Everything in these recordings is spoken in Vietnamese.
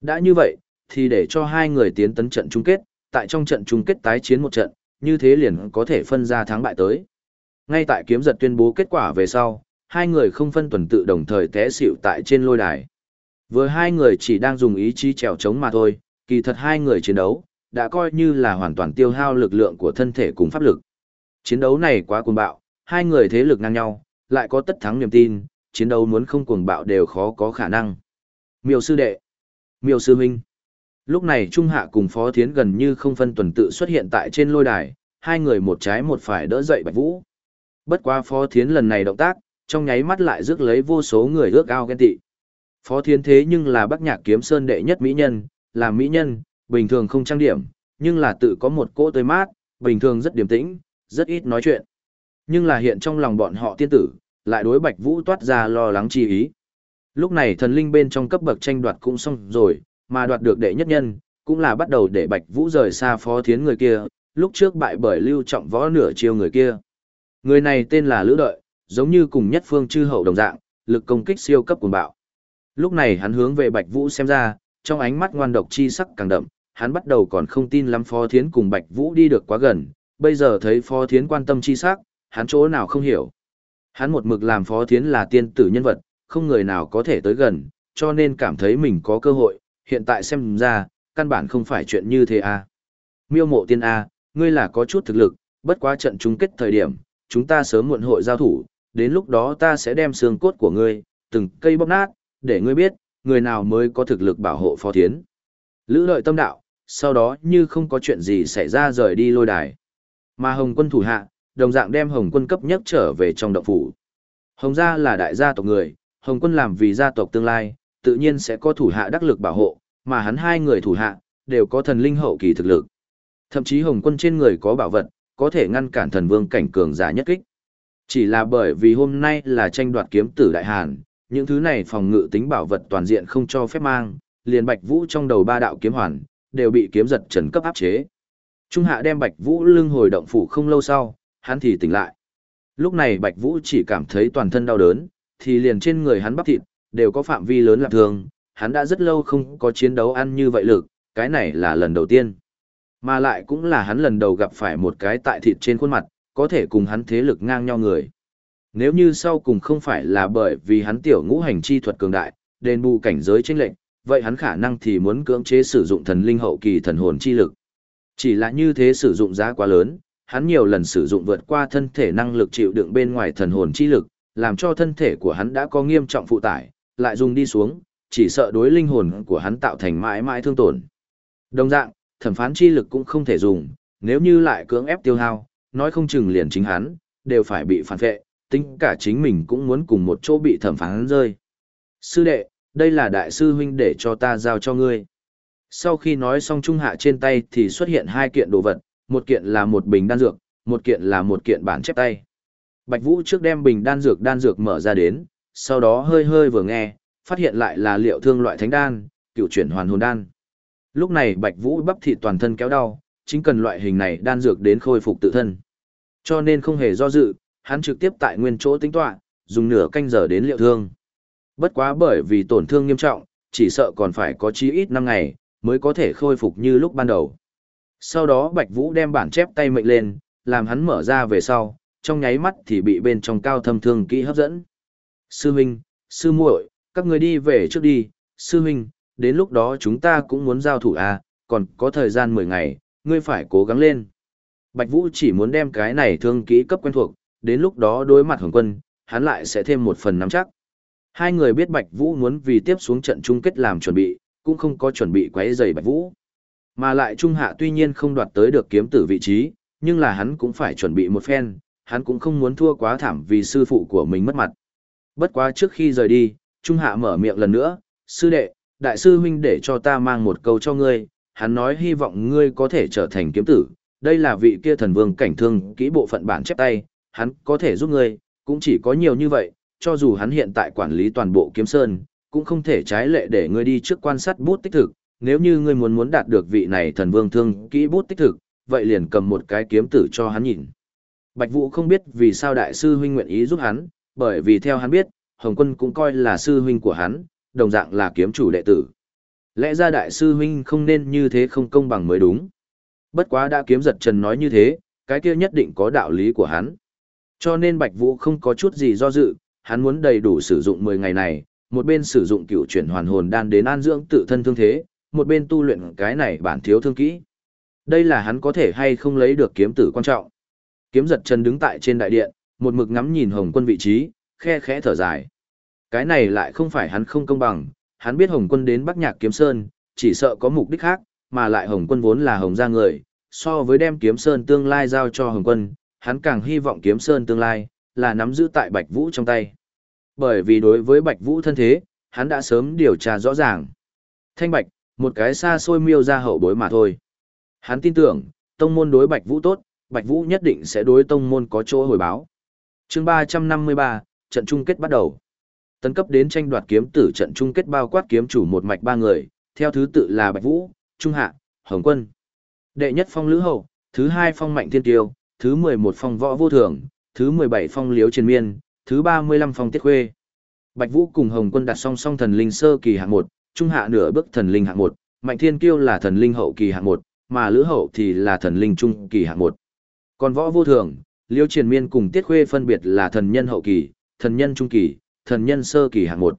Đã như vậy, thì để cho hai người tiến tấn trận chung kết, tại trong trận chung kết tái chiến một trận, như thế liền có thể phân ra thắng bại tới. Ngay tại kiếm giật tuyên bố kết quả về sau, hai người không phân tuần tự đồng thời té xỉu tại trên lôi đài. Vừa hai người chỉ đang dùng ý chí trèo chống mà thôi, kỳ thật hai người chiến đấu, đã coi như là hoàn toàn tiêu hao lực lượng của thân thể cùng pháp lực. Chiến đấu này quá cuồng bạo, hai người thế lực ngang nhau, lại có tất thắng niềm tin, chiến đấu muốn không cuồng bạo đều khó có khả năng. Miêu sư đệ, Miêu sư huynh. Lúc này Trung Hạ cùng Phó Thiến gần như không phân tuần tự xuất hiện tại trên lôi đài, hai người một trái một phải đỡ dậy Bạch Vũ. Bất quá Phó Thiến lần này động tác, trong nháy mắt lại rước lấy vô số người ước ao ghen tị. Phó Thiến thế nhưng là Bắc Nhạc Kiếm Sơn đệ nhất mỹ nhân, là mỹ nhân, bình thường không trang điểm, nhưng là tự có một cỗ tươi mát, bình thường rất điềm tĩnh, rất ít nói chuyện. Nhưng là hiện trong lòng bọn họ tiên tử, lại đối Bạch Vũ toát ra lo lắng chi ý. Lúc này thần linh bên trong cấp bậc tranh đoạt cũng xong rồi, mà đoạt được đệ nhất nhân, cũng là bắt đầu để Bạch Vũ rời xa phó thiến người kia, lúc trước bại bởi lưu trọng võ nửa chiêu người kia. Người này tên là Lữ Đợi, giống như cùng nhất phương chư hậu đồng dạng, lực công kích siêu cấp cuồng bạo. Lúc này hắn hướng về Bạch Vũ xem ra, trong ánh mắt ngoan độc chi sắc càng đậm, hắn bắt đầu còn không tin lắm Phó Thiến cùng Bạch Vũ đi được quá gần, bây giờ thấy Phó Thiến quan tâm chi sắc, hắn chỗ nào không hiểu. Hắn một mực làm Phó Thiến là tiên tử nhân vật, không người nào có thể tới gần, cho nên cảm thấy mình có cơ hội, hiện tại xem ra, căn bản không phải chuyện như thế à. Miêu mộ tiên A, ngươi là có chút thực lực, bất quá trận chung kết thời điểm, chúng ta sớm muộn hội giao thủ, đến lúc đó ta sẽ đem xương cốt của ngươi, từng cây bóp nát, để ngươi biết, người nào mới có thực lực bảo hộ phó thiến. Lữ lợi tâm đạo, sau đó như không có chuyện gì xảy ra rời đi lôi đài. Mà Hồng quân thủ hạ, đồng dạng đem Hồng quân cấp nhất trở về trong động phủ. Hồng gia là đại gia tộc người, Hồng quân làm vì gia tộc tương lai, tự nhiên sẽ có thủ hạ đắc lực bảo hộ, mà hắn hai người thủ hạ, đều có thần linh hậu kỳ thực lực. Thậm chí Hồng quân trên người có bảo vật, có thể ngăn cản thần vương cảnh cường giả nhất kích. Chỉ là bởi vì hôm nay là tranh đoạt kiếm tử đại hàn, những thứ này phòng ngự tính bảo vật toàn diện không cho phép mang, liền Bạch Vũ trong đầu ba đạo kiếm hoàn, đều bị kiếm giật trần cấp áp chế. Trung hạ đem Bạch Vũ lưng hồi động phủ không lâu sau, hắn thì tỉnh lại. Lúc này Bạch Vũ chỉ cảm thấy toàn thân đau đớn, thì liền trên người hắn bắp thịt, đều có phạm vi lớn lạc thương, hắn đã rất lâu không có chiến đấu ăn như vậy lực, cái này là lần đầu tiên. Mà lại cũng là hắn lần đầu gặp phải một cái tại thịt trên khuôn mặt, có thể cùng hắn thế lực ngang nhau người. Nếu như sau cùng không phải là bởi vì hắn tiểu ngũ hành chi thuật cường đại, đền bù cảnh giới chênh lệnh, vậy hắn khả năng thì muốn cưỡng chế sử dụng thần linh hậu kỳ thần hồn chi lực. Chỉ là như thế sử dụng giá quá lớn, hắn nhiều lần sử dụng vượt qua thân thể năng lực chịu đựng bên ngoài thần hồn chi lực, làm cho thân thể của hắn đã có nghiêm trọng phụ tải, lại dùng đi xuống, chỉ sợ đối linh hồn của hắn tạo thành mãi mãi thương tổn. Đồng dạng, thẩm phán chi lực cũng không thể dùng, nếu như lại cưỡng ép tiêu hao, nói không chừng liền chính hắn, đều phải bị phản vệ, tính cả chính mình cũng muốn cùng một chỗ bị thẩm phán rơi. Sư đệ, đây là đại sư huynh để cho ta giao cho ngươi. Sau khi nói xong trung hạ trên tay thì xuất hiện hai kiện đồ vật, một kiện là một bình đan dược, một kiện là một kiện bản chép tay. Bạch Vũ trước đem bình đan dược đan dược mở ra đến, sau đó hơi hơi vừa nghe, phát hiện lại là liệu thương loại thánh đan, cựu chuyển hoàn hồn đan. Lúc này Bạch Vũ bắp thịt toàn thân kéo đau, chính cần loại hình này đan dược đến khôi phục tự thân. Cho nên không hề do dự, hắn trực tiếp tại nguyên chỗ tính toán, dùng nửa canh giờ đến liệu thương. Bất quá bởi vì tổn thương nghiêm trọng, chỉ sợ còn phải có chí ít 5 ngày, mới có thể khôi phục như lúc ban đầu. Sau đó Bạch Vũ đem bản chép tay mệnh lên, làm hắn mở ra về sau, trong nháy mắt thì bị bên trong cao thâm thương kỹ hấp dẫn. Sư huynh, sư muội, các người đi về trước đi, sư huynh, đến lúc đó chúng ta cũng muốn giao thủ à, còn có thời gian 10 ngày, ngươi phải cố gắng lên. Bạch Vũ chỉ muốn đem cái này thương kỹ cấp quen thuộc, đến lúc đó đối mặt hồng quân, hắn lại sẽ thêm một phần nắm chắc. Hai người biết Bạch Vũ muốn vì tiếp xuống trận chung kết làm chuẩn bị, cũng không có chuẩn bị quấy rầy Bạch Vũ. Mà lại Trung Hạ tuy nhiên không đoạt tới được kiếm tử vị trí, nhưng là hắn cũng phải chuẩn bị một phen, hắn cũng không muốn thua quá thảm vì sư phụ của mình mất mặt. Bất quá trước khi rời đi, Trung Hạ mở miệng lần nữa, sư đệ, đại sư huynh để cho ta mang một câu cho ngươi, hắn nói hy vọng ngươi có thể trở thành kiếm tử, đây là vị kia thần vương cảnh thương kỹ bộ phận bản chép tay, hắn có thể giúp ngươi, cũng chỉ có nhiều như vậy, cho dù hắn hiện tại quản lý toàn bộ kiếm sơn, cũng không thể trái lệ để ngươi đi trước quan sát bút tích thực, nếu như ngươi muốn muốn đạt được vị này thần vương thương kỹ bút tích thực, vậy liền cầm một cái kiếm tử cho hắn nhìn. Bạch Vũ không biết vì sao đại sư huynh nguyện ý giúp hắn, bởi vì theo hắn biết, Hồng Quân cũng coi là sư huynh của hắn, đồng dạng là kiếm chủ đệ tử. Lẽ ra đại sư huynh không nên như thế không công bằng mới đúng. Bất quá đã kiếm giật trần nói như thế, cái kia nhất định có đạo lý của hắn. Cho nên Bạch Vũ không có chút gì do dự, hắn muốn đầy đủ sử dụng 10 ngày này, một bên sử dụng cựu chuyển hoàn hồn đan đến an dưỡng tự thân thương thế, một bên tu luyện cái này bản thiếu thương kỹ. Đây là hắn có thể hay không lấy được kiếm tử quan trọng. Kiếm giật chân đứng tại trên đại điện, một mực ngắm nhìn Hồng Quân vị trí, khe khẽ thở dài. Cái này lại không phải hắn không công bằng, hắn biết Hồng Quân đến Bắc Nhạc Kiếm Sơn, chỉ sợ có mục đích khác, mà lại Hồng Quân vốn là Hồng gia người, so với đem Kiếm Sơn tương lai giao cho Hồng Quân, hắn càng hy vọng Kiếm Sơn tương lai là nắm giữ tại Bạch Vũ trong tay. Bởi vì đối với Bạch Vũ thân thế, hắn đã sớm điều tra rõ ràng. Thanh Bạch, một cái xa xôi miêu ra hậu bối mà thôi. Hắn tin tưởng, tông môn đối Bạch Vũ tốt, Bạch Vũ nhất định sẽ đối tông môn có chỗ hồi báo. Chương 353, trận chung kết bắt đầu. Tấn cấp đến tranh đoạt kiếm tử trận chung kết bao quát kiếm chủ một mạch ba người, theo thứ tự là Bạch Vũ, Trung Hạ, Hồng Quân. Đệ nhất phong Lữ Hậu, thứ hai phong Mạnh Thiên Tiêu, thứ 11 phong Võ Vô Thường, thứ 17 phong Liếu Triền Miên, thứ 35 phong Tiết Khuê. Bạch Vũ cùng Hồng Quân đặt song song thần linh sơ kỳ hạng 1, Trung Hạ nửa bước thần linh hạng 1, Mạnh Thiên Kiêu là thần linh hậu kỳ hạng 1, mà Lữ Hậu thì là thần linh trung kỳ hạng 1. Còn Võ Vô Thường, Liêu Triền Miên cùng Tiết Khuê phân biệt là thần nhân hậu kỳ, thần nhân trung kỳ, thần nhân sơ kỳ hạng một.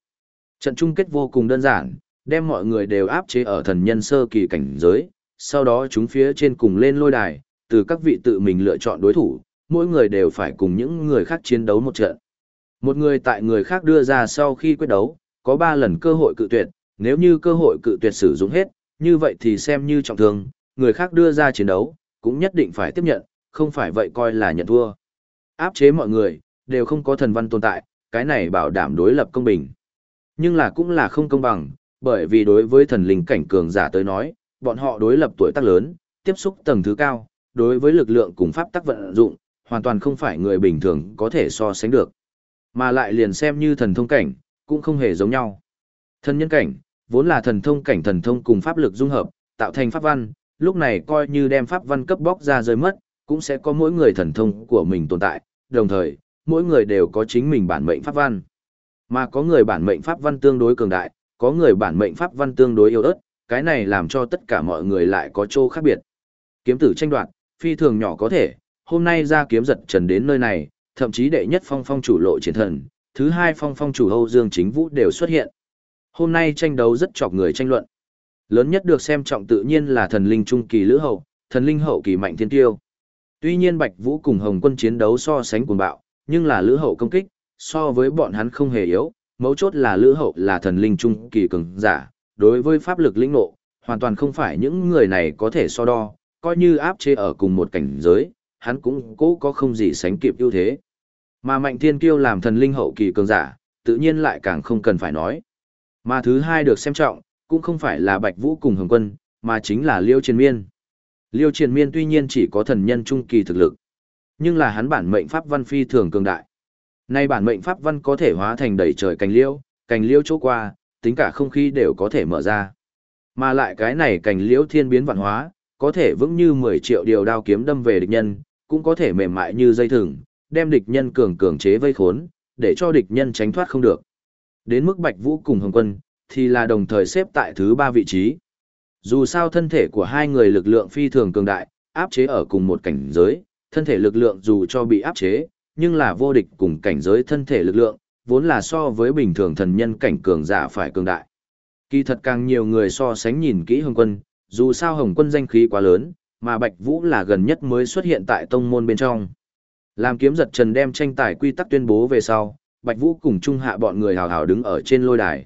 Trận chung kết vô cùng đơn giản, đem mọi người đều áp chế ở thần nhân sơ kỳ cảnh giới, sau đó chúng phía trên cùng lên lôi đài, từ các vị tự mình lựa chọn đối thủ, mỗi người đều phải cùng những người khác chiến đấu một trận. Một người tại người khác đưa ra sau khi quyết đấu, có 3 lần cơ hội cự tuyệt, nếu như cơ hội cự tuyệt sử dụng hết, như vậy thì xem như trọng thương, người khác đưa ra chiến đấu, cũng nhất định phải tiếp nhận, không phải vậy coi là nhận thua. Áp chế mọi người, đều không có thần văn tồn tại, cái này bảo đảm đối lập công bình. Nhưng là cũng là không công bằng, bởi vì đối với thần linh cảnh cường giả tới nói, bọn họ đối lập tuổi tác lớn, tiếp xúc tầng thứ cao, đối với lực lượng cùng pháp tắc vận dụng, hoàn toàn không phải người bình thường có thể so sánh được. Mà lại liền xem như thần thông cảnh, cũng không hề giống nhau. Thần nhân cảnh, vốn là thần thông cảnh thần thông cùng pháp lực dung hợp, tạo thành pháp văn, lúc này coi như đem pháp văn cấp bóc ra rơi mất, cũng sẽ có mỗi người thần thông của mình tồn tại, đồng thời, mỗi người đều có chính mình bản mệnh pháp văn. Mà có người bản mệnh pháp văn tương đối cường đại, có người bản mệnh pháp văn tương đối yếu ớt, cái này làm cho tất cả mọi người lại có chỗ khác biệt. Kiếm tử tranh đoạt, phi thường nhỏ có thể, hôm nay ra kiếm giật trần đến nơi này, thậm chí đệ nhất phong phong chủ lộ chiến thần, thứ hai phong phong chủ Âu Dương Chính Vũ đều xuất hiện. Hôm nay tranh đấu rất chọc người tranh luận. Lớn nhất được xem trọng tự nhiên là thần linh trung kỳ lữ hậu, thần linh hậu kỳ mạnh thiên tiêu. Tuy nhiên Bạch Vũ cùng Hồng Quân chiến đấu so sánh cuồng bạo, nhưng là lữ hậu công kích, so với bọn hắn không hề yếu, mấu chốt là lữ hậu là thần linh trung kỳ cường giả, đối với pháp lực lĩnh nộ, hoàn toàn không phải những người này có thể so đo, coi như áp chế ở cùng một cảnh giới, hắn cũng cố có không gì sánh kịp ưu thế. Mà Mạnh Thiên Kiêu làm thần linh hậu kỳ cường giả, tự nhiên lại càng không cần phải nói. Mà thứ hai được xem trọng, cũng không phải là Bạch Vũ cùng Hồng Quân, mà chính là Liêu Triền Miên. Liêu Triền Miên tuy nhiên chỉ có thần nhân trung kỳ thực lực, nhưng là hắn bản mệnh pháp văn phi thường cường đại. Nay bản mệnh pháp văn có thể hóa thành đầy trời cành liễu, cành liễu chỗ qua, tính cả không khí đều có thể mở ra. Mà lại cái này cành liễu thiên biến vạn hóa, có thể vững như 10 triệu điều đao kiếm đâm về địch nhân, cũng có thể mềm mại như dây thừng, đem địch nhân cường cường chế vây khốn, để cho địch nhân tránh thoát không được. Đến mức Bạch Vũ cùng Hồng Quân, thì là đồng thời xếp tại thứ ba vị trí. Dù sao thân thể của hai người lực lượng phi thường cường đại, áp chế ở cùng một cảnh giới, thân thể lực lượng dù cho bị áp chế, nhưng là vô địch cùng cảnh giới thân thể lực lượng, vốn là so với bình thường thần nhân cảnh cường giả phải cường đại. Kỳ thật càng nhiều người so sánh nhìn kỹ Hồng Quân, dù sao Hồng Quân danh khí quá lớn, mà Bạch Vũ là gần nhất mới xuất hiện tại tông môn bên trong. Làm kiếm giật trần đem tranh tài quy tắc tuyên bố về sau, Bạch Vũ cùng Trung Hạ bọn người hào hào đứng ở trên lôi đài.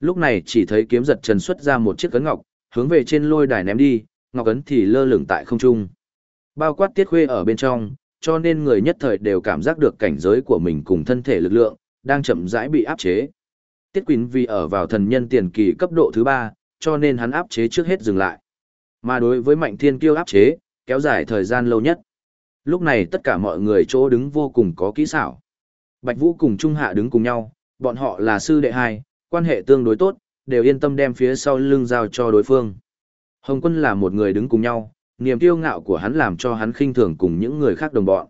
Lúc này chỉ thấy kiếm giật trần xuất ra một chiếc cấn ngọc, hướng về trên lôi đài ném đi, ngọc ấn thì lơ lửng tại không trung. Bao quát tiết khuê ở bên trong, cho nên người nhất thời đều cảm giác được cảnh giới của mình cùng thân thể lực lượng, đang chậm rãi bị áp chế. Tiết Quỳnh vì ở vào thần nhân tiền kỳ cấp độ thứ ba, cho nên hắn áp chế trước hết dừng lại. Mà đối với Mạnh Thiên Kiêu áp chế, kéo dài thời gian lâu nhất. Lúc này tất cả mọi người chỗ đứng vô cùng có kỹ xảo. Bạch Vũ cùng Trung Hạ đứng cùng nhau, bọn họ là sư đệ hai, quan hệ tương đối tốt, đều yên tâm đem phía sau lưng giao cho đối phương. Hồng Quân là một người đứng cùng nhau, niềm kiêu ngạo của hắn làm cho hắn khinh thường cùng những người khác đồng bọn.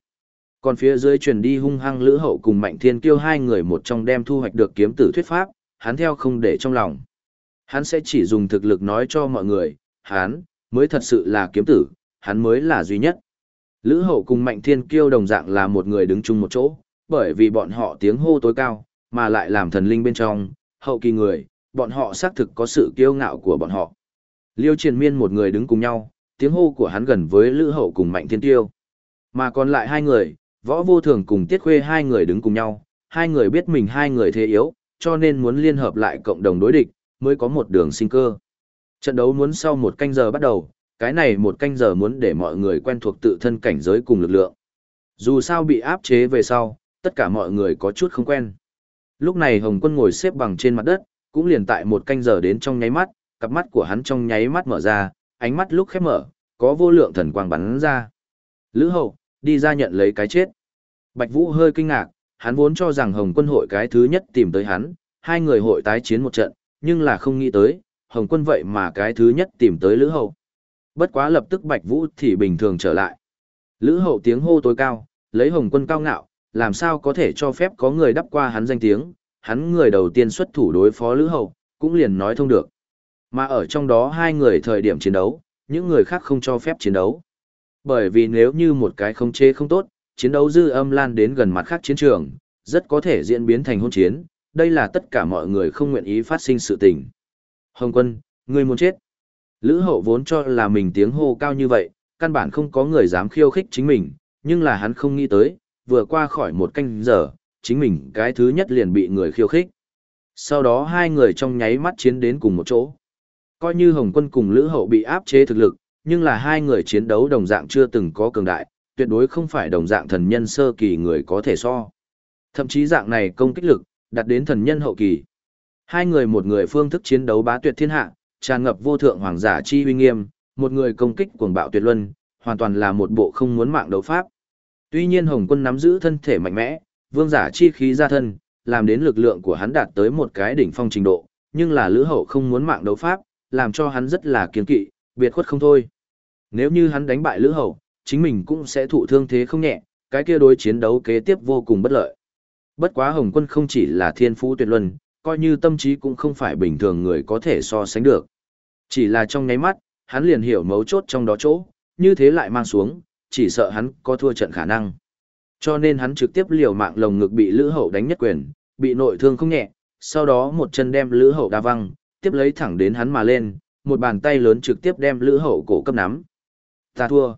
Còn phía dưới truyền đi hung hăng lữ hậu cùng Mạnh Thiên Kiêu hai người một trong đem thu hoạch được kiếm tử thuyết pháp, hắn theo không để trong lòng. Hắn sẽ chỉ dùng thực lực nói cho mọi người, hắn, mới thật sự là kiếm tử, hắn mới là duy nhất. Lữ hậu cùng Mạnh Thiên Kiêu đồng dạng là một người đứng chung một chỗ, bởi vì bọn họ tiếng hô tối cao, mà lại làm thần linh bên trong, hậu kỳ người, bọn họ xác thực có sự kiêu ngạo của bọn họ. Liêu triền miên một người đứng cùng nhau, tiếng hô của hắn gần với Lữ hậu cùng Mạnh Thiên tiêu Mà còn lại hai người, võ vô thường cùng Tiết Khuê hai người đứng cùng nhau, hai người biết mình hai người thế yếu, cho nên muốn liên hợp lại cộng đồng đối địch, mới có một đường sinh cơ. Trận đấu muốn sau một canh giờ bắt đầu, cái này một canh giờ muốn để mọi người quen thuộc tự thân cảnh giới cùng lực lượng. Dù sao bị áp chế về sau, tất cả mọi người có chút không quen. Lúc này Hồng Quân ngồi xếp bằng trên mặt đất, cũng liền tại một canh giờ đến trong nháy mắt, cặp mắt của hắn trong nháy mắt mở ra, ánh mắt lúc khép mở, có vô lượng thần quang bắn ra. Lữ Hậu, đi ra nhận lấy cái chết. Bạch Vũ hơi kinh ngạc, hắn vốn cho rằng Hồng Quân hội cái thứ nhất tìm tới hắn, hai người hội tái chiến một trận, nhưng là không nghĩ tới, Hồng Quân vậy mà cái thứ nhất tìm tới Lữ Hậu. Bất quá lập tức Bạch Vũ thì bình thường trở lại. Lữ Hậu tiếng hô tối cao, lấy Hồng Quân cao ngạo, làm sao có thể cho phép có người đắp qua hắn danh tiếng, hắn người đầu tiên xuất thủ đối phó Lữ Hậu, cũng liền nói thông được. Mà ở trong đó hai người thời điểm chiến đấu, những người khác không cho phép chiến đấu. Bởi vì nếu như một cái không chế không tốt, chiến đấu dư âm lan đến gần mặt khác chiến trường, rất có thể diễn biến thành hôn chiến, đây là tất cả mọi người không nguyện ý phát sinh sự tình. Hồng quân, ngươi muốn chết. Lữ hậu vốn cho là mình tiếng hô cao như vậy, căn bản không có người dám khiêu khích chính mình, nhưng là hắn không nghĩ tới, vừa qua khỏi một canh giờ, chính mình cái thứ nhất liền bị người khiêu khích. Sau đó hai người trong nháy mắt chiến đến cùng một chỗ. Coi như Hồng quân cùng Lữ hậu bị áp chế thực lực, nhưng là hai người chiến đấu đồng dạng chưa từng có cường đại, tuyệt đối không phải đồng dạng thần nhân sơ kỳ người có thể so. Thậm chí dạng này công kích lực, đạt đến thần nhân hậu kỳ. Hai người một người phương thức chiến đấu bá tuyệt thiên hạ, tràn ngập vô thượng hoàng giả chi uy nghiêm, một người công kích cuồng bạo tuyệt luân, hoàn toàn là một bộ không muốn mạng đấu pháp. Tuy nhiên Hồng Quân nắm giữ thân thể mạnh mẽ, vương giả chi khí ra thân, làm đến lực lượng của hắn đạt tới một cái đỉnh phong trình độ, nhưng là Lữ Hậu không muốn mạng đấu pháp, làm cho hắn rất là kiên kỵ, biệt khuất không thôi. Nếu như hắn đánh bại Lữ Hậu, chính mình cũng sẽ thụ thương thế không nhẹ, cái kia đối chiến đấu kế tiếp vô cùng bất lợi. Bất quá Hồng Quân không chỉ là thiên phú tuyệt luân, coi như tâm trí cũng không phải bình thường người có thể so sánh được. Chỉ là trong nháy mắt, hắn liền hiểu mấu chốt trong đó chỗ, như thế lại mang xuống, chỉ sợ hắn có thua trận khả năng. Cho nên hắn trực tiếp liều mạng lồng ngực bị Lữ Hậu đánh nhất quyền, bị nội thương không nhẹ, sau đó một chân đem Lữ Hậu đa văng, tiếp lấy thẳng đến hắn mà lên, một bàn tay lớn trực tiếp đem Lữ Hậu cổ cấp nắm. Ta thua.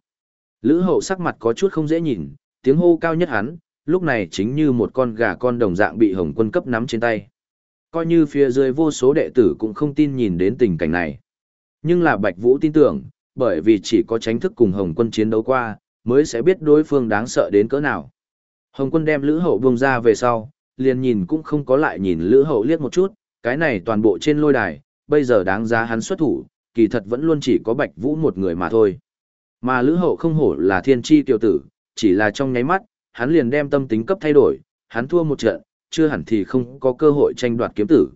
Lữ Hậu sắc mặt có chút không dễ nhìn, tiếng hô cao nhất hắn, lúc này chính như một con gà con đồng dạng bị Hồng Quân cấp nắm trên tay. Coi như phía dưới vô số đệ tử cũng không tin nhìn đến tình cảnh này. Nhưng là Bạch Vũ tin tưởng, bởi vì chỉ có tránh thức cùng Hồng Quân chiến đấu qua, mới sẽ biết đối phương đáng sợ đến cỡ nào. Hồng Quân đem Lữ Hậu buông ra về sau, liền nhìn cũng không có lại nhìn Lữ Hậu liếc một chút, cái này toàn bộ trên lôi đài, bây giờ đáng giá hắn xuất thủ, kỳ thật vẫn luôn chỉ có Bạch Vũ một người mà thôi. Mà Lữ Hậu không hổ là thiên chi tiểu tử, chỉ là trong nháy mắt, hắn liền đem tâm tính cấp thay đổi, hắn thua một trận, chưa hẳn thì không có cơ hội tranh đoạt kiếm tử.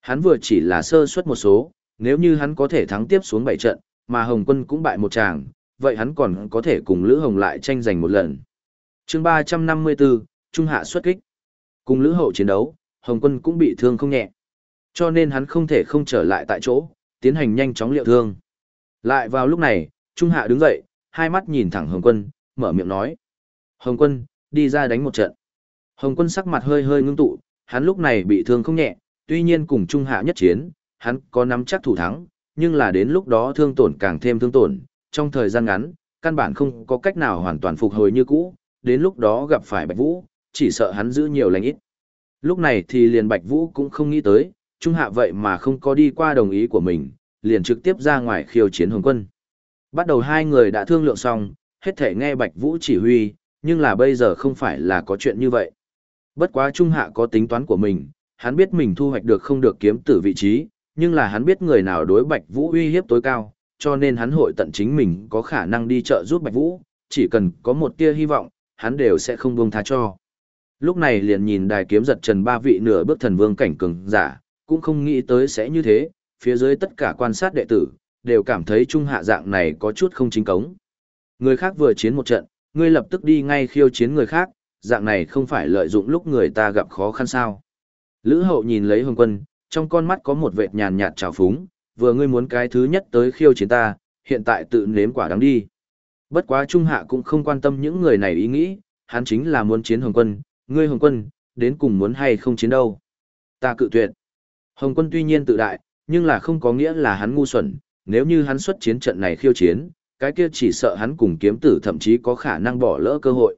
Hắn vừa chỉ là sơ suất một số, nếu như hắn có thể thắng tiếp xuống bảy trận, mà Hồng Quân cũng bại một tràng, vậy hắn còn có thể cùng Lữ Hồng lại tranh giành một lần. chương 354, Trung Hạ xuất kích. Cùng Lữ Hậu chiến đấu, Hồng Quân cũng bị thương không nhẹ. Cho nên hắn không thể không trở lại tại chỗ, tiến hành nhanh chóng liệu thương. Lại vào lúc này, Trung Hạ đứng dậy, hai mắt nhìn thẳng Hồng Quân, mở miệng nói. Hồng Quân, đi ra đánh một trận. Hồng Quân sắc mặt hơi hơi ngưng tụ, hắn lúc này bị thương không nhẹ, tuy nhiên cùng Trung Hạ nhất chiến, hắn có nắm chắc thủ thắng, nhưng là đến lúc đó thương tổn càng thêm thương tổn, trong thời gian ngắn, căn bản không có cách nào hoàn toàn phục hồi như cũ, đến lúc đó gặp phải Bạch Vũ, chỉ sợ hắn giữ nhiều lành ít. Lúc này thì liền Bạch Vũ cũng không nghĩ tới, Trung Hạ vậy mà không có đi qua đồng ý của mình, liền trực tiếp ra ngoài khiêu chiến Hồng Quân. Bắt đầu hai người đã thương lượng xong, hết thể nghe Bạch Vũ chỉ huy, nhưng là bây giờ không phải là có chuyện như vậy. Bất quá Trung Hạ có tính toán của mình, hắn biết mình thu hoạch được không được kiếm tử vị trí, nhưng là hắn biết người nào đối Bạch Vũ uy hiếp tối cao, cho nên hắn hội tận chính mình có khả năng đi chợ giúp Bạch Vũ, chỉ cần có một tia hy vọng, hắn đều sẽ không buông tha cho. Lúc này liền nhìn đài kiếm giật trần ba vị nửa bước thần vương cảnh cường giả, cũng không nghĩ tới sẽ như thế, phía dưới tất cả quan sát đệ tử, đều cảm thấy trung hạ dạng này có chút không chính cống. Người khác vừa chiến một trận, ngươi lập tức đi ngay khiêu chiến người khác, dạng này không phải lợi dụng lúc người ta gặp khó khăn sao. Lữ hậu nhìn lấy hồng quân, trong con mắt có một vệt nhàn nhạt trào phúng, vừa ngươi muốn cái thứ nhất tới khiêu chiến ta, hiện tại tự nếm quả đắng đi. Bất quá Trung Hạ cũng không quan tâm những người này ý nghĩ, hắn chính là muốn chiến Hồng Quân, ngươi Hồng Quân, đến cùng muốn hay không chiến đâu. Ta cự tuyệt. Hồng Quân tuy nhiên tự đại, nhưng là không có nghĩa là hắn ngu xuẩn, nếu như hắn xuất chiến trận này khiêu chiến, cái kia chỉ sợ hắn cùng kiếm tử thậm chí có khả năng bỏ lỡ cơ hội.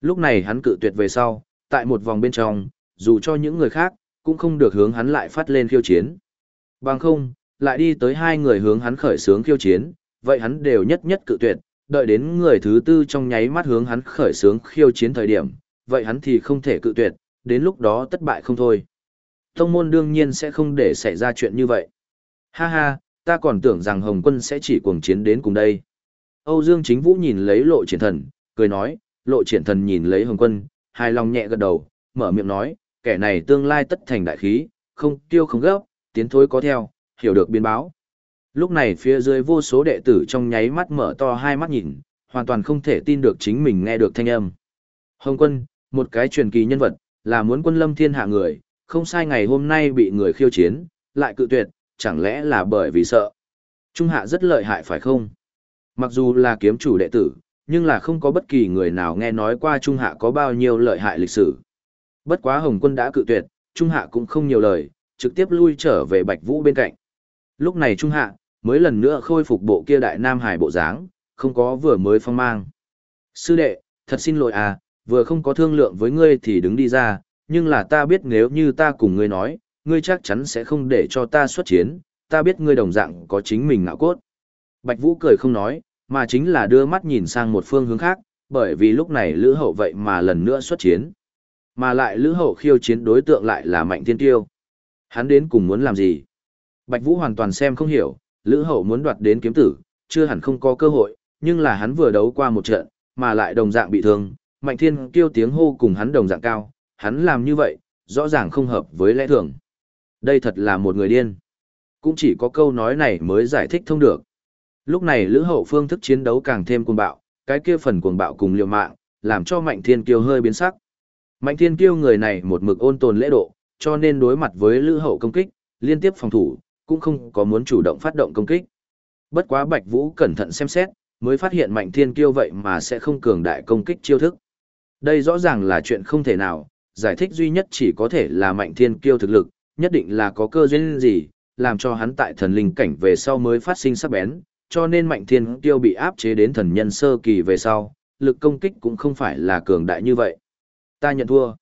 Lúc này hắn cự tuyệt về sau, tại một vòng bên trong, dù cho những người khác, cũng không được hướng hắn lại phát lên khiêu chiến. Bằng không, lại đi tới hai người hướng hắn khởi sướng khiêu chiến, vậy hắn đều nhất nhất cự tuyệt, đợi đến người thứ tư trong nháy mắt hướng hắn khởi sướng khiêu chiến thời điểm, vậy hắn thì không thể cự tuyệt, đến lúc đó tất bại không thôi. Tông môn đương nhiên sẽ không để xảy ra chuyện như vậy. Ha ha, ta còn tưởng rằng Hồng quân sẽ chỉ cuồng chiến đến cùng đây. Âu Dương Chính Vũ nhìn lấy lộ triển thần, cười nói, lộ triển thần nhìn lấy Hồng quân, hài lòng nhẹ gật đầu, mở miệng nói, kẻ này tương lai tất thành đại khí, không tiêu không gấp, tiến thối có theo, hiểu được biến báo. Lúc này phía dưới vô số đệ tử trong nháy mắt mở to hai mắt nhìn, hoàn toàn không thể tin được chính mình nghe được thanh âm. Hồng quân, một cái truyền kỳ nhân vật, là muốn quân lâm thiên hạ người, không sai ngày hôm nay bị người khiêu chiến, lại cự tuyệt, chẳng lẽ là bởi vì sợ. Trung hạ rất lợi hại phải không? Mặc dù là kiếm chủ đệ tử, nhưng là không có bất kỳ người nào nghe nói qua Trung hạ có bao nhiêu lợi hại lịch sử. Bất quá Hồng quân đã cự tuyệt, Trung hạ cũng không nhiều lời, trực tiếp lui trở về Bạch Vũ bên cạnh. Lúc này Trung hạ, mới lần nữa khôi phục bộ kia đại nam hải bộ dáng, không có vừa mới phong mang. Sư đệ, thật xin lỗi à, vừa không có thương lượng với ngươi thì đứng đi ra, nhưng là ta biết nếu như ta cùng ngươi nói, ngươi chắc chắn sẽ không để cho ta xuất chiến, ta biết ngươi đồng dạng có chính mình ngạo cốt. Bạch Vũ cười không nói, mà chính là đưa mắt nhìn sang một phương hướng khác, bởi vì lúc này Lữ Hậu vậy mà lần nữa xuất chiến. Mà lại Lữ Hậu khiêu chiến đối tượng lại là Mạnh Thiên Tiêu. Hắn đến cùng muốn làm gì? Bạch Vũ hoàn toàn xem không hiểu, Lữ Hậu muốn đoạt đến kiếm tử, chưa hẳn không có cơ hội, nhưng là hắn vừa đấu qua một trận, mà lại đồng dạng bị thương, Mạnh Thiên Kiêu tiếng hô cùng hắn đồng dạng cao, hắn làm như vậy, rõ ràng không hợp với lẽ thường. Đây thật là một người điên. Cũng chỉ có câu nói này mới giải thích thông được. Lúc này Lữ Hậu phương thức chiến đấu càng thêm cuồng bạo, cái kia phần cuồng bạo cùng liều mạng, làm cho Mạnh Thiên Kiêu hơi biến sắc. Mạnh Thiên Kiêu người này một mực ôn tồn lễ độ, cho nên đối mặt với Lữ Hậu công kích, liên tiếp phòng thủ, cũng không có muốn chủ động phát động công kích. Bất quá Bạch Vũ cẩn thận xem xét, mới phát hiện Mạnh Thiên Kiêu vậy mà sẽ không cường đại công kích chiêu thức. Đây rõ ràng là chuyện không thể nào, giải thích duy nhất chỉ có thể là Mạnh Thiên Kiêu thực lực, nhất định là có cơ duyên gì, làm cho hắn tại thần linh cảnh về sau mới phát sinh sắc bén, cho nên Mạnh Thiên Kiêu bị áp chế đến thần nhân sơ kỳ về sau, lực công kích cũng không phải là cường đại như vậy. Ta nhận thua.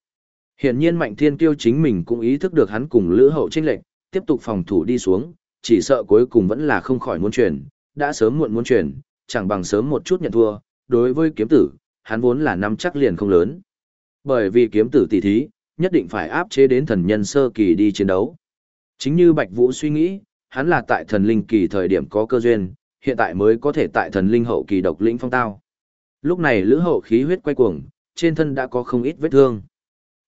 Hiển nhiên Mạnh Thiên Kiêu chính mình cũng ý thức được hắn cùng Lữ Hậu chênh lệnh, tiếp tục phòng thủ đi xuống, chỉ sợ cuối cùng vẫn là không khỏi muốn chuyển, đã sớm muộn muốn chuyển, chẳng bằng sớm một chút nhận thua, đối với kiếm tử, hắn vốn là năm chắc liền không lớn. Bởi vì kiếm tử tỷ thí, nhất định phải áp chế đến thần nhân sơ kỳ đi chiến đấu. Chính như Bạch Vũ suy nghĩ, hắn là tại thần linh kỳ thời điểm có cơ duyên, hiện tại mới có thể tại thần linh hậu kỳ độc lĩnh phong tao. Lúc này lữ hậu khí huyết quay cuồng, trên thân đã có không ít vết thương.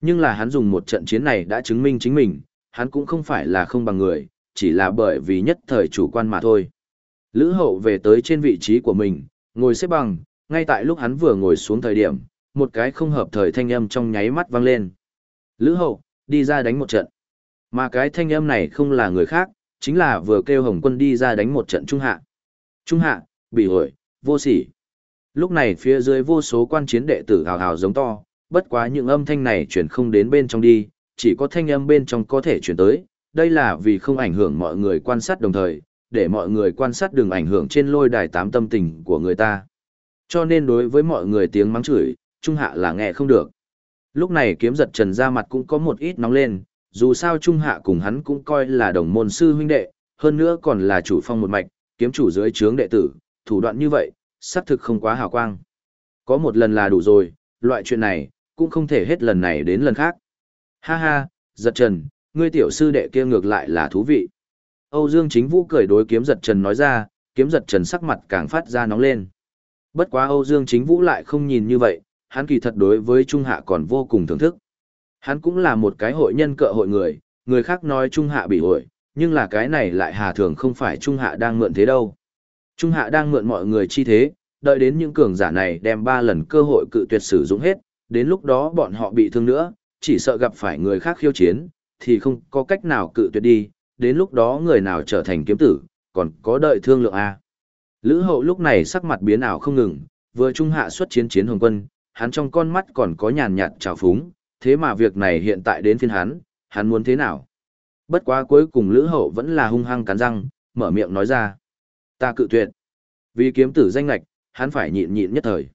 Nhưng là hắn dùng một trận chiến này đã chứng minh chính mình, hắn cũng không phải là không bằng người, chỉ là bởi vì nhất thời chủ quan mà thôi. Lữ hậu về tới trên vị trí của mình, ngồi xếp bằng, ngay tại lúc hắn vừa ngồi xuống thời điểm, một cái không hợp thời thanh âm trong nháy mắt vang lên. Lữ hậu, đi ra đánh một trận. Mà cái thanh âm này không là người khác, chính là vừa kêu Hồng quân đi ra đánh một trận trung hạ. Trung hạ, bị hội, vô sỉ. Lúc này phía dưới vô số quan chiến đệ tử hào hào giống to, bất quá những âm thanh này chuyển không đến bên trong đi, chỉ có thanh âm bên trong có thể chuyển tới, đây là vì không ảnh hưởng mọi người quan sát đồng thời, để mọi người quan sát đừng ảnh hưởng trên lôi đài tám tâm tình của người ta. Cho nên đối với mọi người tiếng mắng chửi, Trung Hạ là nghe không được. Lúc này kiếm giật trần ra mặt cũng có một ít nóng lên, dù sao Trung Hạ cùng hắn cũng coi là đồng môn sư huynh đệ, hơn nữa còn là chủ phong một mạch, kiếm chủ dưới trướng đệ tử, thủ đoạn như vậy, xác thực không quá hào quang. Có một lần là đủ rồi, loại chuyện này, cũng không thể hết lần này đến lần khác. Ha ha, giật trần, ngươi tiểu sư đệ kia ngược lại là thú vị. Âu Dương Chính Vũ cười đối kiếm giật trần nói ra, kiếm giật trần sắc mặt càng phát ra nóng lên. Bất quá Âu Dương Chính Vũ lại không nhìn như vậy, hắn kỳ thật đối với Trung Hạ còn vô cùng thưởng thức. Hắn cũng là một cái hội nhân cỡ hội người, người khác nói Trung Hạ bị hội, nhưng là cái này lại hà thường không phải Trung Hạ đang mượn thế đâu. Trung Hạ đang mượn mọi người chi thế, đợi đến những cường giả này đem ba lần cơ hội cự tuyệt sử dụng hết, đến lúc đó bọn họ bị thương nữa, chỉ sợ gặp phải người khác khiêu chiến, thì không có cách nào cự tuyệt đi, đến lúc đó người nào trở thành kiếm tử, còn có đợi thương lượng A. Lữ hậu lúc này sắc mặt biến ảo không ngừng, vừa trung hạ xuất chiến chiến hồng quân, hắn trong con mắt còn có nhàn nhạt trào phúng, thế mà việc này hiện tại đến phiên hắn, hắn muốn thế nào? Bất quá cuối cùng Lữ hậu vẫn là hung hăng cắn răng, mở miệng nói ra. Ta cự tuyệt. Vì kiếm tử danh lạch, hắn phải nhịn nhịn nhất thời.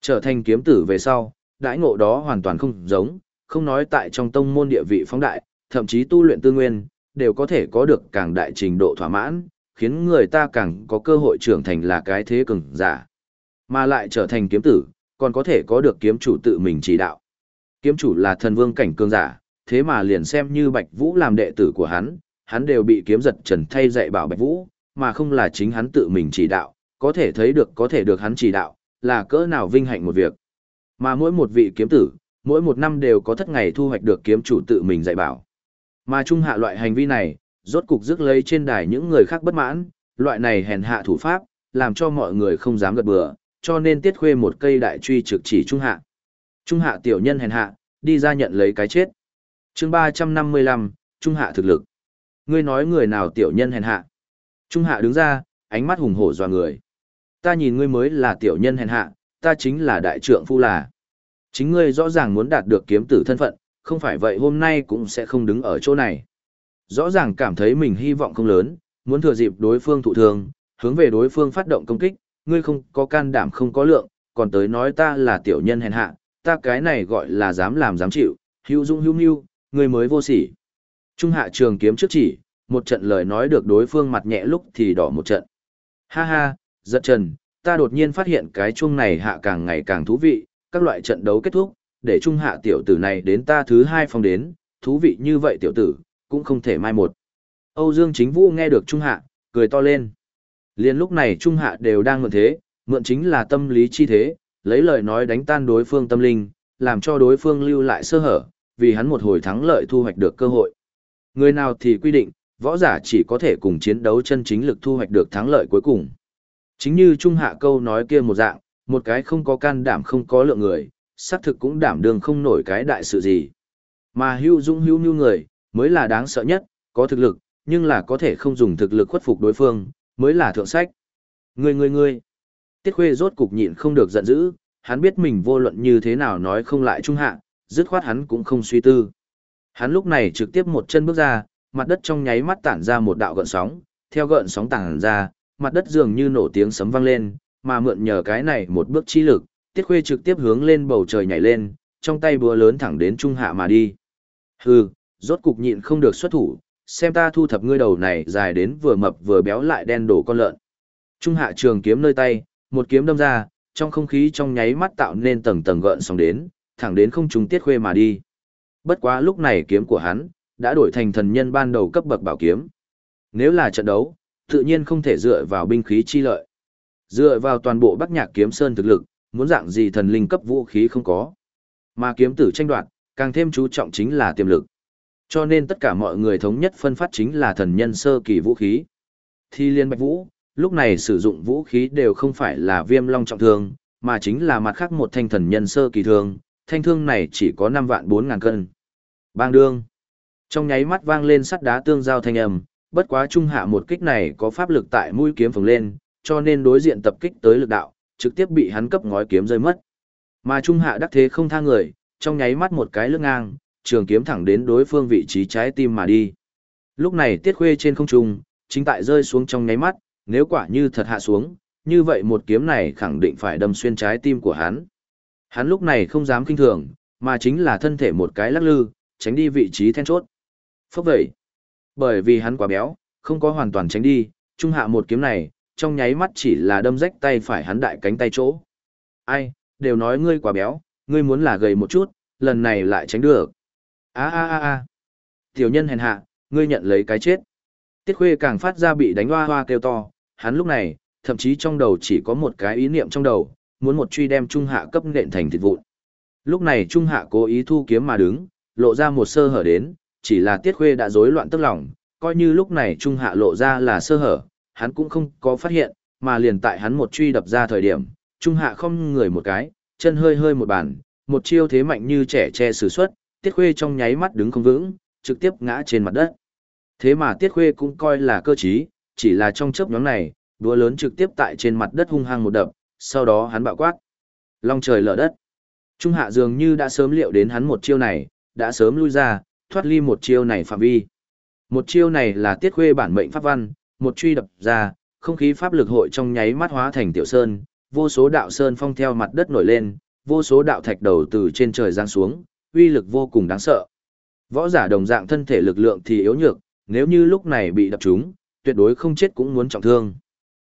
Trở thành kiếm tử về sau, đãi ngộ đó hoàn toàn không giống, không nói tại trong tông môn địa vị phóng đại, thậm chí tu luyện tư nguyên, đều có thể có được càng đại trình độ thỏa mãn, khiến người ta càng có cơ hội trưởng thành là cái thế cường giả. Mà lại trở thành kiếm tử, còn có thể có được kiếm chủ tự mình chỉ đạo. Kiếm chủ là thần vương cảnh cường giả, thế mà liền xem như Bạch Vũ làm đệ tử của hắn, hắn đều bị kiếm giật trần thay dạy bảo Bạch Vũ, mà không là chính hắn tự mình chỉ đạo, có thể thấy được có thể được hắn chỉ đạo, là cỡ nào vinh hạnh một việc. Mà mỗi một vị kiếm tử, mỗi một năm đều có thất ngày thu hoạch được kiếm chủ tự mình dạy bảo. Mà trung hạ loại hành vi này, rốt cục rước lấy trên đài những người khác bất mãn, loại này hèn hạ thủ pháp, làm cho mọi người không dám gật bừa, cho nên tiết khuê một cây đại truy trực chỉ trung hạ. Trung hạ tiểu nhân hèn hạ, đi ra nhận lấy cái chết. chương 355, trung hạ thực lực. Ngươi nói người nào tiểu nhân hèn hạ? Trung hạ đứng ra, ánh mắt hùng hổ dò người. Ta nhìn ngươi mới là tiểu nhân hèn hạ, ta chính là đại trượng phu là. Chính ngươi rõ ràng muốn đạt được kiếm tử thân phận, không phải vậy hôm nay cũng sẽ không đứng ở chỗ này. Rõ ràng cảm thấy mình hy vọng không lớn, muốn thừa dịp đối phương thụ thương, hướng về đối phương phát động công kích, ngươi không có can đảm không có lượng, còn tới nói ta là tiểu nhân hèn hạ, ta cái này gọi là dám làm dám chịu, hữu dung hữu mưu, ngươi mới vô sỉ. Trung hạ trường kiếm trước chỉ, một trận lời nói được đối phương mặt nhẹ lúc thì đỏ một trận. Ha ha, giật trần, ta đột nhiên phát hiện cái chuông này hạ càng ngày càng thú vị, các loại trận đấu kết thúc, để trung hạ tiểu tử này đến ta thứ hai phòng đến, thú vị như vậy tiểu tử, cũng không thể mai một. Âu Dương Chính Vũ nghe được trung hạ, cười to lên. Liên lúc này trung hạ đều đang mượn thế, mượn chính là tâm lý chi thế, lấy lời nói đánh tan đối phương tâm linh, làm cho đối phương lưu lại sơ hở, vì hắn một hồi thắng lợi thu hoạch được cơ hội. Người nào thì quy định, võ giả chỉ có thể cùng chiến đấu chân chính lực thu hoạch được thắng lợi cuối cùng. Chính như Trung Hạ câu nói kia một dạng, một cái không có can đảm không có lượng người, xác thực cũng đảm đương không nổi cái đại sự gì. Mà hưu dung hưu như người, mới là đáng sợ nhất, có thực lực, nhưng là có thể không dùng thực lực khuất phục đối phương, mới là thượng sách. Người người người. Tiết Khuê rốt cục nhịn không được giận dữ, hắn biết mình vô luận như thế nào nói không lại Trung Hạ, dứt khoát hắn cũng không suy tư. Hắn lúc này trực tiếp một chân bước ra, mặt đất trong nháy mắt tản ra một đạo gợn sóng, theo gợn sóng tản ra, mặt đất dường như nổ tiếng sấm vang lên, mà mượn nhờ cái này một bước chi lực, Tiết Khuê trực tiếp hướng lên bầu trời nhảy lên, trong tay búa lớn thẳng đến trung hạ mà đi. Hừ, rốt cục nhịn không được xuất thủ, xem ta thu thập ngươi đầu này dài đến vừa mập vừa béo lại đen đổ con lợn. Trung hạ trường kiếm nơi tay, một kiếm đâm ra, trong không khí trong nháy mắt tạo nên tầng tầng gợn sóng đến, thẳng đến không trung Tiết Khuê mà đi. Bất quá lúc này kiếm của hắn đã đổi thành thần nhân ban đầu cấp bậc bảo kiếm. Nếu là trận đấu, tự nhiên không thể dựa vào binh khí chi lợi. Dựa vào toàn bộ Bắc Nhạc Kiếm Sơn thực lực, muốn dạng gì thần linh cấp vũ khí không có. Mà kiếm tử tranh đoạt, càng thêm chú trọng chính là tiềm lực. Cho nên tất cả mọi người thống nhất phân phát chính là thần nhân sơ kỳ vũ khí. Thi liên bạch vũ, lúc này sử dụng vũ khí đều không phải là viêm long trọng thương, mà chính là mặt khác một thanh thần nhân sơ kỳ thương, thanh thương này chỉ có 5 vạn 4 ngàn cân. Bang đương. Trong nháy mắt vang lên sắt đá tương giao thanh âm, bất quá trung hạ một kích này có pháp lực tại mũi kiếm phồng lên, cho nên đối diện tập kích tới lực đạo, trực tiếp bị hắn cấp ngói kiếm rơi mất. Mà trung hạ đắc thế không tha người, trong nháy mắt một cái lướt ngang, trường kiếm thẳng đến đối phương vị trí trái tim mà đi. Lúc này tiết khuê trên không trung, chính tại rơi xuống trong nháy mắt, nếu quả như thật hạ xuống, như vậy một kiếm này khẳng định phải đâm xuyên trái tim của hắn. Hắn lúc này không dám kinh thường, mà chính là thân thể một cái lắc lư, tránh đi vị trí then chốt. Phốc vậy. Bởi vì hắn quá béo, không có hoàn toàn tránh đi, trung hạ một kiếm này, trong nháy mắt chỉ là đâm rách tay phải hắn đại cánh tay chỗ. Ai, đều nói ngươi quá béo, ngươi muốn là gầy một chút, lần này lại tránh được. a a a a Tiểu nhân hèn hạ, ngươi nhận lấy cái chết. Tiết khuê càng phát ra bị đánh hoa hoa kêu to, hắn lúc này, thậm chí trong đầu chỉ có một cái ý niệm trong đầu, muốn một truy đem trung hạ cấp nện thành thịt vụn. Lúc này trung hạ cố ý thu kiếm mà đứng, lộ ra một sơ hở đến, chỉ là tiết khuê đã rối loạn tức lòng, coi như lúc này trung hạ lộ ra là sơ hở, hắn cũng không có phát hiện, mà liền tại hắn một truy đập ra thời điểm, trung hạ không người một cái, chân hơi hơi một bàn, một chiêu thế mạnh như trẻ che sử xuất, tiết khuê trong nháy mắt đứng không vững, trực tiếp ngã trên mặt đất. Thế mà Tiết Khuê cũng coi là cơ trí, chỉ là trong chớp nhóm này, đũa lớn trực tiếp tại trên mặt đất hung hăng một đập, sau đó hắn bạo quát. Long trời lở đất. Trung hạ dường như đã sớm liệu đến hắn một chiêu này, đã sớm lui ra, thoát ly một chiêu này phạm vi. Một chiêu này là tiết khuê bản mệnh pháp văn, một truy đập ra, không khí pháp lực hội trong nháy mắt hóa thành tiểu sơn, vô số đạo sơn phong theo mặt đất nổi lên, vô số đạo thạch đầu từ trên trời giáng xuống, uy lực vô cùng đáng sợ. Võ giả đồng dạng thân thể lực lượng thì yếu nhược, nếu như lúc này bị đập trúng, tuyệt đối không chết cũng muốn trọng thương.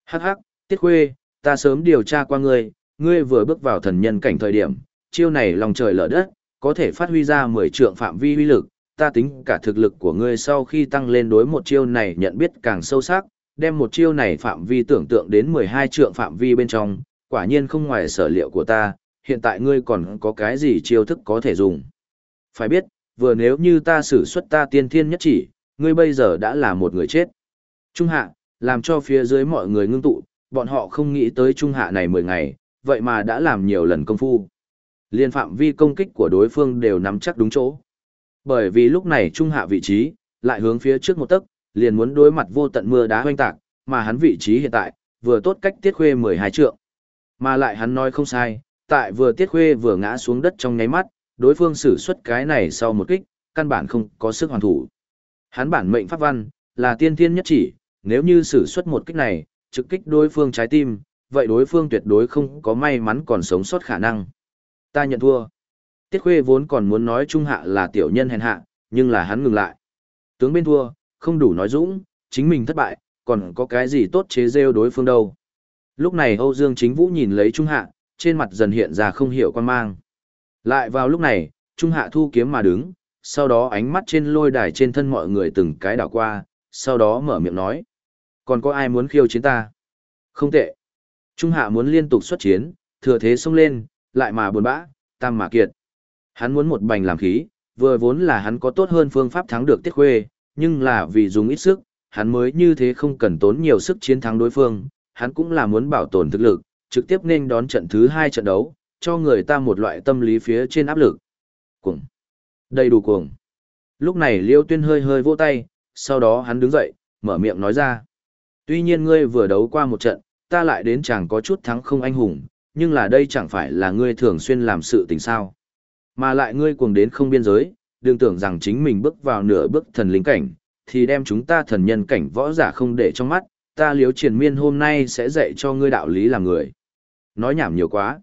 Hắc hắc, Tiết Khuê, ta sớm điều tra qua ngươi, ngươi vừa bước vào thần nhân cảnh thời điểm, chiêu này lòng trời lở đất, có thể phát huy ra 10 trượng phạm vi uy lực, ta tính cả thực lực của ngươi sau khi tăng lên đối một chiêu này nhận biết càng sâu sắc, đem một chiêu này phạm vi tưởng tượng đến 12 trượng phạm vi bên trong, quả nhiên không ngoài sở liệu của ta, hiện tại ngươi còn có cái gì chiêu thức có thể dùng. Phải biết, vừa nếu như ta sử xuất ta tiên thiên nhất chỉ, ngươi bây giờ đã là một người chết. Trung hạ, làm cho phía dưới mọi người ngưng tụ, bọn họ không nghĩ tới trung hạ này 10 ngày, vậy mà đã làm nhiều lần công phu. Liên phạm vi công kích của đối phương đều nắm chắc đúng chỗ. Bởi vì lúc này trung hạ vị trí, lại hướng phía trước một tấc, liền muốn đối mặt vô tận mưa đá hoanh tạc, mà hắn vị trí hiện tại, vừa tốt cách tiết khuê 12 trượng. Mà lại hắn nói không sai, tại vừa tiết khuê vừa ngã xuống đất trong nháy mắt, đối phương sử xuất cái này sau một kích, căn bản không có sức hoàn thủ. Hắn bản mệnh pháp văn, là tiên thiên nhất chỉ, nếu như sử xuất một kích này, trực kích đối phương trái tim, vậy đối phương tuyệt đối không có may mắn còn sống sót khả năng. Ta nhận thua. Tiết Khuê vốn còn muốn nói Trung Hạ là tiểu nhân hèn hạ, nhưng là hắn ngừng lại. Tướng bên thua, không đủ nói dũng, chính mình thất bại, còn có cái gì tốt chế rêu đối phương đâu. Lúc này Âu Dương Chính Vũ nhìn lấy Trung Hạ, trên mặt dần hiện ra không hiểu quan mang. Lại vào lúc này, Trung Hạ thu kiếm mà đứng, sau đó ánh mắt trên lôi đài trên thân mọi người từng cái đảo qua, sau đó mở miệng nói. Còn có ai muốn khiêu chiến ta? Không tệ. Trung Hạ muốn liên tục xuất chiến, thừa thế xông lên, lại mà buồn bã, tam mà kiệt. Hắn muốn một bành làm khí, vừa vốn là hắn có tốt hơn phương pháp thắng được Tiết Khuê, nhưng là vì dùng ít sức, hắn mới như thế không cần tốn nhiều sức chiến thắng đối phương, hắn cũng là muốn bảo tồn thực lực, trực tiếp nên đón trận thứ hai trận đấu, cho người ta một loại tâm lý phía trên áp lực. Cuồng. Đầy đủ cuồng. Lúc này Liêu Tuyên hơi hơi vỗ tay, sau đó hắn đứng dậy, mở miệng nói ra. Tuy nhiên ngươi vừa đấu qua một trận, ta lại đến chẳng có chút thắng không anh hùng, nhưng là đây chẳng phải là ngươi thường xuyên làm sự tình sao. Mà lại ngươi cuồng đến không biên giới, đừng tưởng rằng chính mình bước vào nửa bước thần linh cảnh, thì đem chúng ta thần nhân cảnh võ giả không để trong mắt, ta liếu triển miên hôm nay sẽ dạy cho ngươi đạo lý làm người. Nói nhảm nhiều quá.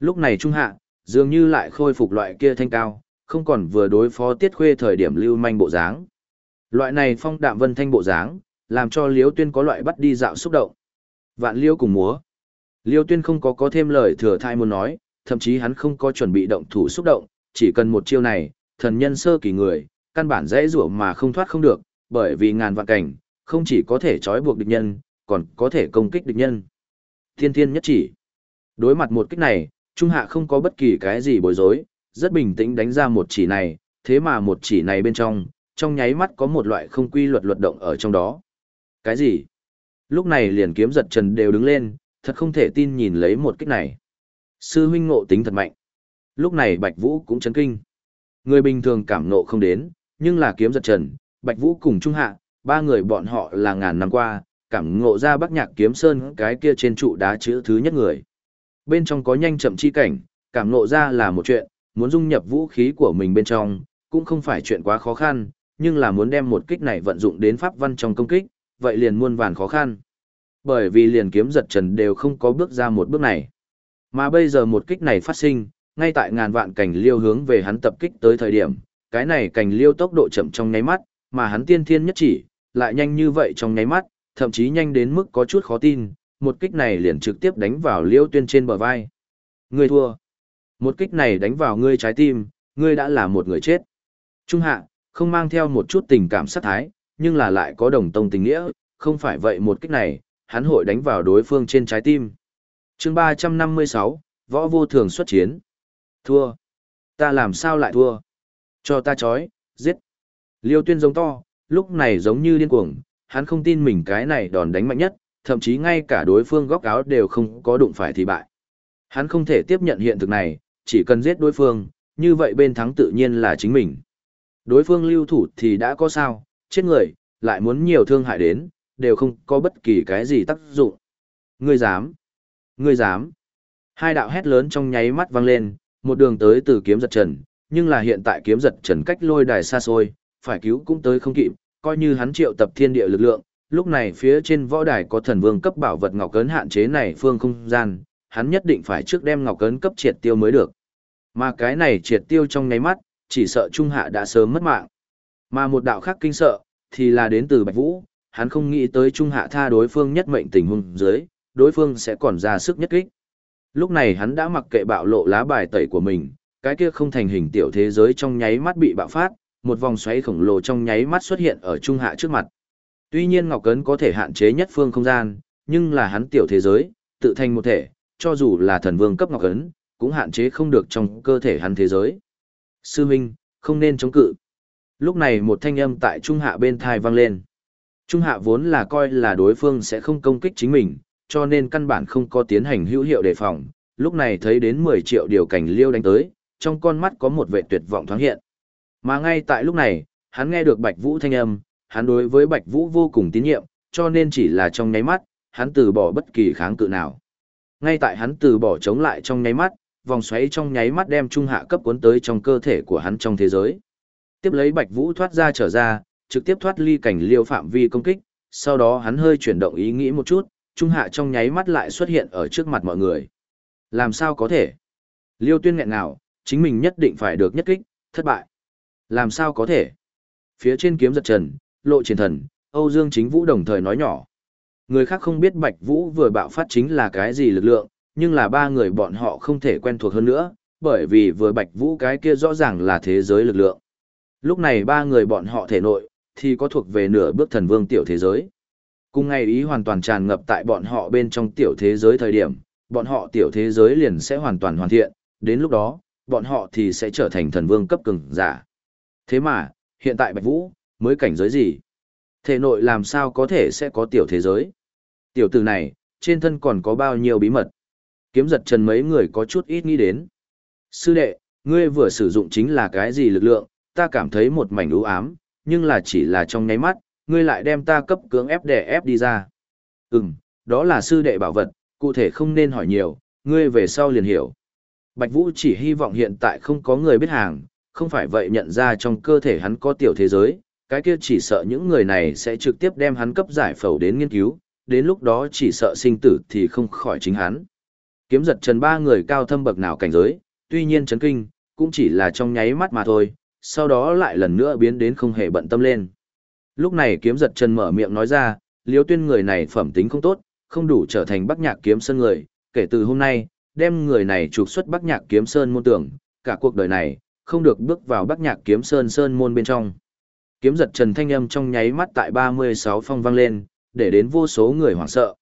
Lúc này trung hạ, dường như lại khôi phục loại kia thanh cao, không còn vừa đối phó tiết khuê thời điểm lưu manh bộ dáng. Loại này phong đạm vân thanh bộ dáng, làm cho liếu tuyên có loại bắt đi dạo xúc động. Vạn liêu cùng múa. Liêu tuyên không có có thêm lời thừa thai muốn nói, thậm chí hắn không có chuẩn bị động thủ xúc động, chỉ cần một chiêu này, thần nhân sơ kỳ người, căn bản dễ rủa mà không thoát không được, bởi vì ngàn vạn cảnh, không chỉ có thể trói buộc địch nhân, còn có thể công kích địch nhân. Thiên thiên nhất chỉ. Đối mặt một kích này, Trung Hạ không có bất kỳ cái gì bối rối, rất bình tĩnh đánh ra một chỉ này, thế mà một chỉ này bên trong, trong nháy mắt có một loại không quy luật luật động ở trong đó. Cái gì? Lúc này liền kiếm giật trần đều đứng lên, thật không thể tin nhìn lấy một kích này. Sư huynh ngộ tính thật mạnh. Lúc này Bạch Vũ cũng chấn kinh. Người bình thường cảm ngộ không đến, nhưng là kiếm giật trần, Bạch Vũ cùng Trung Hạ, ba người bọn họ là ngàn năm qua, cảm ngộ ra Bắc Nhạc Kiếm Sơn cái kia trên trụ đá chữ thứ nhất người. Bên trong có nhanh chậm chi cảnh, cảm ngộ ra là một chuyện, muốn dung nhập vũ khí của mình bên trong, cũng không phải chuyện quá khó khăn, nhưng là muốn đem một kích này vận dụng đến pháp văn trong công kích, vậy liền muôn vàn khó khăn. Bởi vì liền kiếm giật trần đều không có bước ra một bước này. Mà bây giờ một kích này phát sinh, ngay tại ngàn vạn cảnh liêu hướng về hắn tập kích tới thời điểm, cái này cảnh liêu tốc độ chậm trong nháy mắt, mà hắn tiên thiên nhất chỉ, lại nhanh như vậy trong nháy mắt, thậm chí nhanh đến mức có chút khó tin, một kích này liền trực tiếp đánh vào liêu tuyên trên bờ vai. Ngươi thua. Một kích này đánh vào ngươi trái tim, ngươi đã là một người chết. Trung hạ, không mang theo một chút tình cảm sát thái, nhưng là lại có đồng tông tình nghĩa, không phải vậy một kích này, hắn hội đánh vào đối phương trên trái tim chương 356, Võ vô thường xuất chiến. Thua. Ta làm sao lại thua? Cho ta chói, giết. Liêu tuyên giống to, lúc này giống như điên cuồng, hắn không tin mình cái này đòn đánh mạnh nhất, thậm chí ngay cả đối phương góc áo đều không có đụng phải thì bại. Hắn không thể tiếp nhận hiện thực này, chỉ cần giết đối phương, như vậy bên thắng tự nhiên là chính mình. Đối phương lưu thủ thì đã có sao, chết người, lại muốn nhiều thương hại đến, đều không có bất kỳ cái gì tác dụng. Ngươi dám? Ngươi dám? Hai đạo hét lớn trong nháy mắt vang lên, một đường tới từ kiếm giật trần, nhưng là hiện tại kiếm giật trần cách lôi đài xa xôi, phải cứu cũng tới không kịp, coi như hắn triệu tập thiên địa lực lượng, lúc này phía trên võ đài có thần vương cấp bảo vật ngọc cấn hạn chế này phương không gian, hắn nhất định phải trước đem ngọc cấn cấp triệt tiêu mới được. Mà cái này triệt tiêu trong nháy mắt, chỉ sợ Trung Hạ đã sớm mất mạng. Mà một đạo khác kinh sợ, thì là đến từ Bạch Vũ, hắn không nghĩ tới Trung Hạ tha đối phương nhất mệnh tình huống dưới, đối phương sẽ còn ra sức nhất kích. Lúc này hắn đã mặc kệ bạo lộ lá bài tẩy của mình, cái kia không thành hình tiểu thế giới trong nháy mắt bị bạo phát, một vòng xoáy khổng lồ trong nháy mắt xuất hiện ở Trung Hạ trước mặt. Tuy nhiên Ngọc Cấn có thể hạn chế nhất phương không gian, nhưng là hắn tiểu thế giới, tự thành một thể, cho dù là thần vương cấp Ngọc Cấn, cũng hạn chế không được trong cơ thể hắn thế giới. Sư Minh, không nên chống cự. Lúc này một thanh âm tại Trung Hạ bên thai vang lên. Trung Hạ vốn là coi là đối phương sẽ không công kích chính mình, cho nên căn bản không có tiến hành hữu hiệu đề phòng. Lúc này thấy đến 10 triệu điều cảnh liêu đánh tới, trong con mắt có một vẻ tuyệt vọng thoáng hiện. Mà ngay tại lúc này, hắn nghe được Bạch Vũ thanh âm, hắn đối với Bạch Vũ vô cùng tín nhiệm, cho nên chỉ là trong nháy mắt, hắn từ bỏ bất kỳ kháng cự nào. Ngay tại hắn từ bỏ chống lại trong nháy mắt, vòng xoáy trong nháy mắt đem trung hạ cấp cuốn tới trong cơ thể của hắn trong thế giới. Tiếp lấy Bạch Vũ thoát ra trở ra, trực tiếp thoát ly cảnh liêu phạm vi công kích, sau đó hắn hơi chuyển động ý nghĩ một chút, trung hạ trong nháy mắt lại xuất hiện ở trước mặt mọi người. Làm sao có thể? Liêu tuyên nghẹn nào, chính mình nhất định phải được nhất kích, thất bại. Làm sao có thể? Phía trên kiếm giật trần, lộ triển thần, Âu Dương chính vũ đồng thời nói nhỏ. Người khác không biết Bạch Vũ vừa bạo phát chính là cái gì lực lượng, nhưng là ba người bọn họ không thể quen thuộc hơn nữa, bởi vì vừa Bạch Vũ cái kia rõ ràng là thế giới lực lượng. Lúc này ba người bọn họ thể nội, thì có thuộc về nửa bước thần vương tiểu thế giới. Cùng ngày ý hoàn toàn tràn ngập tại bọn họ bên trong tiểu thế giới thời điểm, bọn họ tiểu thế giới liền sẽ hoàn toàn hoàn thiện, đến lúc đó, bọn họ thì sẽ trở thành thần vương cấp cường giả. Thế mà, hiện tại Bạch Vũ, mới cảnh giới gì? Thể nội làm sao có thể sẽ có tiểu thế giới? Tiểu tử này, trên thân còn có bao nhiêu bí mật? Kiếm giật trần mấy người có chút ít nghĩ đến. Sư đệ, ngươi vừa sử dụng chính là cái gì lực lượng, ta cảm thấy một mảnh u ám, nhưng là chỉ là trong nháy mắt, ngươi lại đem ta cấp cưỡng ép để ép đi ra. Ừm, đó là sư đệ bảo vật, cụ thể không nên hỏi nhiều, ngươi về sau liền hiểu. Bạch Vũ chỉ hy vọng hiện tại không có người biết hàng, không phải vậy nhận ra trong cơ thể hắn có tiểu thế giới, cái kia chỉ sợ những người này sẽ trực tiếp đem hắn cấp giải phẫu đến nghiên cứu, đến lúc đó chỉ sợ sinh tử thì không khỏi chính hắn. Kiếm giật trần ba người cao thâm bậc nào cảnh giới, tuy nhiên chấn kinh, cũng chỉ là trong nháy mắt mà thôi, sau đó lại lần nữa biến đến không hề bận tâm lên. Lúc này kiếm giật trần mở miệng nói ra, liêu tuyên người này phẩm tính không tốt, không đủ trở thành bắc nhạc kiếm sơn người, kể từ hôm nay, đem người này trục xuất bắc nhạc kiếm sơn môn tưởng, cả cuộc đời này, không được bước vào bắc nhạc kiếm sơn sơn môn bên trong. Kiếm giật trần thanh âm trong nháy mắt tại 36 phong vang lên, để đến vô số người hoảng sợ.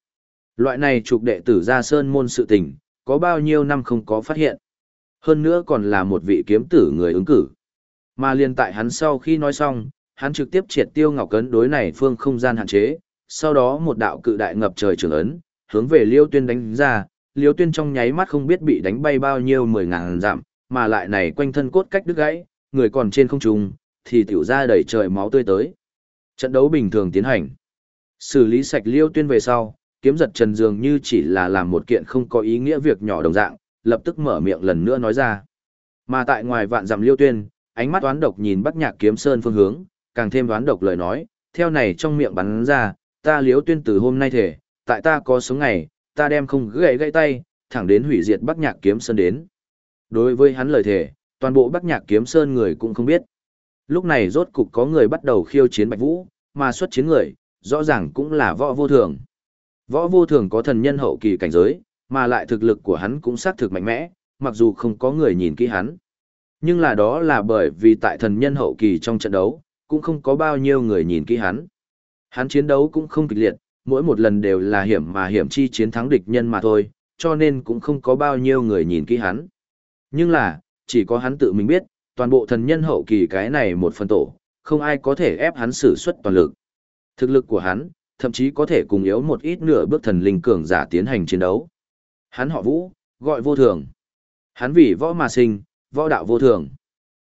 Loại này trục đệ tử ra sơn môn sự tình, có bao nhiêu năm không có phát hiện. Hơn nữa còn là một vị kiếm tử người ứng cử. Mà liên tại hắn sau khi nói xong, hắn trực tiếp triệt tiêu ngọc cấn đối này phương không gian hạn chế, sau đó một đạo cự đại ngập trời trường ấn, hướng về liêu tuyên đánh ra, liêu tuyên trong nháy mắt không biết bị đánh bay bao nhiêu mười ngàn giảm, mà lại này quanh thân cốt cách đứt gãy, người còn trên không trung, thì tiểu ra đầy trời máu tươi tới. Trận đấu bình thường tiến hành. Xử lý sạch liêu tuyên về sau, kiếm giật trần dường như chỉ là làm một kiện không có ý nghĩa việc nhỏ đồng dạng, lập tức mở miệng lần nữa nói ra. Mà tại ngoài vạn dặm liêu tuyên, ánh mắt toán độc nhìn bắc nhạc kiếm sơn phương hướng, càng thêm đoán độc lời nói, theo này trong miệng bắn ra, ta liếu tuyên từ hôm nay thể, tại ta có sống ngày, ta đem không gãy gãy tay, thẳng đến hủy diệt bắc nhạc kiếm sơn đến. Đối với hắn lời thể, toàn bộ bắc nhạc kiếm sơn người cũng không biết. Lúc này rốt cục có người bắt đầu khiêu chiến Bạch Vũ, mà xuất chiến người, rõ ràng cũng là võ vô thường. Võ vô thường có thần nhân hậu kỳ cảnh giới, mà lại thực lực của hắn cũng xác thực mạnh mẽ, mặc dù không có người nhìn kỹ hắn. Nhưng là đó là bởi vì tại thần nhân hậu kỳ trong trận đấu, cũng không có bao nhiêu người nhìn kỹ hắn. Hắn chiến đấu cũng không kịch liệt, mỗi một lần đều là hiểm mà hiểm chi chiến thắng địch nhân mà thôi, cho nên cũng không có bao nhiêu người nhìn kỹ hắn. Nhưng là, chỉ có hắn tự mình biết, toàn bộ thần nhân hậu kỳ cái này một phần tổ, không ai có thể ép hắn sử xuất toàn lực. Thực lực của hắn, thậm chí có thể cùng yếu một ít nửa bước thần linh cường giả tiến hành chiến đấu. Hắn họ Vũ, gọi vô thường. Hắn vì võ mà sinh, võ đạo vô thường.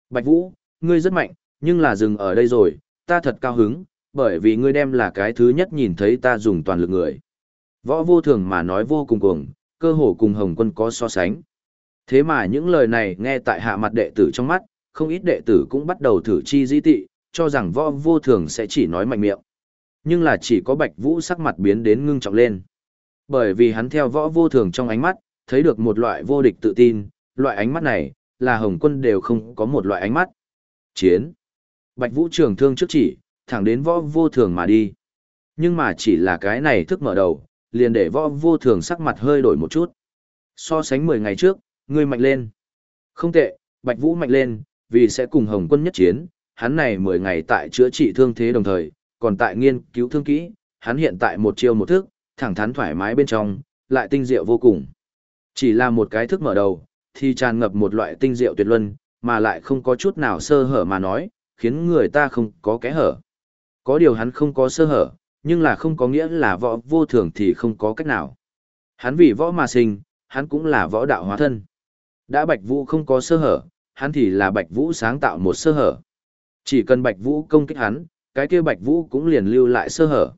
Bạch Vũ, ngươi rất mạnh, nhưng là dừng ở đây rồi, ta thật cao hứng, bởi vì ngươi đem là cái thứ nhất nhìn thấy ta dùng toàn lực người. Võ vô thường mà nói vô cùng cuồng, cơ hồ cùng Hồng Quân có so sánh. Thế mà những lời này nghe tại hạ mặt đệ tử trong mắt, không ít đệ tử cũng bắt đầu thử chi di tị, cho rằng võ vô thường sẽ chỉ nói mạnh miệng. Nhưng là chỉ có Bạch Vũ sắc mặt biến đến ngưng trọng lên. Bởi vì hắn theo võ vô thường trong ánh mắt, thấy được một loại vô địch tự tin, loại ánh mắt này, là Hồng Quân đều không có một loại ánh mắt. Chiến. Bạch Vũ trường thương trước chỉ, thẳng đến võ vô thường mà đi. Nhưng mà chỉ là cái này thức mở đầu, liền để võ vô thường sắc mặt hơi đổi một chút. So sánh 10 ngày trước, ngươi mạnh lên. Không tệ, Bạch Vũ mạnh lên, vì sẽ cùng Hồng Quân nhất chiến, hắn này 10 ngày tại chữa trị thương thế đồng thời, còn tại nghiên cứu thương kỹ, hắn hiện tại một chiêu một thức, thẳng thắn thoải mái bên trong, lại tinh diệu vô cùng. Chỉ là một cái thức mở đầu, thì tràn ngập một loại tinh diệu tuyệt luân, mà lại không có chút nào sơ hở mà nói, khiến người ta không có kẽ hở. Có điều hắn không có sơ hở, nhưng là không có nghĩa là võ vô thường thì không có cách nào. Hắn vì võ mà sinh, hắn cũng là võ đạo hóa thân. Đã Bạch Vũ không có sơ hở, hắn thì là Bạch Vũ sáng tạo một sơ hở. Chỉ cần Bạch Vũ công kích hắn, cái kia Bạch Vũ cũng liền lưu lại sơ hở.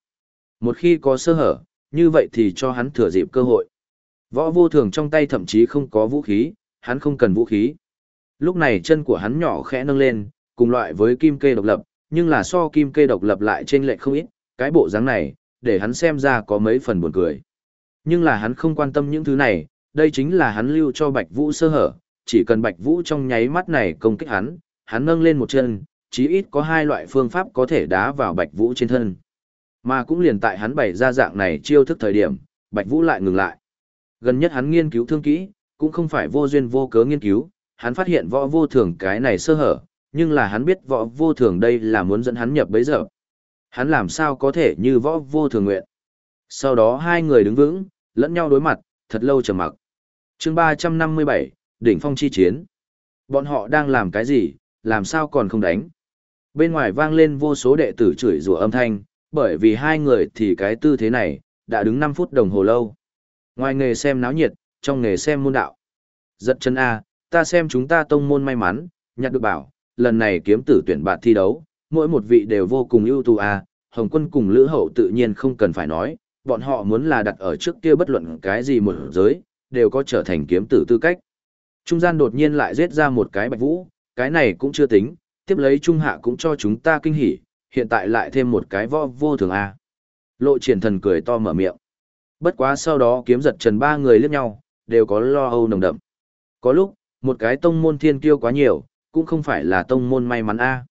Một khi có sơ hở, như vậy thì cho hắn thừa dịp cơ hội. Võ vô thường trong tay thậm chí không có vũ khí, hắn không cần vũ khí. Lúc này chân của hắn nhỏ khẽ nâng lên, cùng loại với kim kê độc lập, nhưng là so kim kê độc lập lại trên lệch không ít, cái bộ dáng này, để hắn xem ra có mấy phần buồn cười. Nhưng là hắn không quan tâm những thứ này, đây chính là hắn lưu cho Bạch Vũ sơ hở, chỉ cần Bạch Vũ trong nháy mắt này công kích hắn, hắn nâng lên một chân, chí ít có hai loại phương pháp có thể đá vào Bạch Vũ trên thân. Mà cũng liền tại hắn bày ra dạng này chiêu thức thời điểm, Bạch Vũ lại ngừng lại. Gần nhất hắn nghiên cứu thương kỹ, cũng không phải vô duyên vô cớ nghiên cứu, hắn phát hiện võ vô thường cái này sơ hở, nhưng là hắn biết võ vô thường đây là muốn dẫn hắn nhập bấy giờ. Hắn làm sao có thể như võ vô thường nguyện. Sau đó hai người đứng vững, lẫn nhau đối mặt, thật lâu trầm mặc. chương 357, đỉnh phong chi chiến. Bọn họ đang làm cái gì, làm sao còn không đánh. Bên ngoài vang lên vô số đệ tử chửi rủa âm thanh, bởi vì hai người thì cái tư thế này, đã đứng 5 phút đồng hồ lâu. Ngoài nghề xem náo nhiệt, trong nghề xem môn đạo. Giật chân A, ta xem chúng ta tông môn may mắn, nhặt được bảo, lần này kiếm tử tuyển bạn thi đấu, mỗi một vị đều vô cùng ưu tú A, Hồng quân cùng Lữ hậu tự nhiên không cần phải nói, bọn họ muốn là đặt ở trước kia bất luận cái gì một giới, đều có trở thành kiếm tử tư cách. Trung gian đột nhiên lại giết ra một cái bạch vũ, cái này cũng chưa tính, tiếp lấy Trung hạ cũng cho chúng ta kinh hỉ, hiện tại lại thêm một cái võ vô thường A. Lộ triển thần cười to mở miệng. Bất quá sau đó kiếm giật trần ba người liếc nhau, đều có lo âu nồng đậm. Có lúc, một cái tông môn thiên kiêu quá nhiều, cũng không phải là tông môn may mắn a.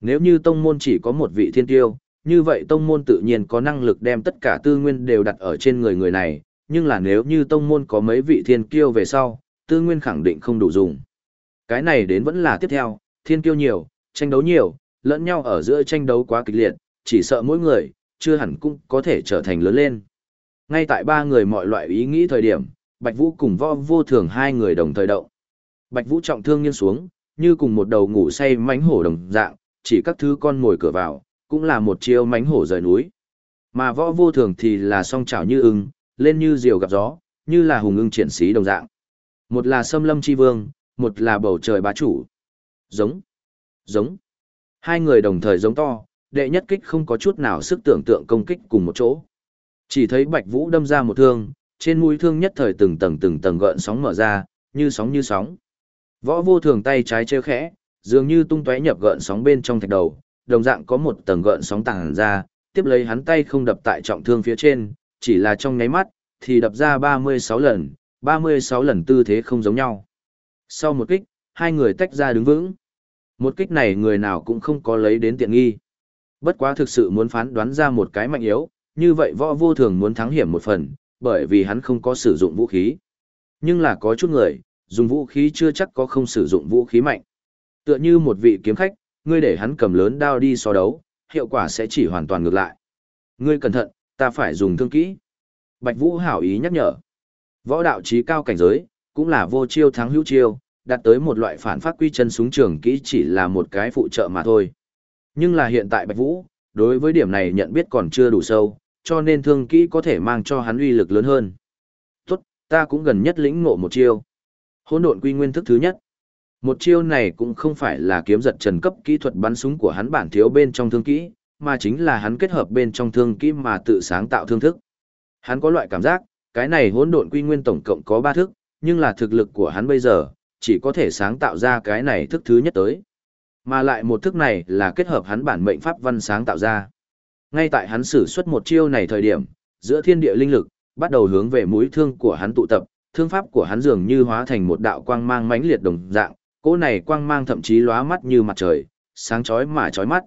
Nếu như tông môn chỉ có một vị thiên tiêu như vậy tông môn tự nhiên có năng lực đem tất cả tư nguyên đều đặt ở trên người người này, nhưng là nếu như tông môn có mấy vị thiên kiêu về sau, tư nguyên khẳng định không đủ dùng. Cái này đến vẫn là tiếp theo, thiên kiêu nhiều, tranh đấu nhiều, lẫn nhau ở giữa tranh đấu quá kịch liệt, chỉ sợ mỗi người, chưa hẳn cũng có thể trở thành lớn lên. Ngay tại ba người mọi loại ý nghĩ thời điểm, Bạch Vũ cùng võ vô thường hai người đồng thời động. Bạch Vũ trọng thương nghiêng xuống, như cùng một đầu ngủ say mánh hổ đồng dạng, chỉ các thứ con ngồi cửa vào, cũng là một chiêu mánh hổ rời núi. Mà võ vô thường thì là song chảo như ưng, lên như diều gặp gió, như là hùng ưng triển sĩ đồng dạng. Một là xâm lâm chi vương, một là bầu trời bá chủ. Giống, giống. Hai người đồng thời giống to, đệ nhất kích không có chút nào sức tưởng tượng công kích cùng một chỗ. Chỉ thấy Bạch Vũ đâm ra một thương, trên mũi thương nhất thời từng tầng từng tầng gợn sóng mở ra, như sóng như sóng. Võ vô thường tay trái treo khẽ, dường như tung tóe nhập gợn sóng bên trong thạch đầu, đồng dạng có một tầng gợn sóng tàng ra, tiếp lấy hắn tay không đập tại trọng thương phía trên, chỉ là trong nháy mắt, thì đập ra 36 lần, 36 lần tư thế không giống nhau. Sau một kích, hai người tách ra đứng vững. Một kích này người nào cũng không có lấy đến tiện nghi. Bất quá thực sự muốn phán đoán ra một cái mạnh yếu, như vậy võ vô thường muốn thắng hiểm một phần, bởi vì hắn không có sử dụng vũ khí. Nhưng là có chút người, dùng vũ khí chưa chắc có không sử dụng vũ khí mạnh. Tựa như một vị kiếm khách, ngươi để hắn cầm lớn đao đi so đấu, hiệu quả sẽ chỉ hoàn toàn ngược lại. Ngươi cẩn thận, ta phải dùng thương kỹ. Bạch Vũ hảo ý nhắc nhở. Võ đạo trí cao cảnh giới, cũng là vô chiêu thắng hữu chiêu, đạt tới một loại phản phát quy chân súng trường kỹ chỉ là một cái phụ trợ mà thôi. Nhưng là hiện tại Bạch Vũ, đối với điểm này nhận biết còn chưa đủ sâu, cho nên thương kỹ có thể mang cho hắn uy lực lớn hơn. Tốt, ta cũng gần nhất lĩnh ngộ một chiêu. Hỗn độn quy nguyên thức thứ nhất. Một chiêu này cũng không phải là kiếm giật trần cấp kỹ thuật bắn súng của hắn bản thiếu bên trong thương kỹ, mà chính là hắn kết hợp bên trong thương kỹ mà tự sáng tạo thương thức. Hắn có loại cảm giác, cái này hỗn độn quy nguyên tổng cộng có ba thức, nhưng là thực lực của hắn bây giờ, chỉ có thể sáng tạo ra cái này thức thứ nhất tới. Mà lại một thức này là kết hợp hắn bản mệnh pháp văn sáng tạo ra. Ngay tại hắn sử xuất một chiêu này thời điểm, giữa thiên địa linh lực, bắt đầu hướng về mũi thương của hắn tụ tập, thương pháp của hắn dường như hóa thành một đạo quang mang mãnh liệt đồng dạng, cỗ này quang mang thậm chí lóa mắt như mặt trời, sáng chói mà chói mắt.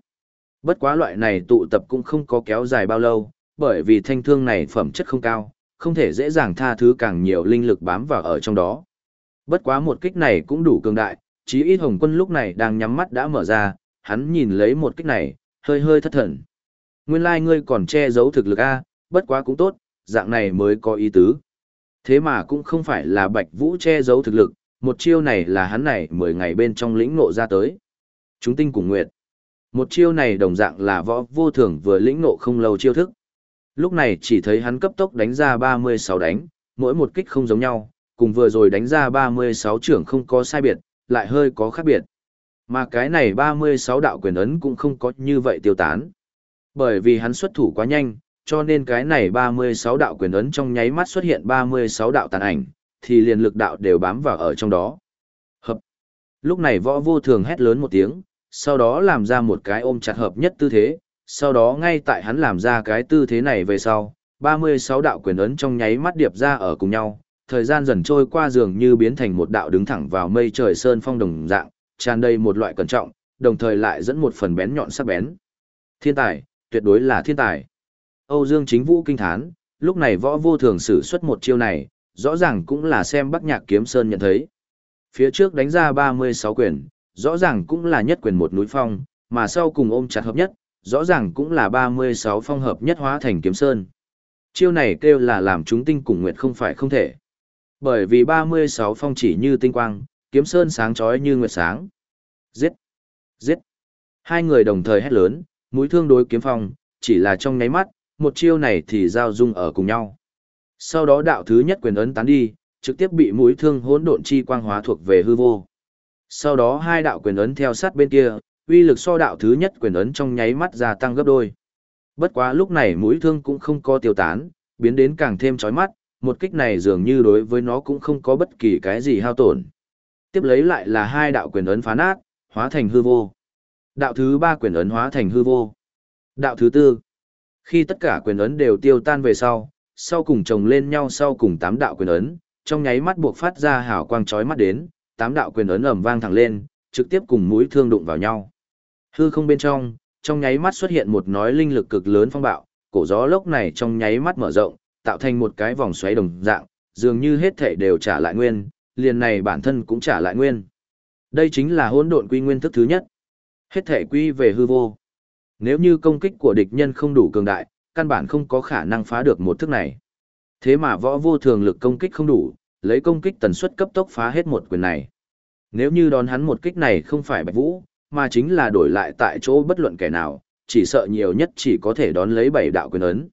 Bất quá loại này tụ tập cũng không có kéo dài bao lâu, bởi vì thanh thương này phẩm chất không cao, không thể dễ dàng tha thứ càng nhiều linh lực bám vào ở trong đó. Bất quá một kích này cũng đủ cường đại, chí ít Hồng Quân lúc này đang nhắm mắt đã mở ra, hắn nhìn lấy một kích này, hơi hơi thất thần. Nguyên lai like ngươi còn che giấu thực lực a, bất quá cũng tốt, dạng này mới có ý tứ. Thế mà cũng không phải là Bạch Vũ che giấu thực lực, một chiêu này là hắn này 10 ngày bên trong lĩnh ngộ ra tới. Chúng tinh cùng nguyệt. Một chiêu này đồng dạng là võ vô thường vừa lĩnh ngộ không lâu chiêu thức. Lúc này chỉ thấy hắn cấp tốc đánh ra 36 đánh, mỗi một kích không giống nhau, cùng vừa rồi đánh ra 36 trưởng không có sai biệt, lại hơi có khác biệt. Mà cái này 36 đạo quyền ấn cũng không có như vậy tiêu tán. Bởi vì hắn xuất thủ quá nhanh, cho nên cái này 36 đạo quyền ấn trong nháy mắt xuất hiện 36 đạo tàn ảnh, thì liền lực đạo đều bám vào ở trong đó. Hợp. Lúc này võ vô thường hét lớn một tiếng, sau đó làm ra một cái ôm chặt hợp nhất tư thế, sau đó ngay tại hắn làm ra cái tư thế này về sau, 36 đạo quyền ấn trong nháy mắt điệp ra ở cùng nhau, thời gian dần trôi qua dường như biến thành một đạo đứng thẳng vào mây trời sơn phong đồng dạng, tràn đầy một loại cẩn trọng, đồng thời lại dẫn một phần bén nhọn sắc bén. Thiên tài, tuyệt đối là thiên tài. Âu Dương Chính Vũ kinh thán, lúc này võ vô thường sử xuất một chiêu này, rõ ràng cũng là xem Bắc Nhạc Kiếm Sơn nhận thấy. Phía trước đánh ra 36 quyền, rõ ràng cũng là nhất quyền một núi phong, mà sau cùng ôm chặt hợp nhất, rõ ràng cũng là 36 phong hợp nhất hóa thành kiếm sơn. Chiêu này kêu là làm chúng tinh cùng nguyệt không phải không thể. Bởi vì 36 phong chỉ như tinh quang, kiếm sơn sáng chói như nguyệt sáng. Giết! Giết! Hai người đồng thời hét lớn, mũi thương đối kiếm phong, chỉ là trong nháy mắt, một chiêu này thì giao dung ở cùng nhau. Sau đó đạo thứ nhất quyền ấn tán đi, trực tiếp bị mũi thương hỗn độn chi quang hóa thuộc về hư vô. Sau đó hai đạo quyền ấn theo sát bên kia, uy lực so đạo thứ nhất quyền ấn trong nháy mắt gia tăng gấp đôi. Bất quá lúc này mũi thương cũng không có tiêu tán, biến đến càng thêm chói mắt, một kích này dường như đối với nó cũng không có bất kỳ cái gì hao tổn. Tiếp lấy lại là hai đạo quyền ấn phá nát, hóa thành hư vô. Đạo thứ ba quyền ấn hóa thành hư vô. Đạo thứ tư. Khi tất cả quyền ấn đều tiêu tan về sau, sau cùng chồng lên nhau sau cùng tám đạo quyền ấn, trong nháy mắt buộc phát ra hào quang chói mắt đến, tám đạo quyền ấn ầm vang thẳng lên, trực tiếp cùng mũi thương đụng vào nhau. Hư không bên trong, trong nháy mắt xuất hiện một nói linh lực cực lớn phong bạo, cổ gió lốc này trong nháy mắt mở rộng, tạo thành một cái vòng xoáy đồng dạng, dường như hết thể đều trả lại nguyên, liền này bản thân cũng trả lại nguyên. Đây chính là hỗn độn quy nguyên thức thứ nhất. Hết thể quy về hư vô. Nếu như công kích của địch nhân không đủ cường đại, căn bản không có khả năng phá được một thức này. Thế mà võ vô thường lực công kích không đủ, lấy công kích tần suất cấp tốc phá hết một quyền này. Nếu như đón hắn một kích này không phải Bạch Vũ, mà chính là đổi lại tại chỗ bất luận kẻ nào, chỉ sợ nhiều nhất chỉ có thể đón lấy bảy đạo quyền ấn.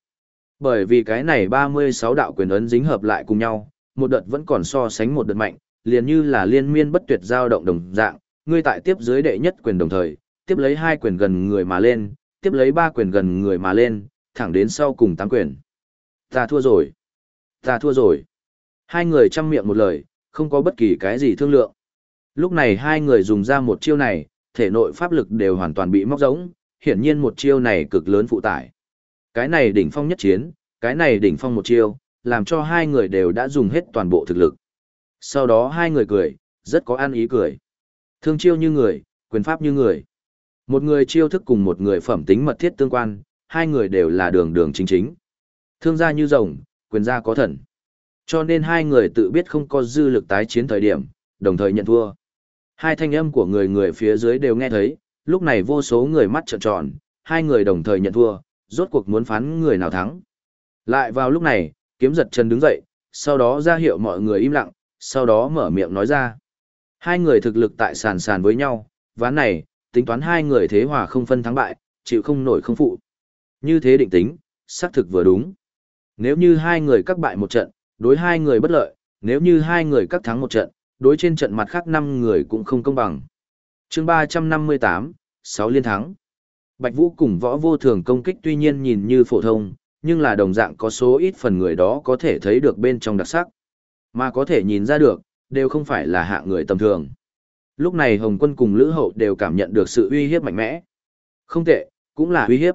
Bởi vì cái này 36 đạo quyền ấn dính hợp lại cùng nhau, một đợt vẫn còn so sánh một đợt mạnh, liền như là liên miên bất tuyệt giao động đồng dạng, ngươi tại tiếp dưới đệ nhất quyền đồng thời, tiếp lấy hai quyền gần người mà lên, tiếp lấy ba quyền gần người mà lên, thẳng đến sau cùng tám quyền. Ta thua rồi. Ta thua rồi. Hai người chăm miệng một lời, không có bất kỳ cái gì thương lượng. Lúc này hai người dùng ra một chiêu này, thể nội pháp lực đều hoàn toàn bị móc rỗng, hiển nhiên một chiêu này cực lớn phụ tải. Cái này đỉnh phong nhất chiến, cái này đỉnh phong một chiêu, làm cho hai người đều đã dùng hết toàn bộ thực lực. Sau đó hai người cười, rất có ăn ý cười. Thương chiêu như người, quyền pháp như người. Một người chiêu thức cùng một người phẩm tính mật thiết tương quan, hai người đều là đường đường chính chính. Thương gia như rồng, quyền gia có thần. Cho nên hai người tự biết không có dư lực tái chiến thời điểm, đồng thời nhận thua. Hai thanh âm của người người phía dưới đều nghe thấy, lúc này vô số người mắt trợn tròn, hai người đồng thời nhận thua, rốt cuộc muốn phán người nào thắng. Lại vào lúc này, kiếm giật chân đứng dậy, sau đó ra hiệu mọi người im lặng, sau đó mở miệng nói ra. Hai người thực lực tại sàn sàn với nhau, ván này, tính toán hai người thế hòa không phân thắng bại, chịu không nổi không phụ. Như thế định tính, xác thực vừa đúng. Nếu như hai người các bại một trận, đối hai người bất lợi, nếu như hai người các thắng một trận, đối trên trận mặt khác năm người cũng không công bằng. chương 358, 6 liên thắng. Bạch Vũ cùng võ vô thường công kích tuy nhiên nhìn như phổ thông, nhưng là đồng dạng có số ít phần người đó có thể thấy được bên trong đặc sắc. Mà có thể nhìn ra được, đều không phải là hạ người tầm thường. Lúc này Hồng Quân cùng Lữ Hậu đều cảm nhận được sự uy hiếp mạnh mẽ. Không tệ, cũng là uy hiếp.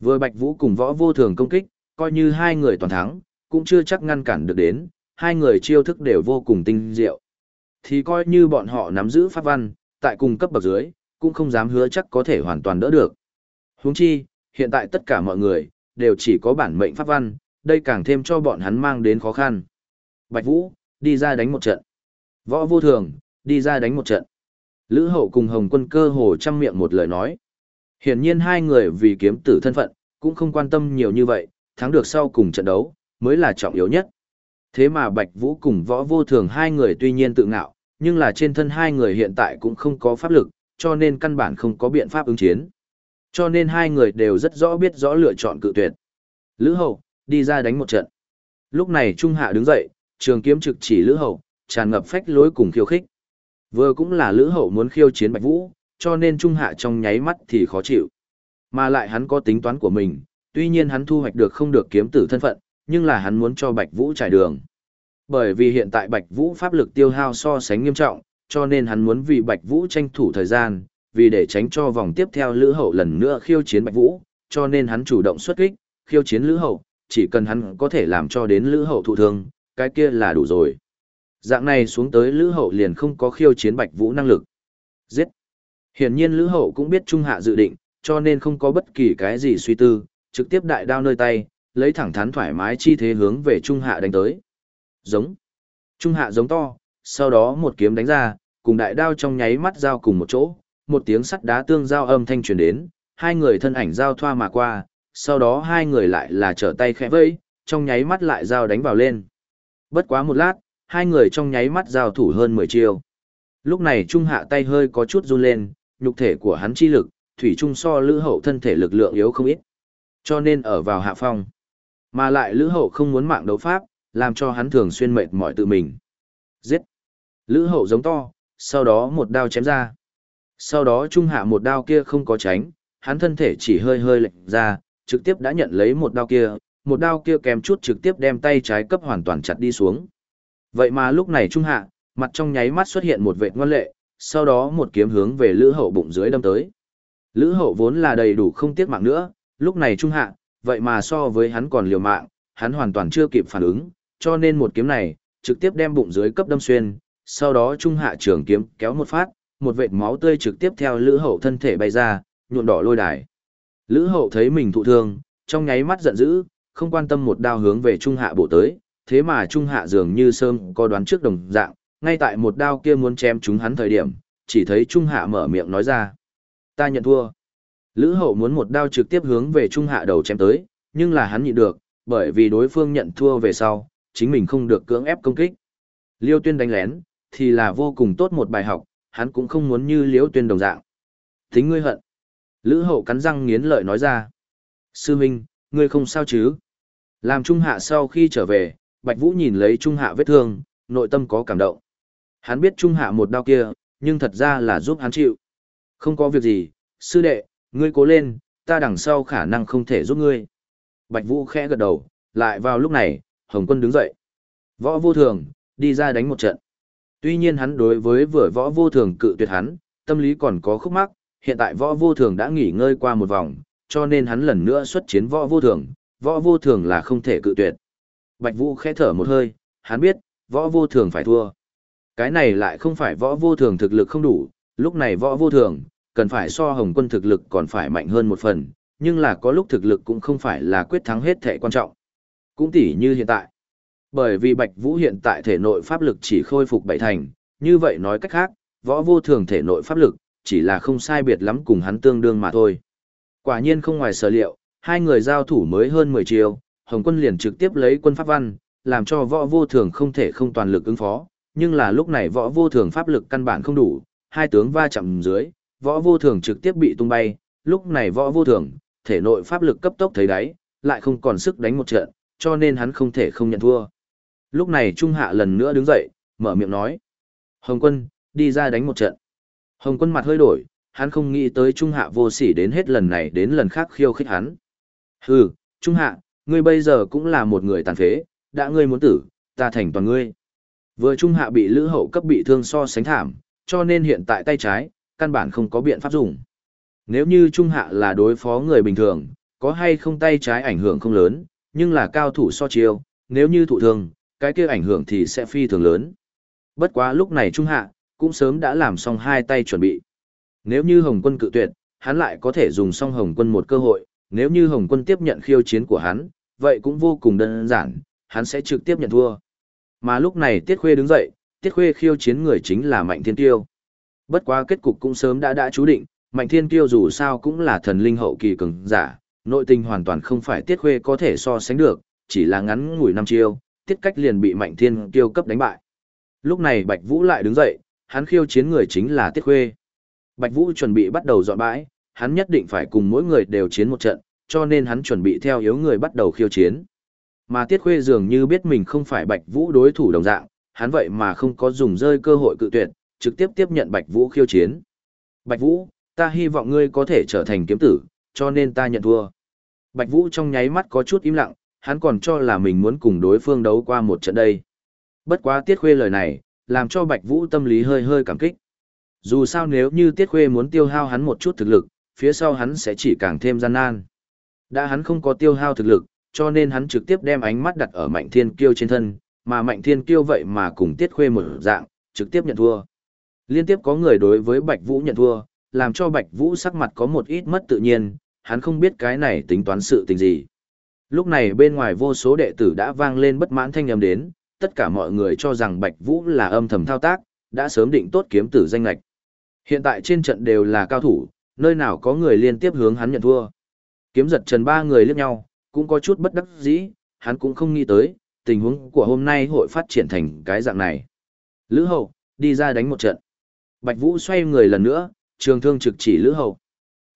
Vừa Bạch Vũ cùng võ vô thường công kích, coi như hai người toàn thắng, cũng chưa chắc ngăn cản được đến, hai người chiêu thức đều vô cùng tinh diệu. Thì coi như bọn họ nắm giữ pháp văn, tại cùng cấp bậc dưới, cũng không dám hứa chắc có thể hoàn toàn đỡ được. Huống chi, hiện tại tất cả mọi người, đều chỉ có bản mệnh pháp văn, đây càng thêm cho bọn hắn mang đến khó khăn. Bạch Vũ, đi ra đánh một trận. Võ vô thường, đi ra đánh một trận. Lữ hậu cùng Hồng quân cơ hồ chăm miệng một lời nói. Hiển nhiên hai người vì kiếm tử thân phận, cũng không quan tâm nhiều như vậy, thắng được sau cùng trận đấu, mới là trọng yếu nhất. Thế mà Bạch Vũ cùng võ vô thường hai người tuy nhiên tự ngạo, nhưng là trên thân hai người hiện tại cũng không có pháp lực, cho nên căn bản không có biện pháp ứng chiến. Cho nên hai người đều rất rõ biết rõ lựa chọn cự tuyệt. Lữ hậu, đi ra đánh một trận. Lúc này Trung Hạ đứng dậy, trường kiếm trực chỉ Lữ hậu, tràn ngập phách lối cùng khiêu khích. Vừa cũng là Lữ hậu muốn khiêu chiến Bạch Vũ, cho nên Trung Hạ trong nháy mắt thì khó chịu. Mà lại hắn có tính toán của mình, tuy nhiên hắn thu hoạch được không được kiếm tử thân phận, nhưng là hắn muốn cho Bạch Vũ trải đường. Bởi vì hiện tại Bạch Vũ pháp lực tiêu hao so sánh nghiêm trọng, cho nên hắn muốn vì Bạch Vũ tranh thủ thời gian, vì để tránh cho vòng tiếp theo Lữ Hậu lần nữa khiêu chiến Bạch Vũ, cho nên hắn chủ động xuất kích, khiêu chiến Lữ Hậu, chỉ cần hắn có thể làm cho đến Lữ Hậu thụ thương, cái kia là đủ rồi. Dạng này xuống tới Lữ Hậu liền không có khiêu chiến Bạch Vũ năng lực. Giết! Hiển nhiên Lữ Hậu cũng biết Trung Hạ dự định, cho nên không có bất kỳ cái gì suy tư, trực tiếp đại đao nơi tay, lấy thẳng thắn thoải mái chi thế hướng về Trung Hạ đánh tới. Giống. Trung Hạ giống to, sau đó một kiếm đánh ra, cùng đại đao trong nháy mắt giao cùng một chỗ, một tiếng sắt đá tương giao âm thanh truyền đến, hai người thân ảnh giao thoa mà qua, sau đó hai người lại là trở tay khẽ vẫy, trong nháy mắt lại giao đánh vào lên. Bất quá một lát, hai người trong nháy mắt giao thủ hơn 10 chiêu. Lúc này Trung Hạ tay hơi có chút run lên, nhục thể của hắn chi lực, thủy trung so lữ hậu thân thể lực lượng yếu không ít. Cho nên ở vào hạ phong. Mà lại lữ hậu không muốn mạng đấu pháp, làm cho hắn thường xuyên mệt mỏi tự mình. Giết! Lữ hậu giống to, sau đó một đao chém ra. Sau đó trung hạ một đao kia không có tránh, hắn thân thể chỉ hơi hơi lệch ra, trực tiếp đã nhận lấy một đao kia, một đao kia kèm chút trực tiếp đem tay trái cấp hoàn toàn chặt đi xuống. Vậy mà lúc này trung hạ, mặt trong nháy mắt xuất hiện một vệt ngoan lệ, sau đó một kiếm hướng về lữ hậu bụng dưới đâm tới. Lữ hậu vốn là đầy đủ không tiếc mạng nữa, lúc này trung hạ, vậy mà so với hắn còn liều mạng, hắn hoàn toàn chưa kịp phản ứng, cho nên một kiếm này, trực tiếp đem bụng dưới cấp đâm xuyên, sau đó trung hạ trường kiếm kéo một phát, một vệt máu tươi trực tiếp theo lữ hậu thân thể bay ra, nhuộn đỏ lôi đài. Lữ hậu thấy mình thụ thương, trong nháy mắt giận dữ, không quan tâm một đao hướng về trung hạ bổ tới, thế mà trung hạ dường như sơm có đoán trước đồng dạng, ngay tại một đao kia muốn chém chúng hắn thời điểm, chỉ thấy trung hạ mở miệng nói ra. Ta nhận thua. Lữ hậu muốn một đao trực tiếp hướng về trung hạ đầu chém tới, nhưng là hắn nhịn được, bởi vì đối phương nhận thua về sau, chính mình không được cưỡng ép công kích. Liêu tuyên đánh lén, thì là vô cùng tốt một bài học, hắn cũng không muốn như liêu tuyên đồng dạng. Tính ngươi hận. Lữ hậu cắn răng nghiến lợi nói ra. Sư Minh, ngươi không sao chứ? Làm Trung Hạ sau khi trở về, Bạch Vũ nhìn lấy Trung Hạ vết thương, nội tâm có cảm động. Hắn biết Trung Hạ một đau kia, nhưng thật ra là giúp hắn chịu. Không có việc gì, sư đệ, ngươi cố lên, ta đằng sau khả năng không thể giúp ngươi. Bạch Vũ khẽ gật đầu, lại vào lúc này, Hồng Quân đứng dậy. Võ vô thường, đi ra đánh một trận. Tuy nhiên hắn đối với vừa võ vô thường cự tuyệt hắn, tâm lý còn có khúc mắc, hiện tại võ vô thường đã nghỉ ngơi qua một vòng, cho nên hắn lần nữa xuất chiến võ vô thường, võ vô thường là không thể cự tuyệt. Bạch Vũ khẽ thở một hơi, hắn biết, võ vô thường phải thua. Cái này lại không phải võ vô thường thực lực không đủ, lúc này võ vô thường, cần phải so hồng quân thực lực còn phải mạnh hơn một phần, nhưng là có lúc thực lực cũng không phải là quyết thắng hết thể quan trọng. Cũng tỉ như hiện tại. Bởi vì Bạch Vũ hiện tại thể nội pháp lực chỉ khôi phục bảy thành, như vậy nói cách khác, võ vô thường thể nội pháp lực, chỉ là không sai biệt lắm cùng hắn tương đương mà thôi. Quả nhiên không ngoài sở liệu, hai người giao thủ mới hơn 10 chiều, Hồng quân liền trực tiếp lấy quân pháp văn, làm cho võ vô thường không thể không toàn lực ứng phó, nhưng là lúc này võ vô thường pháp lực căn bản không đủ, hai tướng va chạm dưới, võ vô thường trực tiếp bị tung bay, lúc này võ vô thường, thể nội pháp lực cấp tốc thấy đáy, lại không còn sức đánh một trận, cho nên hắn không thể không nhận thua. Lúc này Trung Hạ lần nữa đứng dậy, mở miệng nói. Hồng quân, đi ra đánh một trận. Hồng quân mặt hơi đổi, hắn không nghĩ tới Trung Hạ vô sỉ đến hết lần này đến lần khác khiêu khích hắn. Hừ, Trung Hạ, ngươi bây giờ cũng là một người tàn phế, đã ngươi muốn tử, ta thành toàn ngươi. Vừa Trung Hạ bị Lữ Hậu cấp bị thương so sánh thảm, cho nên hiện tại tay trái, căn bản không có biện pháp dùng. Nếu như Trung Hạ là đối phó người bình thường, có hay không tay trái ảnh hưởng không lớn, nhưng là cao thủ so chiêu, nếu như thụ thương, cái kia ảnh hưởng thì sẽ phi thường lớn. Bất quá lúc này Trung Hạ, cũng sớm đã làm xong hai tay chuẩn bị. Nếu như Hồng quân cự tuyệt, hắn lại có thể dùng xong Hồng quân một cơ hội, nếu như Hồng quân tiếp nhận khiêu chiến của hắn, vậy cũng vô cùng đơn giản, hắn sẽ trực tiếp nhận thua. Mà lúc này Tiết Khuê đứng dậy, Tiết Khuê khiêu chiến người chính là Mạnh Thiên Tiêu. Bất quá kết cục cũng sớm đã đã chú định, Mạnh Thiên Tiêu dù sao cũng là thần linh hậu kỳ cường giả, nội tình hoàn toàn không phải Tiết Khuê có thể so sánh được, chỉ là ngắn ngủi năm chiêu, Tiết Cách liền bị Mạnh Thiên Tiêu cấp đánh bại. Lúc này Bạch Vũ lại đứng dậy, hắn khiêu chiến người chính là Tiết Khuê. Bạch Vũ chuẩn bị bắt đầu dọn bãi, hắn nhất định phải cùng mỗi người đều chiến một trận, cho nên hắn chuẩn bị theo yếu người bắt đầu khiêu chiến. Mà Tiết Khuê dường như biết mình không phải Bạch Vũ đối thủ đồng dạng, hắn vậy mà không có dùng rơi cơ hội cự tuyệt, trực tiếp tiếp nhận Bạch Vũ khiêu chiến. Bạch Vũ, ta hy vọng ngươi có thể trở thành kiếm tử, cho nên ta nhận thua. Bạch Vũ trong nháy mắt có chút im lặng, hắn còn cho là mình muốn cùng đối phương đấu qua một trận đây. Bất quá Tiết Khuê lời này, làm cho Bạch Vũ tâm lý hơi hơi cảm kích. Dù sao nếu như Tiết Khuê muốn tiêu hao hắn một chút thực lực, phía sau hắn sẽ chỉ càng thêm gian nan. Đã hắn không có tiêu hao thực lực, cho nên hắn trực tiếp đem ánh mắt đặt ở Mạnh Thiên Kiêu trên thân, mà Mạnh Thiên Kiêu vậy mà cùng Tiết Khuê một dạng, trực tiếp nhận thua. Liên tiếp có người đối với Bạch Vũ nhận thua, làm cho Bạch Vũ sắc mặt có một ít mất tự nhiên, hắn không biết cái này tính toán sự tình gì. Lúc này bên ngoài vô số đệ tử đã vang lên bất mãn thanh âm đến, tất cả mọi người cho rằng Bạch Vũ là âm thầm thao tác, đã sớm định tốt kiếm tử danh lạch. Hiện tại trên trận đều là cao thủ, nơi nào có người liên tiếp hướng hắn nhận thua. Kiếm giật trần ba người liếc nhau, cũng có chút bất đắc dĩ, hắn cũng không nghĩ tới, tình huống của hôm nay hội phát triển thành cái dạng này. Lữ hậu, đi ra đánh một trận. Bạch Vũ xoay người lần nữa, trường thương trực chỉ Lữ hậu.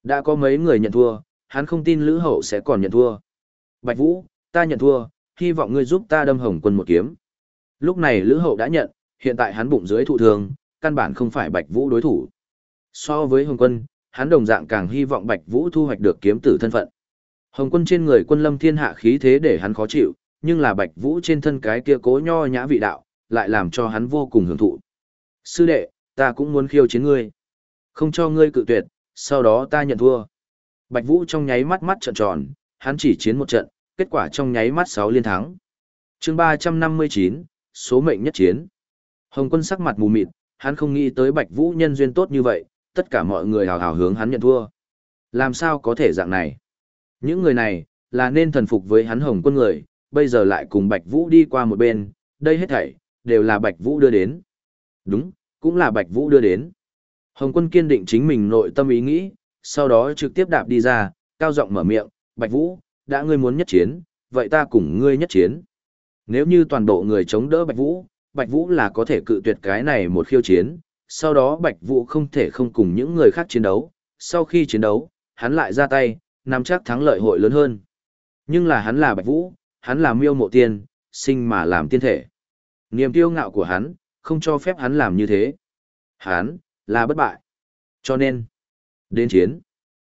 Đã có mấy người nhận thua, hắn không tin Lữ hậu sẽ còn nhận thua. Bạch Vũ, ta nhận thua, hy vọng ngươi giúp ta đâm hồng quân một kiếm. Lúc này Lữ hậu đã nhận, hiện tại hắn bụng dưới thụ thương, căn bản không phải Bạch Vũ đối thủ. So với hồng quân, hắn đồng dạng càng hy vọng Bạch Vũ thu hoạch được kiếm tử thân phận. Hồng quân trên người quân lâm thiên hạ khí thế để hắn khó chịu, nhưng là Bạch Vũ trên thân cái kia cố nho nhã vị đạo, lại làm cho hắn vô cùng hưởng thụ. Sư đệ, ta cũng muốn khiêu chiến ngươi. Không cho ngươi cự tuyệt, sau đó ta nhận thua. Bạch Vũ trong nháy mắt mắt trợn tròn, hắn chỉ chiến một trận, kết quả trong nháy mắt 6 liên thắng. chương 359, số mệnh nhất chiến. Hồng quân sắc mặt mù mịt, hắn không nghĩ tới Bạch Vũ nhân duyên tốt như vậy, tất cả mọi người hào hào hướng hắn nhận thua. Làm sao có thể dạng này? Những người này, là nên thần phục với hắn hồng quân người, bây giờ lại cùng Bạch Vũ đi qua một bên, đây hết thảy, đều là Bạch Vũ đưa đến. Đúng, cũng là Bạch Vũ đưa đến. Hồng quân kiên định chính mình nội tâm ý nghĩ, sau đó trực tiếp đạp đi ra, cao giọng mở miệng, Bạch Vũ, đã ngươi muốn nhất chiến, vậy ta cùng ngươi nhất chiến. Nếu như toàn bộ người chống đỡ Bạch Vũ, Bạch Vũ là có thể cự tuyệt cái này một khiêu chiến, sau đó Bạch Vũ không thể không cùng những người khác chiến đấu, sau khi chiến đấu, hắn lại ra tay, nắm chắc thắng lợi hội lớn hơn. Nhưng là hắn là Bạch Vũ, hắn là miêu mộ tiên, sinh mà làm tiên thể. Niềm tiêu ngạo của hắn, không cho phép hắn làm như thế. Hắn, là bất bại. Cho nên, đến chiến.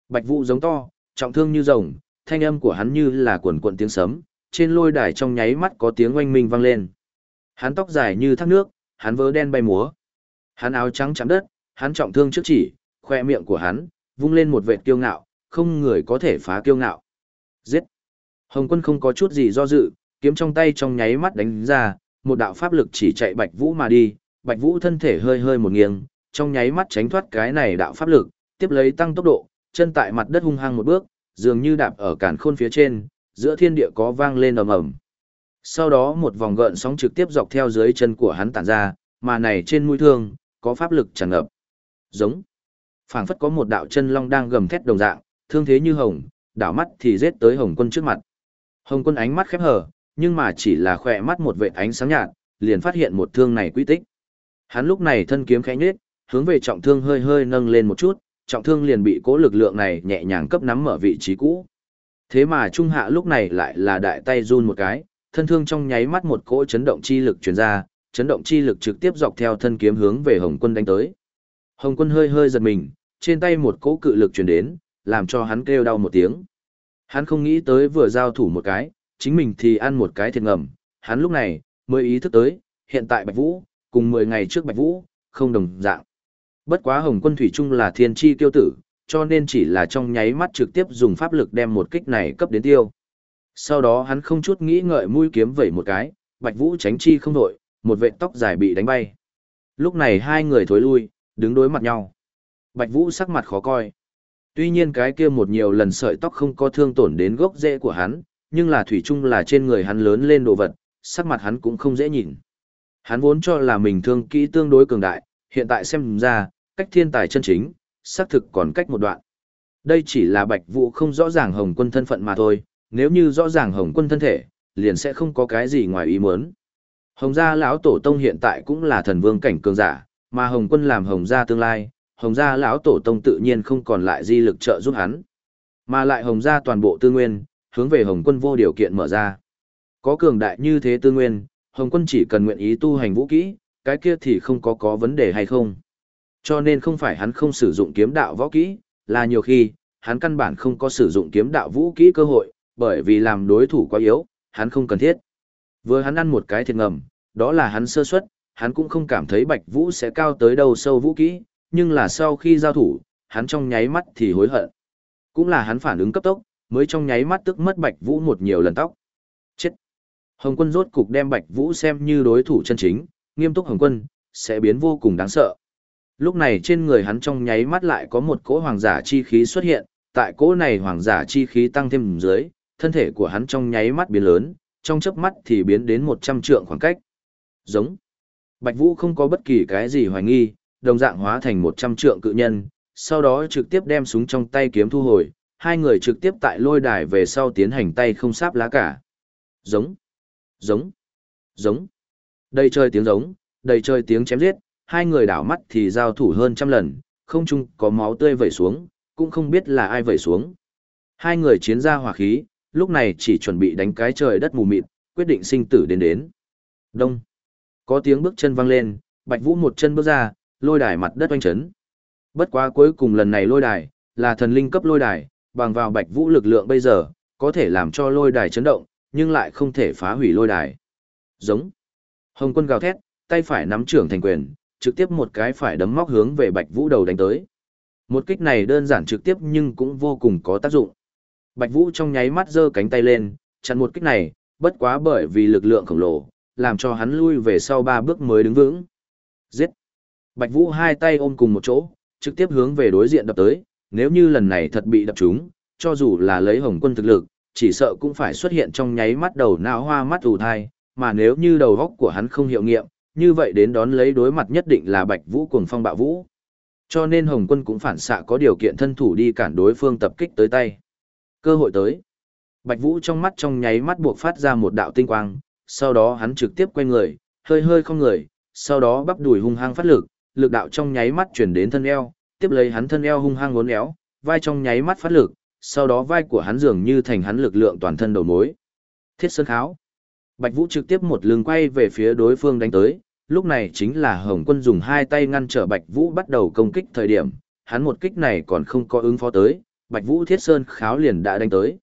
Bạch Vũ giống to, trọng thương như rồng, thanh âm của hắn như là quần quần tiếng sấm, trên lôi đài trong nháy mắt có tiếng oanh minh vang lên. Hắn tóc dài như thác nước, hắn vớ đen bay múa. Hắn áo trắng chạm đất, hắn trọng thương trước chỉ, khoe miệng của hắn, vung lên một vệt kiêu ngạo, không người có thể phá kiêu ngạo. Giết! Hồng quân không có chút gì do dự, kiếm trong tay trong nháy mắt đánh ra, một đạo pháp lực chỉ chạy Bạch Vũ mà đi, Bạch Vũ thân thể hơi hơi một nghiêng, trong nháy mắt tránh thoát cái này đạo pháp lực, tiếp lấy tăng tốc độ, chân tại mặt đất hung hăng một bước, dường như đạp ở cản khôn phía trên, giữa thiên địa có vang lên ầm ầm. Sau đó một vòng gợn sóng trực tiếp dọc theo dưới chân của hắn tản ra, mà này trên mũi thương, có pháp lực tràn ngập. Giống. phảng phất có một đạo chân long đang gầm thét đồng dạng, thương thế như hồng, đảo mắt thì giết tới Hồng Quân trước mặt. Hồng Quân ánh mắt khép hờ, nhưng mà chỉ là khỏe mắt một vệt ánh sáng nhạt, liền phát hiện một thương này quy tích. Hắn lúc này thân kiếm khẽ nhếch, hướng về trọng thương hơi hơi nâng lên một chút, trọng thương liền bị cố lực lượng này nhẹ nhàng cấp nắm ở vị trí cũ. Thế mà Trung Hạ lúc này lại là đại tay run một cái, thân thương trong nháy mắt một cỗ chấn động chi lực truyền ra, chấn động chi lực trực tiếp dọc theo thân kiếm hướng về Hồng Quân đánh tới. Hồng Quân hơi hơi giật mình, trên tay một cỗ cự lực truyền đến, làm cho hắn kêu đau một tiếng. Hắn không nghĩ tới vừa giao thủ một cái, chính mình thì ăn một cái thiệt ngầm, hắn lúc này mới ý thức tới, hiện tại Bạch Vũ, cùng 10 ngày trước Bạch Vũ, không đồng dạng. Bất quá Hồng Quân Thủy Trung là thiên chi tiêu tử, cho nên chỉ là trong nháy mắt trực tiếp dùng pháp lực đem một kích này cấp đến tiêu. Sau đó hắn không chút nghĩ ngợi mũi kiếm vẩy một cái, Bạch Vũ tránh chi không đổi, một vệ tóc dài bị đánh bay. Lúc này hai người thối lui, đứng đối mặt nhau. Bạch Vũ sắc mặt khó coi. Tuy nhiên cái kia một nhiều lần sợi tóc không có thương tổn đến gốc rễ của hắn, nhưng là thủy chung là trên người hắn lớn lên đồ vật, sắc mặt hắn cũng không dễ nhìn. Hắn vốn cho là mình thương kỹ tương đối cường đại, hiện tại xem ra, cách thiên tài chân chính, xác thực còn cách một đoạn. Đây chỉ là Bạch Vũ không rõ ràng Hồng Quân thân phận mà thôi, nếu như rõ ràng Hồng Quân thân thể, liền sẽ không có cái gì ngoài ý muốn. Hồng gia lão tổ tông hiện tại cũng là thần vương cảnh cường giả, mà Hồng Quân làm Hồng gia tương lai, Hồng gia lão tổ tông tự nhiên không còn lại di lực trợ giúp hắn, mà lại Hồng gia toàn bộ tư nguyên, hướng về Hồng Quân vô điều kiện mở ra. Có cường đại như thế tư nguyên, Hồng Quân chỉ cần nguyện ý tu hành vũ kỹ, cái kia thì không có có vấn đề hay không. Cho nên không phải hắn không sử dụng kiếm đạo võ kỹ, là nhiều khi, hắn căn bản không có sử dụng kiếm đạo vũ kỹ cơ hội, bởi vì làm đối thủ quá yếu, hắn không cần thiết. Vừa hắn ăn một cái thiệt ngầm, đó là hắn sơ suất, hắn cũng không cảm thấy Bạch Vũ sẽ cao tới đâu sâu vũ kỹ, nhưng là sau khi giao thủ, hắn trong nháy mắt thì hối hận. Cũng là hắn phản ứng cấp tốc, mới trong nháy mắt tức mất Bạch Vũ một nhiều lần tóc. Chết! Hồng quân rốt cục đem Bạch Vũ xem như đối thủ chân chính, nghiêm túc Hồng quân, sẽ biến vô cùng đáng sợ. Lúc này trên người hắn trong nháy mắt lại có một cỗ hoàng giả chi khí xuất hiện, tại cỗ này hoàng giả chi khí tăng thêm dưới, thân thể của hắn trong nháy mắt biến lớn, trong chớp mắt thì biến đến 100 trượng khoảng cách. Giống. Bạch Vũ không có bất kỳ cái gì hoài nghi, đồng dạng hóa thành 100 trượng cự nhân, sau đó trực tiếp đem súng trong tay kiếm thu hồi, hai người trực tiếp tại lôi đài về sau tiến hành tay không sáp lá cả. Giống. Giống. Giống. đây trời tiếng giống, đầy trời tiếng chém giết, hai người đảo mắt thì giao thủ hơn trăm lần, không chung có máu tươi vẩy xuống, cũng không biết là ai vẩy xuống. Hai người chiến ra hỏa khí, lúc này chỉ chuẩn bị đánh cái trời đất mù mịt, quyết định sinh tử đến đến. Đông. Có tiếng bước chân vang lên, Bạch Vũ một chân bước ra, lôi đài mặt đất oanh chấn. Bất quá cuối cùng lần này lôi đài, là thần linh cấp lôi đài, bằng vào Bạch Vũ lực lượng bây giờ, có thể làm cho lôi đài chấn động, nhưng lại không thể phá hủy lôi đài. Giống. Hồng quân gào thét, tay phải nắm trưởng thành quyền, trực tiếp một cái phải đấm móc hướng về Bạch Vũ đầu đánh tới. Một kích này đơn giản trực tiếp nhưng cũng vô cùng có tác dụng. Bạch Vũ trong nháy mắt giơ cánh tay lên, chặn một kích này, bất quá bởi vì lực lượng khổng lồ, làm cho hắn lui về sau ba bước mới đứng vững. Giết! Bạch Vũ hai tay ôm cùng một chỗ, trực tiếp hướng về đối diện đập tới, nếu như lần này thật bị đập trúng, cho dù là lấy hồng quân thực lực, chỉ sợ cũng phải xuất hiện trong nháy mắt đầu não hoa mắt ù thai, mà nếu như đầu góc của hắn không hiệu nghiệm, như vậy đến đón lấy đối mặt nhất định là Bạch Vũ cuồng phong bạo vũ. Cho nên Hồng Quân cũng phản xạ có điều kiện thân thủ đi cản đối phương tập kích tới tay. Cơ hội tới. Bạch Vũ trong mắt trong nháy mắt buộc phát ra một đạo tinh quang, sau đó hắn trực tiếp quay người, hơi hơi không người, sau đó bắp đùi hung hăng phát lực, lực đạo trong nháy mắt chuyển đến thân eo, tiếp lấy hắn thân eo hung hăng uốn éo, vai trong nháy mắt phát lực, sau đó vai của hắn dường như thành hắn lực lượng toàn thân đầu mối. Thiết sơn kháo. Bạch Vũ trực tiếp một lưng quay về phía đối phương đánh tới, lúc này chính là Hồng Quân dùng hai tay ngăn trở Bạch Vũ bắt đầu công kích thời điểm, hắn một kích này còn không có ứng phó tới, Bạch Vũ Thiết Sơn kháo liền đã đánh tới.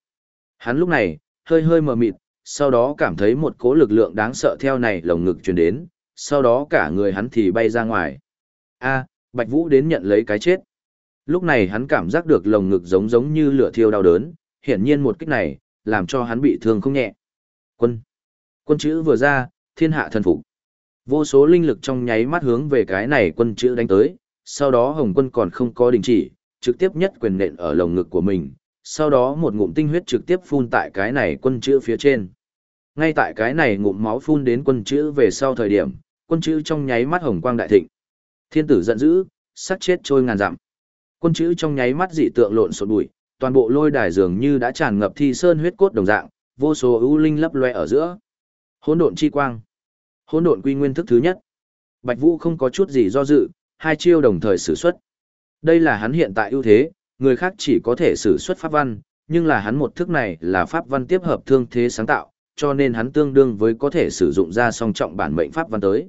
Hắn lúc này, hơi hơi mờ mịt, sau đó cảm thấy một cỗ lực lượng đáng sợ theo này lồng ngực truyền đến, sau đó cả người hắn thì bay ra ngoài. A, Bạch Vũ đến nhận lấy cái chết. Lúc này hắn cảm giác được lồng ngực giống giống như lửa thiêu đau đớn, hiển nhiên một kích này, làm cho hắn bị thương không nhẹ. Quân. Quân chữ vừa ra, thiên hạ thần phục. Vô số linh lực trong nháy mắt hướng về cái này quân chữ đánh tới, sau đó Hồng quân còn không có đình chỉ, trực tiếp nhất quyền nện ở lồng ngực của mình, sau đó một ngụm tinh huyết trực tiếp phun tại cái này quân chữ phía trên. Ngay tại cái này ngụm máu phun đến quân chữ về sau thời điểm, quân chữ trong nháy mắt hồng quang đại thịnh. Thiên tử giận dữ, sát chết trôi ngàn dặm. Quân chữ trong nháy mắt dị tượng lộn xộn bụi, toàn bộ lôi đài dường như đã tràn ngập thi sơn huyết cốt đồng dạng, vô số ưu linh lấp loe ở giữa. Hỗn độn chi quang. Hỗn độn quy nguyên thức thứ nhất. Bạch Vũ không có chút gì do dự, hai chiêu đồng thời sử xuất. Đây là hắn hiện tại ưu thế, người khác chỉ có thể sử xuất pháp văn, nhưng là hắn một thức này là pháp văn tiếp hợp thương thế sáng tạo, cho nên hắn tương đương với có thể sử dụng ra song trọng bản mệnh pháp văn tới.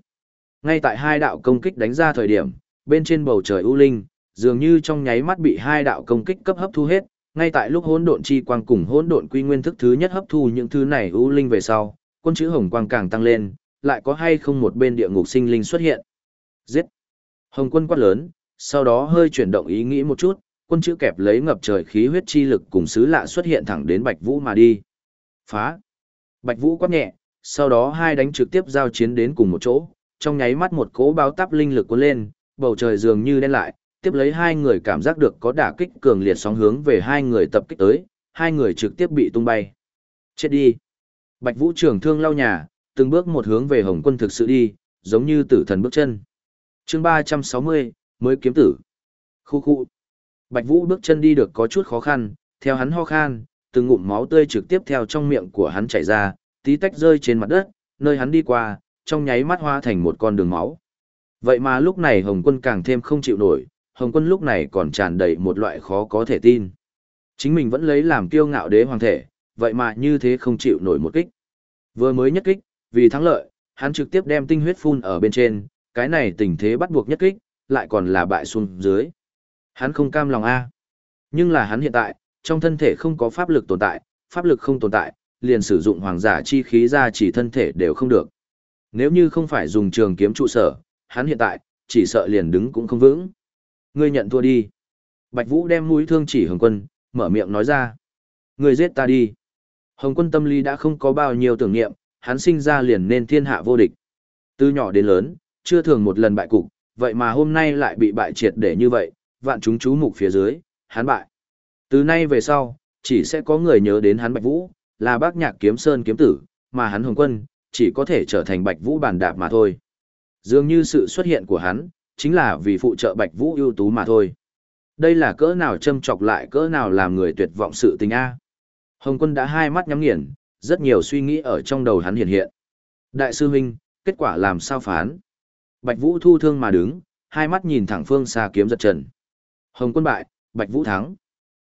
Ngay tại hai đạo công kích đánh ra thời điểm, bên trên bầu trời u linh, dường như trong nháy mắt bị hai đạo công kích cấp hấp thu hết, ngay tại lúc hỗn độn chi quang cùng hỗn độn quy nguyên thức thứ nhất hấp thu những thứ này u linh về sau, quân chữ hồng quang càng tăng lên, lại có hay không một bên địa ngục sinh linh xuất hiện. Giết! Hồng quân quát lớn, sau đó hơi chuyển động ý nghĩ một chút, quân chữ kẹp lấy ngập trời khí huyết chi lực cùng sứ lạ xuất hiện thẳng đến Bạch Vũ mà đi. Phá! Bạch Vũ quát nhẹ, sau đó hai đánh trực tiếp giao chiến đến cùng một chỗ, trong nháy mắt một cỗ báo táp linh lực cuốn lên, bầu trời dường như đen lại, tiếp lấy hai người cảm giác được có đả kích cường liệt sóng hướng về hai người tập kích tới, hai người trực tiếp bị tung bay. Chết đi! Bạch Vũ trưởng thương lau nhà, từng bước một hướng về Hồng Quân thực sự đi, giống như tử thần bước chân. Chương 360, mới kiếm tử. Khu khu. Bạch Vũ bước chân đi được có chút khó khăn, theo hắn ho khan, từng ngụm máu tươi trực tiếp theo trong miệng của hắn chảy ra, tí tách rơi trên mặt đất, nơi hắn đi qua, trong nháy mắt hóa thành một con đường máu. Vậy mà lúc này Hồng Quân càng thêm không chịu nổi, Hồng Quân lúc này còn tràn đầy một loại khó có thể tin. Chính mình vẫn lấy làm kiêu ngạo đế hoàng thể, vậy mà như thế không chịu nổi một kích. Vừa mới nhất kích, vì thắng lợi, hắn trực tiếp đem tinh huyết phun ở bên trên, cái này tình thế bắt buộc nhất kích, lại còn là bại xuống dưới. Hắn không cam lòng a. Nhưng là hắn hiện tại, trong thân thể không có pháp lực tồn tại, pháp lực không tồn tại, liền sử dụng hoàng giả chi khí ra chỉ thân thể đều không được. Nếu như không phải dùng trường kiếm trụ sở, hắn hiện tại, chỉ sợ liền đứng cũng không vững. Ngươi nhận thua đi. Bạch Vũ đem mũi thương chỉ Hồng Quân, mở miệng nói ra. Ngươi giết ta đi. Hồng Quân tâm lý đã không có bao nhiêu tưởng niệm, hắn sinh ra liền nên thiên hạ vô địch. Từ nhỏ đến lớn, chưa thường một lần bại cục, vậy mà hôm nay lại bị bại triệt để như vậy, vạn chúng chú mục phía dưới, hắn bại. Từ nay về sau, chỉ sẽ có người nhớ đến hắn Bạch Vũ, là bác nhạc kiếm sơn kiếm tử, mà hắn Hồng Quân, chỉ có thể trở thành Bạch Vũ bàn đạp mà thôi. Dường như sự xuất hiện của hắn, chính là vì phụ trợ Bạch Vũ ưu tú mà thôi. Đây là cỡ nào châm chọc lại cỡ nào làm người tuyệt vọng sự tình A. Hồng Quân đã hai mắt nhắm nghiền, rất nhiều suy nghĩ ở trong đầu hắn hiện hiện. Đại sư huynh, kết quả làm sao phán? Bạch Vũ thu thương mà đứng, hai mắt nhìn thẳng phương xa kiếm giật trần. Hồng quân bại, Bạch Vũ thắng.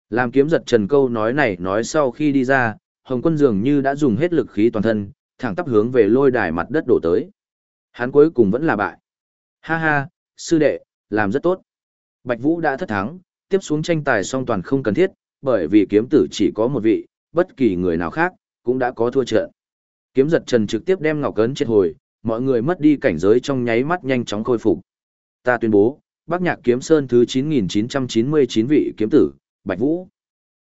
Làm kiếm giật trần câu nói này nói sau khi đi ra, Hồng quân dường như đã dùng hết lực khí toàn thân, thẳng tắp hướng về lôi đài mặt đất đổ tới. Hắn cuối cùng vẫn là bại. Ha ha, sư đệ, làm rất tốt. Bạch Vũ đã thất thắng, tiếp xuống tranh tài song toàn không cần thiết, bởi vì kiếm tử chỉ có một vị, bất kỳ người nào khác, cũng đã có thua trận. Kiếm giật trần trực tiếp đem ngọc cấn chết hồi, mọi người mất đi cảnh giới trong nháy mắt nhanh chóng khôi phục. Ta tuyên bố, Bắc Nhạc Kiếm Sơn thứ 9999 vị kiếm tử, Bạch Vũ.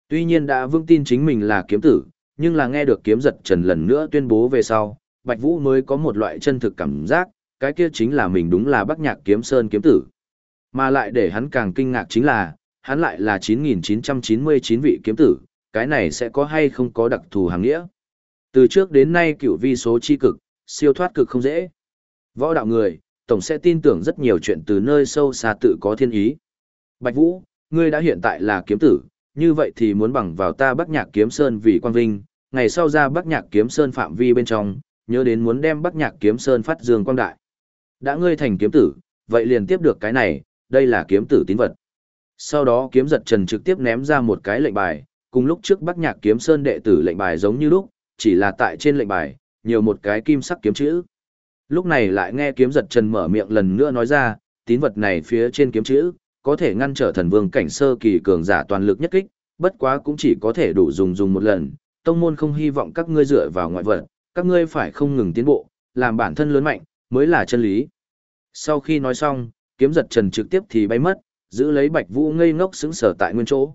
Tuy nhiên đã vững tin chính mình là kiếm tử, nhưng là nghe được kiếm giật trần lần nữa tuyên bố về sau, Bạch Vũ mới có một loại chân thực cảm giác, cái kia chính là mình đúng là Bắc Nhạc Kiếm Sơn kiếm tử. Mà lại để hắn càng kinh ngạc chính là, hắn lại là 9999 vị kiếm tử, cái này sẽ có hay không có đặc thù hàng nghĩa. Từ trước đến nay cửu vi số chi cực, siêu thoát cực không dễ. Võ đạo người, tổng sẽ tin tưởng rất nhiều chuyện từ nơi sâu xa tự có thiên ý. Bạch Vũ, ngươi đã hiện tại là kiếm tử, như vậy thì muốn bằng vào ta Bắc Nhạc Kiếm Sơn vì quan vinh, ngày sau ra Bắc Nhạc Kiếm Sơn phạm vi bên trong, nhớ đến muốn đem Bắc Nhạc Kiếm Sơn phát dương quang đại. Đã ngươi thành kiếm tử, vậy liền tiếp được cái này, đây là kiếm tử tín vật. Sau đó kiếm giật trần trực tiếp ném ra một cái lệnh bài, cùng lúc trước Bắc Nhạc Kiếm Sơn đệ tử lệnh bài giống như lúc, chỉ là tại trên lệnh bài, nhiều một cái kim sắc kiếm chữ. Lúc này lại nghe kiếm giật trần mở miệng lần nữa nói ra, tín vật này phía trên kiếm chữ, có thể ngăn trở thần vương cảnh sơ kỳ cường giả toàn lực nhất kích, bất quá cũng chỉ có thể đủ dùng dùng một lần, tông môn không hy vọng các ngươi dựa vào ngoại vật, các ngươi phải không ngừng tiến bộ, làm bản thân lớn mạnh, mới là chân lý. Sau khi nói xong, kiếm giật trần trực tiếp thì bay mất, giữ lấy bạch vũ ngây ngốc sững sờ tại nguyên chỗ.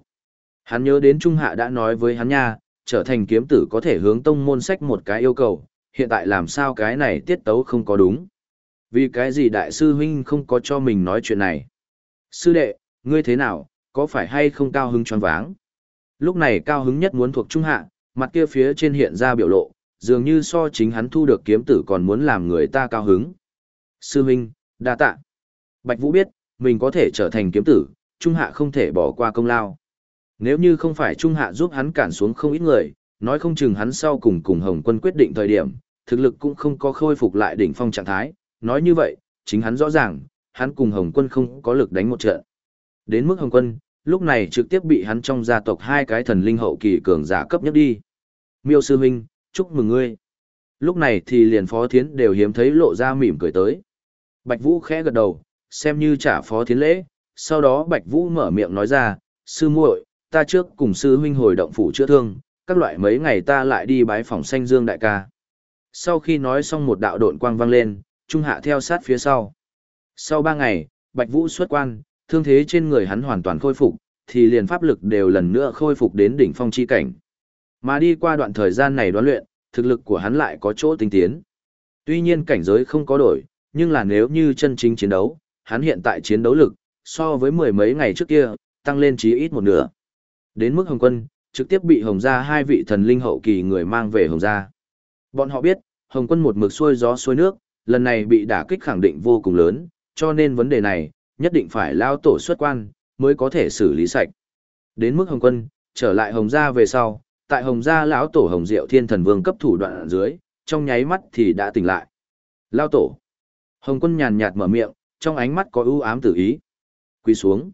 Hắn nhớ đến Trung Hạ đã nói với hắn nha, trở thành kiếm tử có thể hướng tông môn sách một cái yêu cầu, hiện tại làm sao cái này tiết tấu không có đúng. Vì cái gì đại sư huynh không có cho mình nói chuyện này. Sư đệ, ngươi thế nào, có phải hay không cao hứng choáng váng? Lúc này cao hứng nhất muốn thuộc trung hạ, mặt kia phía trên hiện ra biểu lộ, dường như so chính hắn thu được kiếm tử còn muốn làm người ta cao hứng. Sư huynh, đa tạ. Bạch Vũ biết, mình có thể trở thành kiếm tử, trung hạ không thể bỏ qua công lao. Nếu như không phải trung hạ giúp hắn cản xuống không ít người, nói không chừng hắn sau cùng cùng Hồng Quân quyết định thời điểm, thực lực cũng không có khôi phục lại đỉnh phong trạng thái, nói như vậy, chính hắn rõ ràng, hắn cùng Hồng Quân không có lực đánh một trận. Đến mức Hồng Quân, lúc này trực tiếp bị hắn trong gia tộc hai cái thần linh hậu kỳ cường giả cấp nhất đi. Miêu sư huynh, chúc mừng ngươi. Lúc này thì liền phó thiến đều hiếm thấy lộ ra mỉm cười tới. Bạch Vũ khẽ gật đầu, xem như trả phó thiến lễ, sau đó Bạch Vũ mở miệng nói ra, sư muội, ta trước cùng sư huynh hồi động phủ chữa thương, các loại mấy ngày ta lại đi bái phòng xanh dương đại ca. Sau khi nói xong một đạo độn quang vang lên, trung hạ theo sát phía sau. Sau ba ngày, Bạch Vũ xuất quan, thương thế trên người hắn hoàn toàn khôi phục, thì liền pháp lực đều lần nữa khôi phục đến đỉnh phong chi cảnh. Mà đi qua đoạn thời gian này đoán luyện, thực lực của hắn lại có chỗ tinh tiến. Tuy nhiên cảnh giới không có đổi, nhưng là nếu như chân chính chiến đấu, hắn hiện tại chiến đấu lực, so với mười mấy ngày trước kia, tăng lên chí ít một nửa. Đến mức Hồng Quân, trực tiếp bị Hồng Gia hai vị thần linh hậu kỳ người mang về Hồng Gia. Bọn họ biết, Hồng Quân một mực xuôi gió xuôi nước, lần này bị đả kích khẳng định vô cùng lớn, cho nên vấn đề này, nhất định phải lao tổ xuất quan, mới có thể xử lý sạch. Đến mức Hồng Quân, trở lại Hồng Gia về sau, tại Hồng Gia lão tổ Hồng Diệu Thiên Thần Vương cấp thủ đoạn ở dưới, trong nháy mắt thì đã tỉnh lại. Lao tổ. Hồng Quân nhàn nhạt mở miệng, trong ánh mắt có ưu ám tử ý. Quỳ xuống.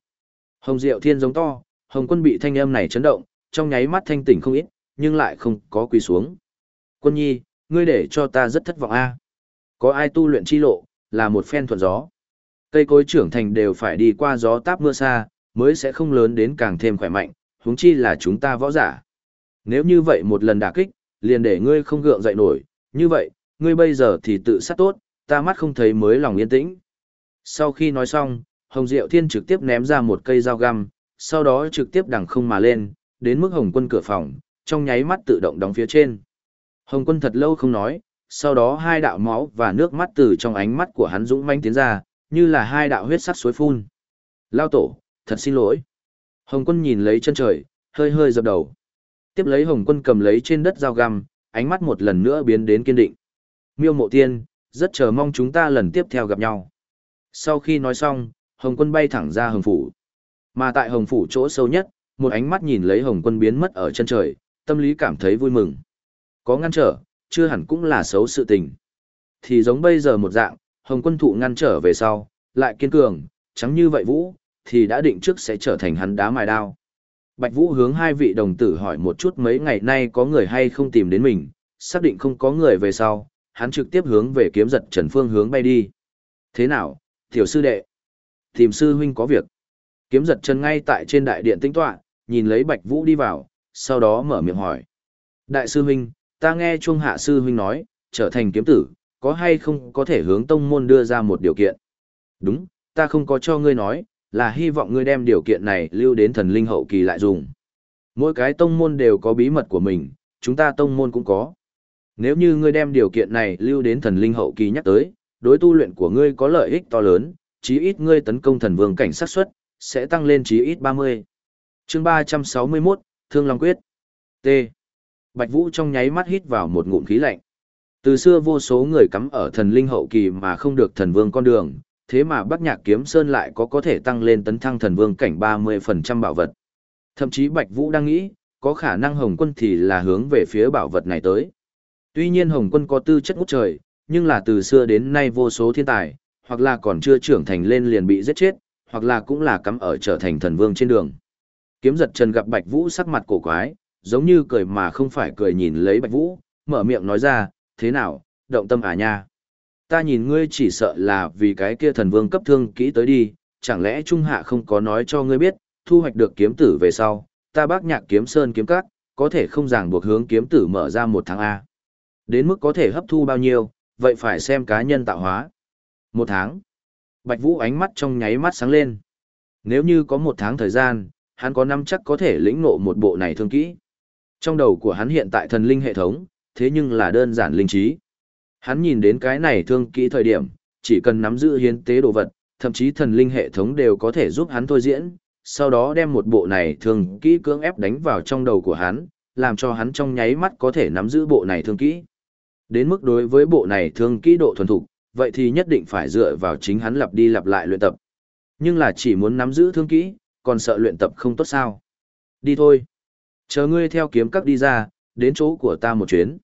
Hồng Diệu Thiên giống to, Hồng Quân bị thanh âm này chấn động, trong nháy mắt thanh tỉnh không ít, nhưng lại không có quỳ xuống. Quân nhi, ngươi để cho ta rất thất vọng a. Có ai tu luyện chi lộ, là một phen thuận gió. Cây cối trưởng thành đều phải đi qua gió táp mưa xa, mới sẽ không lớn đến càng thêm khỏe mạnh, huống chi là chúng ta võ giả. Nếu như vậy một lần đả kích, liền để ngươi không gượng dậy nổi, như vậy, ngươi bây giờ thì tự sát tốt, ta mắt không thấy mới lòng yên tĩnh. Sau khi nói xong, Hồng Diệu Thiên trực tiếp ném ra một cây dao găm, sau đó trực tiếp đằng không mà lên, đến mức Hồng Quân cửa phòng, trong nháy mắt tự động đóng phía trên. Hồng Quân thật lâu không nói, sau đó hai đạo máu và nước mắt từ trong ánh mắt của hắn dũng manh tiến ra, như là hai đạo huyết sắc suối phun. Lao tổ, thật xin lỗi. Hồng Quân nhìn lấy chân trời, hơi hơi dập đầu. Tiếp lấy Hồng Quân cầm lấy trên đất dao găm, ánh mắt một lần nữa biến đến kiên định. Miêu Mộ Tiên, rất chờ mong chúng ta lần tiếp theo gặp nhau. Sau khi nói xong, Hồng Quân bay thẳng ra Hồng Phủ. Mà tại Hồng Phủ chỗ sâu nhất, một ánh mắt nhìn lấy Hồng Quân biến mất ở chân trời, tâm lý cảm thấy vui mừng. Có ngăn trở, chưa hẳn cũng là xấu sự tình. Thì giống bây giờ một dạng, Hồng Quân thụ ngăn trở về sau, lại kiên cường, chẳng như vậy Vũ, thì đã định trước sẽ trở thành hắn đá mài đao. Bạch Vũ hướng hai vị đồng tử hỏi một chút mấy ngày nay có người hay không tìm đến mình, xác định không có người về sau, hắn trực tiếp hướng về kiếm giật Trần Phương hướng bay đi. Thế nào, tiểu sư đệ? Tìm sư huynh có việc. Kiếm giật Trần ngay tại trên đại điện tinh tọa, nhìn lấy Bạch Vũ đi vào, sau đó mở miệng hỏi. Đại sư huynh, ta nghe chuông Hạ sư huynh nói, trở thành kiếm tử, có hay không có thể hướng tông môn đưa ra một điều kiện? Đúng, ta không có cho ngươi nói, là hy vọng ngươi đem điều kiện này lưu đến thần linh hậu kỳ lại dùng. Mỗi cái tông môn đều có bí mật của mình, chúng ta tông môn cũng có. Nếu như ngươi đem điều kiện này lưu đến thần linh hậu kỳ nhắc tới, đối tu luyện của ngươi có lợi ích to lớn, chí ít ngươi tấn công thần vương cảnh sát suất sẽ tăng lên chí ít 30. Chương 361, Thương Long Quyết. T. Bạch Vũ trong nháy mắt hít vào một ngụm khí lạnh. Từ xưa vô số người cắm ở thần linh hậu kỳ mà không được thần vương con đường, thế mà Bắc Nhạc Kiếm Sơn lại có có thể tăng lên tấn thăng thần vương cảnh 30% bảo vật. Thậm chí Bạch Vũ đang nghĩ, có khả năng Hồng Quân thì là hướng về phía bảo vật này tới. Tuy nhiên Hồng Quân có tư chất ngút trời, nhưng là từ xưa đến nay vô số thiên tài, hoặc là còn chưa trưởng thành lên liền bị giết chết, hoặc là cũng là cắm ở trở thành thần vương trên đường. Kiếm giật trần gặp Bạch Vũ sắc mặt cổ quái, giống như cười mà không phải cười nhìn lấy Bạch Vũ, mở miệng nói ra, thế nào, động tâm à nha. Ta nhìn ngươi chỉ sợ là vì cái kia thần vương cấp thương kỹ tới đi, chẳng lẽ Trung Hạ không có nói cho ngươi biết, thu hoạch được kiếm tử về sau, ta bác nhạc kiếm sơn kiếm cắt, có thể không ràng buộc hướng kiếm tử mở ra một tháng A. Đến mức có thể hấp thu bao nhiêu, vậy phải xem cá nhân tạo hóa. Một tháng. Bạch Vũ ánh mắt trong nháy mắt sáng lên. Nếu như có một tháng thời gian, hắn có năm chắc có thể lĩnh ngộ một bộ này thương kỹ. Trong đầu của hắn hiện tại thần linh hệ thống, thế nhưng là đơn giản linh trí. Hắn nhìn đến cái này thương kỹ thời điểm, chỉ cần nắm giữ hiến tế đồ vật, thậm chí thần linh hệ thống đều có thể giúp hắn thôi diễn, sau đó đem một bộ này thương kỹ cưỡng ép đánh vào trong đầu của hắn, làm cho hắn trong nháy mắt có thể nắm giữ bộ này thương kỹ. Đến mức đối với bộ này thương kỹ độ thuần thục, vậy thì nhất định phải dựa vào chính hắn lặp đi lặp lại luyện tập. Nhưng là chỉ muốn nắm giữ thương kỹ, còn sợ luyện tập không tốt sao. Đi thôi. Chờ ngươi theo kiếm các đi ra, đến chỗ của ta một chuyến.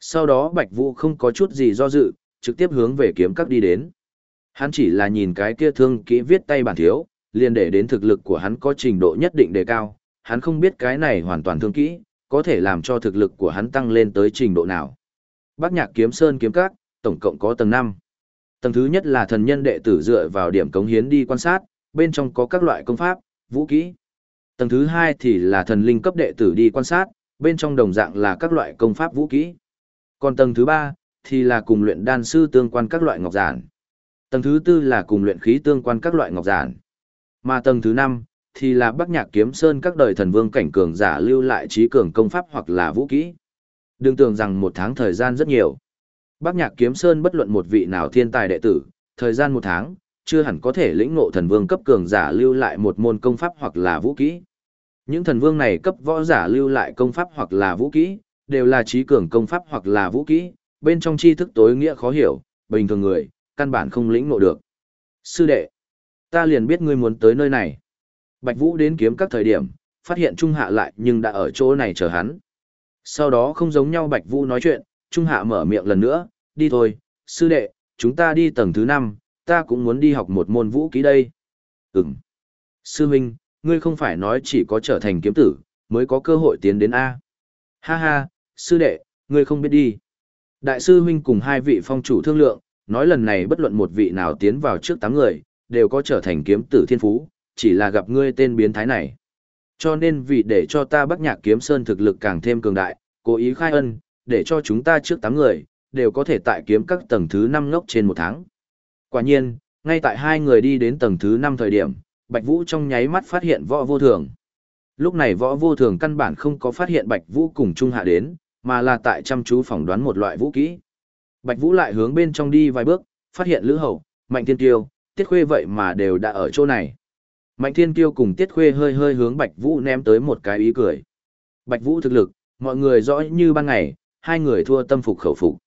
Sau đó Bạch Vũ không có chút gì do dự, trực tiếp hướng về kiếm các đi đến. Hắn chỉ là nhìn cái kia thương kỹ viết tay bản thiếu, liền để đến thực lực của hắn có trình độ nhất định đề cao, hắn không biết cái này hoàn toàn thương kỹ, có thể làm cho thực lực của hắn tăng lên tới trình độ nào. Bác nhạc kiếm sơn kiếm các, tổng cộng có tầng 5. Tầng thứ nhất là thần nhân đệ tử dựa vào điểm cống hiến đi quan sát, bên trong có các loại công pháp, vũ kỹ. Tầng thứ hai thì là thần linh cấp đệ tử đi quan sát, bên trong đồng dạng là các loại công pháp vũ kỹ. Còn tầng thứ ba thì là cùng luyện đan sư tương quan các loại ngọc giản. Tầng thứ tư là cùng luyện khí tương quan các loại ngọc giản. Mà tầng thứ năm thì là Bắc Nhạc Kiếm Sơn các đời thần vương cảnh cường giả lưu lại trí cường công pháp hoặc là vũ kỹ. Đừng tưởng rằng một tháng thời gian rất nhiều. Bắc Nhạc Kiếm Sơn bất luận một vị nào thiên tài đệ tử, thời gian một tháng, chưa hẳn có thể lĩnh ngộ thần vương cấp cường giả lưu lại một môn công pháp hoặc là vũ kỹ. Những thần vương này cấp võ giả lưu lại công pháp hoặc là vũ kỹ, đều là trí cường công pháp hoặc là vũ kỹ, bên trong tri thức tối nghĩa khó hiểu, bình thường người, căn bản không lĩnh ngộ được. Sư đệ, ta liền biết ngươi muốn tới nơi này. Bạch Vũ đến kiếm các thời điểm, phát hiện Trung Hạ lại nhưng đã ở chỗ này chờ hắn. Sau đó không giống nhau Bạch Vũ nói chuyện, Trung Hạ mở miệng lần nữa, đi thôi, sư đệ, chúng ta đi tầng thứ 5, ta cũng muốn đi học một môn vũ kỹ đây. Ừm. Sư huynh ngươi không phải nói chỉ có trở thành kiếm tử, mới có cơ hội tiến đến A. Ha ha, sư đệ, ngươi không biết đi. Đại sư Huynh cùng hai vị phong chủ thương lượng, nói lần này bất luận một vị nào tiến vào trước tám người, đều có trở thành kiếm tử thiên phú, chỉ là gặp ngươi tên biến thái này. Cho nên vì để cho ta bắc nhạc kiếm sơn thực lực càng thêm cường đại, cố ý khai ân, để cho chúng ta trước tám người, đều có thể tại kiếm các tầng thứ năm ngốc trên một tháng. Quả nhiên, ngay tại hai người đi đến tầng thứ năm thời điểm, Bạch Vũ trong nháy mắt phát hiện võ vô thường. Lúc này võ vô thường căn bản không có phát hiện Bạch Vũ cùng Trung Hạ đến, mà là tại chăm chú phỏng đoán một loại vũ kỹ. Bạch Vũ lại hướng bên trong đi vài bước, phát hiện Lữ Hậu, Mạnh Thiên Tiêu, Tiết Khuê vậy mà đều đã ở chỗ này. Mạnh Thiên Tiêu cùng Tiết Khuê hơi hơi hướng Bạch Vũ ném tới một cái ý cười. Bạch Vũ thực lực, mọi người rõ như ban ngày, hai người thua tâm phục khẩu phục.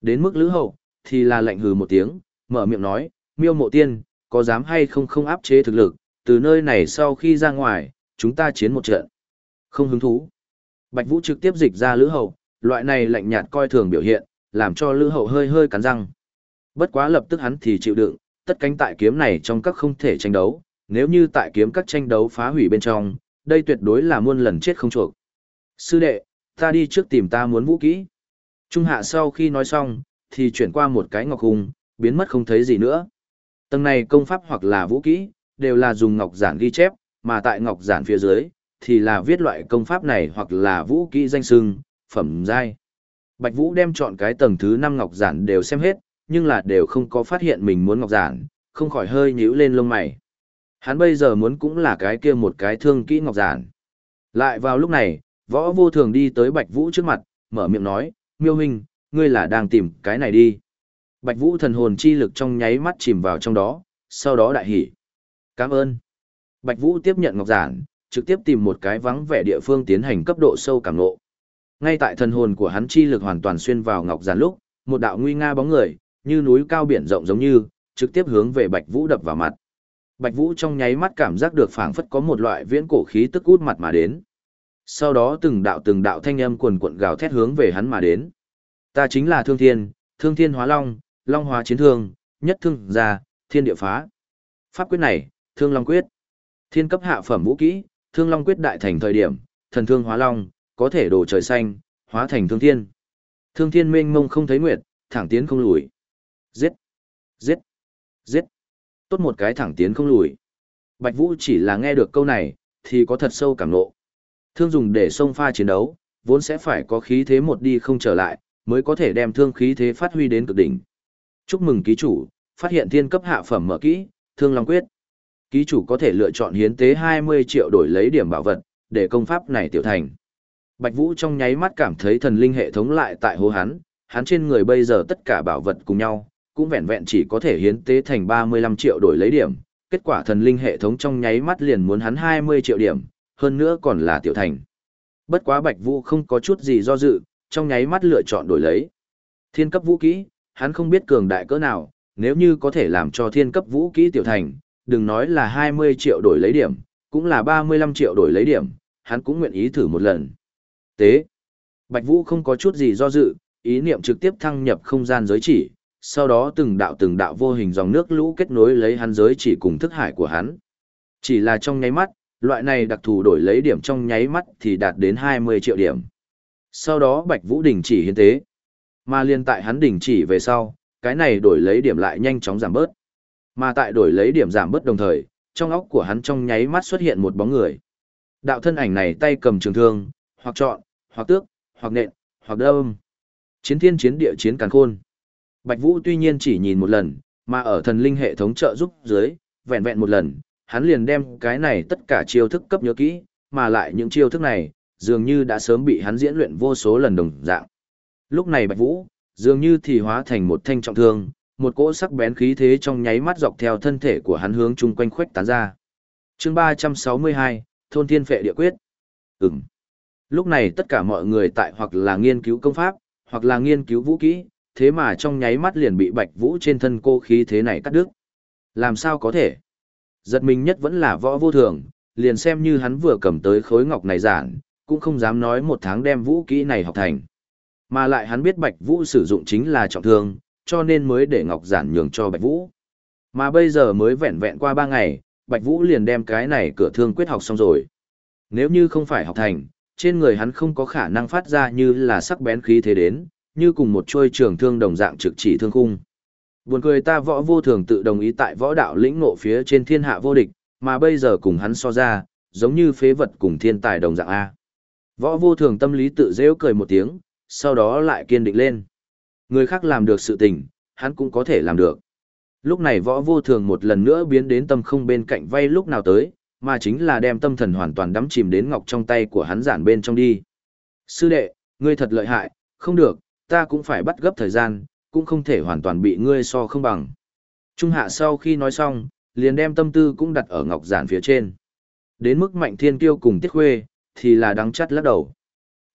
Đến mức Lữ Hậu, thì là lạnh hừ một tiếng, mở miệng nói, miêu mộ tiên, có dám hay không không áp chế thực lực, từ nơi này sau khi ra ngoài, chúng ta chiến một trận. Không hứng thú. Bạch Vũ trực tiếp dịch ra Lữ Hậu, loại này lạnh nhạt coi thường biểu hiện, làm cho Lữ Hậu hơi hơi cắn răng. Bất quá lập tức hắn thì chịu đựng, tất cánh tại kiếm này trong các không thể tranh đấu, nếu như tại kiếm các tranh đấu phá hủy bên trong, đây tuyệt đối là muôn lần chết không chuộc. Sư đệ, ta đi trước tìm ta muốn vũ kỹ. Trung hạ sau khi nói xong, thì chuyển qua một cái ngọc hùng, biến mất không thấy gì nữa. Tầng này công pháp hoặc là vũ kỹ, đều là dùng ngọc giản ghi chép, mà tại ngọc giản phía dưới, thì là viết loại công pháp này hoặc là vũ kỹ danh sưng, phẩm giai. Bạch Vũ đem chọn cái tầng thứ 5 ngọc giản đều xem hết, nhưng là đều không có phát hiện mình muốn ngọc giản, không khỏi hơi nhíu lên lông mày. Hắn bây giờ muốn cũng là cái kia một cái thương kỹ ngọc giản. Lại vào lúc này, võ vô thường đi tới Bạch Vũ trước mặt, mở miệng nói, miêu huynh, ngươi là đang tìm cái này đi. Bạch Vũ thần hồn chi lực trong nháy mắt chìm vào trong đó, sau đó đại hỉ. Cảm ơn. Bạch Vũ tiếp nhận ngọc giản, trực tiếp tìm một cái vắng vẻ địa phương tiến hành cấp độ sâu cảm ngộ. Ngay tại thần hồn của hắn chi lực hoàn toàn xuyên vào ngọc giản lúc, một đạo nguy nga bóng người, như núi cao biển rộng giống như, trực tiếp hướng về Bạch Vũ đập vào mặt. Bạch Vũ trong nháy mắt cảm giác được phảng phất có một loại viễn cổ khí tức út mặt mà đến. Sau đó từng đạo từng đạo thanh âm quần cuộn gào thét hướng về hắn mà đến. Ta chính là Thương Thiên, Thương Thiên Hóa Long, Long Hóa Chiến Thương, Nhất Thương Gia, Thiên Địa Phá. Pháp quyết này, Thương Long Quyết. Thiên cấp hạ phẩm vũ kỹ, Thương Long Quyết đại thành thời điểm, thần thương hóa long, có thể đổ trời xanh, hóa thành thương thiên. Thương thiên mênh mông không thấy nguyệt, thẳng tiến không lùi. Giết! Giết! Giết! Tốt một cái thẳng tiến không lùi. Bạch Vũ chỉ là nghe được câu này, thì có thật sâu cảm nộ. Thương dùng để xông pha chiến đấu, vốn sẽ phải có khí thế một đi không trở lại, mới có thể đem thương khí thế phát huy đến cực đỉnh. Chúc mừng ký chủ, phát hiện thiên cấp hạ phẩm mở kỹ, Thương Long Quyết. Ký chủ có thể lựa chọn hiến tế 20 triệu đổi lấy điểm bảo vật, để công pháp này tiểu thành. Bạch Vũ trong nháy mắt cảm thấy thần linh hệ thống lại tại hô hắn, hắn trên người bây giờ tất cả bảo vật cùng nhau, cũng vẹn vẹn chỉ có thể hiến tế thành 35 triệu đổi lấy điểm. Kết quả thần linh hệ thống trong nháy mắt liền muốn hắn 20 triệu điểm, hơn nữa còn là tiểu thành. Bất quá Bạch Vũ không có chút gì do dự, trong nháy mắt lựa chọn đổi lấy. Thiên cấp vũ kỹ, hắn không biết cường đại cỡ nào, nếu như có thể làm cho thiên cấp vũ kỹ tiểu thành, đừng nói là 20 triệu đổi lấy điểm, cũng là 35 triệu đổi lấy điểm, hắn cũng nguyện ý thử một lần. Tế. Bạch Vũ không có chút gì do dự, ý niệm trực tiếp thăng nhập không gian giới chỉ, sau đó từng đạo từng đạo vô hình dòng nước lũ kết nối lấy hắn giới chỉ cùng thức hải của hắn. Chỉ là trong nháy mắt, loại này đặc thù đổi lấy điểm trong nháy mắt thì đạt đến 20 triệu điểm. Sau đó Bạch Vũ đình chỉ hiến tế. Mà liên tại hắn đình chỉ về sau, cái này đổi lấy điểm lại nhanh chóng giảm bớt. Mà tại đổi lấy điểm giảm bớt đồng thời, trong óc của hắn trong nháy mắt xuất hiện một bóng người. Đạo thân ảnh này tay cầm trường thương, hoặc chọn, hoặc tước, hoặc nện, hoặc đâm. Chiến thiên chiến địa chiến càn khôn. Bạch Vũ tuy nhiên chỉ nhìn một lần, mà ở thần linh hệ thống trợ giúp dưới, vẹn vẹn một lần, hắn liền đem cái này tất cả chiêu thức cấp nhớ kỹ, mà lại những chiêu thức này, dường như đã sớm bị hắn diễn luyện vô số lần đồng dạng. Lúc này Bạch Vũ, dường như thì hóa thành một thanh trọng thương, một cỗ sắc bén khí thế trong nháy mắt dọc theo thân thể của hắn hướng chung quanh khuếch tán ra. Chương 362, Thôn Thiên Phệ Địa Quyết. Ừm. Lúc này tất cả mọi người tại hoặc là nghiên cứu công pháp, hoặc là nghiên cứu vũ kỹ, thế mà trong nháy mắt liền bị Bạch Vũ trên thân cô khí thế này cắt đứt. Làm sao có thể? Giật mình nhất vẫn là võ vô thường, liền xem như hắn vừa cầm tới khối ngọc này giản, cũng không dám nói một tháng đem vũ kỹ này học thành. Mà lại hắn biết Bạch Vũ sử dụng chính là trọng thương, cho nên mới để ngọc giản nhường cho Bạch Vũ. Mà bây giờ mới vẹn vẹn qua ba ngày, Bạch Vũ liền đem cái này cửa thương quyết học xong rồi. Nếu như không phải học thành, trên người hắn không có khả năng phát ra như là sắc bén khí thế đến, như cùng một chuôi trường thương đồng dạng trực chỉ thương khung. Buồn cười ta võ vô thường tự đồng ý tại võ đạo lĩnh ngộ phía trên thiên hạ vô địch, mà bây giờ cùng hắn so ra, giống như phế vật cùng thiên tài đồng dạng A. Võ vô thường tâm lý tự dễ cười một tiếng, sau đó lại kiên định lên. Người khác làm được sự tình, hắn cũng có thể làm được. Lúc này võ vô thường một lần nữa biến đến tâm không bên cạnh vay lúc nào tới, mà chính là đem tâm thần hoàn toàn đắm chìm đến ngọc trong tay của hắn giản bên trong đi. Sư đệ, ngươi thật lợi hại, không được, ta cũng phải bắt gấp thời gian, cũng không thể hoàn toàn bị ngươi so không bằng. Trung hạ sau khi nói xong, liền đem tâm tư cũng đặt ở ngọc giản phía trên. Đến mức mạnh thiên kiêu cùng tiết khuê, thì là đắng chắt lắc đầu.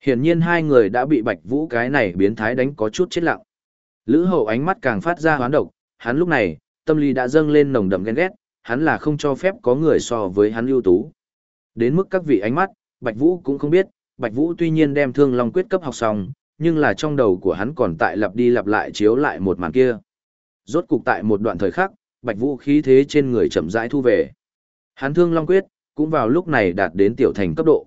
Hiển nhiên hai người đã bị bạch vũ cái này biến thái đánh có chút chết lặng. Lữ hậu ánh mắt càng phát ra hoán độc, hắn lúc này, tâm lý đã dâng lên nồng đậm ghen ghét, hắn là không cho phép có người so với hắn ưu tú. Đến mức các vị ánh mắt, Bạch Vũ cũng không biết, Bạch Vũ tuy nhiên đem Thương Long quyết cấp học xong, nhưng là trong đầu của hắn còn tại lặp đi lặp lại chiếu lại một màn kia. Rốt cục tại một đoạn thời khắc, Bạch Vũ khí thế trên người chậm rãi thu về. Hắn Thương Long quyết cũng vào lúc này đạt đến tiểu thành cấp độ.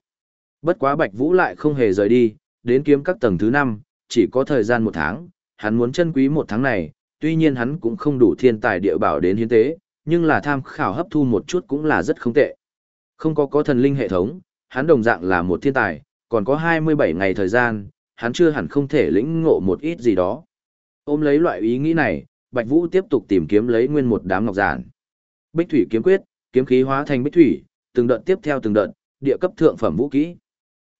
Bất quá Bạch Vũ lại không hề rời đi, đến kiếm các tầng thứ 5, chỉ có thời gian một tháng, hắn muốn chân quý một tháng này, tuy nhiên hắn cũng không đủ thiên tài địa bảo đến hiến tế, nhưng là tham khảo hấp thu một chút cũng là rất không tệ. Không có có thần linh hệ thống, hắn đồng dạng là một thiên tài, còn có 27 ngày thời gian, hắn chưa hẳn không thể lĩnh ngộ một ít gì đó. Ôm lấy loại ý nghĩ này, Bạch Vũ tiếp tục tìm kiếm lấy nguyên một đám ngọc giản. Bích thủy kiếm quyết, kiếm khí hóa thành bích thủy, từng đợt tiếp theo từng đợt, địa cấp thượng phẩm vũ khí.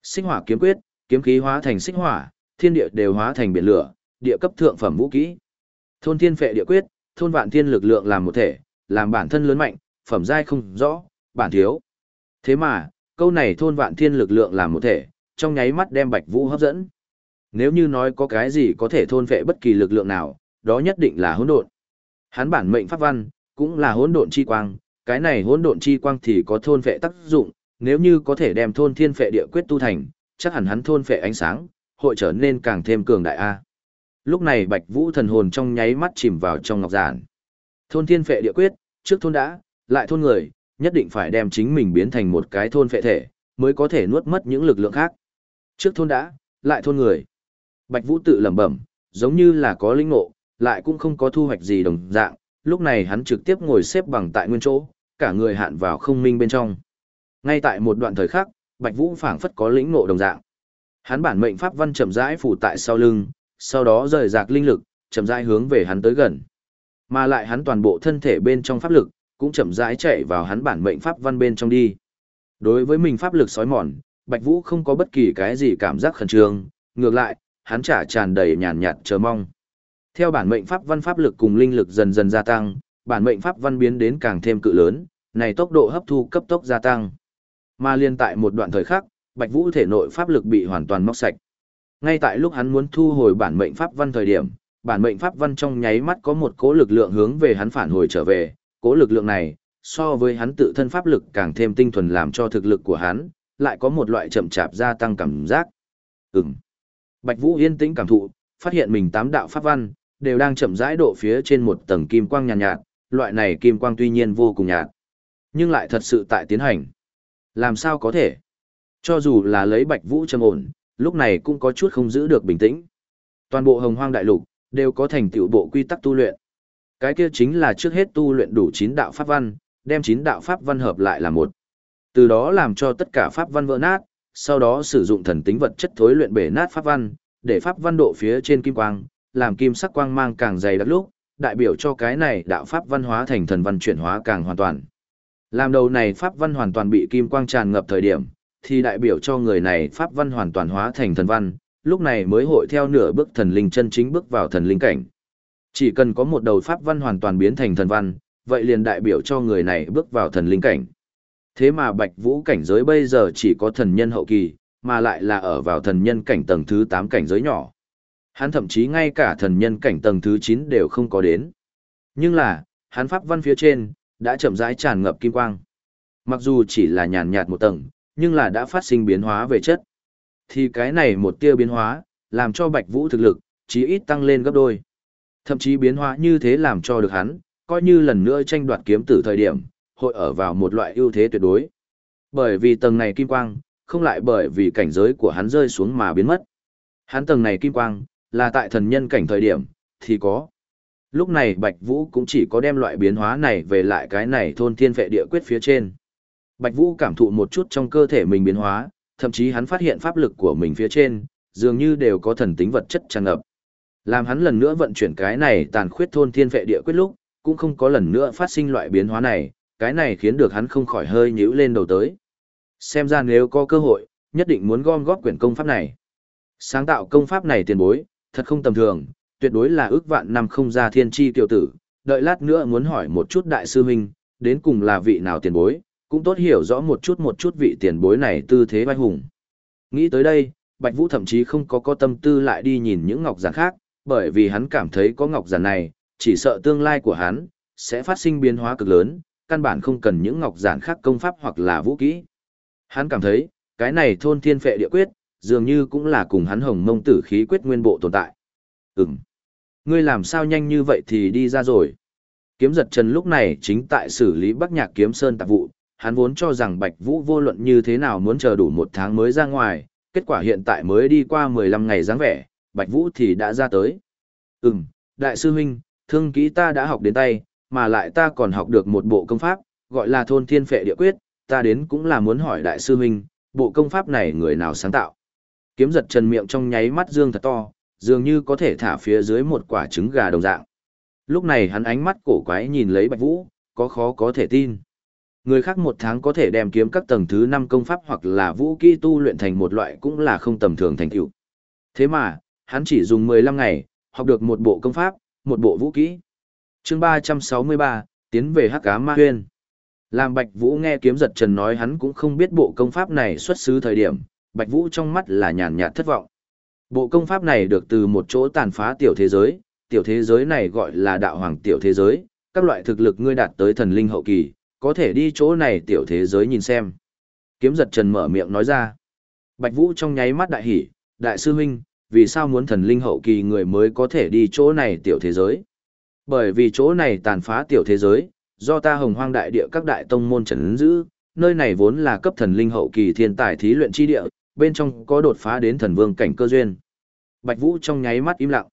Sinh hỏa kiếm quyết, kiếm khí hóa thành sinh hỏa, thiên địa đều hóa thành biển lửa, địa cấp thượng phẩm vũ khí. Thôn thiên phệ địa quyết, thôn vạn thiên lực lượng làm một thể, làm bản thân lớn mạnh, phẩm giai không rõ, bản thiếu. Thế mà, câu này thôn vạn thiên lực lượng làm một thể, trong nháy mắt đem Bạch Vũ hấp dẫn. Nếu như nói có cái gì có thể thôn phệ bất kỳ lực lượng nào, đó nhất định là hỗn độn. Hắn bản mệnh pháp văn cũng là hỗn độn chi quang, cái này hỗn độn chi quang thì có thôn phệ tác dụng, nếu như có thể đem thôn thiên phệ địa quyết tu thành, chắc hẳn hắn thôn phệ ánh sáng, hội trở nên càng thêm cường đại a. Lúc này Bạch Vũ thần hồn trong nháy mắt chìm vào trong ngọc giản. Thôn thiên phệ địa quyết, trước thôn đã, lại thôn người, nhất định phải đem chính mình biến thành một cái thôn phệ thể, mới có thể nuốt mất những lực lượng khác. Trước thôn đã, lại thôn người. Bạch Vũ tự lẩm bẩm, giống như là có linh ngộ, lại cũng không có thu hoạch gì đồng dạng, lúc này hắn trực tiếp ngồi xếp bằng tại nguyên chỗ, cả người hạn vào không minh bên trong. Ngay tại một đoạn thời khắc, Bạch Vũ phảng phất có lĩnh ngộ đồng dạng. Hắn bản mệnh pháp văn chậm rãi phủ tại sau lưng, sau đó rời rạc linh lực, chậm rãi hướng về hắn tới gần. Mà lại hắn toàn bộ thân thể bên trong pháp lực, cũng chậm rãi chạy vào hắn bản mệnh pháp văn bên trong đi. Đối với mình pháp lực sói mòn, Bạch Vũ không có bất kỳ cái gì cảm giác khẩn trương, ngược lại, hắn trả tràn đầy nhàn nhạt chờ mong. Theo bản mệnh pháp văn pháp lực cùng linh lực dần dần gia tăng, bản mệnh pháp văn biến đến càng thêm cự lớn, này tốc độ hấp thu cấp tốc gia tăng. Mà liên tại một đoạn thời khắc, Bạch Vũ thể nội pháp lực bị hoàn toàn móc sạch. Ngay tại lúc hắn muốn thu hồi bản mệnh pháp văn thời điểm, bản mệnh pháp văn trong nháy mắt có một cỗ lực lượng hướng về hắn phản hồi trở về, cỗ lực lượng này, so với hắn tự thân pháp lực càng thêm tinh thuần làm cho thực lực của hắn, lại có một loại chậm chạp gia tăng cảm giác. Ừm. Bạch Vũ yên tĩnh cảm thụ, phát hiện mình tám đạo pháp văn, đều đang chậm rãi độ phía trên một tầng kim quang nhàn nhạt, nhạt, loại này kim quang tuy nhiên vô cùng nhạt, nhưng lại thật sự tại tiến hành. Làm sao có thể? Cho dù là lấy Bạch Vũ trầm ổn, lúc này cũng có chút không giữ được bình tĩnh. Toàn bộ hồng hoang đại lục, đều có thành tựu bộ quy tắc tu luyện. Cái kia chính là trước hết tu luyện đủ chín đạo pháp văn, đem chín đạo pháp văn hợp lại là một. Từ đó làm cho tất cả pháp văn vỡ nát, sau đó sử dụng thần tính vật chất thối luyện bể nát pháp văn, để pháp văn độ phía trên kim quang, làm kim sắc quang mang càng dày đặc lúc, đại biểu cho cái này đạo pháp văn hóa thành thần văn chuyển hóa càng hoàn toàn. Làm đầu này pháp văn hoàn toàn bị kim quang tràn ngập thời điểm, thì đại biểu cho người này pháp văn hoàn toàn hóa thành thần văn, lúc này mới hội theo nửa bước thần linh chân chính bước vào thần linh cảnh. Chỉ cần có một đầu pháp văn hoàn toàn biến thành thần văn, vậy liền đại biểu cho người này bước vào thần linh cảnh. Thế mà Bạch Vũ cảnh giới bây giờ chỉ có thần nhân hậu kỳ, mà lại là ở vào thần nhân cảnh tầng thứ 8 cảnh giới nhỏ. Hắn thậm chí ngay cả thần nhân cảnh tầng thứ 9 đều không có đến. Nhưng là, hắn pháp văn phía trên, đã chậm rãi tràn ngập kim quang. Mặc dù chỉ là nhàn nhạt một tầng, nhưng là đã phát sinh biến hóa về chất. Thì cái này một tia biến hóa, làm cho Bạch Vũ thực lực, chí ít tăng lên gấp đôi. Thậm chí biến hóa như thế làm cho được hắn, coi như lần nữa tranh đoạt kiếm tử thời điểm, hội ở vào một loại ưu thế tuyệt đối. Bởi vì tầng này kim quang, không lại bởi vì cảnh giới của hắn rơi xuống mà biến mất. Hắn tầng này kim quang, là tại thần nhân cảnh thời điểm, thì có. Lúc này Bạch Vũ cũng chỉ có đem loại biến hóa này về lại cái này thôn thiên vệ địa quyết phía trên. Bạch Vũ cảm thụ một chút trong cơ thể mình biến hóa, thậm chí hắn phát hiện pháp lực của mình phía trên, dường như đều có thần tính vật chất tràn ngập. Làm hắn lần nữa vận chuyển cái này tàn khuyết thôn thiên vệ địa quyết lúc, cũng không có lần nữa phát sinh loại biến hóa này, cái này khiến được hắn không khỏi hơi nhíu lên đầu tới. Xem ra nếu có cơ hội, nhất định muốn gom góp quyển công pháp này. Sáng tạo công pháp này tiền bối, thật không tầm thường, tuyệt đối là ước vạn năm không ra thiên tri tiểu tử, đợi lát nữa muốn hỏi một chút đại sư huynh, đến cùng là vị nào tiền bối, cũng tốt hiểu rõ một chút một chút vị tiền bối này tư thế vai hùng. Nghĩ tới đây, Bạch Vũ thậm chí không có có tâm tư lại đi nhìn những ngọc giản khác, bởi vì hắn cảm thấy có ngọc giản này, chỉ sợ tương lai của hắn sẽ phát sinh biến hóa cực lớn, căn bản không cần những ngọc giản khác công pháp hoặc là vũ kỹ. Hắn cảm thấy, cái này thôn thiên phệ địa quyết, dường như cũng là cùng hắn hồng mông tử khí quyết nguyên bộ tồn tại. Ừm. Ngươi làm sao nhanh như vậy thì đi ra rồi. Kiếm giật trần lúc này chính tại xử lý bắc nhạc kiếm sơn tạp vụ, hắn vốn cho rằng Bạch Vũ vô luận như thế nào muốn chờ đủ một tháng mới ra ngoài, kết quả hiện tại mới đi qua 15 ngày dáng vẻ, Bạch Vũ thì đã ra tới. Ừm, đại sư huynh, thương kỹ ta đã học đến tay, mà lại ta còn học được một bộ công pháp, gọi là thôn thiên phệ địa quyết, ta đến cũng là muốn hỏi đại sư huynh, bộ công pháp này người nào sáng tạo. Kiếm giật trần miệng trong nháy mắt dương thật to, dường như có thể thả phía dưới một quả trứng gà đồng dạng. Lúc này hắn ánh mắt cổ quái nhìn lấy Bạch Vũ, có khó có thể tin. Người khác một tháng có thể đem kiếm các tầng thứ 5 công pháp hoặc là vũ kỹ tu luyện thành một loại cũng là không tầm thường thành tựu. Thế mà, hắn chỉ dùng 15 ngày, học được một bộ công pháp, một bộ vũ kỹ. Chương 363, tiến về Hắc Ám Ma Huyên. Làm Bạch Vũ nghe kiếm giật trần nói hắn cũng không biết bộ công pháp này xuất xứ thời điểm, Bạch Vũ trong mắt là nhàn nhạt thất vọng. Bộ công pháp này được từ một chỗ tàn phá tiểu thế giới, tiểu thế giới này gọi là đạo hoàng tiểu thế giới, các loại thực lực ngươi đạt tới thần linh hậu kỳ, có thể đi chỗ này tiểu thế giới nhìn xem. Kiếm giật trần mở miệng nói ra. Bạch Vũ trong nháy mắt đại hỉ, đại sư huynh, vì sao muốn thần linh hậu kỳ người mới có thể đi chỗ này tiểu thế giới? Bởi vì chỗ này tàn phá tiểu thế giới, do ta hồng hoang đại địa các đại tông môn trấn giữ, nơi này vốn là cấp thần linh hậu kỳ thiên tài thí luyện chi địa, bên trong có đột phá đến thần vương cảnh cơ duyên. Bạch Vũ trong nháy mắt im lặng.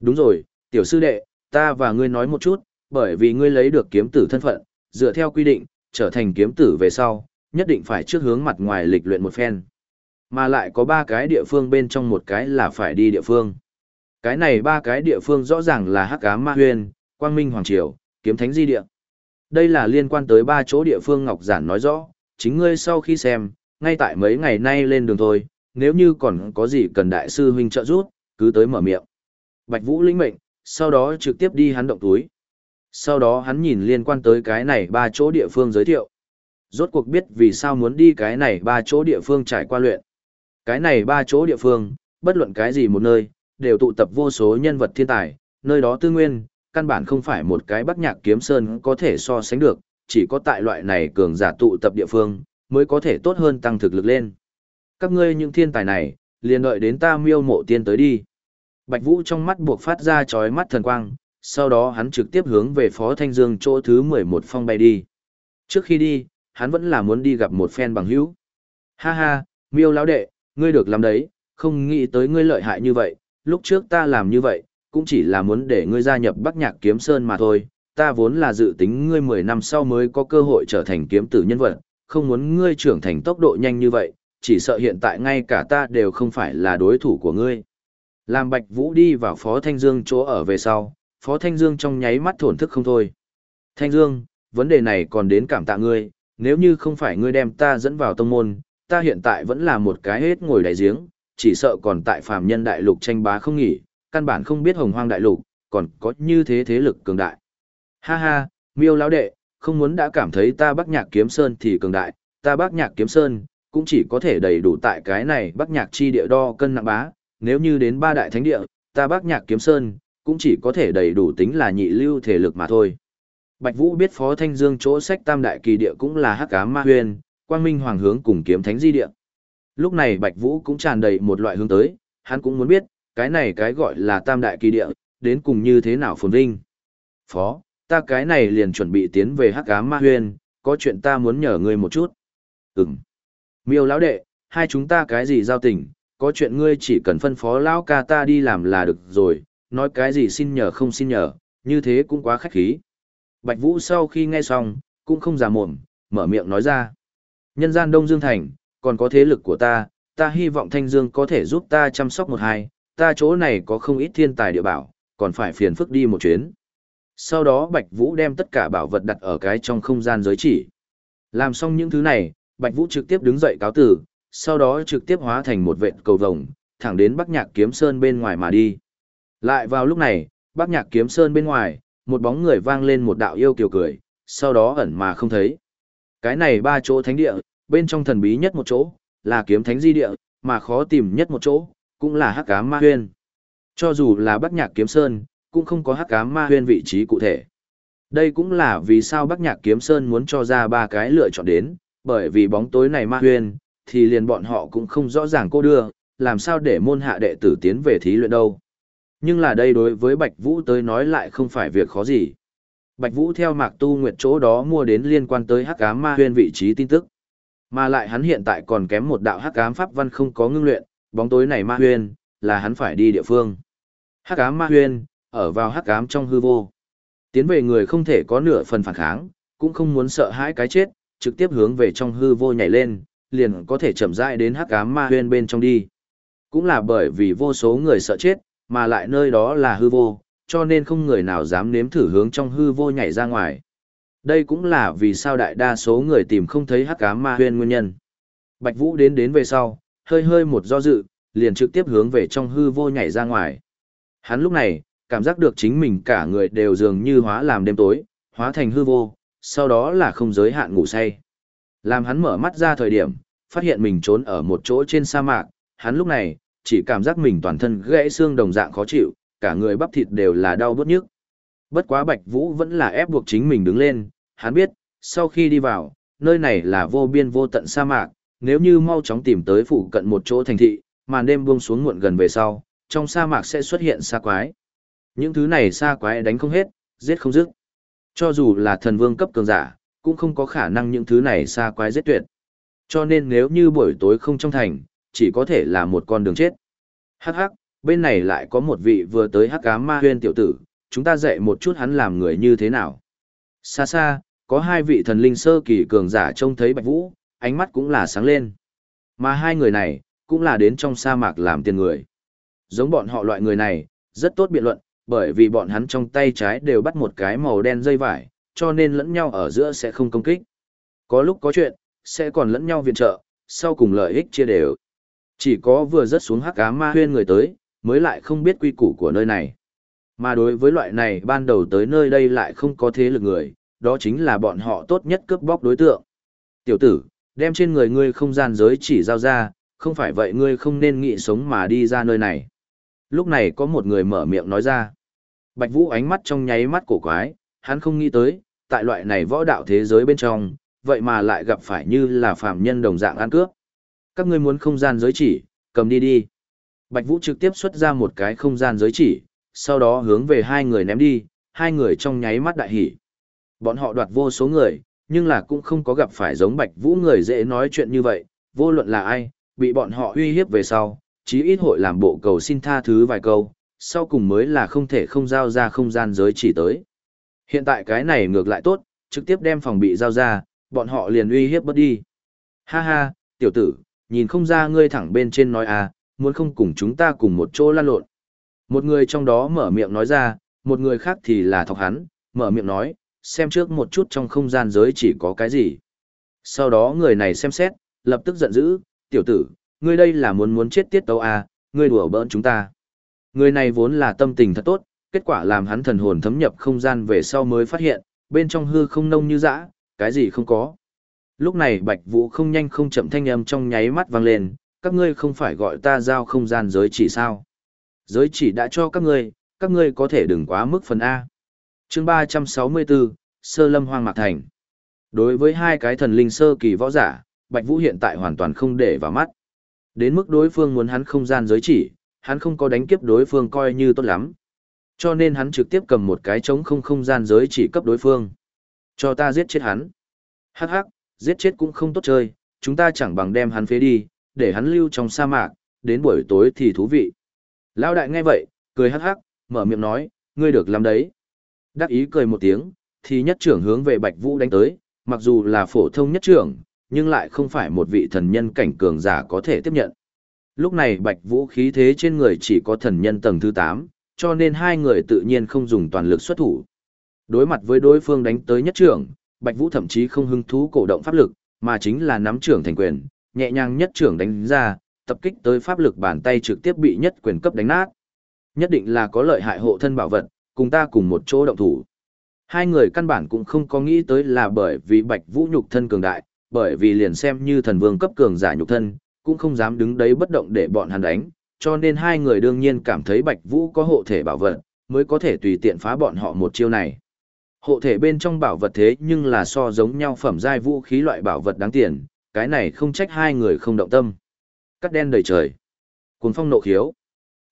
Đúng rồi, tiểu sư đệ, ta và ngươi nói một chút, bởi vì ngươi lấy được kiếm tử thân phận, dựa theo quy định, trở thành kiếm tử về sau, nhất định phải trước hướng mặt ngoài lịch luyện một phen. Mà lại có ba cái địa phương bên trong một cái là phải đi địa phương. Cái này ba cái địa phương rõ ràng là Hắc Ám Ma huyền Quang Minh Hoàng Triều, Kiếm Thánh Di Địa. Đây là liên quan tới ba chỗ địa phương Ngọc Giản nói rõ, chính ngươi sau khi xem, ngay tại mấy ngày nay lên đường thôi, nếu như còn có gì cần đại sư huynh trợ giúp, cứ tới mở miệng. Bạch Vũ lĩnh mệnh, sau đó trực tiếp đi hắn động túi. Sau đó hắn nhìn liên quan tới cái này ba chỗ địa phương giới thiệu. Rốt cuộc biết vì sao muốn đi cái này ba chỗ địa phương trải qua luyện. Cái này ba chỗ địa phương, bất luận cái gì một nơi, đều tụ tập vô số nhân vật thiên tài, nơi đó tư nguyên, căn bản không phải một cái bắc nhạc kiếm sơn có thể so sánh được, chỉ có tại loại này cường giả tụ tập địa phương, mới có thể tốt hơn tăng thực lực lên. Các ngươi những thiên tài này, liền đợi đến ta miêu mộ tiên tới đi. Bạch Vũ trong mắt buộc phát ra chói mắt thần quang, sau đó hắn trực tiếp hướng về Phó Thanh Dương chỗ thứ 11 phong bay đi. Trước khi đi, hắn vẫn là muốn đi gặp một phen bằng hữu. Ha ha, miêu lão đệ, ngươi được làm đấy, không nghĩ tới ngươi lợi hại như vậy, lúc trước ta làm như vậy, cũng chỉ là muốn để ngươi gia nhập Bắc Nhạc Kiếm Sơn mà thôi, ta vốn là dự tính ngươi 10 năm sau mới có cơ hội trở thành kiếm tử nhân vật, không muốn ngươi trưởng thành tốc độ nhanh như vậy, chỉ sợ hiện tại ngay cả ta đều không phải là đối thủ của ngươi. Làm Bạch Vũ đi vào Phó Thanh Dương chỗ ở về sau, Phó Thanh Dương trong nháy mắt thổn thức không thôi. Thanh Dương, vấn đề này còn đến cảm tạ ngươi, nếu như không phải ngươi đem ta dẫn vào tông môn, ta hiện tại vẫn là một cái hết ngồi đại giếng, chỉ sợ còn tại phàm nhân đại lục tranh bá không nghỉ, căn bản không biết hồng hoang đại lục, còn có như thế thế lực cường đại. Ha ha, miêu lão đệ, không muốn đã cảm thấy ta bắc nhạc kiếm sơn thì cường đại, ta bắc nhạc kiếm sơn, cũng chỉ có thể đầy đủ tại cái này bắc nhạc chi địa đo cân nặng bá, nếu như đến ba đại thánh địa, ta bắc nhạc kiếm sơn, cũng chỉ có thể đầy đủ tính là nhị lưu thể lực mà thôi. Bạch Vũ biết Phó Thanh Dương chỗ sách tam đại kỳ địa cũng là hắc ám ma huyền, quang minh hoàng hướng cùng kiếm thánh di địa. Lúc này Bạch Vũ cũng tràn đầy một loại hướng tới, hắn cũng muốn biết, cái này cái gọi là tam đại kỳ địa, đến cùng như thế nào phồn vinh. Phó, ta cái này liền chuẩn bị tiến về hắc ám ma huyền, có chuyện ta muốn nhờ ngươi một chút. Ừm. Miêu lão đệ, hai chúng ta cái gì giao tình, có chuyện ngươi chỉ cần phân phó lão ca ta đi làm là được rồi, nói cái gì xin nhờ không xin nhờ, như thế cũng quá khách khí. Bạch Vũ sau khi nghe xong, cũng không giả mồm, mở miệng nói ra. Nhân gian Đông Dương Thành, còn có thế lực của ta, ta hy vọng Thanh Dương có thể giúp ta chăm sóc một hai, ta chỗ này có không ít thiên tài địa bảo, còn phải phiền phức đi một chuyến. Sau đó Bạch Vũ đem tất cả bảo vật đặt ở cái trong không gian giới chỉ. Làm xong những thứ này, Bạch Vũ trực tiếp đứng dậy cáo tử, sau đó trực tiếp hóa thành một vệt cầu vồng, thẳng đến Bắc Nhạc Kiếm Sơn bên ngoài mà đi. Lại vào lúc này, Bắc Nhạc Kiếm Sơn bên ngoài, một bóng người vang lên một đạo yêu kiều cười, sau đó ẩn mà không thấy. Cái này ba chỗ thánh địa, bên trong thần bí nhất một chỗ, là kiếm thánh di địa, mà khó tìm nhất một chỗ, cũng là hắc ám ma huyên. Cho dù là Bắc Nhạc Kiếm Sơn, cũng không có hắc ám ma huyên vị trí cụ thể. Đây cũng là vì sao Bắc Nhạc Kiếm Sơn muốn cho ra ba cái lựa chọn đến, bởi vì bóng tối này ma huyên, thì liền bọn họ cũng không rõ ràng cô đưa, làm sao để môn hạ đệ tử tiến về thí luyện đâu. Nhưng là đây đối với Bạch Vũ tới nói lại không phải việc khó gì. Bạch Vũ theo Mạc Tu Nguyệt chỗ đó mua đến liên quan tới Hắc Ám Ma Huyên vị trí tin tức. Mà lại hắn hiện tại còn kém một đạo Hắc Ám pháp văn không có ngưng luyện, bóng tối này Ma Huyên là hắn phải đi địa phương. Hắc Ám Ma Huyên ở vào Hắc Ám trong hư vô. Tiến về người không thể có nửa phần phản kháng, cũng không muốn sợ hãi cái chết, trực tiếp hướng về trong hư vô nhảy lên, liền có thể chậm rãi đến Hắc Ám Ma Huyên bên trong đi. Cũng là bởi vì vô số người sợ chết, mà lại nơi đó là hư vô, cho nên không người nào dám nếm thử hướng trong hư vô nhảy ra ngoài. Đây cũng là vì sao đại đa số người tìm không thấy hắc ám ma huyên nguyên nhân. Bạch Vũ đến đến về sau, hơi hơi một do dự, liền trực tiếp hướng về trong hư vô nhảy ra ngoài. Hắn lúc này, cảm giác được chính mình cả người đều dường như hóa làm đêm tối, hóa thành hư vô, sau đó là không giới hạn ngủ say. Làm hắn mở mắt ra thời điểm, phát hiện mình trốn ở một chỗ trên sa mạc, hắn lúc này, chỉ cảm giác mình toàn thân gãy xương đồng dạng khó chịu, cả người bắp thịt đều là đau bớt nhức. Bất quá Bạch Vũ vẫn là ép buộc chính mình đứng lên, hắn biết, sau khi đi vào, nơi này là vô biên vô tận sa mạc, nếu như mau chóng tìm tới phụ cận một chỗ thành thị, màn đêm buông xuống muộn gần về sau, trong sa mạc sẽ xuất hiện sa quái. Những thứ này xa quái đánh không hết, giết không dứt. Cho dù là thần vương cấp cường giả, cũng không có khả năng những thứ này xa quái giết tuyệt. Cho nên nếu như buổi tối không trong thành, chỉ có thể là một con đường chết. Hắc hắc, bên này lại có một vị vừa tới hắc ám ma huyên tiểu tử, chúng ta dạy một chút hắn làm người như thế nào. Xa xa, có hai vị thần linh sơ kỳ cường giả trông thấy Bạch Vũ, ánh mắt cũng là sáng lên. Mà hai người này, cũng là đến trong sa mạc làm tiền người. Giống bọn họ loại người này, rất tốt biện luận, bởi vì bọn hắn trong tay trái đều bắt một cái màu đen dây vải, cho nên lẫn nhau ở giữa sẽ không công kích. Có lúc có chuyện, sẽ còn lẫn nhau viện trợ, sau cùng lợi ích chia đều. Chỉ có vừa rớt xuống hắc cá ma huyên người tới, mới lại không biết quy củ của nơi này. Mà đối với loại này ban đầu tới nơi đây lại không có thế lực người, đó chính là bọn họ tốt nhất cướp bóc đối tượng. Tiểu tử, đem trên người ngươi không gian giới chỉ giao ra, không phải vậy ngươi không nên nghĩ sống mà đi ra nơi này. Lúc này có một người mở miệng nói ra. Bạch Vũ ánh mắt trong nháy mắt cổ quái, hắn không nghĩ tới, tại loại này võ đạo thế giới bên trong, vậy mà lại gặp phải như là phàm nhân đồng dạng ăn cướp các ngươi muốn không gian giới chỉ, cầm đi đi. Bạch Vũ trực tiếp xuất ra một cái không gian giới chỉ, sau đó hướng về hai người ném đi, hai người trong nháy mắt đại hỉ. Bọn họ đoạt vô số người, nhưng là cũng không có gặp phải giống Bạch Vũ người dễ nói chuyện như vậy, vô luận là ai, bị bọn họ uy hiếp về sau, chí ít hội làm bộ cầu xin tha thứ vài câu, sau cùng mới là không thể không giao ra không gian giới chỉ tới. Hiện tại cái này ngược lại tốt, trực tiếp đem phòng bị giao ra, bọn họ liền uy hiếp bất đi. Ha ha, tiểu tử, nhìn không ra ngươi thẳng bên trên nói à, muốn không cùng chúng ta cùng một chỗ lan lộn. Một người trong đó mở miệng nói ra, một người khác thì là thọc hắn, mở miệng nói, xem trước một chút trong không gian giới chỉ có cái gì. Sau đó người này xem xét, lập tức giận dữ, tiểu tử, ngươi đây là muốn muốn chết tiết tấu à, ngươi đùa bỡn chúng ta. Người này vốn là tâm tình thật tốt, kết quả làm hắn thần hồn thấm nhập không gian về sau mới phát hiện, bên trong hư không nông như dã, cái gì không có. Lúc này Bạch Vũ không nhanh không chậm thanh âm trong nháy mắt vang lên, các ngươi không phải gọi ta giao không gian giới chỉ sao? Giới chỉ đã cho các ngươi, các ngươi có thể đừng quá mức phần A. chương 364, Sơ Lâm Hoang Mạc Thành. Đối với hai cái thần linh sơ kỳ võ giả, Bạch Vũ hiện tại hoàn toàn không để vào mắt. Đến mức đối phương muốn hắn không gian giới chỉ, hắn không có đánh kiếp đối phương coi như tốt lắm. Cho nên hắn trực tiếp cầm một cái trống không không gian giới chỉ cấp đối phương. Cho ta giết chết hắn. Hắc hắc, giết chết cũng không tốt chơi, chúng ta chẳng bằng đem hắn phế đi, để hắn lưu trong sa mạc, đến buổi tối thì thú vị. Lão đại nghe vậy, cười hắc hắc, mở miệng nói, ngươi được làm đấy. Đắc ý cười một tiếng, thì nhất trưởng hướng về Bạch Vũ đánh tới, mặc dù là phổ thông nhất trưởng, nhưng lại không phải một vị thần nhân cảnh cường giả có thể tiếp nhận. Lúc này Bạch Vũ khí thế trên người chỉ có thần nhân tầng thứ 8, cho nên hai người tự nhiên không dùng toàn lực xuất thủ. Đối mặt với đối phương đánh tới nhất trưởng, Bạch Vũ thậm chí không hứng thú cổ động pháp lực, mà chính là nắm trưởng thành quyền, nhẹ nhàng nhất trưởng đánh ra, tập kích tới pháp lực bàn tay trực tiếp bị nhất quyền cấp đánh nát. Nhất định là có lợi hại hộ thân bảo vật, cùng ta cùng một chỗ động thủ. Hai người căn bản cũng không có nghĩ tới là bởi vì Bạch Vũ nhục thân cường đại, bởi vì liền xem như thần vương cấp cường giả nhục thân, cũng không dám đứng đấy bất động để bọn hắn đánh, cho nên hai người đương nhiên cảm thấy Bạch Vũ có hộ thể bảo vật, mới có thể tùy tiện phá bọn họ một chiêu này. Hộ thể bên trong bảo vật thế nhưng là so giống nhau phẩm giai vũ khí loại bảo vật đáng tiền, cái này không trách hai người không động tâm. Cắt đen đầy trời. Cuồng phong nộ khiếu.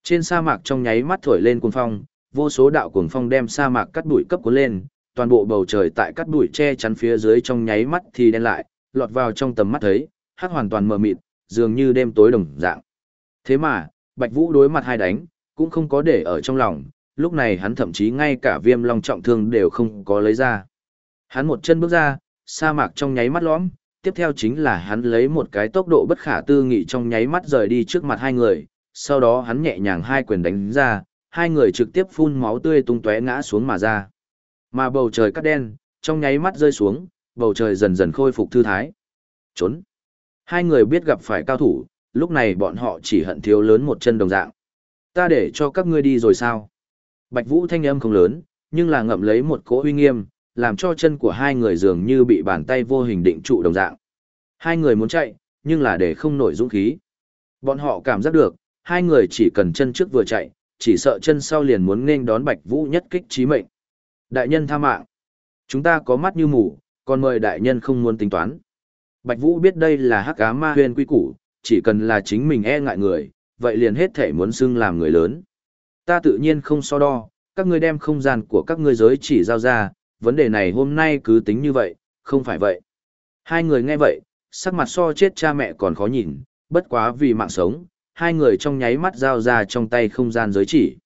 Trên sa mạc trong nháy mắt thổi lên cuồng phong, vô số đạo cuồng phong đem sa mạc cắt bụi cấp cuốn lên, toàn bộ bầu trời tại cắt bụi che chắn phía dưới trong nháy mắt thì đen lại, lọt vào trong tầm mắt thấy, hắc hoàn toàn mờ mịt, dường như đêm tối đồng dạng. Thế mà, Bạch Vũ đối mặt hai đánh, cũng không có để ở trong lòng, lúc này hắn thậm chí ngay cả viêm long trọng thương đều không có lấy ra. Hắn một chân bước ra, sa mạc trong nháy mắt lõm, tiếp theo chính là hắn lấy một cái tốc độ bất khả tư nghị trong nháy mắt rời đi trước mặt hai người, sau đó hắn nhẹ nhàng hai quyền đánh ra, hai người trực tiếp phun máu tươi tung tóe ngã xuống mà ra. Mà bầu trời cắt đen, trong nháy mắt rơi xuống, bầu trời dần dần khôi phục thư thái. Trốn. Hai người biết gặp phải cao thủ, lúc này bọn họ chỉ hận thiếu lớn một chân đồng dạng. Ta để cho các ngươi đi rồi sao? Bạch Vũ thanh âm không lớn, nhưng là ngậm lấy một cỗ uy nghiêm, làm cho chân của hai người dường như bị bàn tay vô hình định trụ đồng dạng. Hai người muốn chạy, nhưng là để không nổi dũng khí. Bọn họ cảm giác được, hai người chỉ cần chân trước vừa chạy, chỉ sợ chân sau liền muốn nên đón Bạch Vũ nhất kích chí mệnh. Đại nhân tha mạng. Chúng ta có mắt như mù, còn mời đại nhân không muốn tính toán. Bạch Vũ biết đây là hắc ám ma huyền quy củ, chỉ cần là chính mình e ngại người, vậy liền hết thể muốn xưng làm người lớn. Ta tự nhiên không so đo, các ngươi đem không gian của các ngươi giới chỉ giao ra, vấn đề này hôm nay cứ tính như vậy, không phải vậy. Hai người nghe vậy, sắc mặt so chết cha mẹ còn khó nhìn, bất quá vì mạng sống, hai người trong nháy mắt giao ra trong tay không gian giới chỉ.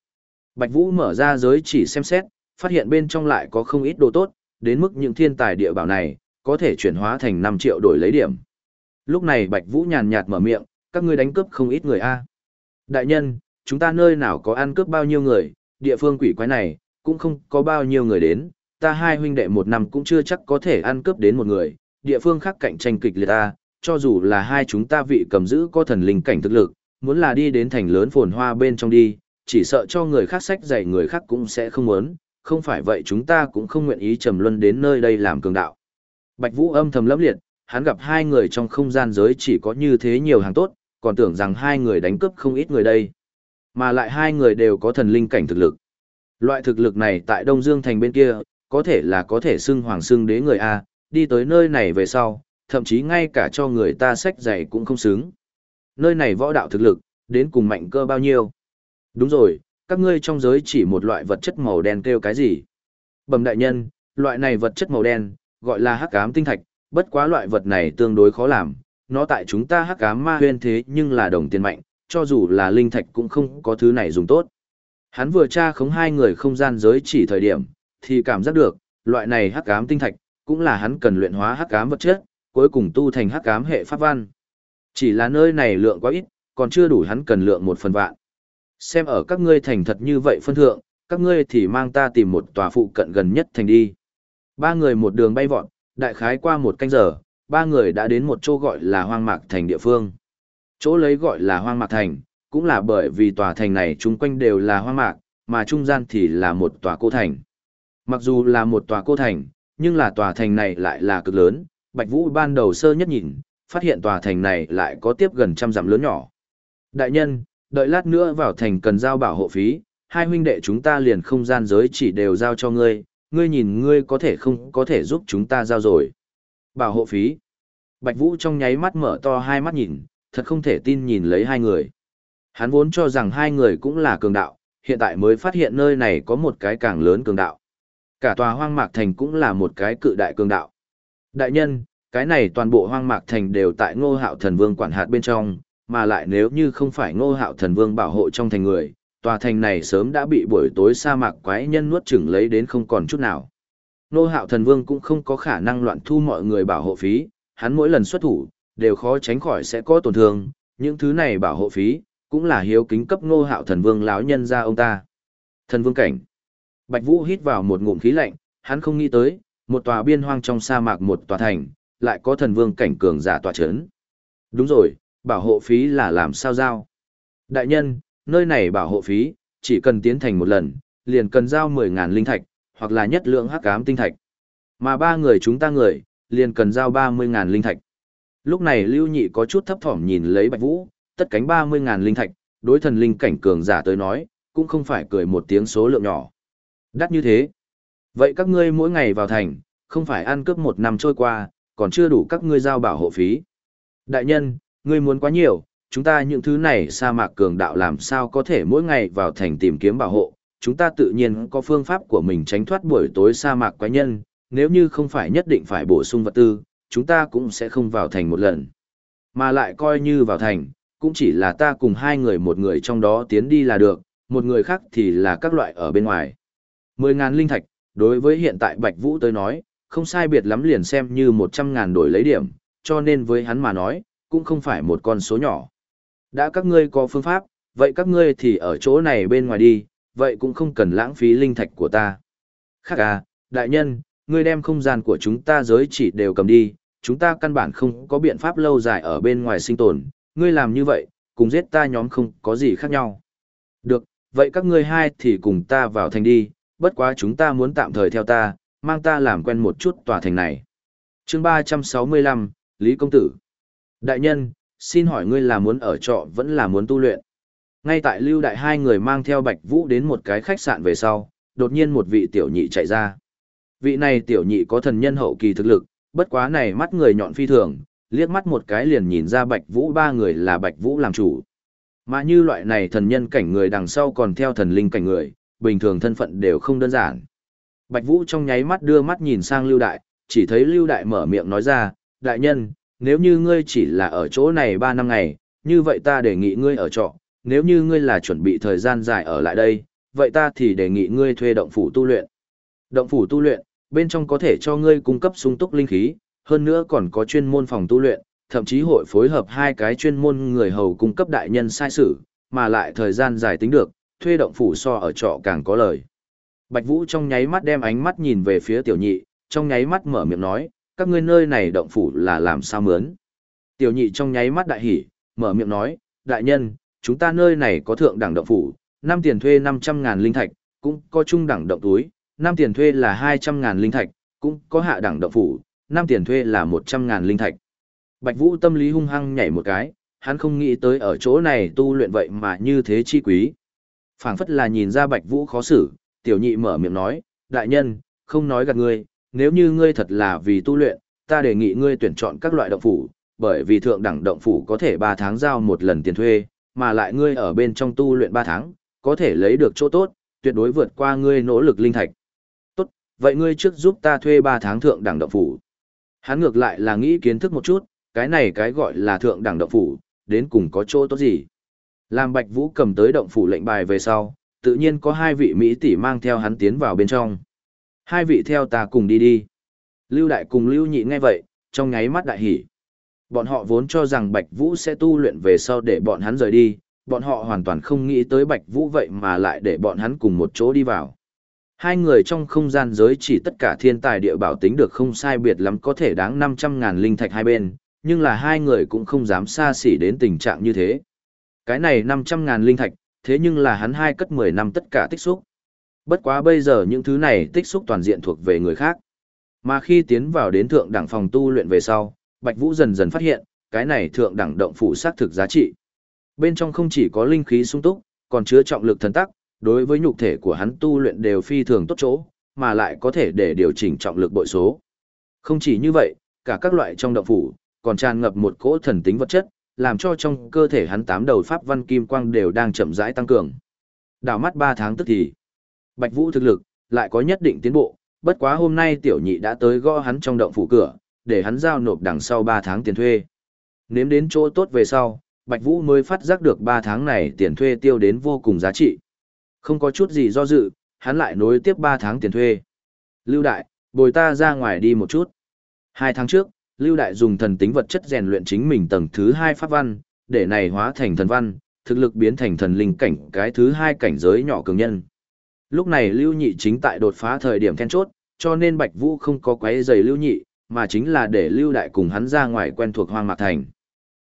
Bạch Vũ mở ra giới chỉ xem xét, phát hiện bên trong lại có không ít đồ tốt, đến mức những thiên tài địa bảo này, có thể chuyển hóa thành 5 triệu đổi lấy điểm. Lúc này Bạch Vũ nhàn nhạt mở miệng, các ngươi đánh cướp không ít người a. Đại nhân, chúng ta nơi nào có ăn cướp bao nhiêu người, địa phương quỷ quái này, cũng không có bao nhiêu người đến, ta hai huynh đệ một năm cũng chưa chắc có thể ăn cướp đến một người, địa phương khác cạnh tranh kịch liệt ta, cho dù là hai chúng ta vị cầm giữ có thần linh cảnh thực lực, muốn là đi đến thành lớn phồn hoa bên trong đi, chỉ sợ cho người khác sách dạy người khác cũng sẽ không muốn, không phải vậy chúng ta cũng không nguyện ý trầm luân đến nơi đây làm cường đạo. Bạch Vũ âm thầm lẫm liệt, hắn gặp hai người trong không gian giới chỉ có như thế nhiều hàng tốt, còn tưởng rằng hai người đánh cướp không ít người đây. Mà lại hai người đều có thần linh cảnh thực lực. Loại thực lực này tại Đông Dương thành bên kia, có thể là có thể xưng hoàng xưng đế người A, đi tới nơi này về sau, thậm chí ngay cả cho người ta sách giày cũng không xứng. Nơi này võ đạo thực lực, đến cùng mạnh cơ bao nhiêu. Đúng rồi, các ngươi trong giới chỉ một loại vật chất màu đen kêu cái gì? Bẩm đại nhân, loại này vật chất màu đen, gọi là hắc ám tinh thạch, bất quá loại vật này tương đối khó làm, nó tại chúng ta hắc ám ma huyên thế nhưng là đồng tiền mạnh, cho dù là linh thạch cũng không có thứ này dùng tốt. Hắn vừa tra khống hai người không gian giới chỉ thời điểm, thì cảm giác được, loại này hắc ám tinh thạch, cũng là hắn cần luyện hóa hắc ám vật chất, cuối cùng tu thành hắc ám hệ pháp văn. Chỉ là nơi này lượng quá ít, còn chưa đủ hắn cần lượng một phần vạn. Xem ở các ngươi thành thật như vậy phân thượng, các ngươi thì mang ta tìm một tòa phụ cận gần nhất thành đi. Ba người một đường bay vọt, đại khái qua một canh giờ, ba người đã đến một chỗ gọi là hoang mạc thành địa phương. Chỗ lấy gọi là hoang mạc thành, cũng là bởi vì tòa thành này chung quanh đều là hoang mạc, mà trung gian thì là một tòa cô thành. Mặc dù là một tòa cô thành, nhưng là tòa thành này lại là cực lớn, Bạch Vũ ban đầu sơ nhất nhìn, phát hiện tòa thành này lại có tiếp gần trăm dặm lớn nhỏ. Đại nhân, đợi lát nữa vào thành cần giao bảo hộ phí, hai huynh đệ chúng ta liền không gian giới chỉ đều giao cho ngươi, ngươi nhìn ngươi có thể không có thể giúp chúng ta giao rồi. Bảo hộ phí. Bạch Vũ trong nháy mắt mở to hai mắt nhìn, thật không thể tin nhìn lấy hai người. Hắn vốn cho rằng hai người cũng là cường đạo, hiện tại mới phát hiện nơi này có một cái càng lớn cường đạo. Cả tòa hoang mạc thành cũng là một cái cự đại cường đạo. Đại nhân, cái này toàn bộ hoang mạc thành đều tại ngô hạo thần vương quản hạt bên trong, mà lại nếu như không phải ngô hạo thần vương bảo hộ trong thành người, tòa thành này sớm đã bị buổi tối sa mạc quái nhân nuốt chửng lấy đến không còn chút nào. nô hạo thần vương cũng không có khả năng loạn thu mọi người bảo hộ phí, hắn mỗi lần xuất thủ, đều khó tránh khỏi sẽ có tổn thương, những thứ này bảo hộ phí, cũng là hiếu kính cấp nô hạo thần vương láo nhân ra ông ta. Thần vương cảnh. Bạch Vũ hít vào một ngụm khí lạnh, hắn không nghĩ tới, một tòa biên hoang trong sa mạc một tòa thành, lại có thần vương cảnh cường giả tòa chấn. Đúng rồi, bảo hộ phí là làm sao giao? Đại nhân, nơi này bảo hộ phí, chỉ cần tiến thành một lần, liền cần giao 10.000 linh thạch, hoặc là nhất lượng hắc ám tinh thạch. Mà ba người chúng ta người, liền cần giao 30.000 linh thạch. Lúc này Lưu Nhị có chút thấp thỏm nhìn lấy Bạch Vũ, tất cánh 30.000 linh thạch, đối thần linh cảnh cường giả tới nói, cũng không phải cười một tiếng số lượng nhỏ. Đắt như thế. Vậy các ngươi mỗi ngày vào thành, không phải ăn cướp một năm trôi qua, còn chưa đủ các ngươi giao bảo hộ phí. Đại nhân, ngươi muốn quá nhiều, chúng ta những thứ này sa mạc cường đạo làm sao có thể mỗi ngày vào thành tìm kiếm bảo hộ, chúng ta tự nhiên có phương pháp của mình tránh thoát buổi tối sa mạc quái nhân, nếu như không phải nhất định phải bổ sung vật tư, chúng ta cũng sẽ không vào thành một lần. Mà lại coi như vào thành, cũng chỉ là ta cùng hai người một người trong đó tiến đi là được, một người khác thì là các loại ở bên ngoài. Mười ngàn linh thạch, đối với hiện tại Bạch Vũ tới nói, không sai biệt lắm liền xem như một trăm ngàn đổi lấy điểm, cho nên với hắn mà nói, cũng không phải một con số nhỏ. Đã các ngươi có phương pháp, vậy các ngươi thì ở chỗ này bên ngoài đi, vậy cũng không cần lãng phí linh thạch của ta. Khác à, đại nhân, ngươi đem không gian của chúng ta giới chỉ đều cầm đi, chúng ta căn bản không có biện pháp lâu dài ở bên ngoài sinh tồn, ngươi làm như vậy, cùng giết ta nhóm không có gì khác nhau. Được, vậy các ngươi hai thì cùng ta vào thành đi, bất quá chúng ta muốn tạm thời theo ta, mang ta làm quen một chút tòa thành này. chương 365, Lý Công Tử. Đại nhân, xin hỏi ngươi là muốn ở trọ vẫn là muốn tu luyện. Ngay tại lưu đại hai người mang theo Bạch Vũ đến một cái khách sạn về sau, đột nhiên một vị tiểu nhị chạy ra. Vị này tiểu nhị có thần nhân hậu kỳ thực lực, bất quá này mắt người nhọn phi thường, liếc mắt một cái liền nhìn ra Bạch Vũ ba người là Bạch Vũ làm chủ. Mà như loại này thần nhân cảnh người đằng sau còn theo thần linh cảnh người, bình thường thân phận đều không đơn giản. Bạch Vũ trong nháy mắt đưa mắt nhìn sang Lưu Đại, chỉ thấy Lưu Đại mở miệng nói ra, đại nhân, nếu như ngươi chỉ là ở chỗ này 3 năm ngày, như vậy ta đề nghị ngươi ở trọ, nếu như ngươi là chuẩn bị thời gian dài ở lại đây, vậy ta thì đề nghị ngươi thuê động phủ tu luyện. Động phủ tu luyện, bên trong có thể cho ngươi cung cấp sung túc linh khí, hơn nữa còn có chuyên môn phòng tu luyện, thậm chí hội phối hợp hai cái chuyên môn người hầu cung cấp đại nhân sai sử, mà lại thời gian dài tính được, thuê động phủ so ở trọ càng có lời. Bạch Vũ trong nháy mắt đem ánh mắt nhìn về phía tiểu nhị, trong nháy mắt mở miệng nói, các ngươi nơi này động phủ là làm sao mướn. Tiểu nhị trong nháy mắt đại hỉ, mở miệng nói, đại nhân, chúng ta nơi này có thượng đẳng động phủ, năm tiền thuê 500 ngàn linh thạch, cũng có trung đẳng động túi, năm tiền thuê là 200 ngàn linh thạch, cũng có hạ đẳng động phủ, năm tiền thuê là 100 ngàn linh thạch. Bạch Vũ tâm lý hung hăng nhảy một cái, hắn không nghĩ tới ở chỗ này tu luyện vậy mà như thế chi quý. phảng phất là nhìn ra Bạch Vũ khó xử, tiểu nhị mở miệng nói, đại nhân, không nói gạt ngươi, nếu như ngươi thật là vì tu luyện, ta đề nghị ngươi tuyển chọn các loại động phủ, bởi vì thượng đẳng động phủ có thể 3 tháng giao một lần tiền thuê, mà lại ngươi ở bên trong tu luyện 3 tháng, có thể lấy được chỗ tốt, tuyệt đối vượt qua ngươi nỗ lực linh thạch. Tốt, vậy ngươi trước giúp ta thuê 3 tháng thượng đẳng động phủ. Hắn ngược lại là nghĩ kiến thức một chút, cái này cái gọi là thượng đẳng động phủ, đến cùng có chỗ tốt gì. Làm Bạch Vũ cầm tới động phủ lệnh bài về sau, tự nhiên có hai vị Mỹ tỷ mang theo hắn tiến vào bên trong. Hai vị theo ta cùng đi đi. Lưu Đại cùng Lưu Nhị nghe vậy, trong nháy mắt đại hỉ. Bọn họ vốn cho rằng Bạch Vũ sẽ tu luyện về sau để bọn hắn rời đi, bọn họ hoàn toàn không nghĩ tới Bạch Vũ vậy mà lại để bọn hắn cùng một chỗ đi vào. Hai người trong không gian giới chỉ tất cả thiên tài địa bảo tính được không sai biệt lắm có thể đáng 500.000 linh thạch hai bên, nhưng là hai người cũng không dám xa xỉ đến tình trạng như thế. Cái này 500.000 linh thạch, thế nhưng là hắn hai cất 10 năm tất cả tích xúc. Bất quá bây giờ những thứ này tích xúc toàn diện thuộc về người khác. Mà khi tiến vào đến thượng đẳng phòng tu luyện về sau, Bạch Vũ dần dần phát hiện, cái này thượng đẳng động phủ xác thực giá trị. Bên trong không chỉ có linh khí sung túc, còn chứa trọng lực thần tắc, đối với nhục thể của hắn tu luyện đều phi thường tốt chỗ, mà lại có thể để điều chỉnh trọng lực bội số. Không chỉ như vậy, cả các loại trong động phủ, còn tràn ngập một cỗ thần tính vật chất, làm cho trong cơ thể hắn tám đầu pháp văn kim quang đều đang chậm rãi tăng cường. Đảo mắt 3 tháng tức thì, Bạch Vũ thực lực lại có nhất định tiến bộ, bất quá hôm nay tiểu nhị đã tới gõ hắn trong động phủ cửa, để hắn giao nộp đằng sau 3 tháng tiền thuê. Nếm đến chỗ tốt về sau, Bạch Vũ mới phát giác được 3 tháng này tiền thuê tiêu đến vô cùng giá trị. Không có chút gì do dự, hắn lại nối tiếp 3 tháng tiền thuê. Lưu Đại, bồi ta ra ngoài đi một chút. Hai tháng trước, Lưu Đại dùng thần tính vật chất rèn luyện chính mình tầng thứ 2 pháp văn, để này hóa thành thần văn, thực lực biến thành thần linh cảnh cái thứ hai cảnh giới nhỏ cường nhân. Lúc này Lưu Nhị chính tại đột phá thời điểm then chốt, cho nên Bạch Vũ không có quấy giày Lưu Nhị, mà chính là để Lưu Đại cùng hắn ra ngoài quen thuộc Hoang Mạc Thành.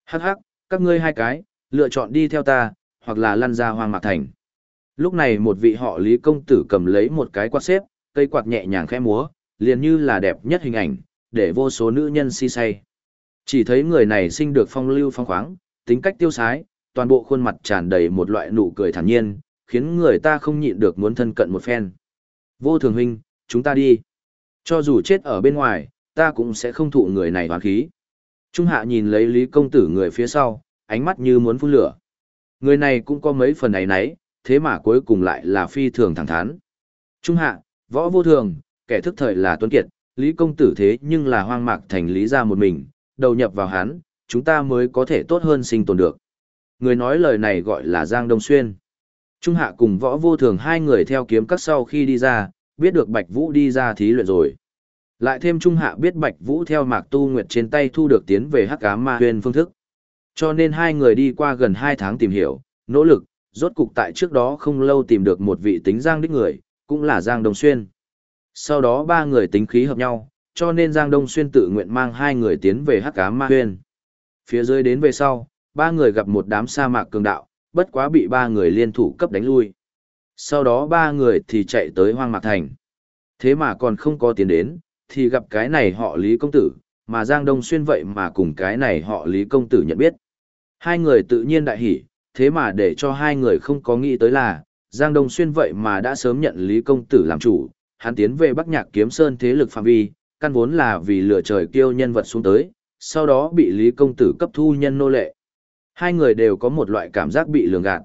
Hắc hắc, các ngươi hai cái, lựa chọn đi theo ta, hoặc là lăn ra Hoang Mạc Thành. Lúc này một vị họ Lý công tử cầm lấy một cái quạt xếp, cây quạt nhẹ nhàng khẽ múa, liền như là đẹp nhất hình ảnh, để vô số nữ nhân si say. Chỉ thấy người này sinh được phong lưu phong khoáng, tính cách tiêu sái, toàn bộ khuôn mặt tràn đầy một loại nụ cười thản nhiên, khiến người ta không nhịn được muốn thân cận một phen. Vô thường huynh, chúng ta đi. Cho dù chết ở bên ngoài, ta cũng sẽ không thụ người này hoàn khí. Trung hạ nhìn lấy Lý công tử người phía sau, ánh mắt như muốn phun lửa. Người này cũng có mấy phần ấy nấy, thế mà cuối cùng lại là phi thường thẳng thắn. Trung hạ, võ vô thường, kẻ thức thời là tuấn kiệt, Lý công tử thế nhưng là hoang mạc thành lý ra một mình, đầu nhập vào hắn, chúng ta mới có thể tốt hơn sinh tồn được. Người nói lời này gọi là Giang Đông Xuyên. Trung hạ cùng võ vô thường hai người theo kiếm các sau khi đi ra, biết được Bạch Vũ đi ra thí luyện rồi. Lại thêm Trung hạ biết Bạch Vũ theo mạc tu nguyệt trên tay thu được tiến về hắc ám ma huyền phương thức. Cho nên hai người đi qua gần hai tháng tìm hiểu, nỗ lực, rốt cục tại trước đó không lâu tìm được một vị tính Giang đích người, cũng là Giang Đông Xuyên. Sau đó ba người tính khí hợp nhau, cho nên Giang Đông Xuyên tự nguyện mang hai người tiến về Hắc Ám Ma huyền. Phía dưới đến về sau, ba người gặp một đám sa mạc cường đạo, bất quá bị ba người liên thủ cấp đánh lui. Sau đó ba người thì chạy tới Hoang Mạc Thành. Thế mà còn không có tiến đến, thì gặp cái này họ Lý Công Tử, mà Giang Đông Xuyên vậy mà cùng cái này họ Lý Công Tử nhận biết. Hai người tự nhiên đại hỉ, thế mà để cho hai người không có nghĩ tới là, Giang Đông Xuyên vậy mà đã sớm nhận Lý Công Tử làm chủ, hắn tiến về Bắc Nhạc Kiếm Sơn thế lực phạm vi, căn vốn là vì lửa trời kêu nhân vật xuống tới, sau đó bị Lý Công Tử cấp thu nhân nô lệ. Hai người đều có một loại cảm giác bị lường gạt.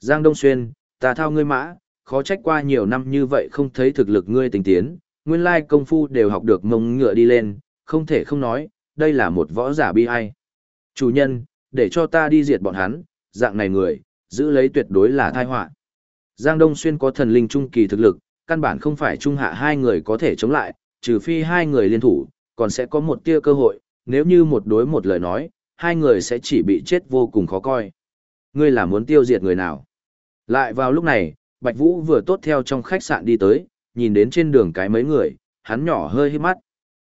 Giang Đông Xuyên, ta thao ngươi mã, khó trách qua nhiều năm như vậy không thấy thực lực ngươi tình tiến, nguyên lai công phu đều học được mông ngựa đi lên, không thể không nói, đây là một võ giả bi ai. Chủ nhân, để cho ta đi diệt bọn hắn, dạng này người, giữ lấy tuyệt đối là tai họa. Giang Đông Xuyên có thần linh trung kỳ thực lực, căn bản không phải trung hạ hai người có thể chống lại, trừ phi hai người liên thủ, còn sẽ có một tia cơ hội, nếu như một đối một lời nói, hai người sẽ chỉ bị chết vô cùng khó coi. Ngươi là muốn tiêu diệt người nào? Lại vào lúc này, Bạch Vũ vừa tốt theo trong khách sạn đi tới, nhìn đến trên đường cái mấy người, hắn nhỏ hơi hít mắt.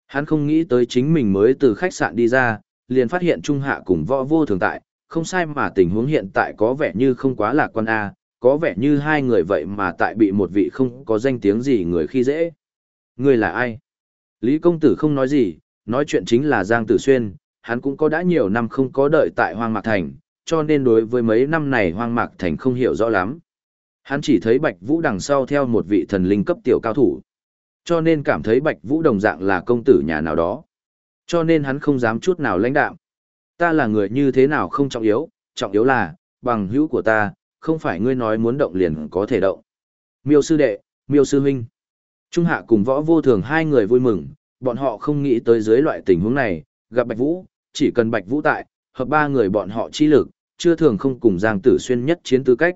Hắn không nghĩ tới chính mình mới từ khách sạn đi ra, liền phát hiện Trung Hạ cùng võ vô thường tại, không sai mà tình huống hiện tại có vẻ như không quá lạc quan A, có vẻ như hai người vậy mà tại bị một vị không có danh tiếng gì người khi dễ. Người là ai? Lý công tử không nói gì, nói chuyện chính là Giang Tử Xuyên, hắn cũng có đã nhiều năm không có đợi tại Hoang Mạc Thành, cho nên đối với mấy năm này Hoang Mạc Thành không hiểu rõ lắm. Hắn chỉ thấy Bạch Vũ đằng sau theo một vị thần linh cấp tiểu cao thủ. Cho nên cảm thấy Bạch Vũ đồng dạng là công tử nhà nào đó. Cho nên hắn không dám chút nào lãnh đạm. Ta là người như thế nào không trọng yếu, trọng yếu là, bằng hữu của ta, không phải ngươi nói muốn động liền có thể động. Miêu sư đệ, miêu sư huynh. Trung hạ cùng võ vô thường hai người vui mừng, bọn họ không nghĩ tới dưới loại tình huống này, gặp Bạch Vũ, chỉ cần Bạch Vũ tại, hợp ba người bọn họ chi lực, chưa thường không cùng Giang Tử Xuyên nhất chiến tư cách.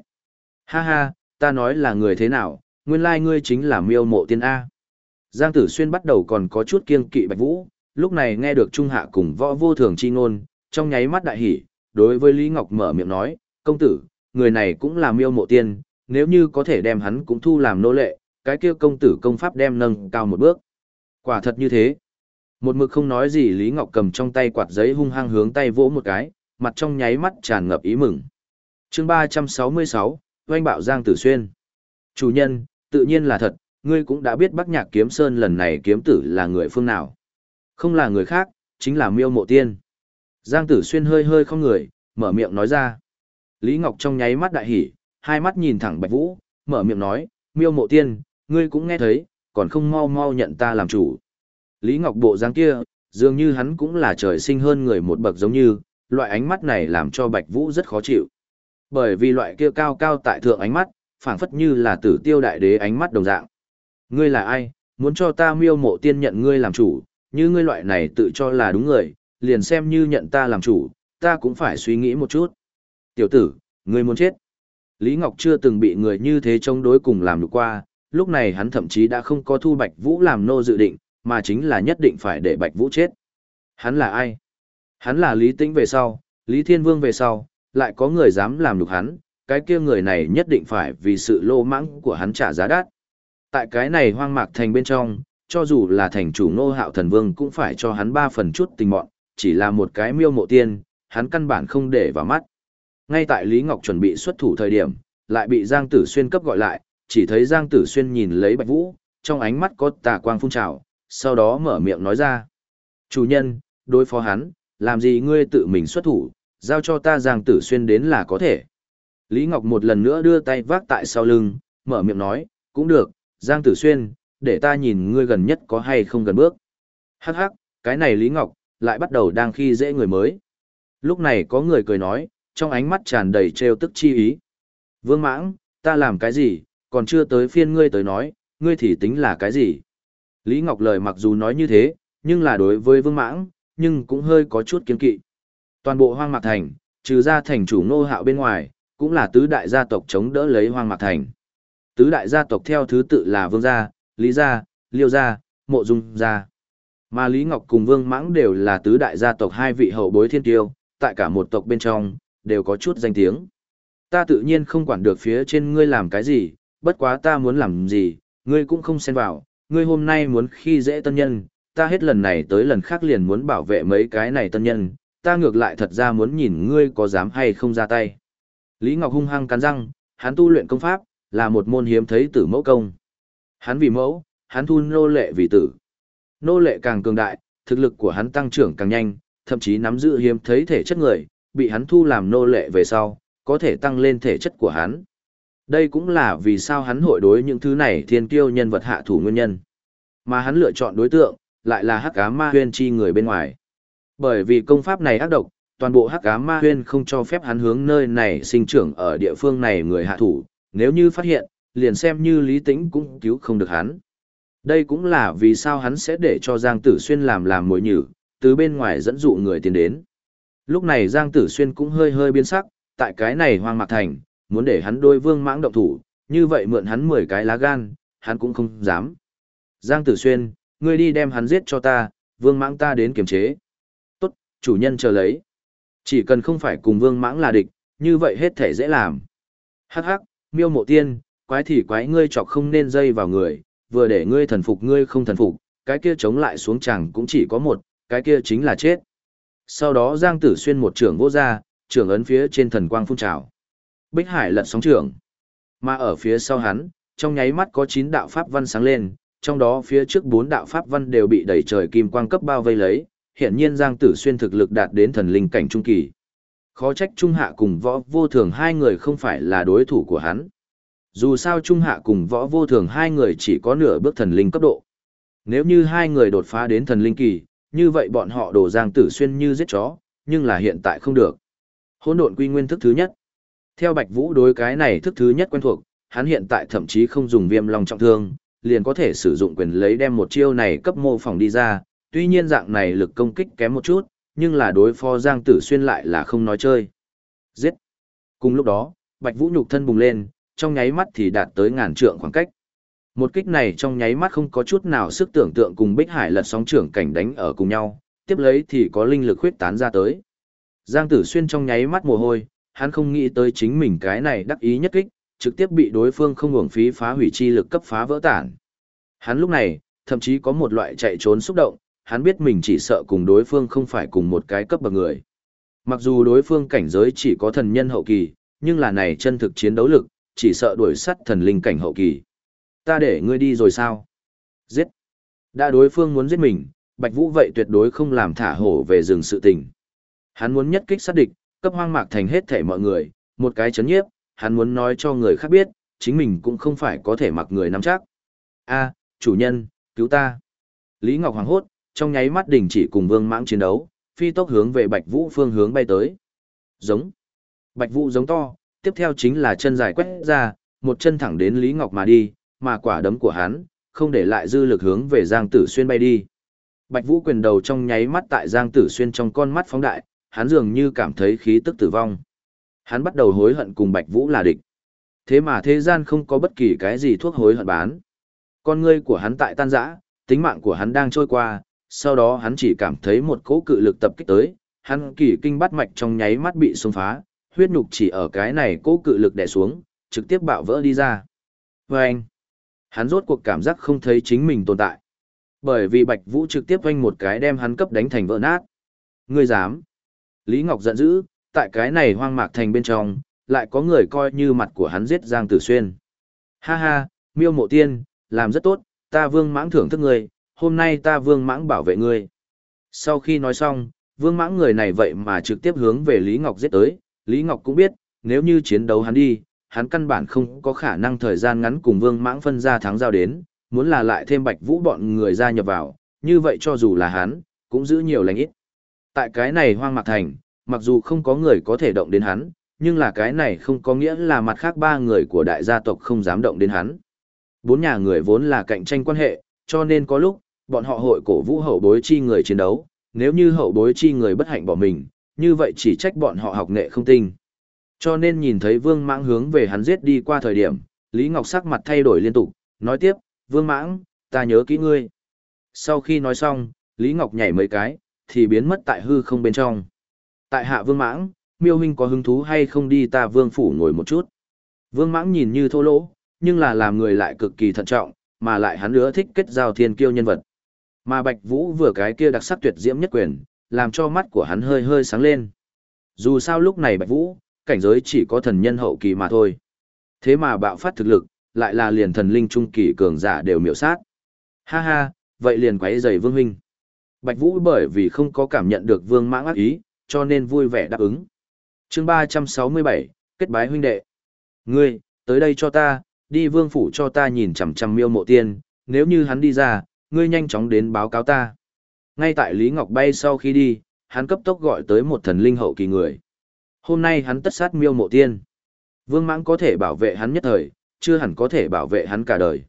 Ha ha, ta nói là người thế nào, nguyên lai ngươi chính là miêu mộ tiên A. Giang Tử Xuyên bắt đầu còn có chút kiêng kỵ Bạch Vũ, lúc này nghe được Trung Hạ cùng võ vô thường chi ngôn, trong nháy mắt đại hỉ, đối với Lý Ngọc mở miệng nói, công tử, người này cũng là miêu mộ tiên, nếu như có thể đem hắn cũng thu làm nô lệ, cái kia công tử công pháp đem nâng cao một bước. Quả thật như thế. Một mực không nói gì Lý Ngọc cầm trong tay quạt giấy hung hăng hướng tay vỗ một cái, mặt trong nháy mắt tràn ngập ý mừng. chương 366, oanh bạo Giang Tử Xuyên. Chủ nhân, tự nhiên là thật, ngươi cũng đã biết Bắc Nhạc Kiếm Sơn lần này kiếm tử là người phương nào. Không là người khác, chính là miêu mộ tiên. Giang Tử Xuyên hơi hơi không người, mở miệng nói ra. Lý Ngọc trong nháy mắt đại hỉ, hai mắt nhìn thẳng Bạch Vũ, mở miệng nói, miêu mộ tiên, ngươi cũng nghe thấy, còn không mau mau nhận ta làm chủ. Lý Ngọc bộ dáng kia, dường như hắn cũng là trời sinh hơn người một bậc giống như, loại ánh mắt này làm cho Bạch Vũ rất khó chịu. Bởi vì loại kia cao cao tại thượng ánh mắt, phảng phất như là tử tiêu đại đế ánh mắt đồng dạng. Ngươi là ai, muốn cho ta miêu mộ tiên nhận ngươi làm chủ, như ngươi loại này tự cho là đúng người, liền xem như nhận ta làm chủ, ta cũng phải suy nghĩ một chút. Tiểu tử, ngươi muốn chết. Lý Ngọc chưa từng bị người như thế chống đối cùng làm được qua, lúc này hắn thậm chí đã không có thu Bạch Vũ làm nô dự định, mà chính là nhất định phải để Bạch Vũ chết. Hắn là ai? Hắn là Lý Tĩnh về sau, Lý Thiên Vương về sau, lại có người dám làm được hắn, cái kia người này nhất định phải vì sự lô mãng của hắn trả giá đắt. Tại cái này hoang mạc thành bên trong, cho dù là thành chủ nô hạo thần vương cũng phải cho hắn ba phần chút tình mọn, chỉ là một cái miêu mộ tiên, hắn căn bản không để vào mắt. Ngay tại Lý Ngọc chuẩn bị xuất thủ thời điểm, lại bị Giang Tử Xuyên cấp gọi lại, chỉ thấy Giang Tử Xuyên nhìn lấy Bạch Vũ, trong ánh mắt có tà quang phun trào, sau đó mở miệng nói ra. Chủ nhân, đối phó hắn, làm gì ngươi tự mình xuất thủ, giao cho ta Giang Tử Xuyên đến là có thể. Lý Ngọc một lần nữa đưa tay vác tại sau lưng, mở miệng nói, cũng được, Giang Tử Xuyên, để ta nhìn ngươi gần nhất có hay không gần bước. Hắc hắc, cái này Lý Ngọc, lại bắt đầu đang khi dễ người mới. Lúc này có người cười nói, trong ánh mắt tràn đầy trêu tức chi ý. Vương mãng, ta làm cái gì, còn chưa tới phiên ngươi tới nói, ngươi thì tính là cái gì. Lý Ngọc lời mặc dù nói như thế, nhưng là đối với vương mãng, nhưng cũng hơi có chút kiên kỵ. Toàn bộ hoang mạc thành, trừ ra thành chủ Ngô hạo bên ngoài, cũng là tứ đại gia tộc chống đỡ lấy hoang mạc thành. Tứ đại gia tộc theo thứ tự là vương gia, lý gia, liêu gia, mộ dung gia. Mà Lý Ngọc cùng Vương Mãng đều là tứ đại gia tộc hai vị hậu bối thiên tiêu, tại cả một tộc bên trong, đều có chút danh tiếng. Ta tự nhiên không quản được phía trên ngươi làm cái gì, bất quá ta muốn làm gì, ngươi cũng không xen vào, ngươi hôm nay muốn khi dễ tân nhân, ta hết lần này tới lần khác liền muốn bảo vệ mấy cái này tân nhân, ta ngược lại thật ra muốn nhìn ngươi có dám hay không ra tay. Lý Ngọc hung hăng cắn răng, hắn tu luyện công pháp, là một môn hiếm thấy tử mẫu công. Hắn vì mẫu, hắn thu nô lệ vì tử. Nô lệ càng cường đại, thực lực của hắn tăng trưởng càng nhanh, thậm chí nắm giữ hiếm thấy thể chất người, bị hắn thu làm nô lệ về sau, có thể tăng lên thể chất của hắn. Đây cũng là vì sao hắn hội đối những thứ này thiên kiêu nhân vật hạ thủ nguyên nhân. Mà hắn lựa chọn đối tượng, lại là hắc ám ma huyên chi người bên ngoài. Bởi vì công pháp này ác độc, toàn bộ hắc ám ma huyên không cho phép hắn hướng nơi này sinh trưởng ở địa phương này người hạ thủ, nếu như phát hiện, liền xem như lý tĩnh cũng cứu không được hắn. Đây cũng là vì sao hắn sẽ để cho Giang Tử Xuyên làm làm mồi nhử, từ bên ngoài dẫn dụ người tiến đến. Lúc này Giang Tử Xuyên cũng hơi hơi biến sắc, tại cái này hoang mạc thành, muốn để hắn đôi vương mãng động thủ, như vậy mượn hắn 10 cái lá gan, hắn cũng không dám. Giang Tử Xuyên, ngươi đi đem hắn giết cho ta, vương mãng ta đến kiềm chế. Tốt, chủ nhân chờ lấy. Chỉ cần không phải cùng vương mãng là địch, như vậy hết thể dễ làm. Hắc hắc, miêu mộ tiên, quái thì quái ngươi chọc không nên dây vào người, vừa để ngươi thần phục ngươi không thần phục, cái kia chống lại xuống chẳng cũng chỉ có một, cái kia chính là chết. Sau đó Giang Tử Xuyên một trưởng vô ra, trưởng ấn phía trên thần quang phun trào. Bích Hải lật sóng trưởng. Mà ở phía sau hắn, trong nháy mắt có 9 đạo pháp văn sáng lên, trong đó phía trước 4 đạo pháp văn đều bị đẩy trời kim quang cấp bao vây lấy, hiện nhiên Giang Tử Xuyên thực lực đạt đến thần linh cảnh trung kỳ. Khó trách Trung Hạ cùng võ vô thường hai người không phải là đối thủ của hắn. Dù sao Trung Hạ cùng võ vô thường hai người chỉ có nửa bước thần linh cấp độ. Nếu như hai người đột phá đến thần linh kỳ, như vậy bọn họ đổ Giang Tử Xuyên như giết chó, nhưng là hiện tại không được. Hỗn độn quy nguyên thức thứ nhất. Theo Bạch Vũ đối cái này thức thứ nhất quen thuộc, hắn hiện tại thậm chí không dùng viêm long trọng thương, liền có thể sử dụng quyền lấy đem một chiêu này cấp mô phỏng đi ra, tuy nhiên dạng này lực công kích kém một chút, nhưng là đối phó Giang Tử Xuyên lại là không nói chơi. Giết! Cùng lúc đó, Bạch Vũ nhục thân bùng lên, trong nháy mắt thì đạt tới ngàn trượng khoảng cách. Một kích này trong nháy mắt không có chút nào sức tưởng tượng cùng Bích Hải lật sóng trưởng cảnh đánh ở cùng nhau, tiếp lấy thì có linh lực huyết tán ra tới. Giang Tử Xuyên trong nháy mắt mồ hôi, hắn không nghĩ tới chính mình cái này đắc ý nhất kích, trực tiếp bị đối phương không hưởng phí phá hủy chi lực cấp phá vỡ tản. Hắn lúc này, thậm chí có một loại chạy trốn xúc động, hắn biết mình chỉ sợ cùng đối phương không phải cùng một cái cấp bậc người. Mặc dù đối phương cảnh giới chỉ có thần nhân hậu kỳ, nhưng là này chân thực chiến đấu lực, chỉ sợ đuổi sắt thần linh cảnh hậu kỳ. Ta để ngươi đi rồi sao? Giết. Đã đối phương muốn giết mình, Bạch Vũ vậy tuyệt đối không làm thả hổ về rừng sự tình. Hắn muốn nhất kích sát địch, cấp hoang mạc thành hết thể mọi người, một cái chấn nhiếp, hắn muốn nói cho người khác biết, chính mình cũng không phải có thể mặc người nắm chắc. A, chủ nhân, cứu ta. Lý Ngọc hoàng hốt, trong nháy mắt đình chỉ cùng Vương Mãng chiến đấu, phi tốc hướng về Bạch Vũ phương hướng bay tới. Giống. Bạch Vũ giống to, tiếp theo chính là chân dài quét ra, một chân thẳng đến Lý Ngọc mà đi, mà quả đấm của hắn, không để lại dư lực hướng về Giang Tử Xuyên bay đi. Bạch Vũ quyền đầu trong nháy mắt tại Giang Tử Xuyên trong con mắt phóng đại, hắn dường như cảm thấy khí tức tử vong. Hắn bắt đầu hối hận cùng Bạch Vũ là địch. Thế mà thế gian không có bất kỳ cái gì thuốc hối hận bán. Con ngươi của hắn tại tan rã, tính mạng của hắn đang trôi qua, sau đó hắn chỉ cảm thấy một cỗ cự lực tập kích tới, hắn kỳ kinh bắt mạch trong nháy mắt bị xung phá, huyết nhục chỉ ở cái này cỗ cự lực đè xuống, trực tiếp bạo vỡ đi ra. Vâng! anh, hắn rốt cuộc cảm giác không thấy chính mình tồn tại. Bởi vì Bạch Vũ trực tiếp vênh một cái đem hắn cấp đánh thành vỡ nát. Ngươi dám? Lý Ngọc giận dữ, tại cái này hoang mạc thành bên trong, lại có người coi như mặt của hắn giết Giang Tử Xuyên. Ha ha, miêu mộ tiên, làm rất tốt, ta vương mãng thưởng thức ngươi, hôm nay ta vương mãng bảo vệ ngươi. Sau khi nói xong, vương mãng người này vậy mà trực tiếp hướng về Lý Ngọc giết tới, Lý Ngọc cũng biết, nếu như chiến đấu hắn đi, hắn căn bản không có khả năng thời gian ngắn cùng vương mãng phân ra thắng giao đến, muốn là lại thêm bạch vũ bọn người gia nhập vào, như vậy cho dù là hắn, cũng giữ nhiều lành ít. Tại cái này hoang mạc thành, mặc dù không có người có thể động đến hắn, nhưng là cái này không có nghĩa là mặt khác ba người của đại gia tộc không dám động đến hắn. Bốn nhà người vốn là cạnh tranh quan hệ, cho nên có lúc, bọn họ hội cổ vũ hậu bối chi người chiến đấu, nếu như hậu bối chi người bất hạnh bỏ mình, như vậy chỉ trách bọn họ học nghệ không tinh. Cho nên nhìn thấy Vương Mãng hướng về hắn giết đi qua thời điểm, Lý Ngọc sắc mặt thay đổi liên tục, nói tiếp, Vương Mãng, ta nhớ kỹ ngươi. Sau khi nói xong, Lý Ngọc nhảy mấy cái, thì biến mất tại hư không bên trong. Tại hạ Vương Mãng, miêu huynh có hứng thú hay không đi ta Vương Phủ ngồi một chút. Vương Mãng nhìn như thô lỗ, nhưng là làm người lại cực kỳ thận trọng, mà lại hắn nữa thích kết giao thiên kiêu nhân vật. Mà Bạch Vũ vừa cái kia đặc sắc tuyệt diễm nhất quyền, làm cho mắt của hắn hơi hơi sáng lên. Dù sao lúc này Bạch Vũ, cảnh giới chỉ có thần nhân hậu kỳ mà thôi. Thế mà bạo phát thực lực, lại là liền thần linh trung kỳ cường giả đều miểu sát. Ha ha, vậy liền quấy rầy Vương huynh. Bạch Vũ bởi vì không có cảm nhận được Vương Mãng ác ý, cho nên vui vẻ đáp ứng. Chương 367, kết bái huynh đệ. Ngươi, tới đây cho ta, đi vương phủ cho ta nhìn chằm chằm miêu mộ tiên, nếu như hắn đi ra, ngươi nhanh chóng đến báo cáo ta. Ngay tại Lý Ngọc bay sau khi đi, hắn cấp tốc gọi tới một thần linh hậu kỳ người. Hôm nay hắn tất sát miêu mộ tiên. Vương mãng có thể bảo vệ hắn nhất thời, chưa hẳn có thể bảo vệ hắn cả đời.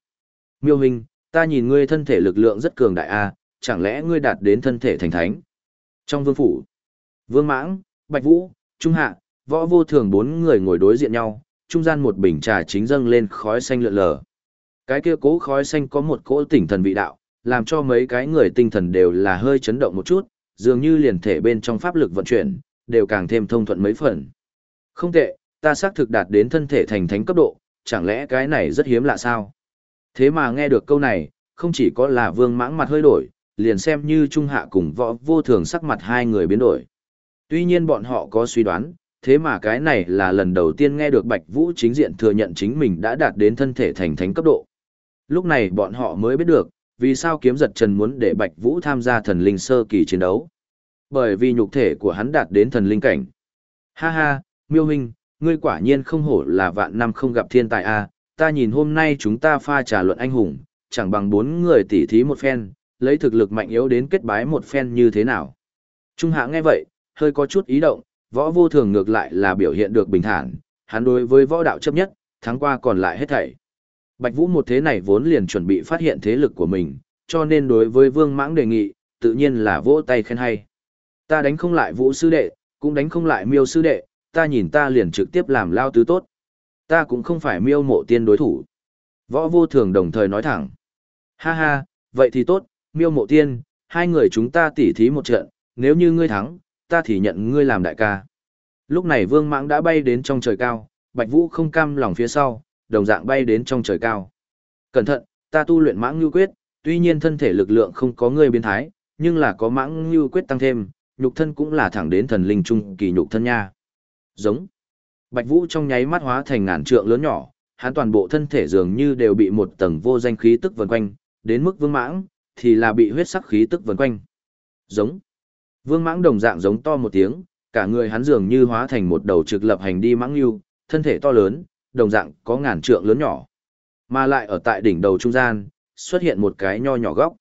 Miêu huynh, ta nhìn ngươi thân thể lực lượng rất cường đại a, chẳng lẽ ngươi đạt đến thân thể thành thánh? Trong vương phủ, Vương Mãng, Bạch Vũ, Trung Hạ, Võ Vô Thường bốn người ngồi đối diện nhau, trung gian một bình trà chính dâng lên khói xanh lượn lờ. Cái kia cố khói xanh có một cỗ tỉnh thần vị đạo, làm cho mấy cái người tinh thần đều là hơi chấn động một chút, dường như liền thể bên trong pháp lực vận chuyển, đều càng thêm thông thuận mấy phần. Không tệ, ta xác thực đạt đến thân thể thành thánh cấp độ, chẳng lẽ cái này rất hiếm lạ sao? Thế mà nghe được câu này, không chỉ có là vương mãng mặt hơi đổi, liền xem như trung hạ cùng võ vô thường sắc mặt hai người biến đổi. Tuy nhiên bọn họ có suy đoán, thế mà cái này là lần đầu tiên nghe được Bạch Vũ chính diện thừa nhận chính mình đã đạt đến thân thể thành thánh cấp độ. Lúc này bọn họ mới biết được, vì sao kiếm giật trần muốn để Bạch Vũ tham gia thần linh sơ kỳ chiến đấu. Bởi vì nhục thể của hắn đạt đến thần linh cảnh. Ha ha, miêu hình, ngươi quả nhiên không hổ là vạn năm không gặp thiên tài a. ta nhìn hôm nay chúng ta pha trà luận anh hùng, chẳng bằng bốn người tỉ thí một phen, lấy thực lực mạnh yếu đến kết bái một phen như thế nào. Trung hạ nghe vậy, hơi có chút ý động, võ vô thường ngược lại là biểu hiện được bình thản, hắn đối với võ đạo chấp nhất, tháng qua còn lại hết thảy. Bạch Vũ một thế này vốn liền chuẩn bị phát hiện thế lực của mình, cho nên đối với Vương Mãng đề nghị, tự nhiên là vỗ tay khen hay. Ta đánh không lại Vũ sư đệ, cũng đánh không lại Miêu sư đệ, ta nhìn ta liền trực tiếp làm lao tứ tốt. Ta cũng không phải miêu mộ tiên đối thủ. Võ vô thường đồng thời nói thẳng. Ha ha, vậy thì tốt, miêu mộ tiên, hai người chúng ta tỉ thí một trận, nếu như ngươi thắng, ta thì nhận ngươi làm đại ca. Lúc này vương mãng đã bay đến trong trời cao, bạch vũ không cam lòng phía sau, đồng dạng bay đến trong trời cao. Cẩn thận, ta tu luyện mãng như quyết, tuy nhiên thân thể lực lượng không có ngươi biến thái, nhưng là có mãng như quyết tăng thêm, nhục thân cũng là thẳng đến thần linh trung kỳ nhục thân nha. Giống. Bạch Vũ trong nháy mắt hóa thành ngàn trượng lớn nhỏ, hắn toàn bộ thân thể dường như đều bị một tầng vô danh khí tức vần quanh, đến mức vương mãng, thì là bị huyết sắc khí tức vần quanh. Giống. Vương mãng đồng dạng giống to một tiếng, cả người hắn dường như hóa thành một đầu trực lập hành đi mãng lưu, thân thể to lớn, đồng dạng có ngàn trượng lớn nhỏ. Mà lại ở tại đỉnh đầu trung gian, xuất hiện một cái nho nhỏ góc.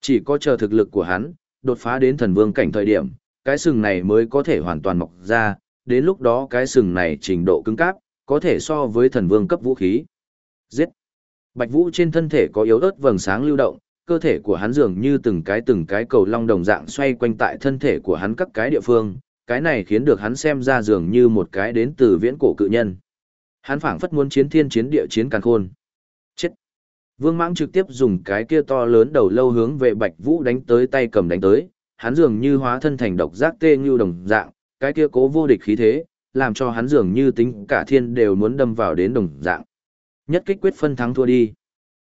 Chỉ có chờ thực lực của hắn, đột phá đến thần vương cảnh thời điểm, cái sừng này mới có thể hoàn toàn mọc ra, đến lúc đó cái sừng này trình độ cứng cáp, có thể so với thần vương cấp vũ khí. Giết! Bạch Vũ trên thân thể có yếu ớt vầng sáng lưu động, cơ thể của hắn dường như từng cái từng cái cầu long đồng dạng xoay quanh tại thân thể của hắn các cái địa phương, cái này khiến được hắn xem ra dường như một cái đến từ viễn cổ cự nhân. Hắn phảng phất muốn chiến thiên chiến địa chiến càn khôn. Chết! Vương Mãng trực tiếp dùng cái kia to lớn đầu lâu hướng về Bạch Vũ đánh tới tay cầm đánh tới, hắn dường như hóa thân thành độc giác tê như đồng dạng, cái kia cố vô địch khí thế, làm cho hắn dường như tính cả thiên đều muốn đâm vào đến đồng dạng. Nhất kích quyết phân thắng thua đi.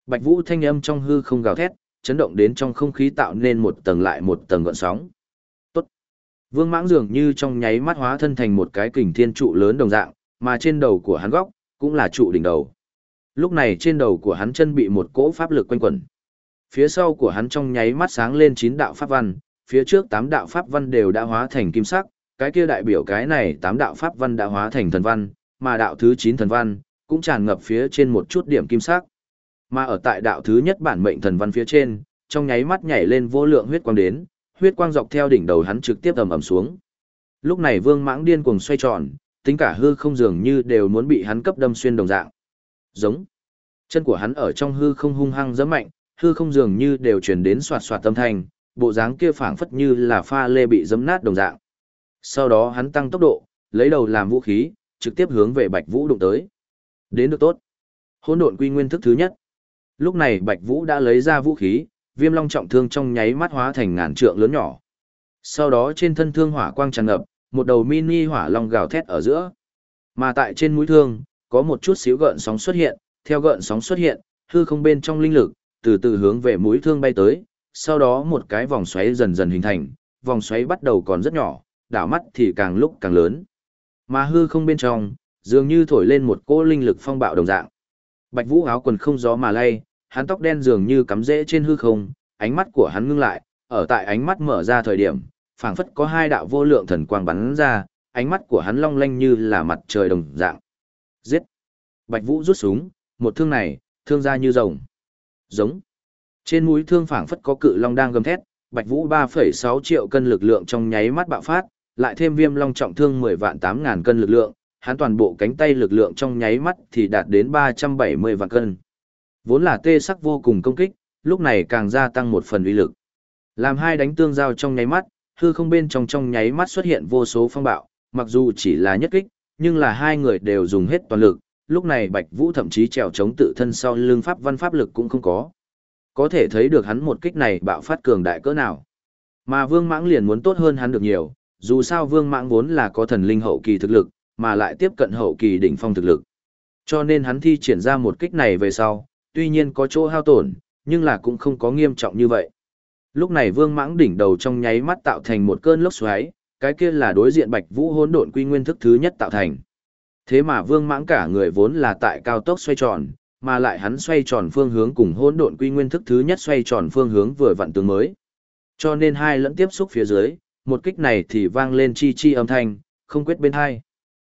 Bạch Vũ thanh âm trong hư không gào thét, chấn động đến trong không khí tạo nên một tầng lại một tầng gợn sóng. Tốt. Vương Mãng dường như trong nháy mắt hóa thân thành một cái kình thiên trụ lớn đồng dạng, mà trên đầu của hắn góc cũng là trụ đỉnh đầu. Lúc này trên đầu của hắn chân bị một cỗ pháp lực quanh quẩn. Phía sau của hắn trong nháy mắt sáng lên chín đạo pháp văn, phía trước tám đạo pháp văn đều đã hóa thành kim sắc, cái kia đại biểu cái này tám đạo pháp văn đã hóa thành thần văn, mà đạo thứ chín thần văn cũng tràn ngập phía trên một chút điểm kim sắc. Mà ở tại đạo thứ nhất bản mệnh thần văn phía trên, trong nháy mắt nhảy lên vô lượng huyết quang đến, huyết quang dọc theo đỉnh đầu hắn trực tiếp ầm ầm xuống. Lúc này Vương Mãng điên cuồng xoay tròn, tính cả hư không dường như đều muốn bị hắn cấp đâm xuyên đồng dạng. Giống. Chân của hắn ở trong hư không hung hăng giẫm mạnh, hư không dường như đều truyền đến xoạt xoạt tâm thanh, bộ dáng kia phảng phất như là pha lê bị giẫm nát đồng dạng. Sau đó hắn tăng tốc độ, lấy đầu làm vũ khí, trực tiếp hướng về Bạch Vũ đụng tới. Đến được tốt. Hỗn độn quy nguyên thức thứ nhất. Lúc này Bạch Vũ đã lấy ra vũ khí, Viêm Long trọng thương trong nháy mắt hóa thành ngàn trượng lớn nhỏ. Sau đó trên thân thương hỏa quang tràn ngập, một đầu mini hỏa long gào thét ở giữa. Mà tại trên mũi thương, có một chút xíu gợn sóng xuất hiện, theo gợn sóng xuất hiện, hư không bên trong linh lực, từ từ hướng về mũi thương bay tới, sau đó một cái vòng xoáy dần dần hình thành, vòng xoáy bắt đầu còn rất nhỏ, đảo mắt thì càng lúc càng lớn. Mà hư không bên trong, dường như thổi lên một cỗ linh lực phong bạo đồng dạng. Bạch Vũ áo quần không gió mà lay, hắn tóc đen dường như cắm rễ trên hư không, ánh mắt của hắn ngưng lại, ở tại ánh mắt mở ra thời điểm, phảng phất có hai đạo vô lượng thần quang bắn ra, ánh mắt của hắn long lanh như là mặt trời đồng dạng. Giết! Bạch Vũ rút súng, một thương này, thương ra như rồng. Giống. Trên mũi thương phảng phất có cự long đang gầm thét, Bạch Vũ 3,6 triệu cân lực lượng trong nháy mắt bạo phát, lại thêm viêm long trọng thương 10 vạn 8 ngàn cân lực lượng, hắn toàn bộ cánh tay lực lượng trong nháy mắt thì đạt đến 370 vạn cân. Vốn là tê sắc vô cùng công kích, lúc này càng gia tăng một phần uy lực. Làm hai đánh tương giao trong nháy mắt, hư không bên trong trong nháy mắt xuất hiện vô số phong bạo, mặc dù chỉ là nhất kích, nhưng là hai người đều dùng hết toàn lực, lúc này Bạch Vũ thậm chí trèo chống tự thân sau lưng pháp văn pháp lực cũng không có. Có thể thấy được hắn một kích này bạo phát cường đại cỡ nào. Mà Vương Mãng liền muốn tốt hơn hắn được nhiều, dù sao Vương Mãng vốn là có thần linh hậu kỳ thực lực, mà lại tiếp cận hậu kỳ đỉnh phong thực lực. Cho nên hắn thi triển ra một kích này về sau, tuy nhiên có chỗ hao tổn, nhưng là cũng không có nghiêm trọng như vậy. Lúc này Vương Mãng đỉnh đầu trong nháy mắt tạo thành một cơn lốc xoáy, cái kia là đối diện Bạch Vũ hỗn độn quy nguyên thức thứ nhất tạo thành. Thế mà Vương Mãng cả người vốn là tại cao tốc xoay tròn, mà lại hắn xoay tròn phương hướng cùng hỗn độn quy nguyên thức thứ nhất xoay tròn phương hướng vừa vặn tương mới. Cho nên hai lẫn tiếp xúc phía dưới, một kích này thì vang lên chi chi âm thanh, không quyết bên hai.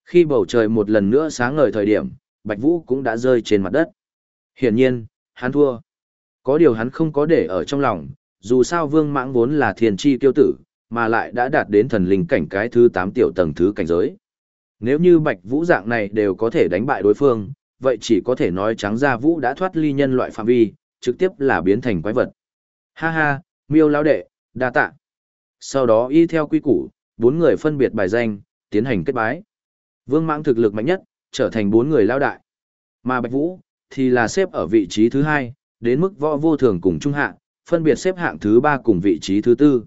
Khi bầu trời một lần nữa sáng ngời thời điểm, Bạch Vũ cũng đã rơi trên mặt đất. Hiển nhiên, hắn thua. Có điều hắn không có để ở trong lòng, dù sao Vương Mãng vốn là thiên chi tiêu tử, mà lại đã đạt đến thần linh cảnh cái thứ 8 tiểu tầng thứ cảnh giới. Nếu như Bạch Vũ dạng này đều có thể đánh bại đối phương, vậy chỉ có thể nói trắng ra Vũ đã thoát ly nhân loại phạm vi, trực tiếp là biến thành quái vật. Ha ha, miêu lão đệ, đa tạ. Sau đó y theo quy củ, bốn người phân biệt bài danh, tiến hành kết bái. Vương mãng thực lực mạnh nhất, trở thành bốn người lao đại. Mà Bạch Vũ, thì là xếp ở vị trí thứ hai, đến mức võ vô thường cùng trung hạng, phân biệt xếp hạng thứ ba cùng vị trí thứ tư.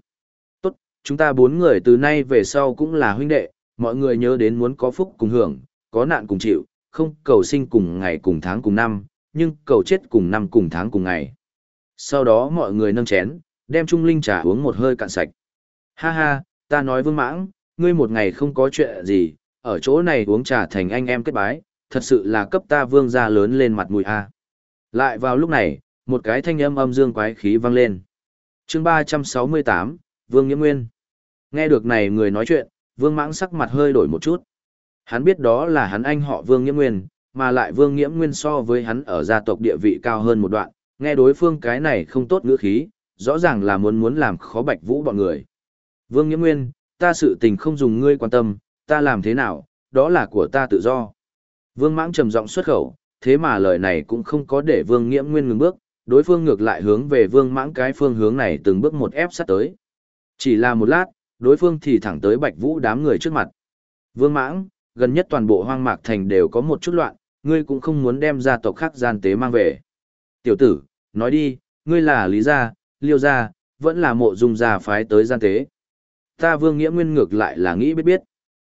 Tốt, chúng ta bốn người từ nay về sau cũng là huynh đệ, mọi người nhớ đến muốn có phúc cùng hưởng, có nạn cùng chịu, không cầu sinh cùng ngày cùng tháng cùng năm, nhưng cầu chết cùng năm cùng tháng cùng ngày. Sau đó mọi người nâng chén, đem trung linh trà uống một hơi cạn sạch. Ha ha, ta nói vương mãng, ngươi một ngày không có chuyện gì, ở chỗ này uống trà thành anh em kết bái, thật sự là cấp ta vương gia lớn lên mặt mũi a. Lại vào lúc này, một cái thanh âm âm dương quái khí vang lên. Chương 368, Vương Nghiễm Nguyên. Nghe được này người nói chuyện, Vương Mãng sắc mặt hơi đổi một chút. Hắn biết đó là hắn anh họ Vương Nghiễm Nguyên, mà lại Vương Nghiễm Nguyên so với hắn ở gia tộc địa vị cao hơn một đoạn, nghe đối phương cái này không tốt ngữ khí, rõ ràng là muốn muốn làm khó Bạch Vũ bọn người. Vương Nghiễm Nguyên, ta sự tình không dùng ngươi quan tâm, ta làm thế nào, đó là của ta tự do. Vương Mãng trầm giọng xuất khẩu, thế mà lời này cũng không có để Vương Nghiễm Nguyên ngừng bước, đối phương ngược lại hướng về Vương Mãng cái phương hướng này từng bước một ép sát tới. Chỉ là một lát, đối phương thì thẳng tới Bạch Vũ đám người trước mặt. Vương Mãng, gần nhất toàn bộ hoang mạc thành đều có một chút loạn, ngươi cũng không muốn đem gia tộc khác gian tế mang về. Tiểu tử, nói đi, ngươi là Lý Gia, Liêu Gia, vẫn là mộ dung gia phái tới gian tế. Ta Vương Nghĩa Nguyên ngược lại là nghĩ biết biết.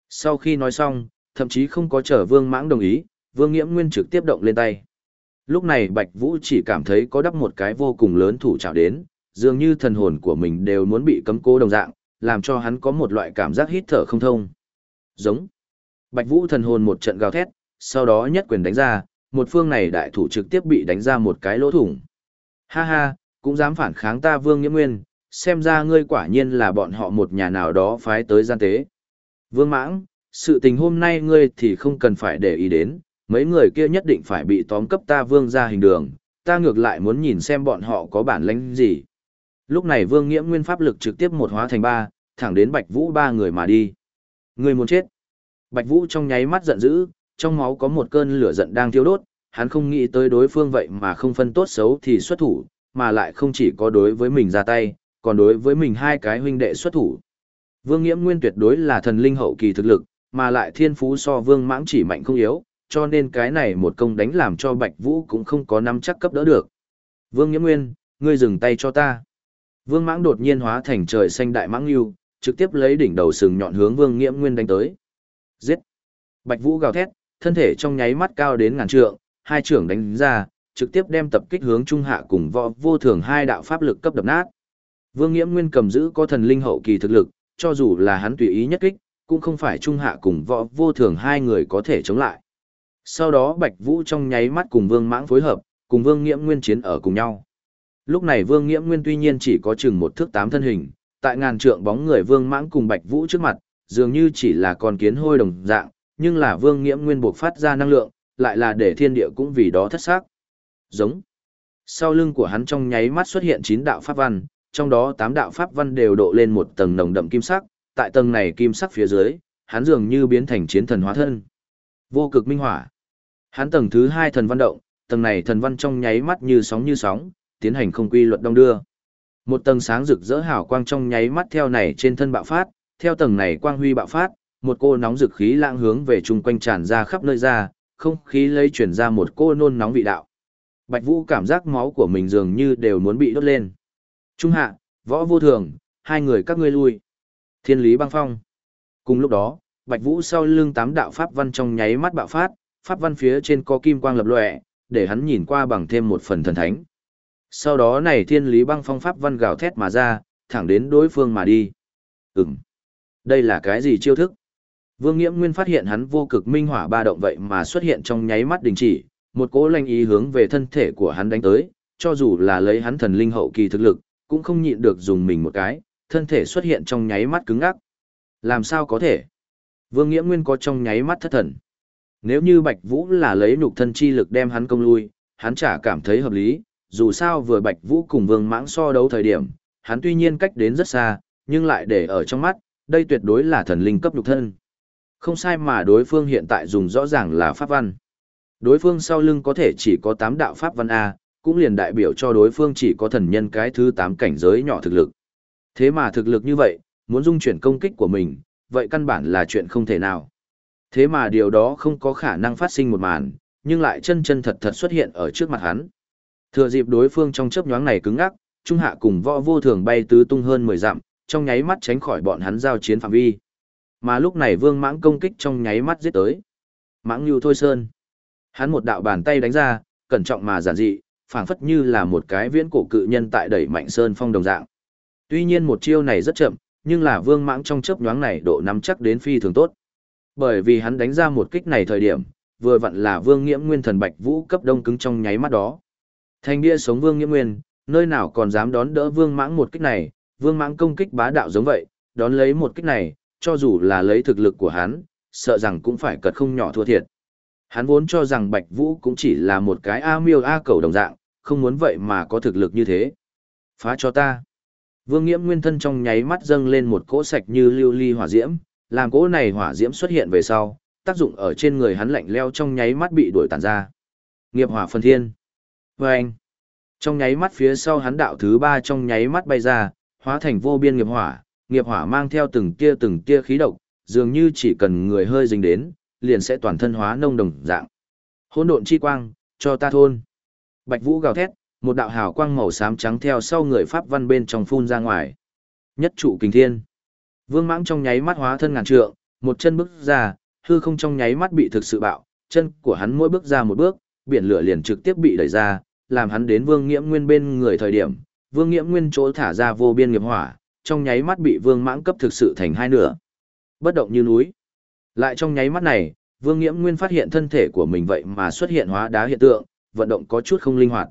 Sau khi nói xong, thậm chí không có chờ Vương Mãng đồng ý, Vương nghiễm Nguyên trực tiếp động lên tay. Lúc này Bạch Vũ chỉ cảm thấy có đắp một cái vô cùng lớn thủ chảo đến, dường như thần hồn của mình đều muốn bị cấm cố đồng dạng, làm cho hắn có một loại cảm giác hít thở không thông. Giống. Bạch Vũ thần hồn một trận gào thét, sau đó nhất quyền đánh ra, một phương này đại thủ trực tiếp bị đánh ra một cái lỗ thủng. Ha ha, cũng dám phản kháng ta Vương Nghĩa Nguyên, xem ra ngươi quả nhiên là bọn họ một nhà nào đó phái tới gian tế. Vương Mãng, sự tình hôm nay ngươi thì không cần phải để ý đến, mấy người kia nhất định phải bị tóm cấp ta Vương ra hình đường, ta ngược lại muốn nhìn xem bọn họ có bản lĩnh gì. Lúc này Vương nghiễm Nguyên pháp lực trực tiếp một hóa thành ba, thẳng đến Bạch Vũ ba người mà đi. Người muốn chết. Bạch Vũ trong nháy mắt giận dữ, trong máu có một cơn lửa giận đang thiêu đốt, hắn không nghĩ tới đối phương vậy mà không phân tốt xấu thì xuất thủ, mà lại không chỉ có đối với mình ra tay, còn đối với mình hai cái huynh đệ xuất thủ. Vương Nghiễm Nguyên tuyệt đối là thần linh hậu kỳ thực lực, mà lại thiên phú so Vương Mãng chỉ mạnh không yếu, cho nên cái này một công đánh làm cho Bạch Vũ cũng không có nắm chắc cấp đỡ được. Vương Nghiễm Nguyên, ngươi dừng tay cho ta. Vương Mãng đột nhiên hóa thành trời xanh đại mãng lưu, trực tiếp lấy đỉnh đầu sừng nhọn hướng Vương Nghiễm Nguyên đánh tới. Giết! Bạch Vũ gào thét, thân thể trong nháy mắt cao đến ngàn trượng, hai trưởng đánh ra, trực tiếp đem tập kích hướng trung hạ cùng võ vô thường hai đạo pháp lực cấp đập nát. Vương Nghiễm Nguyên cầm giữ có thần linh hậu kỳ thực lực, cho dù là hắn tùy ý nhất kích, cũng không phải trung hạ cùng võ vô thường hai người có thể chống lại. Sau đó Bạch Vũ trong nháy mắt cùng Vương Mãng phối hợp, cùng Vương Nghiễm Nguyên chiến ở cùng nhau. Lúc này Vương Nghiễm Nguyên tuy nhiên chỉ có chừng một thước tám thân hình, tại ngàn trượng bóng người Vương Mãng cùng Bạch Vũ trước mặt, dường như chỉ là con kiến hôi đồng dạng, nhưng là Vương Nghiễm Nguyên buộc phát ra năng lượng, lại là để thiên địa cũng vì đó thất xác. Giống. Sau lưng của hắn trong nháy mắt xuất hiện chín đạo pháp văn, trong đó tám đạo pháp văn đều độ lên một tầng nồng đậm kim sắc, tại tầng này kim sắc phía dưới, hắn dường như biến thành chiến thần hóa thân. Vô cực minh hỏa. Hắn tầng thứ hai thần văn động, tầng này thần văn trong nháy mắt như sóng như sóng, tiến hành không quy luật đông đưa. Một tầng sáng rực rỡ hào quang trong nháy mắt theo này trên thân bạo phát, theo tầng này quang huy bạo phát, một cô nóng rực khí lãng hướng về chung quanh tràn ra khắp nơi ra, không khí lấy chuyển ra một cô nôn nóng vị đạo. Bạch Vũ cảm giác máu của mình dường như đều muốn bị đốt lên. Trung hạ, võ vô thường, hai người các ngươi lui. Thiên lý băng phong. Cùng lúc đó, Bạch Vũ sau lưng tám đạo pháp văn trong nháy mắt bạo phát, pháp văn phía trên có kim quang lập lòe, để hắn nhìn qua bằng thêm một phần thần thánh. Sau đó này thiên lý băng phong pháp văn gào thét mà ra, thẳng đến đối phương mà đi. Ừm. Đây là cái gì chiêu thức? Vương Nghiễm Nguyên phát hiện hắn vô cực minh hỏa ba động vậy mà xuất hiện trong nháy mắt đình chỉ, một cỗ lanh ý hướng về thân thể của hắn đánh tới, cho dù là lấy hắn thần linh hậu kỳ thực lực, cũng không nhịn được dùng mình một cái, thân thể xuất hiện trong nháy mắt cứng ngắc. Làm sao có thể? Vương Nghiễm Nguyên có trong nháy mắt thất thần. Nếu như Bạch Vũ là lấy nhục thân chi lực đem hắn công lui, hắn chả cảm thấy hợp lý, dù sao vừa Bạch Vũ cùng Vương Mãng so đấu thời điểm, hắn tuy nhiên cách đến rất xa, nhưng lại để ở trong mắt, đây tuyệt đối là thần linh cấp nhục thân. Không sai mà đối phương hiện tại dùng rõ ràng là pháp văn. Đối phương sau lưng có thể chỉ có 8 đạo pháp văn A, cũng liền đại biểu cho đối phương chỉ có thần nhân cái thứ 8 cảnh giới nhỏ thực lực. Thế mà thực lực như vậy, muốn dung chuyển công kích của mình, vậy căn bản là chuyện không thể nào. Thế mà điều đó không có khả năng phát sinh một màn, nhưng lại chân chân thật thật xuất hiện ở trước mặt hắn. Thừa dịp đối phương trong chớp nhoáng này cứng ngắc, Trung Hạ cùng võ vô thường bay tứ tung hơn 10 dặm, trong nháy mắt tránh khỏi bọn hắn giao chiến phạm vi. Mà lúc này Vương Mãng công kích trong nháy mắt giết tới. Mãng lưu Thôi Sơn. Hắn một đạo bàn tay đánh ra, cẩn trọng mà giản dị, phảng phất như là một cái viễn cổ cự nhân tại đẩy mạnh sơn phong đồng dạng. Tuy nhiên một chiêu này rất chậm, nhưng là Vương Mãng trong chớp nhoáng này độ nắm chắc đến phi thường tốt. Bởi vì hắn đánh ra một kích này thời điểm, vừa vặn là Vương Nghiễm Nguyên thần Bạch Vũ cấp đông cứng trong nháy mắt đó. Thành bia sống Vương Nghiễm Nguyên, nơi nào còn dám đón đỡ Vương Mãng một kích này, Vương Mãng công kích bá đạo giống vậy, đón lấy một kích này, cho dù là lấy thực lực của hắn, sợ rằng cũng phải cật không nhỏ thua thiệt. Hắn vốn cho rằng Bạch Vũ cũng chỉ là một cái A miêu A cầu đồng dạng, không muốn vậy mà có thực lực như thế. Phá cho ta. Vương Nghiễm nguyên thân trong nháy mắt dâng lên một cỗ sạch như lưu ly hỏa diễm, làm cỗ này hỏa diễm xuất hiện về sau, tác dụng ở trên người hắn lạnh leo trong nháy mắt bị đuổi tàn ra. Nghiệp hỏa phân thiên. Vâng! anh. Trong nháy mắt phía sau hắn đạo thứ ba trong nháy mắt bay ra, hóa thành vô biên nghiệp hỏa, nghiệp hỏa mang theo từng tia từng tia khí độc, dường như chỉ cần người hơi dính đến, liền sẽ toàn thân hóa nông đồng dạng. Hỗn độn chi quang, cho ta thôn. Bạch Vũ gào thét, một đạo hào quang màu xám trắng theo sau người pháp văn bên trong phun ra ngoài. Nhất trụ kình thiên. Vương Mãng trong nháy mắt hóa thân ngàn trượng, một chân bước ra, hư không trong nháy mắt bị thực sự bạo, chân của hắn mỗi bước ra một bước, biển lửa liền trực tiếp bị đẩy ra, làm hắn đến Vương Nghiễm Nguyên bên người thời điểm, Vương Nghiễm Nguyên chỗ thả ra vô biên nghiệp hỏa, trong nháy mắt bị Vương Mãng cấp thực sự thành hai nửa. Bất động như núi. Lại trong nháy mắt này, Vương Nghiễm Nguyên phát hiện thân thể của mình vậy mà xuất hiện hóa đá hiện tượng, vận động có chút không linh hoạt.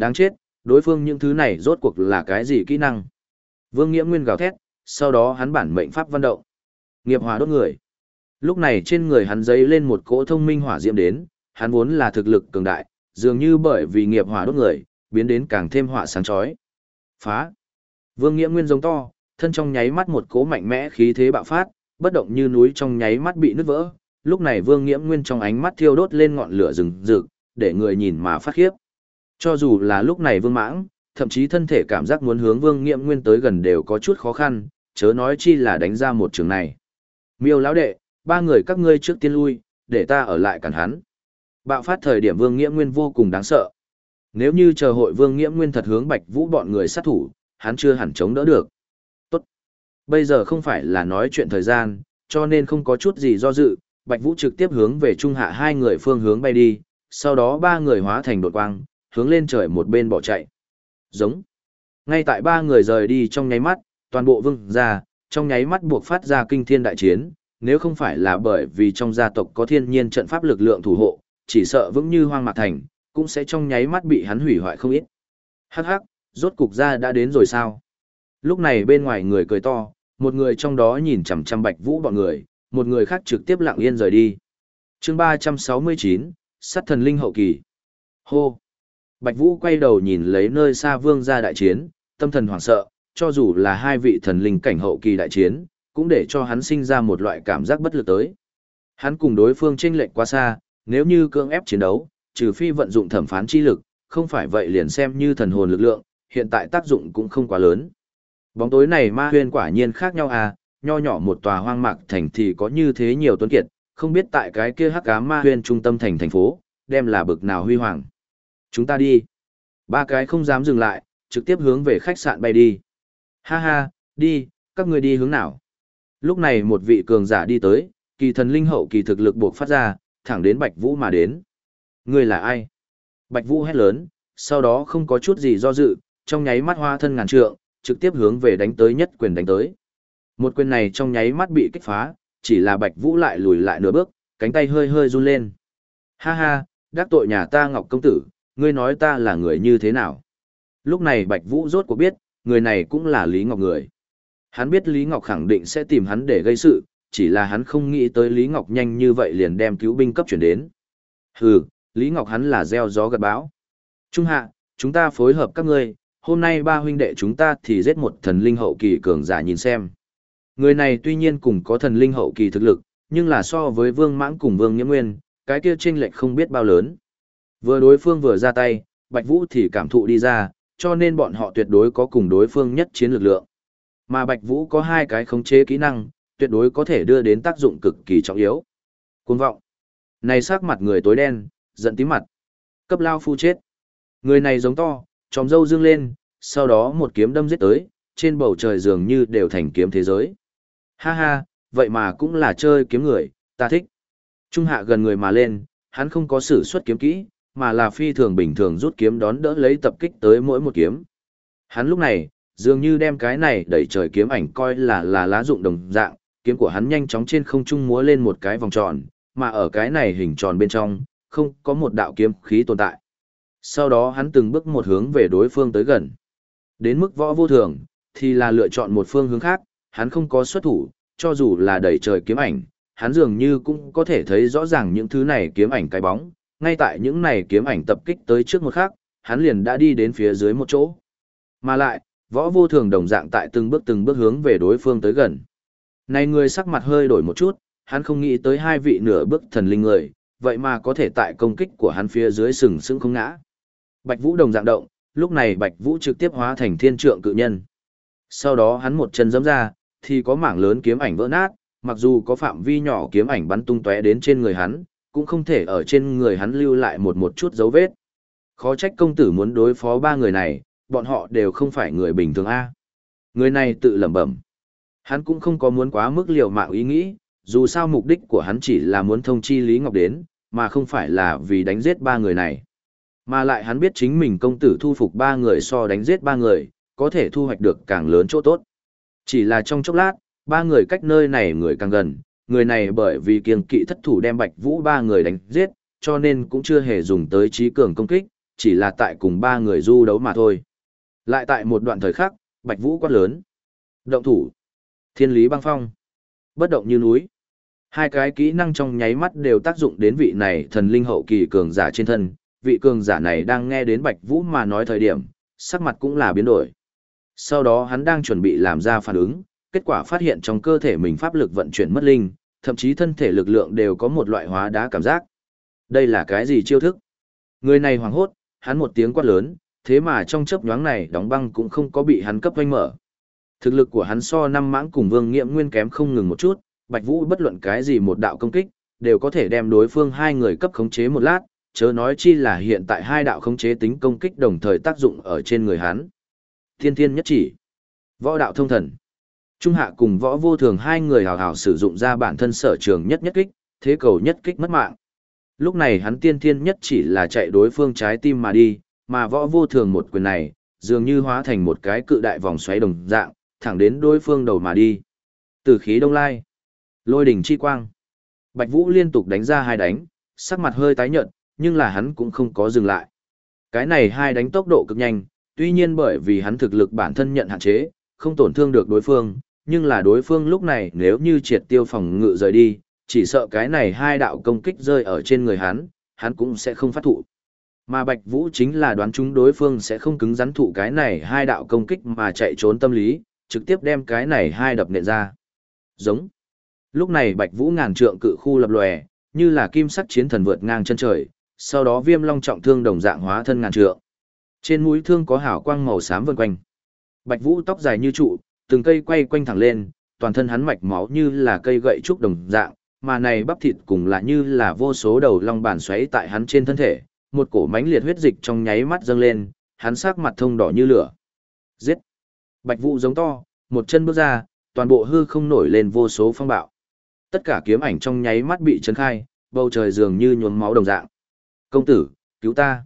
Đáng chết, đối phương những thứ này rốt cuộc là cái gì kỹ năng? Vương Nghĩa Nguyên gào thét, sau đó hắn bản mệnh pháp văn động. Nghiệp hỏa đốt người. Lúc này trên người hắn dấy lên một cỗ thông minh hỏa diễm đến, hắn vốn là thực lực cường đại, dường như bởi vì nghiệp hỏa đốt người, biến đến càng thêm hỏa sáng chói. Phá. Vương Nghĩa Nguyên giống to, thân trong nháy mắt một cỗ mạnh mẽ khí thế bạo phát, bất động như núi trong nháy mắt bị nứt vỡ. Lúc này Vương Nghiễm Nguyên trong ánh mắt thiêu đốt lên ngọn lửa rừng rực, để người nhìn mà phát khiếp. Cho dù là lúc này Vương Mãng, thậm chí thân thể cảm giác muốn hướng Vương nghiệm Nguyên tới gần đều có chút khó khăn, chớ nói chi là đánh ra một trường này. Miêu lão đệ, ba người các ngươi trước tiên lui, để ta ở lại cản hắn. Bạo phát thời điểm Vương nghiệm Nguyên vô cùng đáng sợ. Nếu như chờ hội Vương nghiệm Nguyên thật hướng Bạch Vũ bọn người sát thủ, hắn chưa hẳn chống đỡ được. Tốt. Bây giờ không phải là nói chuyện thời gian, cho nên không có chút gì do dự, Bạch Vũ trực tiếp hướng về trung hạ hai người phương hướng bay đi, sau đó ba người hóa thành đột quang, hướng lên trời một bên bỏ chạy. Giống. Ngay tại ba người rời đi trong nháy mắt, toàn bộ vương ra, trong nháy mắt buộc phát ra kinh thiên đại chiến, nếu không phải là bởi vì trong gia tộc có thiên nhiên trận pháp lực lượng thủ hộ, chỉ sợ vững như hoang mạc thành, cũng sẽ trong nháy mắt bị hắn hủy hoại không ít. Hắc hắc, rốt cục gia đã đến rồi sao? Lúc này bên ngoài người cười to, một người trong đó nhìn chằm chằm Bạch Vũ bọn người, một người khác trực tiếp lặng yên rời đi. Chương 369, Sát thần linh hậu kỳ. Hô. Bạch Vũ quay đầu nhìn lấy nơi xa vương gia đại chiến, tâm thần hoảng sợ, cho dù là hai vị thần linh cảnh hậu kỳ đại chiến, cũng để cho hắn sinh ra một loại cảm giác bất lực tới. Hắn cùng đối phương chênh lệch quá xa, nếu như cưỡng ép chiến đấu, trừ phi vận dụng thẩm phán chi lực, không phải vậy liền xem như thần hồn lực lượng, hiện tại tác dụng cũng không quá lớn. Bóng tối này ma huyên quả nhiên khác nhau à, nho nhỏ một tòa hoang mạc thành thì có như thế nhiều tuấn kiệt, không biết tại cái kia hắc ám ma huyên trung tâm thành thành phố, đem là bực nào huy hoàng. Chúng ta đi. Ba cái không dám dừng lại, trực tiếp hướng về khách sạn bay đi. Ha ha, đi, các người đi hướng nào? Lúc này một vị cường giả đi tới, kỳ thần linh hậu kỳ thực lực buộc phát ra, thẳng đến Bạch Vũ mà đến. Người là ai? Bạch Vũ hét lớn, sau đó không có chút gì do dự, trong nháy mắt hoa thân ngàn trượng, trực tiếp hướng về đánh tới nhất quyền đánh tới. Một quyền này trong nháy mắt bị kích phá, chỉ là Bạch Vũ lại lùi lại nửa bước, cánh tay hơi hơi run lên. Ha ha, đắc tội nhà ta Ngọc Công Tử, ngươi nói ta là người như thế nào? Lúc này Bạch Vũ rốt cuộc biết, người này cũng là Lý Ngọc người. Hắn biết Lý Ngọc khẳng định sẽ tìm hắn để gây sự, chỉ là hắn không nghĩ tới Lý Ngọc nhanh như vậy liền đem cứu binh cấp chuyển đến. Hừ, Lý Ngọc hắn là gieo gió gặt bão. Trung hạ, chúng ta phối hợp các ngươi, hôm nay ba huynh đệ chúng ta thì giết một thần linh hậu kỳ cường giả nhìn xem. Người này tuy nhiên cùng có thần linh hậu kỳ thực lực, nhưng là so với Vương Mãng cùng Vương Nhiễm Nguyên, cái kia chênh lệch không biết bao lớn. Vừa đối phương vừa ra tay, Bạch Vũ thì cảm thụ đi ra, cho nên bọn họ tuyệt đối có cùng đối phương nhất chiến lực lượng. Mà Bạch Vũ có hai cái khống chế kỹ năng, tuyệt đối có thể đưa đến tác dụng cực kỳ trọng yếu. Cuồng vọng. Này sắc mặt người tối đen, giận tím mặt. Cấp lao phu chết. Người này giống to, tròm dâu dương lên, sau đó một kiếm đâm giết tới, trên bầu trời dường như đều thành kiếm thế giới. Ha ha, vậy mà cũng là chơi kiếm người, ta thích. Trung hạ gần người mà lên, hắn không có sử xuất kiếm kỹ, mà là phi thường bình thường rút kiếm đón đỡ lấy tập kích tới mỗi một kiếm. Hắn lúc này, dường như đem cái này đẩy trời kiếm ảnh coi là là lá dụng đồng dạng, kiếm của hắn nhanh chóng trên không trung múa lên một cái vòng tròn, mà ở cái này hình tròn bên trong, không có một đạo kiếm khí tồn tại. Sau đó hắn từng bước một hướng về đối phương tới gần. Đến mức võ vô thường, thì là lựa chọn một phương hướng khác, hắn không có xuất thủ, cho dù là đẩy trời kiếm ảnh, hắn dường như cũng có thể thấy rõ ràng những thứ này kiếm ảnh cái bóng, ngay tại những này kiếm ảnh tập kích tới trước một khắc, hắn liền đã đi đến phía dưới một chỗ. Mà lại, võ vô thường đồng dạng tại từng bước từng bước hướng về đối phương tới gần. Này người sắc mặt hơi đổi một chút, hắn không nghĩ tới hai vị nửa bước thần linh người, vậy mà có thể tại công kích của hắn phía dưới sừng sững không ngã. Bạch Vũ đồng dạng động, lúc này Bạch Vũ trực tiếp hóa thành thiên trượng cự nhân. Sau đó hắn một chân giẫm ra, thì có mảng lớn kiếm ảnh vỡ nát, mặc dù có phạm vi nhỏ kiếm ảnh bắn tung tóe đến trên người hắn, cũng không thể ở trên người hắn lưu lại một một chút dấu vết. Khó trách công tử muốn đối phó ba người này, bọn họ đều không phải người bình thường a. Người này tự lẩm bẩm. Hắn cũng không có muốn quá mức liều mạng ý nghĩ, dù sao mục đích của hắn chỉ là muốn thông chi Lý Ngọc đến, mà không phải là vì đánh giết ba người này. Mà lại hắn biết chính mình công tử thu phục ba người so đánh giết ba người, có thể thu hoạch được càng lớn chỗ tốt. Chỉ là trong chốc lát, ba người cách nơi này người càng gần, người này bởi vì kiêng kỵ thất thủ đem Bạch Vũ ba người đánh giết, cho nên cũng chưa hề dùng tới trí cường công kích, chỉ là tại cùng ba người du đấu mà thôi. Lại tại một đoạn thời khắc, Bạch Vũ quát lớn. Động thủ. Thiên lý băng phong. Bất động như núi. Hai cái kỹ năng trong nháy mắt đều tác dụng đến vị này thần linh hậu kỳ cường giả trên thân. Vị cường giả này đang nghe đến Bạch Vũ mà nói thời điểm, sắc mặt cũng là biến đổi. Sau đó hắn đang chuẩn bị làm ra phản ứng, kết quả phát hiện trong cơ thể mình pháp lực vận chuyển mất linh, thậm chí thân thể lực lượng đều có một loại hóa đá cảm giác. Đây là cái gì chiêu thức? Người này hoảng hốt, hắn một tiếng quát lớn, thế mà trong chớp nhoáng này đóng băng cũng không có bị hắn cấp vanh mở. Thực lực của hắn so năm mãng cùng vương nghiệm nguyên kém không ngừng một chút, Bạch Vũ bất luận cái gì một đạo công kích, đều có thể đem đối phương hai người cấp khống chế một lát, chớ nói chi là hiện tại hai đạo khống chế tính công kích đồng thời tác dụng ở trên người hắn. Thiên thiên nhất chỉ, võ đạo thông thần. Trung hạ cùng võ vô thường hai người hào hào sử dụng ra bản thân sở trường nhất nhất kích, thế cầu nhất kích mất mạng. Lúc này hắn tiên thiên nhất chỉ là chạy đối phương trái tim mà đi, mà võ vô thường một quyền này, dường như hóa thành một cái cự đại vòng xoáy đồng dạng, thẳng đến đối phương đầu mà đi. Từ khí đông lai, lôi đỉnh chi quang. Bạch Vũ liên tục đánh ra hai đánh, sắc mặt hơi tái nhợt, nhưng là hắn cũng không có dừng lại. Cái này hai đánh tốc độ cực nhanh, tuy nhiên bởi vì hắn thực lực bản thân nhận hạn chế, không tổn thương được đối phương, nhưng là đối phương lúc này nếu như triệt tiêu phòng ngự rời đi, chỉ sợ cái này hai đạo công kích rơi ở trên người hắn, hắn cũng sẽ không phát thụ. Mà Bạch Vũ chính là đoán chúng đối phương sẽ không cứng rắn thụ cái này hai đạo công kích mà chạy trốn tâm lý, trực tiếp đem cái này hai đập nện ra. Giống. Lúc này Bạch Vũ ngàn trượng cự khu lập lòe, như là kim sắc chiến thần vượt ngang chân trời, sau đó viêm long trọng thương đồng dạng hóa thân ngàn trượng. Trên mũi thương có hào quang màu xám vần quanh. Bạch Vũ tóc dài như trụ, từng cây quay quanh thẳng lên, toàn thân hắn mạch máu như là cây gậy trúc đồng dạng, mà này bắp thịt cùng là như là vô số đầu long bản xoáy tại hắn trên thân thể, một cổ mánh liệt huyết dịch trong nháy mắt dâng lên, hắn sắc mặt thông đỏ như lửa. Giết! Bạch Vũ giống to, một chân bước ra, toàn bộ hư không nổi lên vô số phong bạo. Tất cả kiếm ảnh trong nháy mắt bị chấn khai, bầu trời dường như nhuốm máu đồng dạng. Công tử, cứu ta!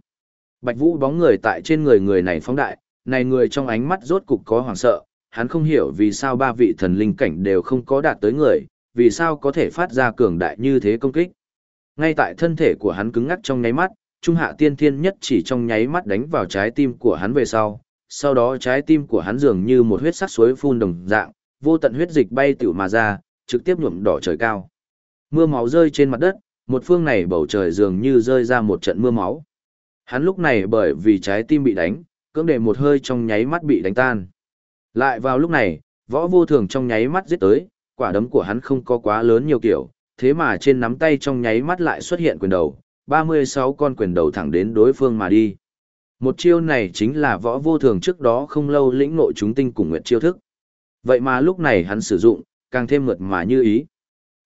Bạch Vũ bóng người tại trên người người này phóng đại, này người trong ánh mắt rốt cục có hoảng sợ, hắn không hiểu vì sao ba vị thần linh cảnh đều không có đạt tới người, vì sao có thể phát ra cường đại như thế công kích. Ngay tại thân thể của hắn cứng ngắc trong nháy mắt, trung hạ tiên thiên nhất chỉ trong nháy mắt đánh vào trái tim của hắn về sau, sau đó trái tim của hắn dường như một huyết sắc suối phun đồng dạng, vô tận huyết dịch bay tiểu mà ra, trực tiếp nhuộm đỏ trời cao. Mưa máu rơi trên mặt đất, một phương này bầu trời dường như rơi ra một trận mưa máu. Hắn lúc này bởi vì trái tim bị đánh, cưỡng để một hơi trong nháy mắt bị đánh tan. Lại vào lúc này, võ vô thường trong nháy mắt giết tới, quả đấm của hắn không có quá lớn nhiều kiểu, thế mà trên nắm tay trong nháy mắt lại xuất hiện quyền đầu, 36 con quyền đầu thẳng đến đối phương mà đi. Một chiêu này chính là võ vô thường trước đó không lâu lĩnh nội chúng tinh cùng nguyện chiêu thức. Vậy mà lúc này hắn sử dụng, càng thêm mượt mà như ý.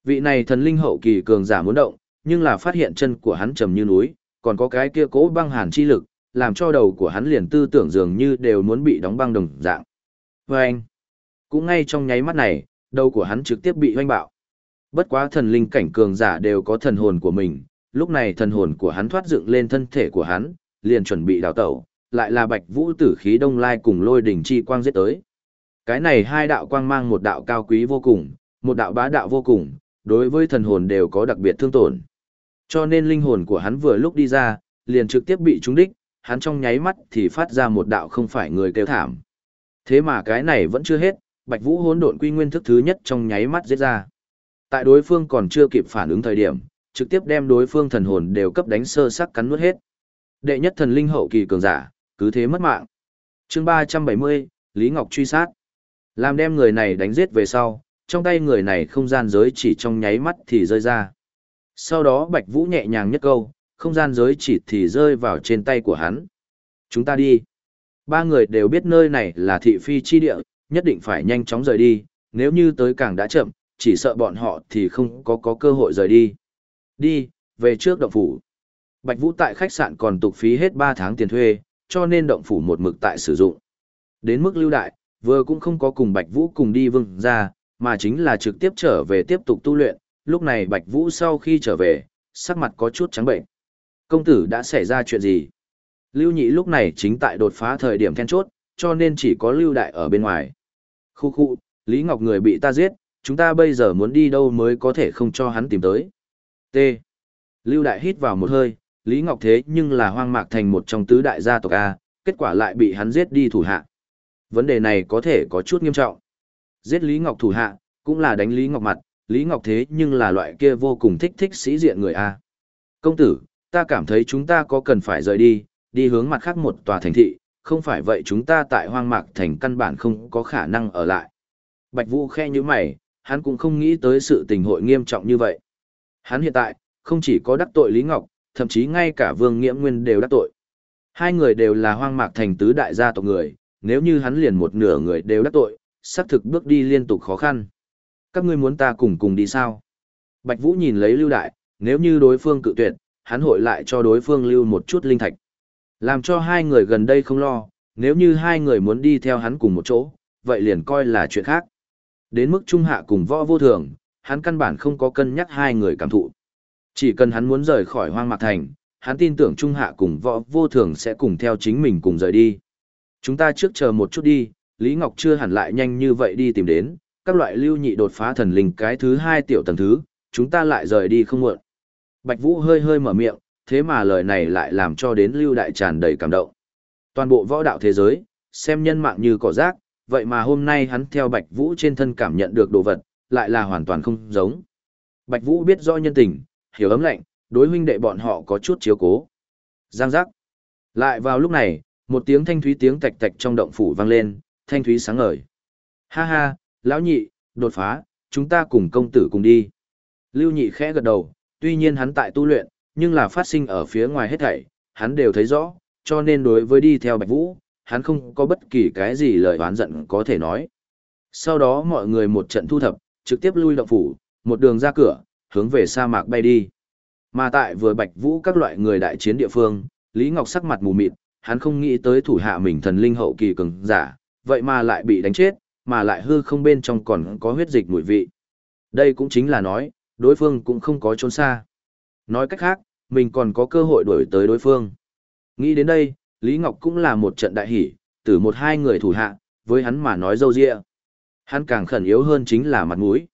Vị này thần linh hậu kỳ cường giả muốn động, nhưng là phát hiện chân của hắn trầm như núi, còn có cái kia cố băng hàn chi lực, làm cho đầu của hắn liền tư tưởng dường như đều muốn bị đóng băng đồng dạng. Vâng! cũng ngay trong nháy mắt này, đầu của hắn trực tiếp bị hoanh bạo. Bất quá thần linh cảnh cường giả đều có thần hồn của mình, lúc này thần hồn của hắn thoát dựng lên thân thể của hắn, liền chuẩn bị đào tẩu, lại là bạch vũ tử khí đông lai cùng lôi đỉnh chi quang giết tới. Cái này hai đạo quang mang một đạo cao quý vô cùng, một đạo bá đạo vô cùng, đối với thần hồn đều có đặc biệt thương tổn. Cho nên linh hồn của hắn vừa lúc đi ra, liền trực tiếp bị trúng đích, hắn trong nháy mắt thì phát ra một đạo không phải người kêu thảm. Thế mà cái này vẫn chưa hết, Bạch Vũ hỗn độn quy nguyên thức thứ nhất trong nháy mắt giết ra. Tại đối phương còn chưa kịp phản ứng thời điểm, trực tiếp đem đối phương thần hồn đều cấp đánh sơ sắc cắn nuốt hết. Đệ nhất thần linh hậu kỳ cường giả, cứ thế mất mạng. Chương 370, Lý Ngọc truy sát. Làm đem người này đánh giết về sau, trong tay người này không gian giới chỉ trong nháy mắt thì rơi ra. Sau đó Bạch Vũ nhẹ nhàng nhất câu, không gian giới chỉ thì rơi vào trên tay của hắn. Chúng ta đi. Ba người đều biết nơi này là thị phi chi địa, nhất định phải nhanh chóng rời đi, nếu như tới càng đã chậm, chỉ sợ bọn họ thì không có có cơ hội rời đi. Đi, về trước động phủ. Bạch Vũ tại khách sạn còn tục phí hết 3 tháng tiền thuê, cho nên động phủ một mực tại sử dụng. Đến mức lưu đại, vừa cũng không có cùng Bạch Vũ cùng đi vương ra, mà chính là trực tiếp trở về tiếp tục tu luyện, lúc này Bạch Vũ sau khi trở về, sắc mặt có chút trắng bệnh. Công tử đã xảy ra chuyện gì? Lưu Nhị lúc này chính tại đột phá thời điểm then chốt, cho nên chỉ có Lưu Đại ở bên ngoài. Khu khu, Lý Ngọc người bị ta giết, chúng ta bây giờ muốn đi đâu mới có thể không cho hắn tìm tới. T. Lưu Đại hít vào một hơi, Lý Ngọc thế nhưng là hoang mạc thành một trong tứ đại gia tộc A, kết quả lại bị hắn giết đi thủ hạ. Vấn đề này có thể có chút nghiêm trọng. Giết Lý Ngọc thủ hạ, cũng là đánh Lý Ngọc mặt, Lý Ngọc thế nhưng là loại kia vô cùng thích thích sĩ diện người A. Công tử, ta cảm thấy chúng ta có cần phải rời đi, đi hướng mặt khác một tòa thành thị, không phải vậy chúng ta tại hoang mạc thành căn bản không có khả năng ở lại. Bạch Vũ khe như mày, hắn cũng không nghĩ tới sự tình hội nghiêm trọng như vậy. Hắn hiện tại, không chỉ có đắc tội Lý Ngọc, thậm chí ngay cả Vương Nghiễm Nguyên đều đắc tội. Hai người đều là hoang mạc thành tứ đại gia tộc người, nếu như hắn liền một nửa người đều đắc tội, xác thực bước đi liên tục khó khăn. Các ngươi muốn ta cùng cùng đi sao? Bạch Vũ nhìn lấy Lưu Đại, nếu như đối phương cự tuyệt, hắn hội lại cho đối phương lưu một chút linh thạch. Làm cho hai người gần đây không lo, nếu như hai người muốn đi theo hắn cùng một chỗ, vậy liền coi là chuyện khác. Đến mức trung hạ cùng võ vô thường, hắn căn bản không có cân nhắc hai người cảm thụ. Chỉ cần hắn muốn rời khỏi hoang mạc thành, hắn tin tưởng trung hạ cùng võ vô thường sẽ cùng theo chính mình cùng rời đi. Chúng ta trước chờ một chút đi, Lý Ngọc chưa hẳn lại nhanh như vậy đi tìm đến, các loại lưu nhị đột phá thần linh cái thứ hai tiểu tầng thứ, chúng ta lại rời đi không muộn. Bạch Vũ hơi hơi mở miệng, thế mà lời này lại làm cho đến lưu đại tràn đầy cảm động. Toàn bộ võ đạo thế giới, xem nhân mạng như cỏ rác, vậy mà hôm nay hắn theo Bạch Vũ trên thân cảm nhận được đồ vật, lại là hoàn toàn không giống. Bạch Vũ biết rõ nhân tình, hiểu ấm lạnh, đối huynh đệ bọn họ có chút chiếu cố. Giang giác. Lại vào lúc này, một tiếng thanh thúy tiếng tạch tạch trong động phủ vang lên, thanh thúy sáng ngời. Ha ha, lão nhị, đột phá, chúng ta cùng công tử cùng đi. Lưu nhị khẽ gật đầu, tuy nhiên hắn tại tu luyện, nhưng là phát sinh ở phía ngoài hết thảy, hắn đều thấy rõ, cho nên đối với đi theo Bạch Vũ, hắn không có bất kỳ cái gì lời oán giận có thể nói. Sau đó mọi người một trận thu thập, trực tiếp lui động phủ, một đường ra cửa, hướng về sa mạc bay đi. Mà tại vừa Bạch Vũ các loại người đại chiến địa phương, Lý Ngọc sắc mặt mù mịt, hắn không nghĩ tới thủ hạ mình thần linh hậu kỳ cường giả, vậy mà lại bị đánh chết, mà lại hư không bên trong còn có huyết dịch mùi vị. Đây cũng chính là nói, đối phương cũng không có trốn xa. Nói cách khác, mình còn có cơ hội đuổi tới đối phương. Nghĩ đến đây, Lý Ngọc cũng là một trận đại hỷ, từ một hai người thủ hạ, với hắn mà nói dâu dịa. Hắn càng khẩn yếu hơn chính là mặt mũi.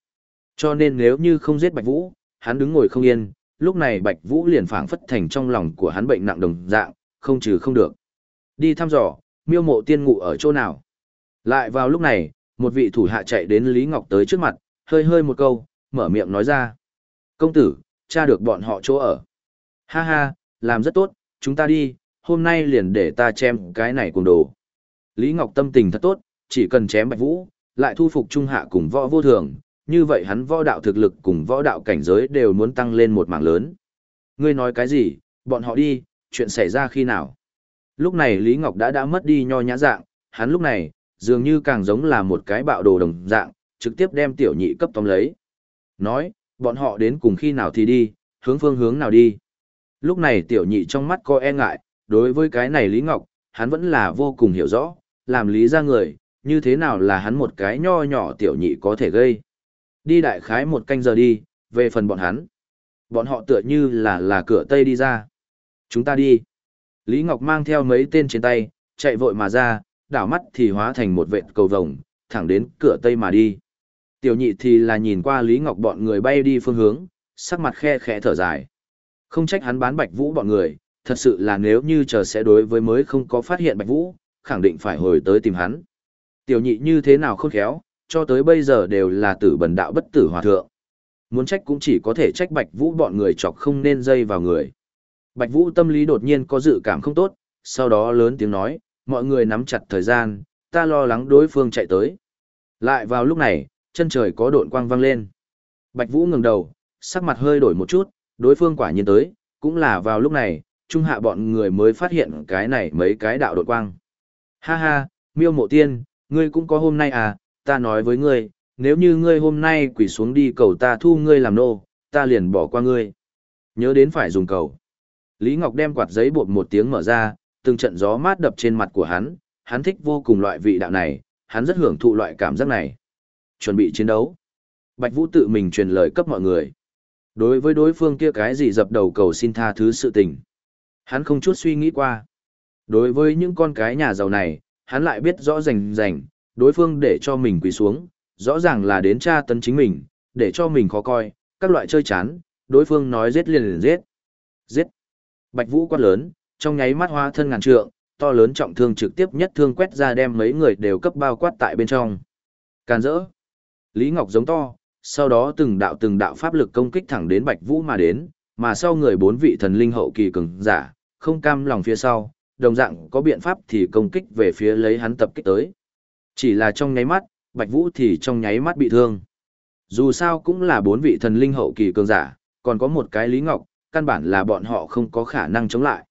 Cho nên nếu như không giết Bạch Vũ, hắn đứng ngồi không yên, lúc này Bạch Vũ liền phảng phất thành trong lòng của hắn bệnh nặng đồng dạng, không trừ không được. Đi thăm dò, miêu mộ tiên ngụ ở chỗ nào. Lại vào lúc này, một vị thủ hạ chạy đến Lý Ngọc tới trước mặt, hơi hơi một câu, mở miệng nói ra. Công tử, tra được bọn họ chỗ ở. Ha ha, làm rất tốt, chúng ta đi, hôm nay liền để ta chém cái này cùng đồ. Lý Ngọc tâm tình thật tốt, chỉ cần chém Bạch Vũ, lại thu phục Trung Hạ cùng võ vô thường, như vậy hắn võ đạo thực lực cùng võ đạo cảnh giới đều muốn tăng lên một mảng lớn. Ngươi nói cái gì, bọn họ đi, chuyện xảy ra khi nào? Lúc này Lý Ngọc đã đã mất đi nho nhã dạng, hắn lúc này, dường như càng giống là một cái bạo đồ đồng dạng, trực tiếp đem tiểu nhị cấp tóm lấy. Nói, Bọn họ đến cùng khi nào thì đi, hướng phương hướng nào đi. Lúc này tiểu nhị trong mắt có e ngại, đối với cái này Lý Ngọc, hắn vẫn là vô cùng hiểu rõ, làm lý ra người, như thế nào là hắn một cái nho nhỏ tiểu nhị có thể gây. Đi đại khái một canh giờ đi, về phần bọn hắn. Bọn họ tựa như là là cửa tây đi ra. Chúng ta đi. Lý Ngọc mang theo mấy tên trên tay, chạy vội mà ra, đảo mắt thì hóa thành một vệt cầu vồng, thẳng đến cửa tây mà đi. Tiểu nhị thì là nhìn qua Lý Ngọc bọn người bay đi phương hướng, sắc mặt khe khẽ thở dài. Không trách hắn bán Bạch Vũ bọn người, thật sự là nếu như chờ sẽ đối với mới không có phát hiện Bạch Vũ, khẳng định phải hồi tới tìm hắn. Tiểu nhị như thế nào không khéo, cho tới bây giờ đều là tử bần đạo bất tử hòa thượng. Muốn trách cũng chỉ có thể trách Bạch Vũ bọn người chọc không nên dây vào người. Bạch Vũ tâm lý đột nhiên có dự cảm không tốt, sau đó lớn tiếng nói, mọi người nắm chặt thời gian, ta lo lắng đối phương chạy tới. Lại vào lúc này, chân trời có độn quang vang lên. Bạch Vũ ngẩng đầu, sắc mặt hơi đổi một chút, đối phương quả nhiên tới, cũng là vào lúc này, trung hạ bọn người mới phát hiện cái này mấy cái đạo đột quang. Ha ha, miêu mộ tiên, ngươi cũng có hôm nay à, ta nói với ngươi, nếu như ngươi hôm nay quỳ xuống đi cầu ta thu ngươi làm nô, ta liền bỏ qua ngươi. Nhớ đến phải dùng cầu. Lý Ngọc đem quạt giấy buộc một tiếng mở ra, từng trận gió mát đập trên mặt của hắn, hắn thích vô cùng loại vị đạo này, hắn rất hưởng thụ loại cảm giác này. Chuẩn bị chiến đấu. Bạch Vũ tự mình truyền lời cấp mọi người. Đối với đối phương kia cái gì dập đầu cầu xin tha thứ sự tình. Hắn không chút suy nghĩ qua. Đối với những con cái nhà giàu này, hắn lại biết rõ rành rành, đối phương để cho mình quỳ xuống, rõ ràng là đến tra tấn chính mình, để cho mình khó coi, các loại chơi chán, đối phương nói giết liền liền giết. Giết. Bạch Vũ quát lớn, trong nháy mắt hóa thân ngàn trượng, to lớn trọng thương trực tiếp nhất thương quét ra đem mấy người đều cấp bao quát tại bên trong. Càn rỡ. Lý Ngọc giống to, sau đó từng đạo từng đạo pháp lực công kích thẳng đến Bạch Vũ mà đến, mà sau người bốn vị thần linh hậu kỳ cường giả, không cam lòng phía sau, đồng dạng có biện pháp thì công kích về phía lấy hắn tập kích tới. Chỉ là trong nháy mắt, Bạch Vũ thì trong nháy mắt bị thương. Dù sao cũng là bốn vị thần linh hậu kỳ cường giả, còn có một cái Lý Ngọc, căn bản là bọn họ không có khả năng chống lại.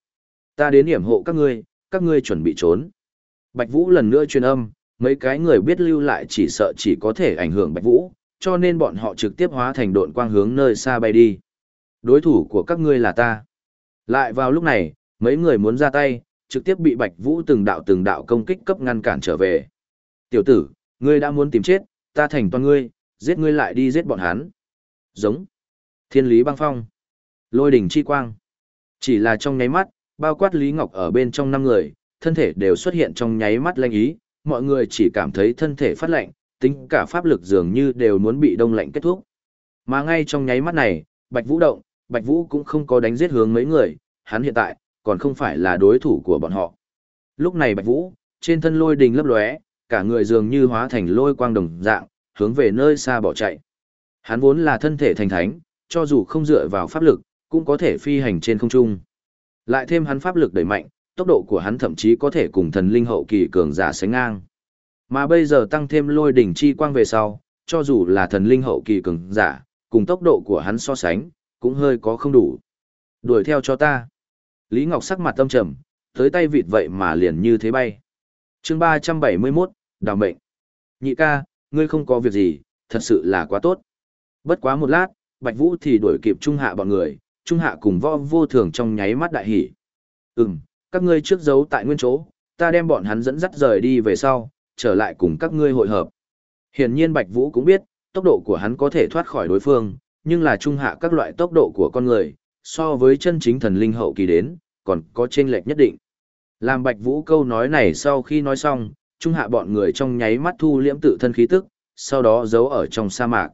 Ta đến điểm hộ các ngươi, các ngươi chuẩn bị trốn. Bạch Vũ lần nữa truyền âm, mấy cái người biết lưu lại chỉ sợ chỉ có thể ảnh hưởng Bạch Vũ, cho nên bọn họ trực tiếp hóa thành độn quang hướng nơi xa bay đi. Đối thủ của các ngươi là ta. Lại vào lúc này, mấy người muốn ra tay, trực tiếp bị Bạch Vũ từng đạo từng đạo công kích cấp ngăn cản trở về. Tiểu tử, ngươi đã muốn tìm chết, ta thành toàn ngươi, giết ngươi lại đi giết bọn hắn. Giống. Thiên lý băng phong. Lôi đỉnh chi quang. Chỉ là trong nháy mắt, bao quát Lý Ngọc ở bên trong năm người, thân thể đều xuất hiện trong nháy mắt lanh ý, mọi người chỉ cảm thấy thân thể phát lạnh, tính cả pháp lực dường như đều muốn bị đông lạnh kết thúc. Mà ngay trong nháy mắt này, Bạch Vũ động, Bạch Vũ cũng không có đánh giết hướng mấy người, hắn hiện tại, còn không phải là đối thủ của bọn họ. Lúc này Bạch Vũ, trên thân lôi đình lấp lóe, cả người dường như hóa thành lôi quang đồng dạng, hướng về nơi xa bỏ chạy. Hắn vốn là thân thể thành thánh, cho dù không dựa vào pháp lực, cũng có thể phi hành trên không trung. Lại thêm hắn pháp lực đẩy mạnh, tốc độ của hắn thậm chí có thể cùng thần linh hậu kỳ cường giả sánh ngang. Mà bây giờ tăng thêm lôi đỉnh chi quang về sau, cho dù là thần linh hậu kỳ cường giả, cùng tốc độ của hắn so sánh, cũng hơi có không đủ. Đuổi theo cho ta. Lý Ngọc sắc mặt tâm trầm, tới tay vịt vậy mà liền như thế bay. chương 371, đào mệnh. Nhị ca, ngươi không có việc gì, thật sự là quá tốt. Bất quá một lát, Bạch Vũ thì đuổi kịp Trung Hạ bọn người, Trung Hạ cùng võ vô thường trong nháy mắt đại hỉ. Ừm, các ngươi trước giấu tại nguyên chỗ, ta đem bọn hắn dẫn dắt rời đi về sau, trở lại cùng các ngươi hội hợp. Hiển nhiên Bạch Vũ cũng biết, tốc độ của hắn có thể thoát khỏi đối phương, nhưng là trung hạ các loại tốc độ của con người, so với chân chính thần linh hậu kỳ đến, còn có chênh lệch nhất định. Làm Bạch Vũ câu nói này sau khi nói xong, trung hạ bọn người trong nháy mắt thu liễm tự thân khí tức, sau đó giấu ở trong sa mạc.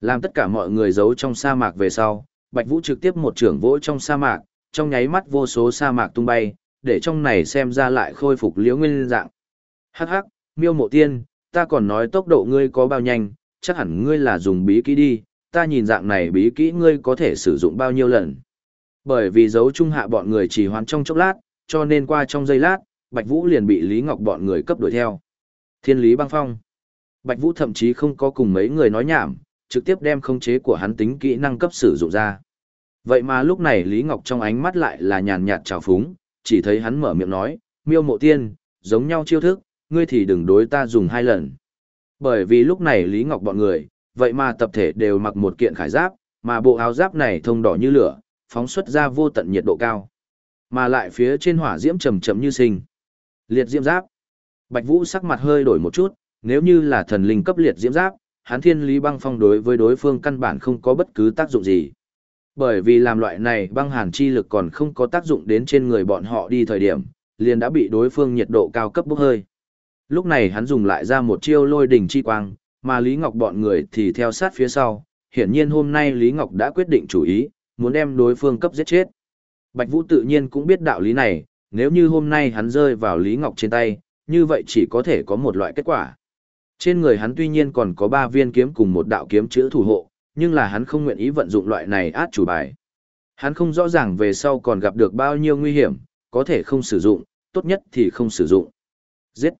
Làm tất cả mọi người giấu trong sa mạc về sau, Bạch Vũ trực tiếp một trưởng vỗ trong sa mạc, trong nháy mắt vô số sa mạc tung bay, để trong này xem ra lại khôi phục liễu nguyên dạng. Hắc hắc, miêu mộ tiên, ta còn nói tốc độ ngươi có bao nhanh, chắc hẳn ngươi là dùng bí kỹ đi, ta nhìn dạng này bí kỹ ngươi có thể sử dụng bao nhiêu lần. Bởi vì giấu trung hạ bọn người chỉ hoán trong chốc lát, cho nên qua trong giây lát, Bạch Vũ liền bị Lý Ngọc bọn người cấp đuổi theo. Thiên lý băng phong. Bạch Vũ thậm chí không có cùng mấy người nói nhảm, trực tiếp đem khống chế của hắn tính kỹ năng cấp sử dụng ra. Vậy mà lúc này Lý Ngọc trong ánh mắt lại là nhàn nhạt trào phúng, chỉ thấy hắn mở miệng nói, miêu mộ tiên, giống nhau chiêu thức, ngươi thì đừng đối ta dùng hai lần. Bởi vì lúc này Lý Ngọc bọn người, vậy mà tập thể đều mặc một kiện khải giáp, mà bộ áo giáp này thông đỏ như lửa, phóng xuất ra vô tận nhiệt độ cao. Mà lại phía trên hỏa diễm trầm trầm như sinh. Liệt diễm giáp. Bạch Vũ sắc mặt hơi đổi một chút, nếu như là thần linh cấp liệt diễm giáp, hắn thiên lý băng phong đối với đối phương căn bản không có bất cứ tác dụng gì. Bởi vì làm loại này băng hàn chi lực còn không có tác dụng đến trên người bọn họ đi thời điểm, liền đã bị đối phương nhiệt độ cao cấp bốc hơi. Lúc này hắn dùng lại ra một chiêu lôi đỉnh chi quang, mà Lý Ngọc bọn người thì theo sát phía sau. Hiển nhiên hôm nay Lý Ngọc đã quyết định chủ ý, muốn đem đối phương cấp giết chết. Bạch Vũ tự nhiên cũng biết đạo lý này, nếu như hôm nay hắn rơi vào Lý Ngọc trên tay, như vậy chỉ có thể có một loại kết quả. Trên người hắn tuy nhiên còn có ba viên kiếm cùng một đạo kiếm chữ thủ hộ, nhưng là hắn không nguyện ý vận dụng loại này át chủ bài. Hắn không rõ ràng về sau còn gặp được bao nhiêu nguy hiểm, có thể không sử dụng, tốt nhất thì không sử dụng. Giết.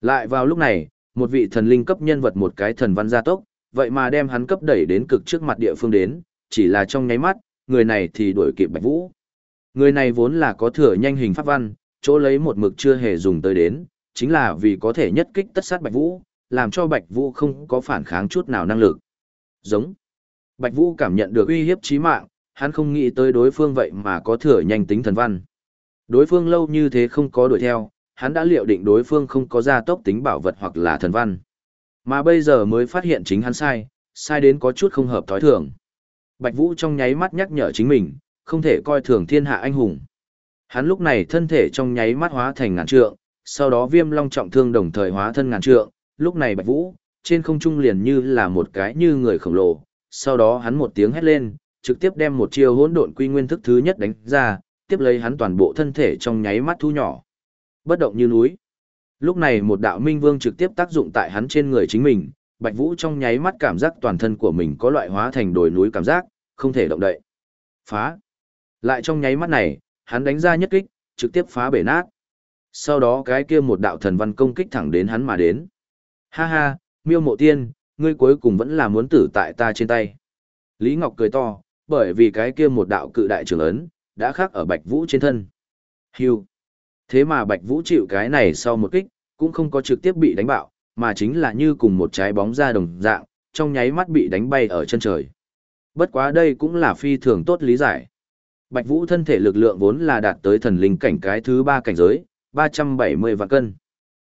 Lại vào lúc này, một vị thần linh cấp nhân vật một cái thần văn gia tốc, vậy mà đem hắn cấp đẩy đến cực trước mặt địa phương đến, chỉ là trong nháy mắt, người này thì đuổi kịp Bạch Vũ. Người này vốn là có thừa nhanh hình pháp văn, chỗ lấy một mực chưa hề dùng tới đến, chính là vì có thể nhất kích tất sát Bạch Vũ, làm cho Bạch Vũ không có phản kháng chút nào năng lực. Giống. Bạch Vũ cảm nhận được uy hiếp chí mạng, hắn không nghĩ tới đối phương vậy mà có thừa nhanh tính thần văn. Đối phương lâu như thế không có đuổi theo, hắn đã liệu định đối phương không có gia tốc tính bảo vật hoặc là thần văn. Mà bây giờ mới phát hiện chính hắn sai, sai đến có chút không hợp thói thường. Bạch Vũ trong nháy mắt nhắc nhở chính mình, không thể coi thường thiên hạ anh hùng. Hắn lúc này thân thể trong nháy mắt hóa thành ngàn trượng, sau đó viêm long trọng thương đồng thời hóa thân ngàn trượng, lúc này Bạch Vũ, trên không trung liền như là một cái như người khổng lồ, sau đó hắn một tiếng hét lên, trực tiếp đem một chiêu hỗn độn quy nguyên thức thứ nhất đánh ra, tiếp lấy hắn toàn bộ thân thể trong nháy mắt thu nhỏ. Bất động như núi. Lúc này một đạo minh vương trực tiếp tác dụng tại hắn trên người chính mình, Bạch Vũ trong nháy mắt cảm giác toàn thân của mình có loại hóa thành đồi núi cảm giác, không thể động đậy. Phá. Lại trong nháy mắt này, hắn đánh ra nhất kích, trực tiếp phá bể nát. Sau đó cái kia một đạo thần văn công kích thẳng đến hắn mà đến. Ha ha, miêu mộ tiên, ngươi cuối cùng vẫn là muốn tử tại ta trên tay. Lý Ngọc cười to, bởi vì cái kia một đạo cự đại trưởng ấn, đã khắc ở Bạch Vũ trên thân. Hưu. Thế mà Bạch Vũ chịu cái này sau một kích, cũng không có trực tiếp bị đánh bạo, mà chính là như cùng một trái bóng ra đồng dạng, trong nháy mắt bị đánh bay ở chân trời. Bất quá đây cũng là phi thường tốt lý giải. Bạch Vũ thân thể lực lượng vốn là đạt tới thần linh cảnh cái thứ ba cảnh giới, 370 vạn cân.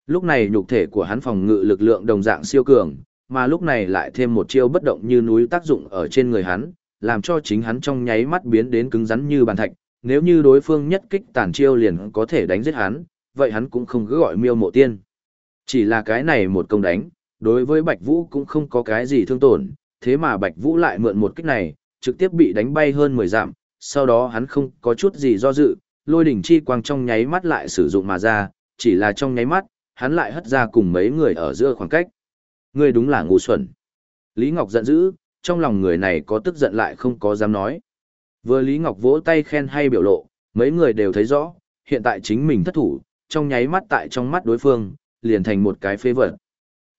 Lúc này nhục thể của hắn phòng ngự lực lượng đồng dạng siêu cường, mà lúc này lại thêm một chiêu bất động như núi tác dụng ở trên người hắn, làm cho chính hắn trong nháy mắt biến đến cứng rắn như bàn thạch, nếu như đối phương nhất kích tàn chiêu liền có thể đánh giết hắn, vậy hắn cũng không cứ gọi miêu mộ tiên. Chỉ là cái này một công đánh, đối với Bạch Vũ cũng không có cái gì thương tổn, thế mà Bạch Vũ lại mượn một kích này, trực tiếp bị đánh bay hơn 10 dặm, sau đó hắn không có chút gì do dự, lôi đỉnh chi quang trong nháy mắt lại sử dụng mà ra, chỉ là trong nháy mắt, hắn lại hất ra cùng mấy người ở giữa khoảng cách. Ngươi đúng là ngu xuẩn. Lý Ngọc giận dữ, trong lòng người này có tức giận lại không có dám nói. Vừa Lý Ngọc vỗ tay khen hay biểu lộ, mấy người đều thấy rõ, hiện tại chính mình thất thủ, trong nháy mắt tại trong mắt đối phương, liền thành một cái phế vật.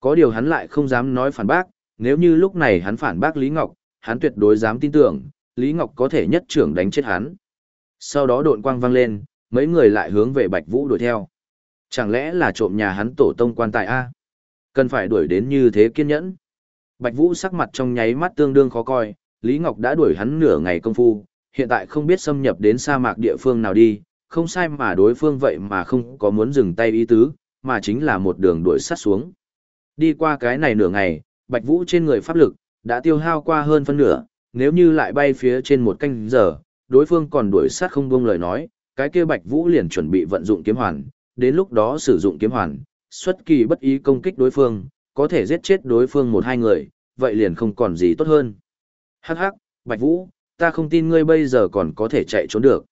Có điều hắn lại không dám nói phản bác, nếu như lúc này hắn phản bác Lý Ngọc, hắn tuyệt đối dám tin tưởng, Lý Ngọc có thể nhất trưởng đánh chết hắn. Sau đó độn quang vang lên, mấy người lại hướng về Bạch Vũ đuổi theo. Chẳng lẽ là trộm nhà hắn tổ tông quan tài A? Cần phải đuổi đến như thế kiên nhẫn. Bạch Vũ sắc mặt trong nháy mắt tương đương khó coi, Lý Ngọc đã đuổi hắn nửa ngày công phu, hiện tại không biết xâm nhập đến sa mạc địa phương nào đi, không sai mà đối phương vậy mà không có muốn dừng tay ý tứ, mà chính là một đường đuổi sát xuống. Đi qua cái này nửa ngày, Bạch Vũ trên người pháp lực, đã tiêu hao qua hơn phân nửa, nếu như lại bay phía trên một canh giờ, đối phương còn đuổi sát không buông lời nói, cái kia Bạch Vũ liền chuẩn bị vận dụng kiếm hoàn, đến lúc đó sử dụng kiếm hoàn, xuất kỳ bất ý công kích đối phương, có thể giết chết đối phương một hai người, vậy liền không còn gì tốt hơn. Hắc hắc, Bạch Vũ, ta không tin ngươi bây giờ còn có thể chạy trốn được.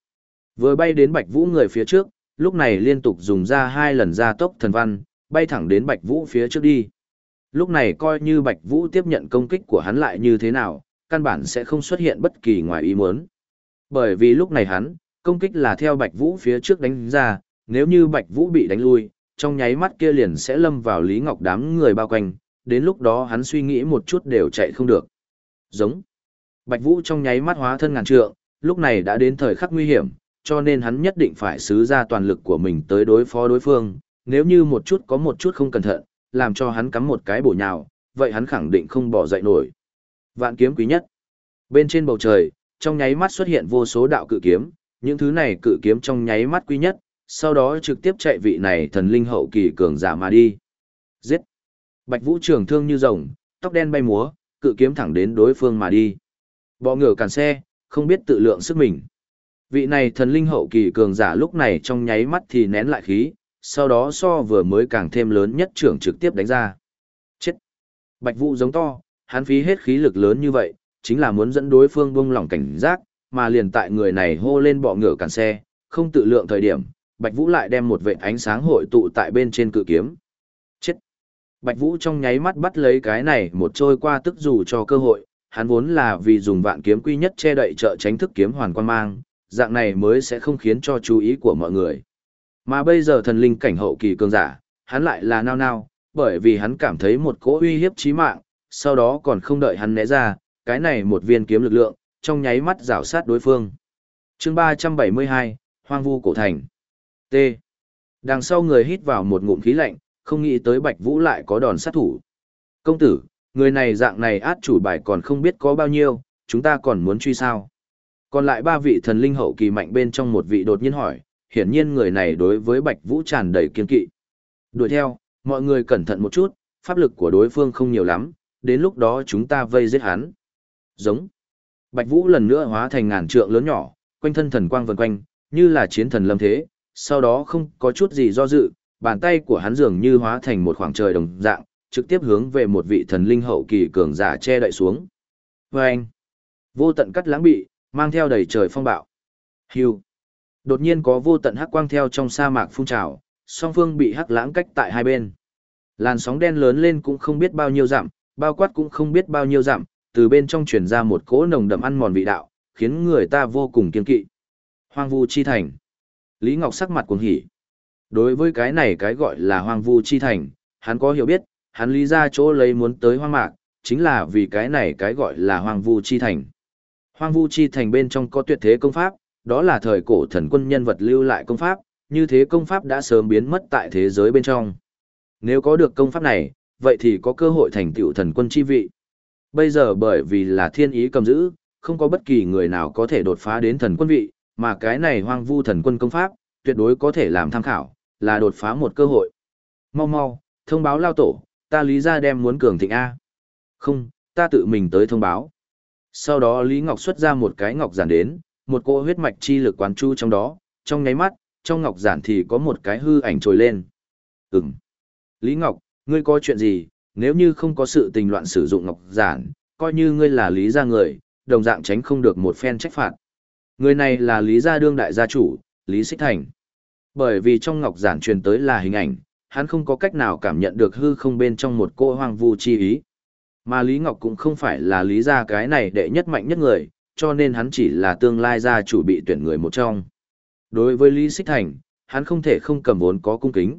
Vừa bay đến Bạch Vũ người phía trước, lúc này liên tục dùng ra hai lần gia tốc thần văn, bay thẳng đến Bạch Vũ phía trước đi. Lúc này coi như Bạch Vũ tiếp nhận công kích của hắn lại như thế nào, căn bản sẽ không xuất hiện bất kỳ ngoài ý muốn. Bởi vì lúc này hắn, công kích là theo Bạch Vũ phía trước đánh ra, nếu như Bạch Vũ bị đánh lui, trong nháy mắt kia liền sẽ lâm vào Lý Ngọc đám người bao quanh, đến lúc đó hắn suy nghĩ một chút đều chạy không được. Giống. Bạch Vũ trong nháy mắt hóa thân ngàn trượng, lúc này đã đến thời khắc nguy hiểm, cho nên hắn nhất định phải xứ ra toàn lực của mình tới đối phó đối phương, nếu như một chút có một chút không cẩn thận, làm cho hắn cắm một cái bổ nhào, vậy hắn khẳng định không bỏ dậy nổi. Vạn kiếm quý nhất. Bên trên bầu trời, trong nháy mắt xuất hiện vô số đạo cự kiếm, những thứ này cự kiếm trong nháy mắt quý nhất, sau đó trực tiếp chạy vị này thần linh hậu kỳ cường giả mà đi. Giết! Bạch Vũ trường thương như rồng, tóc đen bay múa, cự kiếm thẳng đến đối phương mà đi. Bọ ngựa cản xe, không biết tự lượng sức mình. Vị này thần linh hậu kỳ cường giả lúc này trong nháy mắt thì nén lại khí, sau đó so vừa mới càng thêm lớn nhất trưởng trực tiếp đánh ra. Chết! Bạch Vũ giống to, hắn phí hết khí lực lớn như vậy, chính là muốn dẫn đối phương buông lỏng cảnh giác, mà liền tại người này hô lên bọ ngựa cản xe, không tự lượng thời điểm, Bạch Vũ lại đem một vệt ánh sáng hội tụ tại bên trên cự kiếm. Chết! Bạch Vũ trong nháy mắt bắt lấy cái này một trôi qua tức dù cho cơ hội, hắn vốn là vì dùng vạn kiếm quy nhất che đậy trợ tránh thức kiếm hoàn quan mang, dạng này mới sẽ không khiến cho chú ý của mọi người. Mà bây giờ thần linh cảnh hậu kỳ cường giả, hắn lại là nao nao, bởi vì hắn cảm thấy một cỗ uy hiếp chí mạng, sau đó còn không đợi hắn né ra, cái này một viên kiếm lực lượng, trong nháy mắt rảo sát đối phương. chương 372, Hoang vu cổ thành. T. Đằng sau người hít vào một ngụm khí lạnh, không nghĩ tới Bạch Vũ lại có đòn sát thủ. Công tử, người này dạng này át chủ bài còn không biết có bao nhiêu, chúng ta còn muốn truy sao. Còn lại ba vị thần linh hậu kỳ mạnh bên trong một vị đột nhiên hỏi, hiển nhiên người này đối với Bạch Vũ tràn đầy kiên kỵ. Đuổi theo, mọi người cẩn thận một chút, pháp lực của đối phương không nhiều lắm, đến lúc đó chúng ta vây giết hắn. Giống. Bạch Vũ lần nữa hóa thành ngàn trượng lớn nhỏ, quanh thân thần quang vần quanh, như là chiến thần lâm thế, sau đó không có chút gì do dự, bàn tay của hắn dường như hóa thành một khoảng trời đồng dạng, trực tiếp hướng về một vị thần linh hậu kỳ cường giả che đậy xuống. Và anh, vô tận cắt lãng bị, mang theo đầy trời phong bạo. Hưu. Đột nhiên có vô tận hắc quang theo trong sa mạc phun trào, song phương bị hắc lãng cách tại hai bên. Làn sóng đen lớn lên cũng không biết bao nhiêu dặm, bao quát cũng không biết bao nhiêu dặm, từ bên trong truyền ra một cỗ nồng đậm ăn mòn vị đạo, khiến người ta vô cùng kiên kỵ. Hoang vu chi thành. Lý Ngọc sắc mặt cuồng hỉ. Đối với cái này cái gọi là hoang vu chi thành, hắn có hiểu biết, hắn lý ra chỗ lấy muốn tới hoang mạc, chính là vì cái này cái gọi là hoang vu chi thành. Hoang vu chi thành bên trong có tuyệt thế công pháp, đó là thời cổ thần quân nhân vật lưu lại công pháp, như thế công pháp đã sớm biến mất tại thế giới bên trong. Nếu có được công pháp này, vậy thì có cơ hội thành tựu thần quân chi vị. Bây giờ bởi vì là thiên ý cầm giữ, không có bất kỳ người nào có thể đột phá đến thần quân vị, mà cái này hoang vu thần quân công pháp, tuyệt đối có thể làm tham khảo, là đột phá một cơ hội. Mau mau, thông báo lao tổ, ta lý ra đem muốn cường thịnh A. Không, ta tự mình tới thông báo. Sau đó Lý Ngọc xuất ra một cái ngọc giản đến, một cỗ huyết mạch chi lực quán chu trong đó, trong nháy mắt, trong ngọc giản thì có một cái hư ảnh trồi lên. Ừm. Lý Ngọc, ngươi có chuyện gì, nếu như không có sự tình loạn sử dụng ngọc giản, coi như ngươi là lý gia người, đồng dạng tránh không được một phen trách phạt. Người này là lý gia đương đại gia chủ, Lý Xích Thành. Bởi vì trong ngọc giản truyền tới là hình ảnh, hắn không có cách nào cảm nhận được hư không bên trong một cô hoang vu chi ý. Mà Lý Ngọc cũng không phải là lý gia cái này đệ nhất mạnh nhất người, cho nên hắn chỉ là tương lai gia chủ bị tuyển người một trong. Đối với Lý Xích Thành, hắn không thể không cầm vốn có cung kính.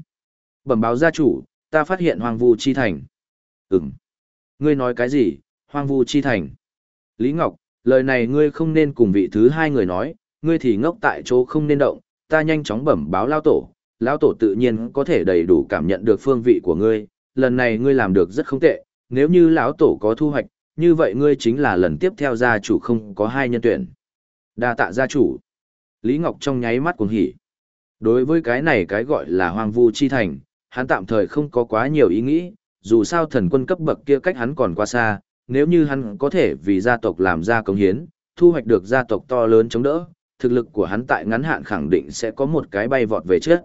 Bẩm báo gia chủ, ta phát hiện hoang vu chi thành. Ừm. Ngươi nói cái gì, hoang vu chi thành? Lý Ngọc, lời này ngươi không nên cùng vị thứ hai người nói, ngươi thì ngốc tại chỗ không nên động, ta nhanh chóng bẩm báo lao tổ, lão tổ tự nhiên có thể đầy đủ cảm nhận được phương vị của ngươi, lần này ngươi làm được rất không tệ, nếu như lão tổ có thu hoạch, như vậy ngươi chính là lần tiếp theo gia chủ không có hai nhân tuyển. Đa tạ gia chủ. Lý Ngọc trong nháy mắt cuồng hỉ. Đối với cái này cái gọi là hoang vu chi thành, hắn tạm thời không có quá nhiều ý nghĩ, dù sao thần quân cấp bậc kia cách hắn còn quá xa, nếu như hắn có thể vì gia tộc làm ra công hiến, thu hoạch được gia tộc to lớn chống đỡ, thực lực của hắn tại ngắn hạn khẳng định sẽ có một cái bay vọt về trước.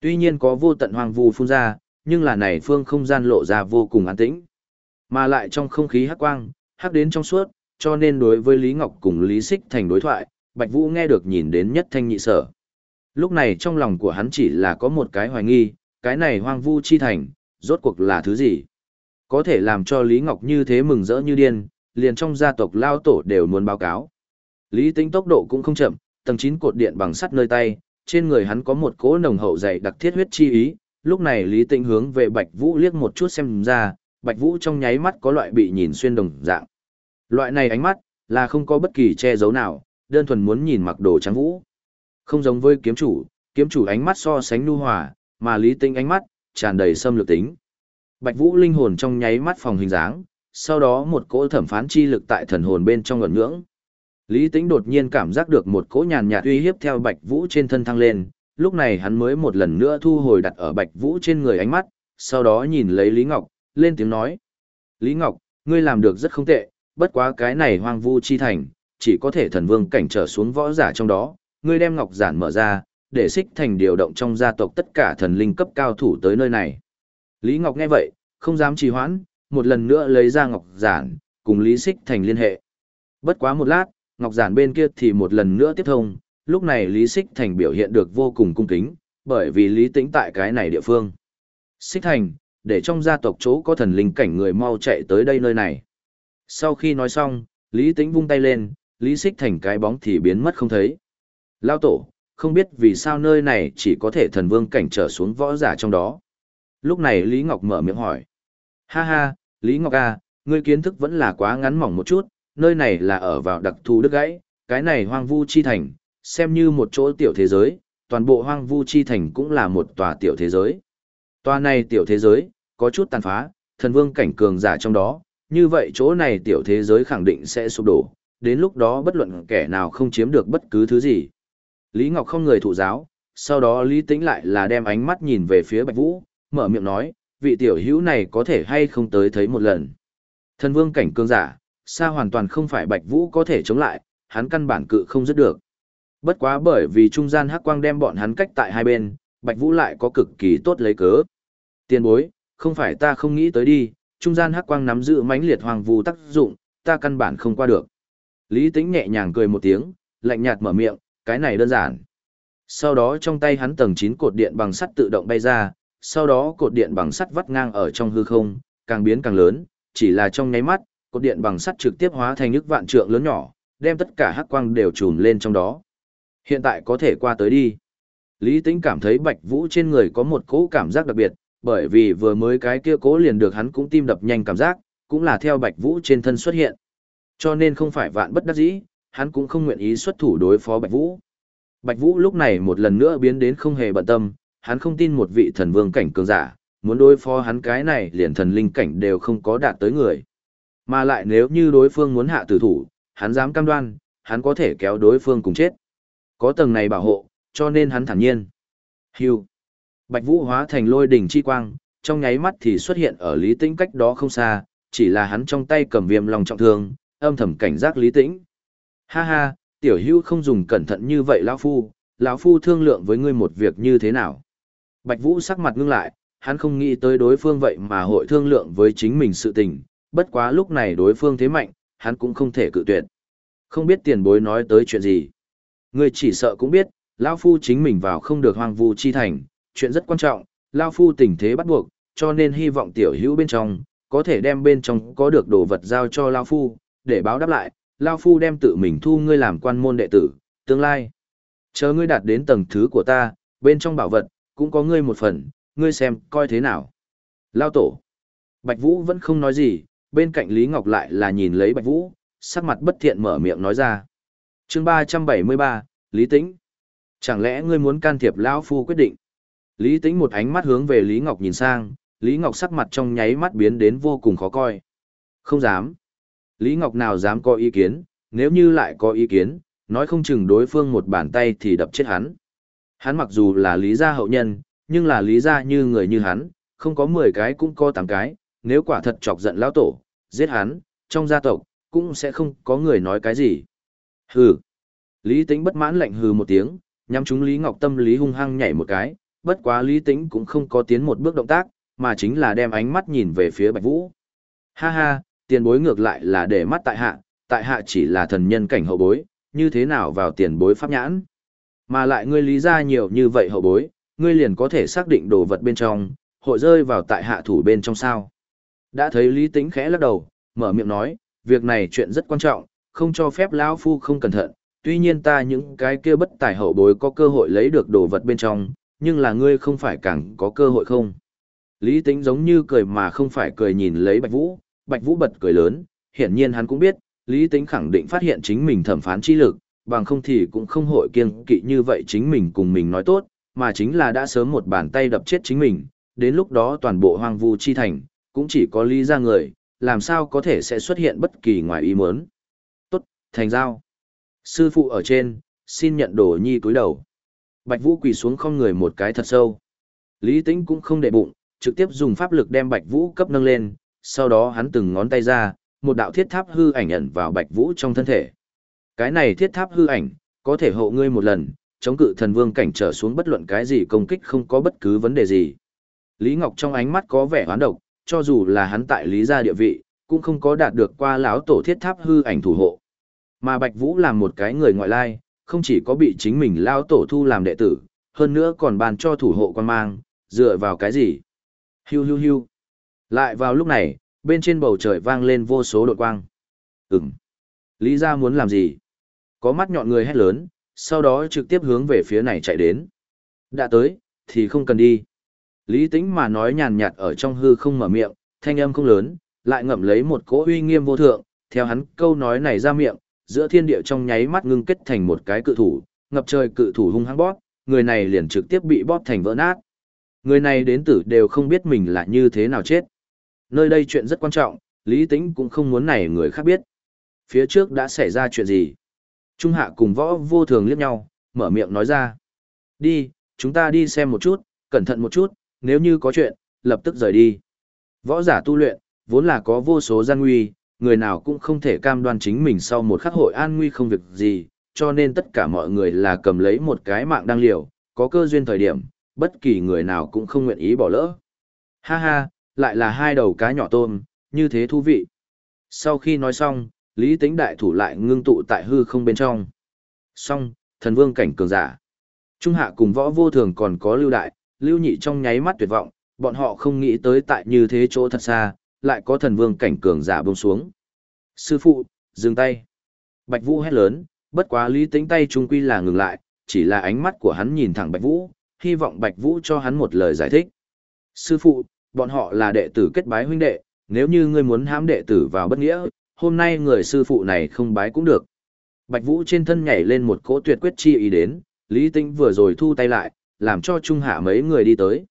Tuy nhiên có vô tận hoang vu phun ra, nhưng là này phương không gian lộ ra vô cùng an tĩnh. Mà lại trong không khí hắc quang, hắc đến trong suốt, cho nên đối với Lý Ngọc cùng Lý Xích thành đối thoại, Bạch Vũ nghe được nhìn đến nhất thanh nhị sở. Lúc này trong lòng của hắn chỉ là có một cái hoài nghi, cái này hoang vu chi thành, rốt cuộc là thứ gì? Có thể làm cho Lý Ngọc như thế mừng rỡ như điên, liền trong gia tộc lao tổ đều muốn báo cáo. Lý tính tốc độ cũng không chậm, tầng 9 cột điện bằng sắt nơi tay, trên người hắn có một cỗ nồng hậu dày đặc thiết huyết chi ý, lúc này Lý Tĩnh hướng về Bạch Vũ liếc một chút xem ra, Bạch Vũ trong nháy mắt có loại bị nhìn xuyên đồng dạng. Loại này ánh mắt là không có bất kỳ che giấu nào, đơn thuần muốn nhìn mặc đồ trắng vũ. Không giống với kiếm chủ, kiếm chủ ánh mắt so sánh nhu hòa, mà Lý Tĩnh ánh mắt tràn đầy xâm lược tính. Bạch Vũ linh hồn trong nháy mắt phòng hình dáng, sau đó một cỗ thẩm phán chi lực tại thần hồn bên trong ngẩn ngưỡng. Lý Tĩnh đột nhiên cảm giác được một cỗ nhàn nhạt uy hiếp theo Bạch Vũ trên thân thăng lên, lúc này hắn mới một lần nữa thu hồi đặt ở Bạch Vũ trên người ánh mắt, sau đó nhìn lấy Lý Ngọc, lên tiếng nói. Lý Ngọc, ngươi làm được rất không tệ, bất quá cái này hoang vu chi thành, chỉ có thể thần vương cảnh trở xuống võ giả trong đó, ngươi đem Ngọc Giản mở ra, để xích thành điều động trong gia tộc tất cả thần linh cấp cao thủ tới nơi này. Lý Ngọc nghe vậy, không dám trì hoãn, một lần nữa lấy ra Ngọc Giản, cùng Lý Xích Thành liên hệ. Bất quá một lát, Ngọc Giản bên kia thì một lần nữa tiếp thông, lúc này Lý Xích Thành biểu hiện được vô cùng cung kính, bởi vì Lý Tĩnh tại cái này địa phương. Xích Thành, để trong gia tộc chỗ có thần linh cảnh người mau chạy tới đây nơi này. Sau khi nói xong, Lý Tĩnh vung tay lên, Lý Xích Thành cái bóng thì biến mất không thấy. Lao tổ, không biết vì sao nơi này chỉ có thể thần vương cảnh trở xuống võ giả trong đó. Lúc này Lý Ngọc mở miệng hỏi. Ha ha, Lý Ngọc à, ngươi kiến thức vẫn là quá ngắn mỏng một chút, nơi này là ở vào đặc thù đức gãy, cái này hoang vu chi thành, xem như một chỗ tiểu thế giới, toàn bộ hoang vu chi thành cũng là một tòa tiểu thế giới. Tòa này tiểu thế giới, có chút tàn phá, thần vương cảnh cường giả trong đó, như vậy chỗ này tiểu thế giới khẳng định sẽ sụp đổ, đến lúc đó bất luận kẻ nào không chiếm được bất cứ thứ gì. Lý Ngọc không người thụ giáo, sau đó Lý Tĩnh lại là đem ánh mắt nhìn về phía Bạch Vũ, mở miệng nói, vị tiểu hữu này có thể hay không tới thấy một lần. Thần vương cảnh cường giả, xa hoàn toàn không phải Bạch Vũ có thể chống lại, hắn căn bản cự không dứt được. Bất quá bởi vì trung gian hắc quang đem bọn hắn cách tại hai bên, Bạch Vũ lại có cực kỳ tốt lấy cớ. Tiên bối, không phải ta không nghĩ tới đi, trung gian hắc quang nắm giữ mãnh liệt hoàng vu tác dụng, ta căn bản không qua được. Lý Tĩnh nhẹ nhàng cười một tiếng, lạnh nhạt mở miệng, cái này đơn giản. Sau đó trong tay hắn tầng 9 cột điện bằng sắt tự động bay ra, sau đó cột điện bằng sắt vắt ngang ở trong hư không, càng biến càng lớn, chỉ là trong nháy mắt, cột điện bằng sắt trực tiếp hóa thành nước vạn trượng lớn nhỏ, đem tất cả hắc quang đều trùm lên trong đó. Hiện tại có thể qua tới đi. Lý Tĩnh cảm thấy Bạch Vũ trên người có một cỗ cảm giác đặc biệt, bởi vì vừa mới cái kia cố liền được hắn cũng tim đập nhanh cảm giác, cũng là theo Bạch Vũ trên thân xuất hiện. Cho nên không phải vạn bất đắc dĩ, hắn cũng không nguyện ý xuất thủ đối phó Bạch Vũ. Bạch Vũ lúc này một lần nữa biến đến không hề bận tâm, hắn không tin một vị thần vương cảnh cường giả, muốn đối phó hắn cái này liền thần linh cảnh đều không có đạt tới người. Mà lại nếu như đối phương muốn hạ tử thủ, hắn dám cam đoan, hắn có thể kéo đối phương cùng chết. Có tầng này bảo hộ, cho nên hắn thản nhiên. Hưu. Bạch Vũ hóa thành lôi đỉnh chi quang, trong nháy mắt thì xuất hiện ở Lý Tĩnh cách đó không xa, chỉ là hắn trong tay cầm viêm lòng trọng thương, âm thầm cảnh giác Lý Tĩnh. Ha ha, tiểu hưu không dùng cẩn thận như vậy lão phu, lão phu thương lượng với ngươi một việc như thế nào. Bạch Vũ sắc mặt ngưng lại, hắn không nghĩ tới đối phương vậy mà hội thương lượng với chính mình sự tình, bất quá lúc này đối phương thế mạnh, hắn cũng không thể cự tuyệt. Không biết tiền bối nói tới chuyện gì. Ngươi chỉ sợ cũng biết, lão phu chính mình vào không được hoang vu chi thành, chuyện rất quan trọng, lão phu tình thế bắt buộc, cho nên hy vọng tiểu hữu bên trong, có thể đem bên trong có được đồ vật giao cho lão phu, để báo đáp lại, lão phu đem tự mình thu ngươi làm quan môn đệ tử, tương lai. Chờ ngươi đạt đến tầng thứ của ta, bên trong bảo vật, cũng có ngươi một phần, ngươi xem, coi thế nào. Lao tổ. Bạch Vũ vẫn không nói gì, bên cạnh Lý Ngọc lại là nhìn lấy Bạch Vũ, sắc mặt bất thiện mở miệng nói ra. chương 373, Lý Tĩnh. Chẳng lẽ ngươi muốn can thiệp Lão Phu quyết định? Lý Tĩnh một ánh mắt hướng về Lý Ngọc nhìn sang, Lý Ngọc sắc mặt trong nháy mắt biến đến vô cùng khó coi. Không dám. Lý Ngọc nào dám có ý kiến, nếu như lại có ý kiến, nói không chừng đối phương một bàn tay thì đập chết hắn. Hắn mặc dù là lý gia hậu nhân, nhưng là lý gia như người như hắn, không có 10 cái cũng có 8 cái, nếu quả thật chọc giận lão tổ, giết hắn, trong gia tộc, cũng sẽ không có người nói cái gì. Hừ. Lý Tĩnh bất mãn lạnh hừ một tiếng, nhắm chúng Lý Ngọc tâm lý hung hăng nhảy một cái, bất quá Lý Tĩnh cũng không có tiến một bước động tác, mà chính là đem ánh mắt nhìn về phía Bạch Vũ. Ha ha, tiền bối ngược lại là để mắt tại hạ, tại hạ chỉ là thần nhân cảnh hậu bối, như thế nào vào tiền bối pháp nhãn. Mà lại ngươi lý ra nhiều như vậy hậu bối, ngươi liền có thể xác định đồ vật bên trong, hội rơi vào tại hạ thủ bên trong sao. Đã thấy Lý Tĩnh khẽ lắc đầu, mở miệng nói, việc này chuyện rất quan trọng, không cho phép lão phu không cẩn thận, tuy nhiên ta những cái kia bất tài hậu bối có cơ hội lấy được đồ vật bên trong, nhưng là ngươi không phải càng có cơ hội không. Lý Tĩnh giống như cười mà không phải cười nhìn lấy Bạch Vũ, Bạch Vũ bật cười lớn, hiển nhiên hắn cũng biết, Lý Tĩnh khẳng định phát hiện chính mình thẩm phán chi lực, bằng không thì cũng không hội kiêng kỵ như vậy chính mình cùng mình nói tốt, mà chính là đã sớm một bàn tay đập chết chính mình, đến lúc đó toàn bộ hoang vu chi thành, cũng chỉ có lý ra người, làm sao có thể sẽ xuất hiện bất kỳ ngoài ý muốn. Tốt, thành giao. Sư phụ ở trên, xin nhận đồ nhi cúi đầu. Bạch Vũ quỳ xuống không người một cái thật sâu. Lý Tĩnh cũng không để bụng, trực tiếp dùng pháp lực đem Bạch Vũ cấp nâng lên, sau đó hắn từng ngón tay ra, một đạo thiết tháp hư ảnh ẩn vào Bạch Vũ trong thân thể. Cái này thiết tháp hư ảnh, có thể hộ ngươi một lần, chống cự thần vương cảnh trở xuống bất luận cái gì công kích không có bất cứ vấn đề gì. Lý Ngọc trong ánh mắt có vẻ hoán độc, cho dù là hắn tại Lý gia địa vị, cũng không có đạt được qua lão tổ thiết tháp hư ảnh thủ hộ. Mà Bạch Vũ là một cái người ngoại lai, không chỉ có bị chính mình lão tổ thu làm đệ tử, hơn nữa còn bàn cho thủ hộ quan mang, dựa vào cái gì? Hiu hiu hiu. Lại vào lúc này, bên trên bầu trời vang lên vô số đột quang. Ừm. Lý gia muốn làm gì? Có mắt nhọn người hét lớn, sau đó trực tiếp hướng về phía này chạy đến. Đã tới, thì không cần đi. Lý tĩnh mà nói nhàn nhạt ở trong hư không mở miệng, thanh âm không lớn, lại ngậm lấy một cỗ uy nghiêm vô thượng, theo hắn câu nói này ra miệng, giữa thiên địa trong nháy mắt ngưng kết thành một cái cự thủ, ngập trời cự thủ hung hăng bóp, người này liền trực tiếp bị bóp thành vỡ nát. Người này đến tử đều không biết mình là như thế nào chết. Nơi đây chuyện rất quan trọng, Lý Tĩnh cũng không muốn này người khác biết. Phía trước đã xảy ra chuyện gì? Trung hạ cùng võ vô thường liếc nhau, mở miệng nói ra. Đi, chúng ta đi xem một chút, cẩn thận một chút, nếu như có chuyện, lập tức rời đi. Võ giả tu luyện, vốn là có vô số gian nguy, người nào cũng không thể cam đoan chính mình sau một khắc hội an nguy không việc gì, cho nên tất cả mọi người là cầm lấy một cái mạng đang liều, có cơ duyên thời điểm, bất kỳ người nào cũng không nguyện ý bỏ lỡ. Ha ha, lại là hai đầu cá nhỏ tôm, như thế thú vị. Sau khi nói xong, Lý Tĩnh đại thủ lại ngưng tụ tại hư không bên trong. Xong, thần vương cảnh cường giả. Trung hạ cùng võ vô thường còn có lưu đại, lưu nhị trong nháy mắt tuyệt vọng, bọn họ không nghĩ tới tại như thế chỗ thật xa, lại có thần vương cảnh cường giả bông xuống. Sư phụ, dừng tay. Bạch Vũ hét lớn, bất quá Lý Tĩnh tay trung quy là ngừng lại, chỉ là ánh mắt của hắn nhìn thẳng Bạch Vũ, hy vọng Bạch Vũ cho hắn một lời giải thích. Sư phụ, bọn họ là đệ tử kết bái huynh đệ, nếu như ngươi muốn hãm đệ tử vào bất nghĩa, hôm nay người sư phụ này không bái cũng được. Bạch Vũ trên thân nhảy lên một cỗ tuyệt quyết chi ý đến, Lý Tĩnh vừa rồi thu tay lại, làm cho Trung Hạ mấy người đi tới.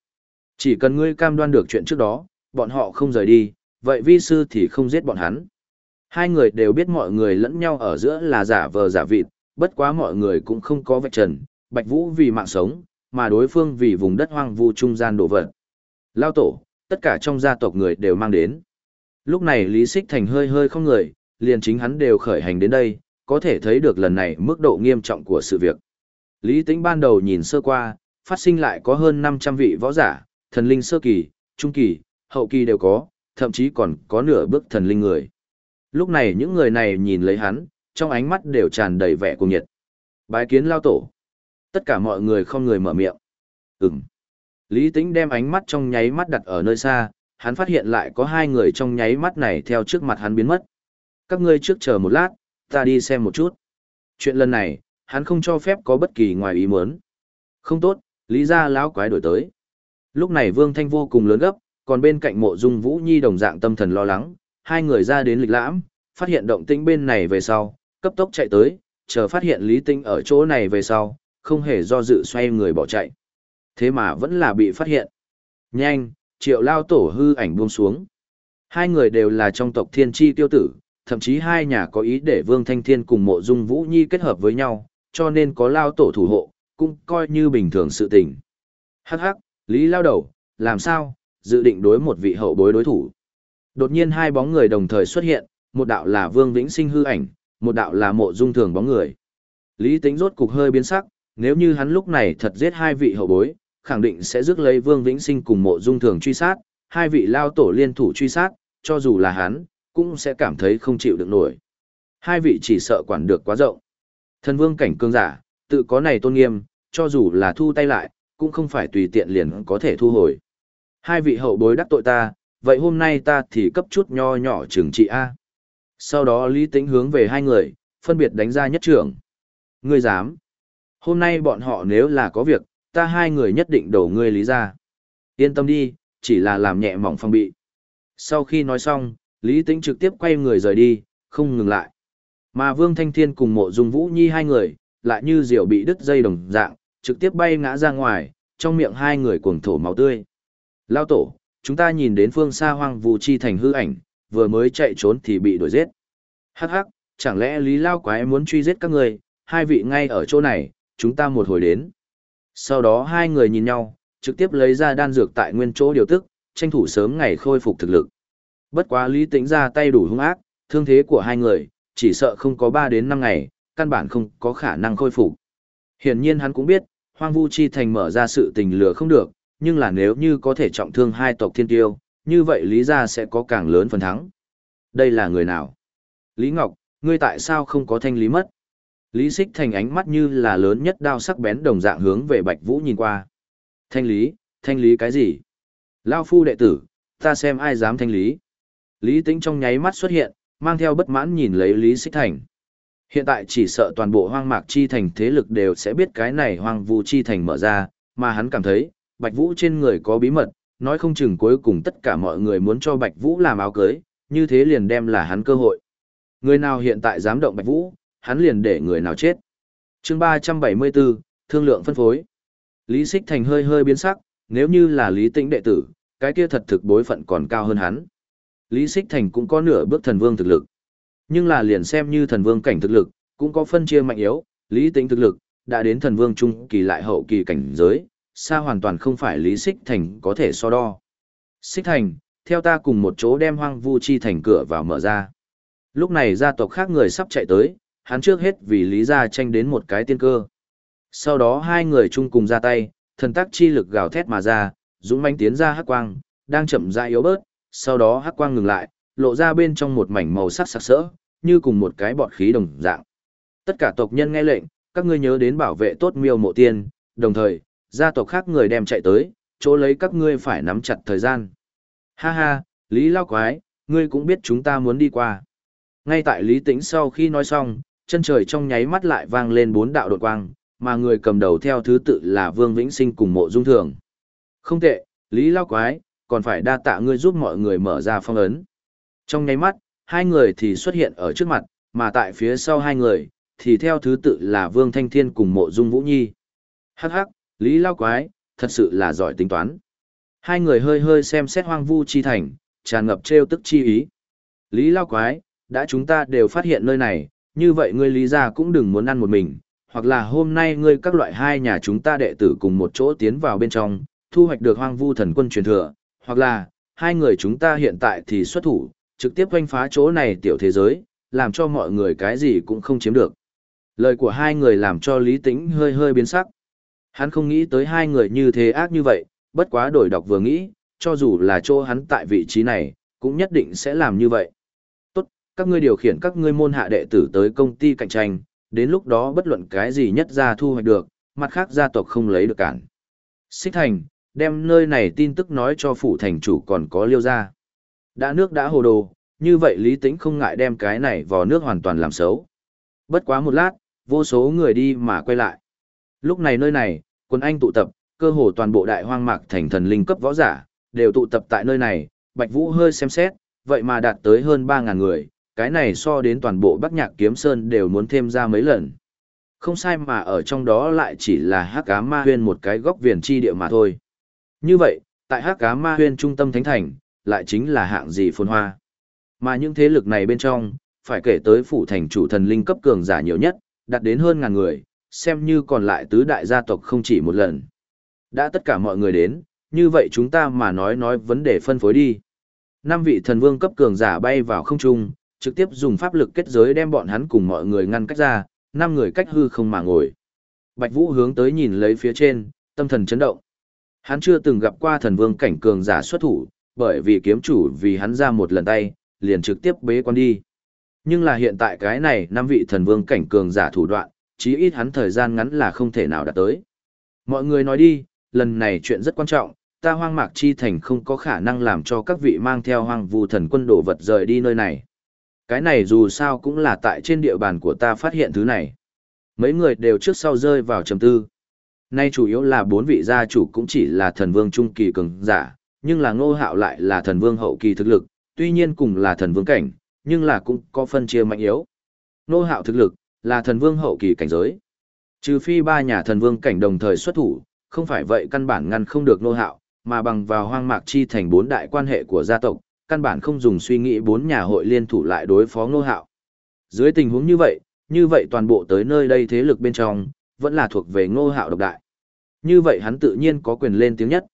Chỉ cần ngươi cam đoan được chuyện trước đó, bọn họ không rời đi, vậy vi sư thì không giết bọn hắn. Hai người đều biết mọi người lẫn nhau ở giữa là giả vờ giả vịt, bất quá mọi người cũng không có vạch trần, Bạch Vũ vì mạng sống, mà đối phương vì vùng đất hoang vu trung gian đổ vật. Lao tổ, tất cả trong gia tộc người đều mang đến. Lúc này Lý Xích Thành hơi hơi không người, liền chính hắn đều khởi hành đến đây, có thể thấy được lần này mức độ nghiêm trọng của sự việc. Lý Tĩnh ban đầu nhìn sơ qua, phát sinh lại có hơn 500 vị võ giả, thần linh sơ kỳ, trung kỳ, hậu kỳ đều có, thậm chí còn có nửa bước thần linh người. Lúc này những người này nhìn lấy hắn, trong ánh mắt đều tràn đầy vẻ cuồng nhiệt. Bái kiến lao tổ. Tất cả mọi người không người mở miệng. Ừm. Lý Tĩnh đem ánh mắt trong nháy mắt đặt ở nơi xa, hắn phát hiện lại có hai người trong nháy mắt này theo trước mặt hắn biến mất. Các ngươi trước chờ một lát, ta đi xem một chút. Chuyện lần này, hắn không cho phép có bất kỳ ngoài ý muốn. Không tốt, lý gia lão quái đổi tới. Lúc này Vương Thanh vô cùng lớn gấp, còn bên cạnh mộ dung Vũ Nhi đồng dạng tâm thần lo lắng, hai người ra đến lịch lãm, phát hiện động tĩnh bên này về sau, cấp tốc chạy tới, chờ phát hiện Lý Tinh ở chỗ này về sau, không hề do dự xoay người bỏ chạy. Thế mà vẫn là bị phát hiện. Nhanh, triệu lao tổ hư ảnh buông xuống. Hai người đều là trong tộc thiên Chi tiêu tử, thậm chí hai nhà có ý để Vương Thanh Thiên cùng mộ dung Vũ Nhi kết hợp với nhau, cho nên có lao tổ thủ hộ, cũng coi như bình thường sự tình. Hắc hắc, Lý lao đầu, làm sao, dự định đối một vị hậu bối đối thủ. Đột nhiên hai bóng người đồng thời xuất hiện, một đạo là Vương Vĩnh Sinh hư ảnh, một đạo là mộ dung thường bóng người. Lý tính rốt cục hơi biến sắc, nếu như hắn lúc này thật giết hai vị hậu bối, khẳng định sẽ rước lấy Vương Vĩnh Sinh cùng mộ dung thường truy sát, hai vị lao tổ liên thủ truy sát, cho dù là hắn, cũng sẽ cảm thấy không chịu được nổi. Hai vị chỉ sợ quản được quá rộng. Thần vương cảnh cương giả, tự có này tôn nghiêm, cho dù là thu tay lại, cũng không phải tùy tiện liền có thể thu hồi. Hai vị hậu bối đắc tội ta, vậy hôm nay ta thì cấp chút nho nhỏ trừng trị A. Sau đó Lý Tĩnh hướng về hai người, phân biệt đánh ra nhất trưởng. Ngươi dám. Hôm nay bọn họ nếu là có việc, ta hai người nhất định đổ ngươi lý ra. Yên tâm đi, chỉ là làm nhẹ mỏng phong bị. Sau khi nói xong, Lý Tĩnh trực tiếp quay người rời đi, không ngừng lại. Mà Vương Thanh Thiên cùng mộ dung Vũ Nhi hai người, lại như diều bị đứt dây đồng dạng, trực tiếp bay ngã ra ngoài, trong miệng hai người cuồng thổ máu tươi. Lao tổ, chúng ta nhìn đến phương xa hoang vu chi thành hư ảnh, vừa mới chạy trốn thì bị đuổi giết. Hắc hắc, chẳng lẽ Lý Lao Quái muốn truy giết các người, hai vị ngay ở chỗ này, chúng ta một hồi đến. Sau đó hai người nhìn nhau, trực tiếp lấy ra đan dược tại nguyên chỗ điều tức, tranh thủ sớm ngày khôi phục thực lực. Bất quá Lý Tĩnh ra tay đủ hung ác, thương thế của hai người, chỉ sợ không có 3 đến 5 ngày, căn bản không có khả năng khôi phục. Hiển nhiên hắn cũng biết, Hoang Vu Chi Thành mở ra sự tình lửa không được, nhưng là nếu như có thể trọng thương hai tộc thiên tiêu, như vậy Lý gia sẽ có càng lớn phần thắng. Đây là người nào? Lý Ngọc, ngươi tại sao không có thanh lý mất? Lý Xích Thành ánh mắt như là lớn nhất đao sắc bén đồng dạng hướng về Bạch Vũ nhìn qua. Thanh lý, thanh lý cái gì? Lao phu đệ tử, ta xem ai dám thanh lý. Lý Tĩnh trong nháy mắt xuất hiện, mang theo bất mãn nhìn lấy Lý Xích Thành. Hiện tại chỉ sợ toàn bộ hoang mạc chi thành thế lực đều sẽ biết cái này hoang vu chi thành mở ra, mà hắn cảm thấy, Bạch Vũ trên người có bí mật, nói không chừng cuối cùng tất cả mọi người muốn cho Bạch Vũ làm áo cưới, như thế liền đem là hắn cơ hội. Người nào hiện tại dám động Bạch Vũ, hắn liền để người nào chết. chương 374, Thương lượng phân phối. Lý Xích Thành hơi hơi biến sắc, nếu như là Lý Tĩnh đệ tử, cái kia thật thực bối phận còn cao hơn hắn. Lý Xích Thành cũng có nửa bước thần vương thực lực. Nhưng là liền xem như thần vương cảnh thực lực, cũng có phân chia mạnh yếu, Lý tính thực lực, đã đến thần vương trung kỳ lại hậu kỳ cảnh giới, xa hoàn toàn không phải Lý Xích Thành có thể so đo. Xích Thành, theo ta cùng một chỗ đem hoang vu chi thành cửa vào mở ra. Lúc này gia tộc khác người sắp chạy tới, hắn trước hết vì Lý gia tranh đến một cái tiên cơ. Sau đó hai người chung cùng ra tay, thần tác chi lực gào thét mà ra, dũng manh tiến ra hắc quang, đang chậm rãi yếu bớt, sau đó hắc quang ngừng lại, lộ ra bên trong một mảnh màu sắc sặc sỡ, như cùng một cái bọt khí đồng dạng. Tất cả tộc nhân nghe lệnh, các ngươi nhớ đến bảo vệ tốt miêu mộ tiên, đồng thời, gia tộc khác người đem chạy tới, chỗ lấy các ngươi phải nắm chặt thời gian. Ha ha, Lý Lao Quái, ngươi cũng biết chúng ta muốn đi qua. Ngay tại Lý Tĩnh sau khi nói xong, chân trời trong nháy mắt lại vang lên bốn đạo đột quang, mà người cầm đầu theo thứ tự là Vương Vĩnh Sinh cùng mộ dung thường. Không tệ, Lý Lao Quái, còn phải đa tạ ngươi giúp mọi người mở ra phong ấn. Trong nháy mắt, hai người thì xuất hiện ở trước mặt, mà tại phía sau hai người, thì theo thứ tự là Vương Thanh Thiên cùng mộ dung Vũ Nhi. Hắc hắc, Lý Lao Quái, thật sự là giỏi tính toán. Hai người hơi hơi xem xét hoang vu chi thành, tràn ngập trêu tức chi ý. Lý Lao Quái, đã chúng ta đều phát hiện nơi này, như vậy ngươi Lý gia cũng đừng muốn ăn một mình, hoặc là hôm nay ngươi các loại hai nhà chúng ta đệ tử cùng một chỗ tiến vào bên trong, thu hoạch được hoang vu thần quân truyền thừa, hoặc là, hai người chúng ta hiện tại thì xuất thủ, trực tiếp quanh phá chỗ này tiểu thế giới, làm cho mọi người cái gì cũng không chiếm được. Lời của hai người làm cho Lý Tĩnh hơi hơi biến sắc. Hắn không nghĩ tới hai người như thế ác như vậy, bất quá đổi đọc vừa nghĩ, cho dù là chỗ hắn tại vị trí này, cũng nhất định sẽ làm như vậy. Tốt, các ngươi điều khiển các ngươi môn hạ đệ tử tới công ty cạnh tranh, đến lúc đó bất luận cái gì nhất ra thu hoạch được, mặt khác gia tộc không lấy được cản. Xích thành, đem nơi này tin tức nói cho phủ thành chủ còn có liêu ra. Đã nước đã hồ đồ, như vậy Lý Tĩnh không ngại đem cái này vào nước hoàn toàn làm xấu. Bất quá một lát, vô số người đi mà quay lại. Lúc này nơi này, quân anh tụ tập, cơ hồ toàn bộ đại hoang mạc thành thần linh cấp võ giả, đều tụ tập tại nơi này, Bạch Vũ hơi xem xét, vậy mà đạt tới hơn 3.000 người, cái này so đến toàn bộ Bắc Nhạc Kiếm Sơn đều muốn thêm ra mấy lần. Không sai mà ở trong đó lại chỉ là hắc cá ma huyên một cái góc viền chi địa mà thôi. Như vậy, tại hắc cá ma huyên trung tâm thánh thành, lại chính là hạng gì phồn hoa. Mà những thế lực này bên trong, phải kể tới phủ thành chủ thần linh cấp cường giả nhiều nhất, đạt đến hơn ngàn người, xem như còn lại tứ đại gia tộc không chỉ một lần. Đã tất cả mọi người đến, như vậy chúng ta mà nói nói vấn đề phân phối đi. Năm vị thần vương cấp cường giả bay vào không trung, trực tiếp dùng pháp lực kết giới đem bọn hắn cùng mọi người ngăn cách ra, năm người cách hư không mà ngồi. Bạch Vũ hướng tới nhìn lấy phía trên, tâm thần chấn động. Hắn chưa từng gặp qua thần vương cảnh cường giả xuất thủ, bởi vì kiếm chủ vì hắn ra một lần tay, liền trực tiếp bế quan đi. Nhưng là hiện tại cái này năm vị thần vương cảnh cường giả thủ đoạn, chí ít hắn thời gian ngắn là không thể nào đạt tới. Mọi người nói đi, lần này chuyện rất quan trọng, ta hoang mạc chi thành không có khả năng làm cho các vị mang theo hoang vu thần quân đổ vật rời đi nơi này. Cái này dù sao cũng là tại trên địa bàn của ta phát hiện thứ này. Mấy người đều trước sau rơi vào trầm tư. Nay chủ yếu là bốn vị gia chủ cũng chỉ là thần vương trung kỳ cường giả, nhưng là ngô hạo lại là thần vương hậu kỳ thực lực, tuy nhiên cùng là thần vương cảnh, nhưng là cũng có phân chia mạnh yếu. Ngô hạo thực lực, là thần vương hậu kỳ cảnh giới. Trừ phi ba nhà thần vương cảnh đồng thời xuất thủ, không phải vậy căn bản ngăn không được ngô hạo, mà bằng vào hoang mạc chi thành bốn đại quan hệ của gia tộc, căn bản không dùng suy nghĩ bốn nhà hội liên thủ lại đối phó ngô hạo. Dưới tình huống như vậy, như vậy toàn bộ tới nơi đây thế lực bên trong, vẫn là thuộc về ngô hạo độc đại. Như vậy hắn tự nhiên có quyền lên tiếng nhất.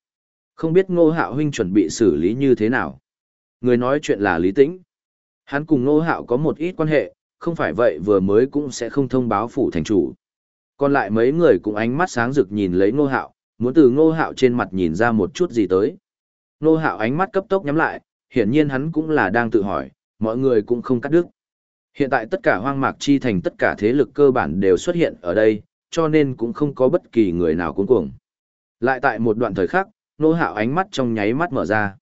Không biết ngô hạo huynh chuẩn bị xử lý như thế nào. Người nói chuyện là Lý Tĩnh. Hắn cùng ngô hạo có một ít quan hệ, không phải vậy vừa mới cũng sẽ không thông báo phủ thành chủ. Còn lại mấy người cũng ánh mắt sáng rực nhìn lấy ngô hạo, muốn từ ngô hạo trên mặt nhìn ra một chút gì tới. Ngô hạo ánh mắt cấp tốc nhắm lại, hiển nhiên hắn cũng là đang tự hỏi, mọi người cũng không cắt đứt. Hiện tại tất cả hoang mạc chi thành tất cả thế lực cơ bản đều xuất hiện ở đây, cho nên cũng không có bất kỳ người nào cuống cuồng. Lại tại một đoạn thời khắc, nô hạo ánh mắt trong nháy mắt mở ra.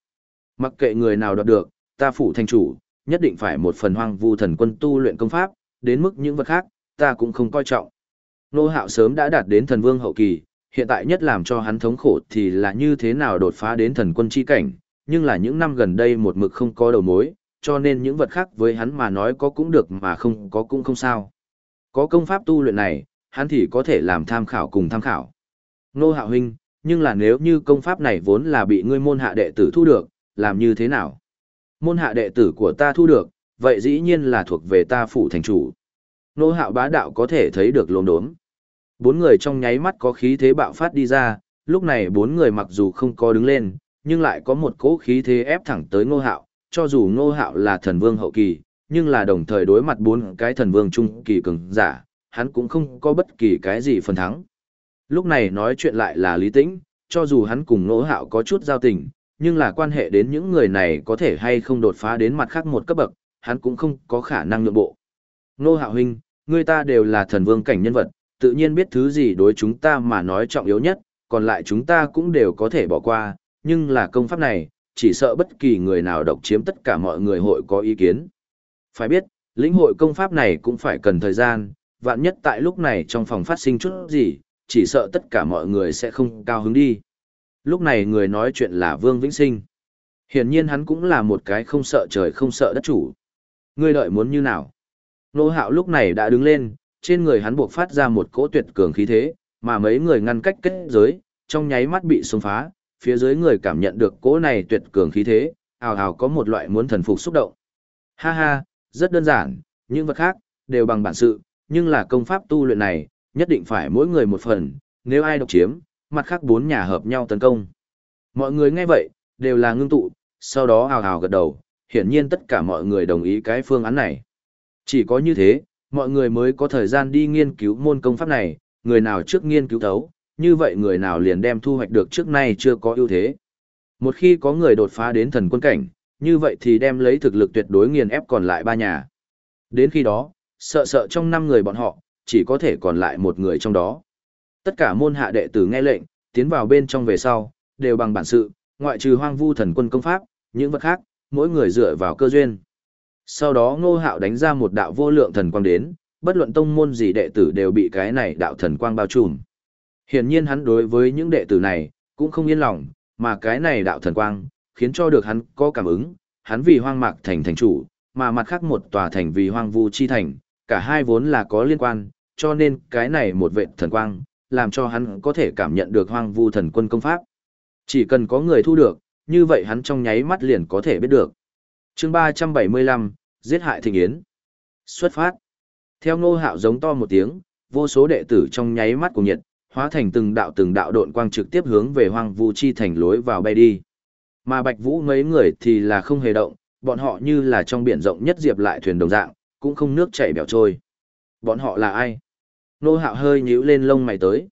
Mặc kệ người nào đoạt được, ta phủ thành chủ, nhất định phải một phần hoang vu thần quân tu luyện công pháp, đến mức những vật khác, ta cũng không coi trọng. Nô hạo sớm đã đạt đến thần vương hậu kỳ, hiện tại nhất làm cho hắn thống khổ thì là như thế nào đột phá đến thần quân chi cảnh, nhưng là những năm gần đây một mực không có đầu mối, cho nên những vật khác với hắn mà nói có cũng được mà không có cũng không sao. Có công pháp tu luyện này, hắn thì có thể làm tham khảo cùng tham khảo. Nô Hạo Huynh, nhưng là nếu như công pháp này vốn là bị ngươi môn hạ đệ tử thu được, làm như thế nào? Môn hạ đệ tử của ta thu được, vậy dĩ nhiên là thuộc về ta phủ thành chủ. Nô Hạo bá đạo có thể thấy được lồn đốm. Bốn người trong nháy mắt có khí thế bạo phát đi ra, lúc này bốn người mặc dù không có đứng lên, nhưng lại có một cỗ khí thế ép thẳng tới Ngô Hạo, cho dù Ngô Hạo là thần vương hậu kỳ, nhưng là đồng thời đối mặt bốn cái thần vương trung kỳ cường giả, hắn cũng không có bất kỳ cái gì phần thắng. Lúc này nói chuyện lại là Lý Tĩnh, cho dù hắn cùng nỗ Hạo có chút giao tình, nhưng là quan hệ đến những người này có thể hay không đột phá đến mặt khác một cấp bậc, hắn cũng không có khả năng nhượng bộ. nô Hạo huynh, người ta đều là thần vương cảnh nhân vật, tự nhiên biết thứ gì đối chúng ta mà nói trọng yếu nhất, còn lại chúng ta cũng đều có thể bỏ qua, nhưng là công pháp này, chỉ sợ bất kỳ người nào độc chiếm tất cả mọi người hội có ý kiến. Phải biết, lĩnh hội công pháp này cũng phải cần thời gian, vạn nhất tại lúc này trong phòng phát sinh chút gì, chỉ sợ tất cả mọi người sẽ không cao hứng đi. Lúc này người nói chuyện là Vương Vĩnh Sinh. Hiển nhiên hắn cũng là một cái không sợ trời không sợ đất chủ. Ngươi đợi muốn như nào? Nô hạo lúc này đã đứng lên, trên người hắn buộc phát ra một cỗ tuyệt cường khí thế, mà mấy người ngăn cách kết giới, trong nháy mắt bị xông phá, phía dưới người cảm nhận được cỗ này tuyệt cường khí thế, ào ào có một loại muốn thần phục xúc động. Ha ha, rất đơn giản, những vật khác, đều bằng bản sự, nhưng là công pháp tu luyện này, nhất định phải mỗi người một phần, nếu ai độc chiếm, mặt khác bốn nhà hợp nhau tấn công. Mọi người nghe vậy, đều là ngưng tụ, sau đó hào hào gật đầu, hiển nhiên tất cả mọi người đồng ý cái phương án này. Chỉ có như thế, mọi người mới có thời gian đi nghiên cứu môn công pháp này, người nào trước nghiên cứu thấu, như vậy người nào liền đem thu hoạch được trước nay chưa có ưu thế. Một khi có người đột phá đến thần quân cảnh, như vậy thì đem lấy thực lực tuyệt đối nghiền ép còn lại ba nhà. Đến khi đó, sợ sợ trong năm người bọn họ, chỉ có thể còn lại một người trong đó. Tất cả môn hạ đệ tử nghe lệnh, tiến vào bên trong về sau, đều bằng bản sự, ngoại trừ hoang vu thần quân công pháp, những vật khác, mỗi người dựa vào cơ duyên. Sau đó ngô hạo đánh ra một đạo vô lượng thần quang đến, bất luận tông môn gì đệ tử đều bị cái này đạo thần quang bao trùm. Hiển nhiên hắn đối với những đệ tử này, cũng không yên lòng, mà cái này đạo thần quang, khiến cho được hắn có cảm ứng, hắn vì hoang mạc thành thành chủ, mà mặt khác một tòa thành vì hoang vu chi thành, cả hai vốn là có liên quan, cho nên cái này một vệ thần quang, làm cho hắn có thể cảm nhận được hoang vu thần quân công pháp. Chỉ cần có người thu được, như vậy hắn trong nháy mắt liền có thể biết được. chương 375, giết hại thịnh yến. Xuất phát. Theo ngô hạo giống to một tiếng, vô số đệ tử trong nháy mắt của nhiệt, hóa thành từng đạo từng đạo độn quang trực tiếp hướng về hoang vu chi thành lối vào bay đi. Mà Bạch Vũ mấy người thì là không hề động, bọn họ như là trong biển rộng nhất diệp lại thuyền đồng dạng, cũng không nước chảy bèo trôi. Bọn họ là ai? Nô hạo hơi nhíu lên lông mày tới.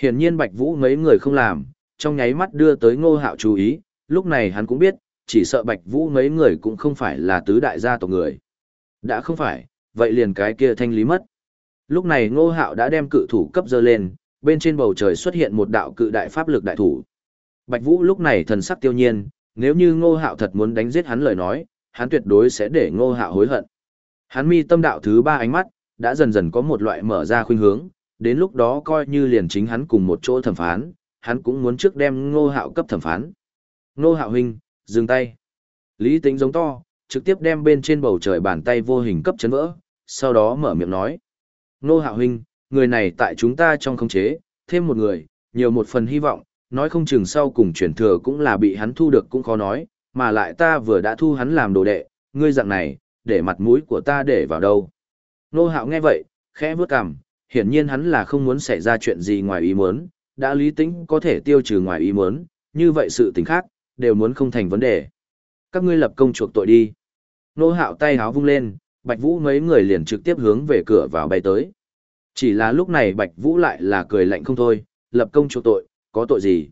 Hiển nhiên Bạch Vũ mấy người không làm, trong nháy mắt đưa tới ngô hạo chú ý, lúc này hắn cũng biết, chỉ sợ Bạch Vũ mấy người cũng không phải là tứ đại gia tộc người. Đã không phải, vậy liền cái kia thanh lý mất. Lúc này ngô hạo đã đem cự thủ cấp dơ lên, bên trên bầu trời xuất hiện một đạo cự đại pháp lực đại thủ. Bạch Vũ lúc này thần sắc tiêu nhiên, nếu như Ngô Hạo thật muốn đánh giết hắn lời nói, hắn tuyệt đối sẽ để Ngô Hạo hối hận. Hắn mi tâm đạo thứ ba ánh mắt, đã dần dần có một loại mở ra khuynh hướng, đến lúc đó coi như liền chính hắn cùng một chỗ thẩm phán, hắn cũng muốn trước đem Ngô Hạo cấp thẩm phán. Ngô Hạo huynh, dừng tay. Lý tính giống to, trực tiếp đem bên trên bầu trời bàn tay vô hình cấp chấn vỡ, sau đó mở miệng nói: "Ngô Hạo huynh, người này tại chúng ta trong khống chế, thêm một người, nhiều một phần hy vọng, nói không chừng sau cùng chuyển thừa cũng là bị hắn thu được cũng khó nói, mà lại ta vừa đã thu hắn làm đồ đệ, ngươi dạng này, để mặt mũi của ta để vào đâu. Nô hạo nghe vậy, khẽ vướt cằm, hiển nhiên hắn là không muốn xảy ra chuyện gì ngoài ý muốn, đã lý tính có thể tiêu trừ ngoài ý muốn, như vậy sự tình khác, đều muốn không thành vấn đề. Các ngươi lập công chuộc tội đi. Nô hạo tay háo vung lên, Bạch Vũ mấy người liền trực tiếp hướng về cửa vào bay tới. Chỉ là lúc này Bạch Vũ lại là cười lạnh không thôi, lập công chuộc tội, có tội gì?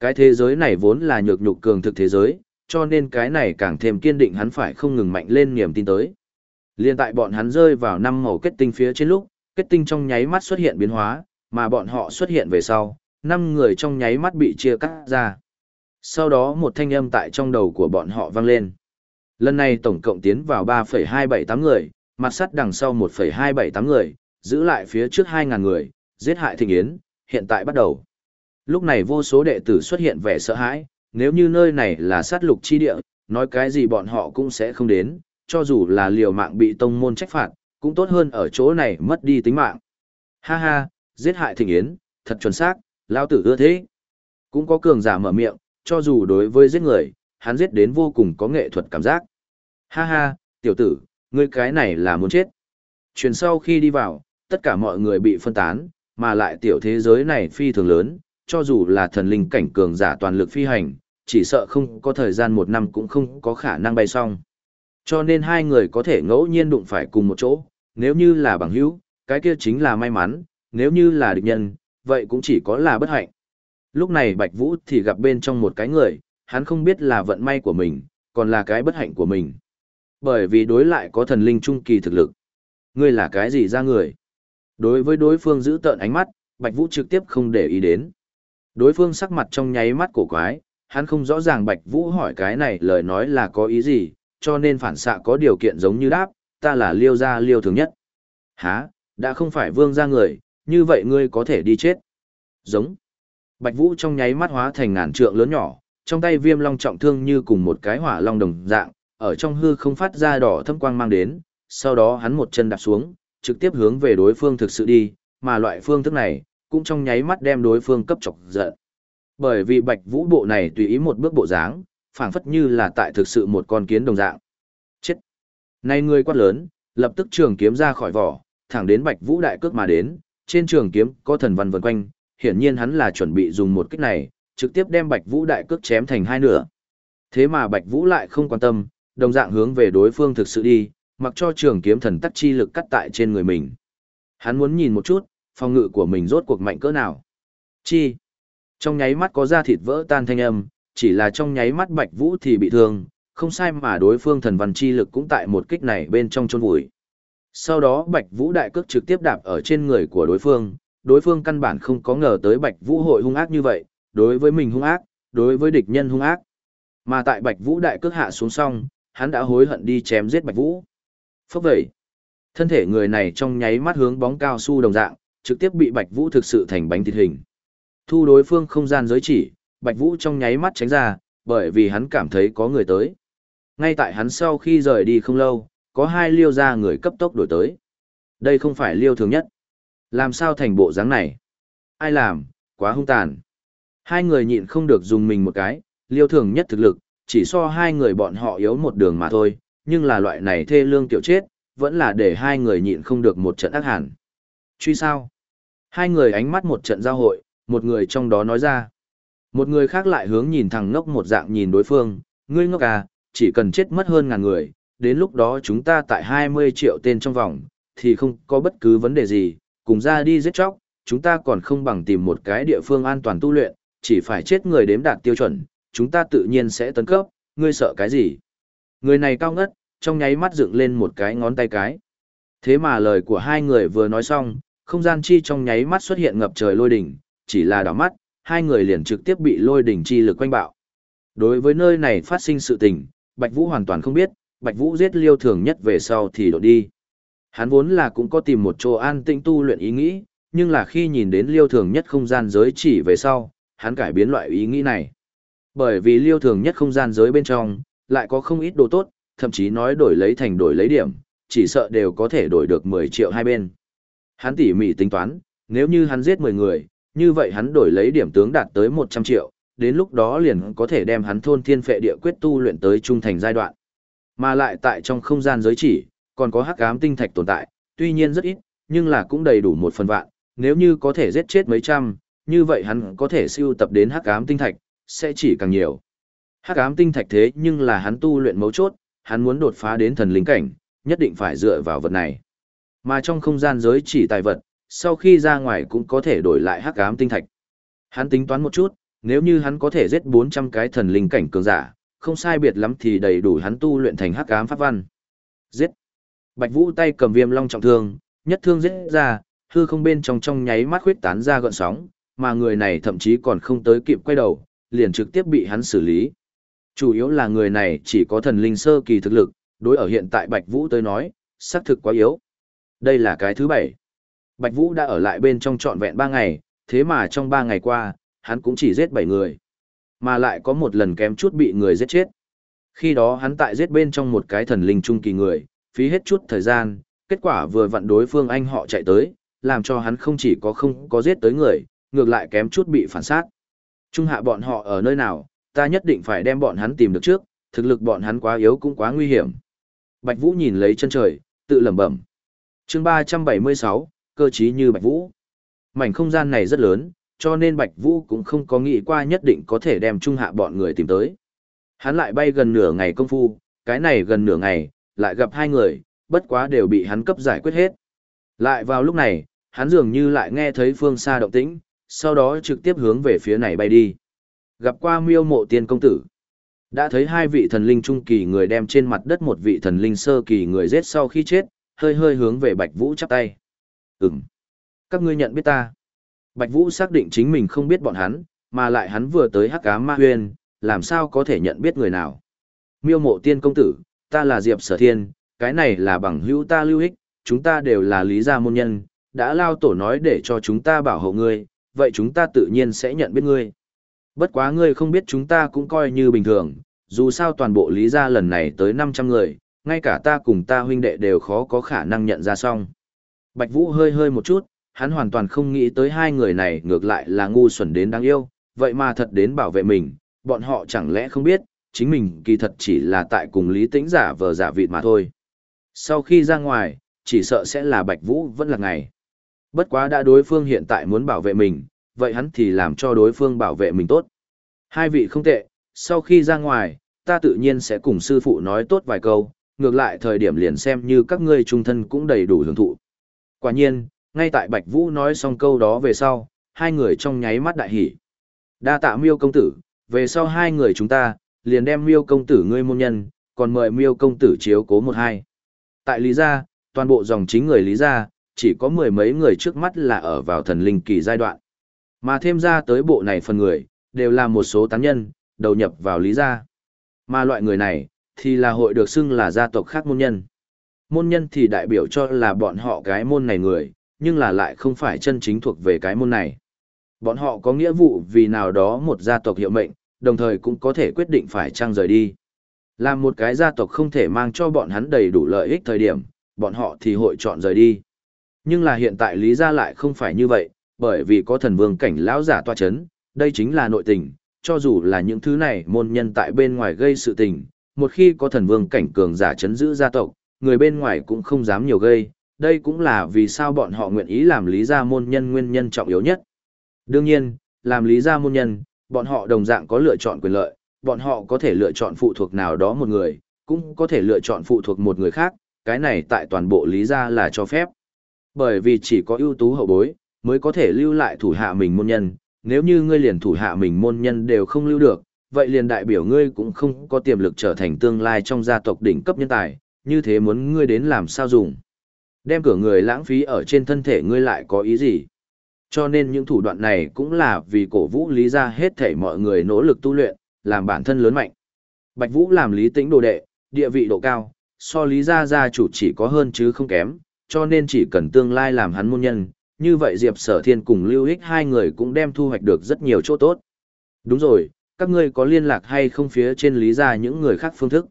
Cái thế giới này vốn là nhược nhục cường thực thế giới, cho nên cái này càng thêm kiên định hắn phải không ngừng mạnh lên niềm tin tới. Liên tại bọn hắn rơi vào năm màu kết tinh phía trên lúc, kết tinh trong nháy mắt xuất hiện biến hóa, mà bọn họ xuất hiện về sau, năm người trong nháy mắt bị chia cắt ra. Sau đó một thanh âm tại trong đầu của bọn họ vang lên. Lần này tổng cộng tiến vào 3,278 người, mặt sắt đằng sau 1,278 người, giữ lại phía trước 2.000 người, giết hại thịnh yến, hiện tại bắt đầu. Lúc này vô số đệ tử xuất hiện vẻ sợ hãi, nếu như nơi này là sát lục chi địa, nói cái gì bọn họ cũng sẽ không đến, cho dù là liều mạng bị tông môn trách phạt, cũng tốt hơn ở chỗ này mất đi tính mạng. Ha ha, giết hại thịnh yến, thật chuẩn xác, lao tử ưa thế. Cũng có cường giả mở miệng, cho dù đối với giết người, hắn giết đến vô cùng có nghệ thuật cảm giác. Ha ha, tiểu tử, ngươi cái này là muốn chết. Truyền sau khi đi vào, tất cả mọi người bị phân tán, mà lại tiểu thế giới này phi thường lớn, cho dù là thần linh cảnh cường giả toàn lực phi hành, chỉ sợ không có thời gian một năm cũng không có khả năng bay xong. Cho nên hai người có thể ngẫu nhiên đụng phải cùng một chỗ, nếu như là bằng hữu, cái kia chính là may mắn, nếu như là địch nhân, vậy cũng chỉ có là bất hạnh. Lúc này Bạch Vũ thì gặp bên trong một cái người, hắn không biết là vận may của mình, còn là cái bất hạnh của mình. Bởi vì đối lại có thần linh trung kỳ thực lực. Ngươi là cái gì ra người? Đối với đối phương giữ tợn ánh mắt, Bạch Vũ trực tiếp không để ý đến. Đối phương sắc mặt trong nháy mắt cổ quái, hắn không rõ ràng Bạch Vũ hỏi cái này lời nói là có ý gì, cho nên phản xạ có điều kiện giống như đáp, ta là liêu gia liêu thường nhất. Hả, đã không phải vương gia người, như vậy ngươi có thể đi chết. Giống. Bạch Vũ trong nháy mắt hóa thành ngàn trượng lớn nhỏ, trong tay viêm long trọng thương như cùng một cái hỏa long đồng dạng, ở trong hư không phát ra đỏ thâm quang mang đến, sau đó hắn một chân đạp xuống, trực tiếp hướng về đối phương thực sự đi, mà loại phương thức này, cũng trong nháy mắt đem đối phương cấp chọc giận. Bởi vì Bạch Vũ bộ này tùy ý một bước bộ dáng, phảng phất như là tại thực sự một con kiến đồng dạng. Chết! Này người quát lớn, lập tức trường kiếm ra khỏi vỏ, thẳng đến Bạch Vũ đại cước mà đến, trên trường kiếm có thần văn vần quanh, hiển nhiên hắn là chuẩn bị dùng một kích này, trực tiếp đem Bạch Vũ đại cước chém thành hai nửa. Thế mà Bạch Vũ lại không quan tâm, đồng dạng hướng về đối phương thực sự đi, mặc cho trường kiếm thần tắc chi lực cắt tại trên người mình. Hắn muốn nhìn một chút, phòng ngự của mình rốt cuộc mạnh cỡ nào. Chi? Trong nháy mắt có da thịt vỡ tan thanh âm, chỉ là trong nháy mắt Bạch Vũ thì bị thương, không sai mà đối phương thần văn chi lực cũng tại một kích này bên trong chôn vùi. Sau đó Bạch Vũ đại cước trực tiếp đạp ở trên người của đối phương, đối phương căn bản không có ngờ tới Bạch Vũ hội hung ác như vậy, đối với mình hung ác, đối với địch nhân hung ác. Mà tại Bạch Vũ đại cước hạ xuống xong, hắn đã hối hận đi chém giết Bạch Vũ. Phốc vậy, thân thể người này trong nháy mắt hướng bóng cao su đồng dạng, trực tiếp bị Bạch Vũ thực sự thành bánh thịt hình. Thu đối phương không gian giới chỉ, Bạch Vũ trong nháy mắt tránh ra, bởi vì hắn cảm thấy có người tới. Ngay tại hắn sau khi rời đi không lâu, có hai liêu ra người cấp tốc đổi tới. Đây không phải liêu thường nhất. Làm sao thành bộ dáng này? Ai làm, quá hung tàn. Hai người nhịn không được dùng mình một cái, liêu thường nhất thực lực, chỉ so hai người bọn họ yếu một đường mà thôi, nhưng là loại này thê lương tiểu chết, vẫn là để hai người nhịn không được một trận ác hẳn. Truy sao? Hai người ánh mắt một trận giao hội, một người trong đó nói ra. Một người khác lại hướng nhìn thằng ngốc một dạng nhìn đối phương, ngươi ngốc à, chỉ cần chết mất hơn ngàn người, đến lúc đó chúng ta tại 20 triệu tên trong vòng, thì không có bất cứ vấn đề gì, cùng ra đi giết chóc, chúng ta còn không bằng tìm một cái địa phương an toàn tu luyện, chỉ phải chết người đếm đạt tiêu chuẩn, chúng ta tự nhiên sẽ tấn cấp, ngươi sợ cái gì? Người này cao ngất, trong nháy mắt dựng lên một cái ngón tay cái. Thế mà lời của hai người vừa nói xong, không gian chi trong nháy mắt xuất hiện ngập trời lôi đỉnh, chỉ là đảo mắt, hai người liền trực tiếp bị lôi đỉnh chi lực quanh bạo. Đối với nơi này phát sinh sự tình, Bạch Vũ hoàn toàn không biết, Bạch Vũ giết Liêu Thường Nhất về sau thì đổ đi. Hắn vốn là cũng có tìm một chỗ an tĩnh tu luyện ý nghĩ, nhưng là khi nhìn đến Liêu Thường Nhất không gian giới chỉ về sau, hắn cải biến loại ý nghĩ này. Bởi vì Liêu Thường Nhất không gian giới bên trong, lại có không ít đồ tốt, thậm chí nói đổi lấy thành đổi lấy điểm, chỉ sợ đều có thể đổi được 10 triệu hai bên. Hắn tỉ mỉ tính toán, nếu như hắn giết 10 người, như vậy hắn đổi lấy điểm tướng đạt tới 100 triệu, đến lúc đó liền có thể đem hắn thôn thiên phệ địa quyết tu luyện tới trung thành giai đoạn. Mà lại tại trong không gian giới chỉ, còn có hắc ám tinh thạch tồn tại, tuy nhiên rất ít, nhưng là cũng đầy đủ một phần vạn, nếu như có thể giết chết mấy trăm, như vậy hắn có thể siêu tập đến hắc ám tinh thạch, sẽ chỉ càng nhiều. Hắc ám tinh thạch thế nhưng là hắn tu luyện mấu chốt, hắn muốn đột phá đến thần linh cảnh, nhất định phải dựa vào vật này. Mà trong không gian giới chỉ tài vật, sau khi ra ngoài cũng có thể đổi lại hắc ám tinh thạch. Hắn tính toán một chút, nếu như hắn có thể giết 400 cái thần linh cảnh cường giả, không sai biệt lắm thì đầy đủ hắn tu luyện thành hắc ám pháp văn. Giết. Bạch Vũ tay cầm viêm long trọng thương, nhất thương giết ra, hư không bên trong trong nháy mắt khuyết tán ra gợn sóng, mà người này thậm chí còn không tới kịp quay đầu, liền trực tiếp bị hắn xử lý. Chủ yếu là người này chỉ có thần linh sơ kỳ thực lực, đối ở hiện tại Bạch Vũ tới nói, xác thực quá yếu. Đây là cái thứ bảy. Bạch Vũ đã ở lại bên trong trọn vẹn 3 ngày, thế mà trong 3 ngày qua, hắn cũng chỉ giết 7 người. Mà lại có một lần kém chút bị người giết chết. Khi đó hắn tại giết bên trong một cái thần linh trung kỳ người, phí hết chút thời gian, kết quả vừa vặn đối phương anh họ chạy tới, làm cho hắn không chỉ có không có giết tới người, ngược lại kém chút bị phản sát. Trung hạ bọn họ ở nơi nào, ta nhất định phải đem bọn hắn tìm được trước, thực lực bọn hắn quá yếu cũng quá nguy hiểm. Bạch Vũ nhìn lấy chân trời, tự lẩm bẩm. Chương 376, cơ trí như Bạch Vũ. Mảnh không gian này rất lớn, cho nên Bạch Vũ cũng không có nghĩ qua nhất định có thể đem trung hạ bọn người tìm tới. Hắn lại bay gần nửa ngày công phu, cái này gần nửa ngày, lại gặp hai người, bất quá đều bị hắn cấp giải quyết hết. Lại vào lúc này, hắn dường như lại nghe thấy phương xa động tĩnh, sau đó trực tiếp hướng về phía này bay đi. Gặp qua miêu mộ tiên công tử. Đã thấy hai vị thần linh trung kỳ người đem trên mặt đất một vị thần linh sơ kỳ người giết sau khi chết, hơi hơi hướng về Bạch Vũ chắp tay. Ừm. Các ngươi nhận biết ta. Bạch Vũ xác định chính mình không biết bọn hắn, mà lại hắn vừa tới hắc ám ma huyên, làm sao có thể nhận biết người nào. Miêu mộ tiên công tử, ta là Diệp Sở Thiên, cái này là bằng hữu ta lưu ích, chúng ta đều là lý gia môn nhân, đã lao tổ nói để cho chúng ta bảo hộ ngươi, vậy chúng ta tự nhiên sẽ nhận biết ngươi. Bất quá ngươi không biết chúng ta cũng coi như bình thường, dù sao toàn bộ lý gia lần này tới 500 người, ngay cả ta cùng ta huynh đệ đều khó có khả năng nhận ra xong. Bạch Vũ hơi hơi một chút, hắn hoàn toàn không nghĩ tới hai người này ngược lại là ngu xuẩn đến đáng yêu, vậy mà thật đến bảo vệ mình, bọn họ chẳng lẽ không biết, chính mình kỳ thật chỉ là tại cùng lý tĩnh giả vờ giả vịt mà thôi. Sau khi ra ngoài, chỉ sợ sẽ là Bạch Vũ vẫn là ngày. Bất quá đã đối phương hiện tại muốn bảo vệ mình, vậy hắn thì làm cho đối phương bảo vệ mình tốt. Hai vị không tệ, sau khi ra ngoài, ta tự nhiên sẽ cùng sư phụ nói tốt vài câu, ngược lại thời điểm liền xem như các ngươi trung thân cũng đầy đủ hưởng thụ. Quả nhiên, ngay tại Bạch Vũ nói xong câu đó về sau, hai người trong nháy mắt đại hỉ. Đa tạ miêu công tử, về sau hai người chúng ta, liền đem miêu công tử ngươi môn nhân, còn mời miêu công tử chiếu cố một hai. Tại Lý Gia, toàn bộ dòng chính người Lý Gia, chỉ có mười mấy người trước mắt là ở vào thần linh kỳ giai đoạn. Mà thêm ra tới bộ này phần người, đều là một số tán nhân, đầu nhập vào Lý Gia. Mà loại người này, thì là hội được xưng là gia tộc khác môn nhân. Môn nhân thì đại biểu cho là bọn họ cái môn này người, nhưng là lại không phải chân chính thuộc về cái môn này. Bọn họ có nghĩa vụ vì nào đó một gia tộc hiệu mệnh, đồng thời cũng có thể quyết định phải trang rời đi. Làm một cái gia tộc không thể mang cho bọn hắn đầy đủ lợi ích thời điểm, bọn họ thì hội chọn rời đi. Nhưng là hiện tại lý gia lại không phải như vậy, bởi vì có thần vương cảnh lão giả toa chấn, đây chính là nội tình, cho dù là những thứ này môn nhân tại bên ngoài gây sự tình, một khi có thần vương cảnh cường giả chấn giữ gia tộc, người bên ngoài cũng không dám nhiều gây, đây cũng là vì sao bọn họ nguyện ý làm lý gia môn nhân nguyên nhân trọng yếu nhất. Đương nhiên, làm lý gia môn nhân, bọn họ đồng dạng có lựa chọn quyền lợi, bọn họ có thể lựa chọn phụ thuộc nào đó một người, cũng có thể lựa chọn phụ thuộc một người khác, cái này tại toàn bộ lý gia là cho phép. Bởi vì chỉ có ưu tú hậu bối, mới có thể lưu lại thủ hạ mình môn nhân, nếu như ngươi liền thủ hạ mình môn nhân đều không lưu được, vậy liền đại biểu ngươi cũng không có tiềm lực trở thành tương lai trong gia tộc đỉnh cấp nhân tài, như thế muốn ngươi đến làm sao dùng. Đem cửa người lãng phí ở trên thân thể ngươi lại có ý gì? Cho nên những thủ đoạn này cũng là vì cổ vũ lý ra hết thể mọi người nỗ lực tu luyện, làm bản thân lớn mạnh. Bạch Vũ làm lý tĩnh đồ đệ, địa vị độ cao, so lý gia gia chủ chỉ có hơn chứ không kém, cho nên chỉ cần tương lai làm hắn môn nhân, như vậy Diệp Sở Thiên cùng Lưu Hích hai người cũng đem thu hoạch được rất nhiều chỗ tốt. Đúng rồi, các ngươi có liên lạc hay không phía trên lý gia những người khác phương thức?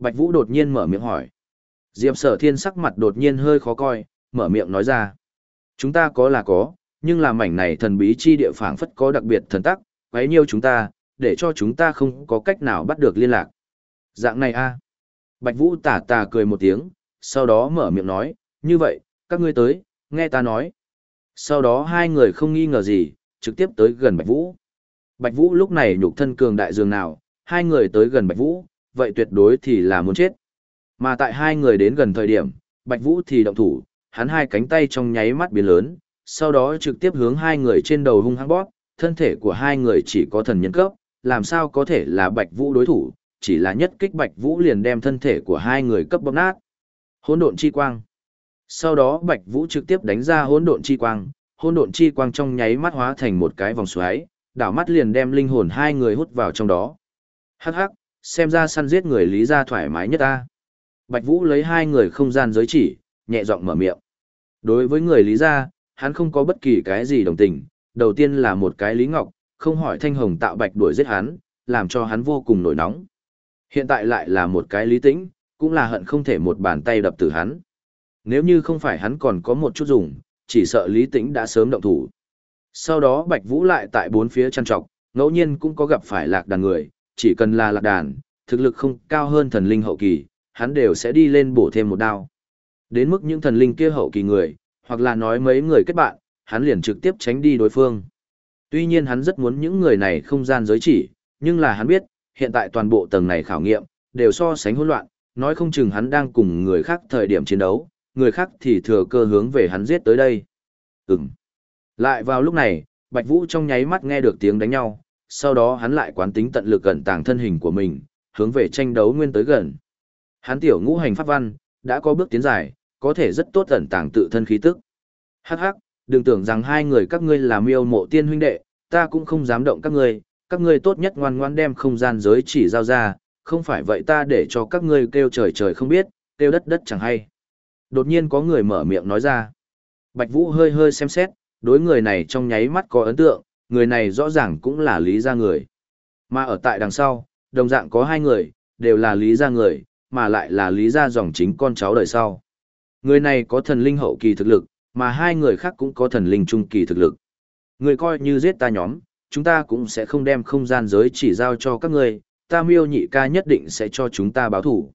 Bạch Vũ đột nhiên mở miệng hỏi. Diệp Sở Thiên sắc mặt đột nhiên hơi khó coi, mở miệng nói ra. Chúng ta có là có, nhưng là mảnh này thần bí chi địa phảng phất có đặc biệt thần tắc, quấy nhiêu chúng ta, để cho chúng ta không có cách nào bắt được liên lạc. Dạng này a Bạch Vũ tà tà cười một tiếng, sau đó mở miệng nói, như vậy, các ngươi tới, nghe ta nói. Sau đó hai người không nghi ngờ gì, trực tiếp tới gần Bạch Vũ. Bạch Vũ lúc này nhục thân cường đại dường nào, hai người tới gần Bạch Vũ, vậy tuyệt đối thì là muốn chết. Mà tại hai người đến gần thời điểm, Bạch Vũ thì động thủ, hắn hai cánh tay trong nháy mắt biến lớn, sau đó trực tiếp hướng hai người trên đầu hung hăng bóp, thân thể của hai người chỉ có thần nhân cấp, làm sao có thể là Bạch Vũ đối thủ, chỉ là nhất kích Bạch Vũ liền đem thân thể của hai người cấp bóp nát. Hỗn độn chi quang. Sau đó Bạch Vũ trực tiếp đánh ra hỗn độn chi quang, hỗn độn chi quang trong nháy mắt hóa thành một cái vòng xoáy, đảo mắt liền đem linh hồn hai người hút vào trong đó. Hắc hắc, xem ra săn giết người lý ra thoải mái nhất ta. Bạch Vũ lấy hai người không gian giới chỉ, nhẹ giọng mở miệng. Đối với người lý ra, hắn không có bất kỳ cái gì đồng tình, đầu tiên là một cái lý ngọc, không hỏi thanh hồng tạo bạch đuổi giết hắn, làm cho hắn vô cùng nổi nóng. Hiện tại lại là một cái lý tĩnh, cũng là hận không thể một bàn tay đập tử hắn. Nếu như không phải hắn còn có một chút dùng, chỉ sợ lý tĩnh đã sớm động thủ. Sau đó Bạch Vũ lại tại bốn phía chăn trọc, ngẫu nhiên cũng có gặp phải lạc đàn người, chỉ cần là lạc đàn, thực lực không cao hơn thần linh hậu kỳ, hắn đều sẽ đi lên bổ thêm một đao. Đến mức những thần linh kia hậu kỳ người, hoặc là nói mấy người kết bạn, hắn liền trực tiếp tránh đi đối phương. Tuy nhiên hắn rất muốn những người này không gian giới chỉ, nhưng là hắn biết, hiện tại toàn bộ tầng này khảo nghiệm, đều so sánh hỗn loạn, nói không chừng hắn đang cùng người khác thời điểm chiến đấu, người khác thì thừa cơ hướng về hắn giết tới đây. Ừm. Lại vào lúc này, Bạch Vũ trong nháy mắt nghe được tiếng đánh nhau, sau đó hắn lại quán tính tận lực gần tàng thân hình của mình, hướng về tranh đấu nguyên tới gần. Hắn tiểu ngũ hành pháp văn, đã có bước tiến dài, có thể rất tốt ẩn tàng tự thân khí tức. Hắc hắc, đừng tưởng rằng hai người các ngươi là miêu mộ tiên huynh đệ, ta cũng không dám động các ngươi, các ngươi tốt nhất ngoan ngoan đem không gian giới chỉ giao ra, không phải vậy ta để cho các ngươi kêu trời trời không biết, kêu đất đất chẳng hay. Đột nhiên có người mở miệng nói ra. Bạch Vũ hơi hơi xem xét, đối người này trong nháy mắt có ấn tượng, người này rõ ràng cũng là lý gia người. Mà ở tại đằng sau, đồng dạng có hai người, đều là lý gia người, mà lại là lý gia dòng chính con cháu đời sau. Người này có thần linh hậu kỳ thực lực, mà hai người khác cũng có thần linh trung kỳ thực lực. Người coi như giết ta nhóm, chúng ta cũng sẽ không đem không gian giới chỉ giao cho các người, ta miêu nhị ca nhất định sẽ cho chúng ta báo thủ.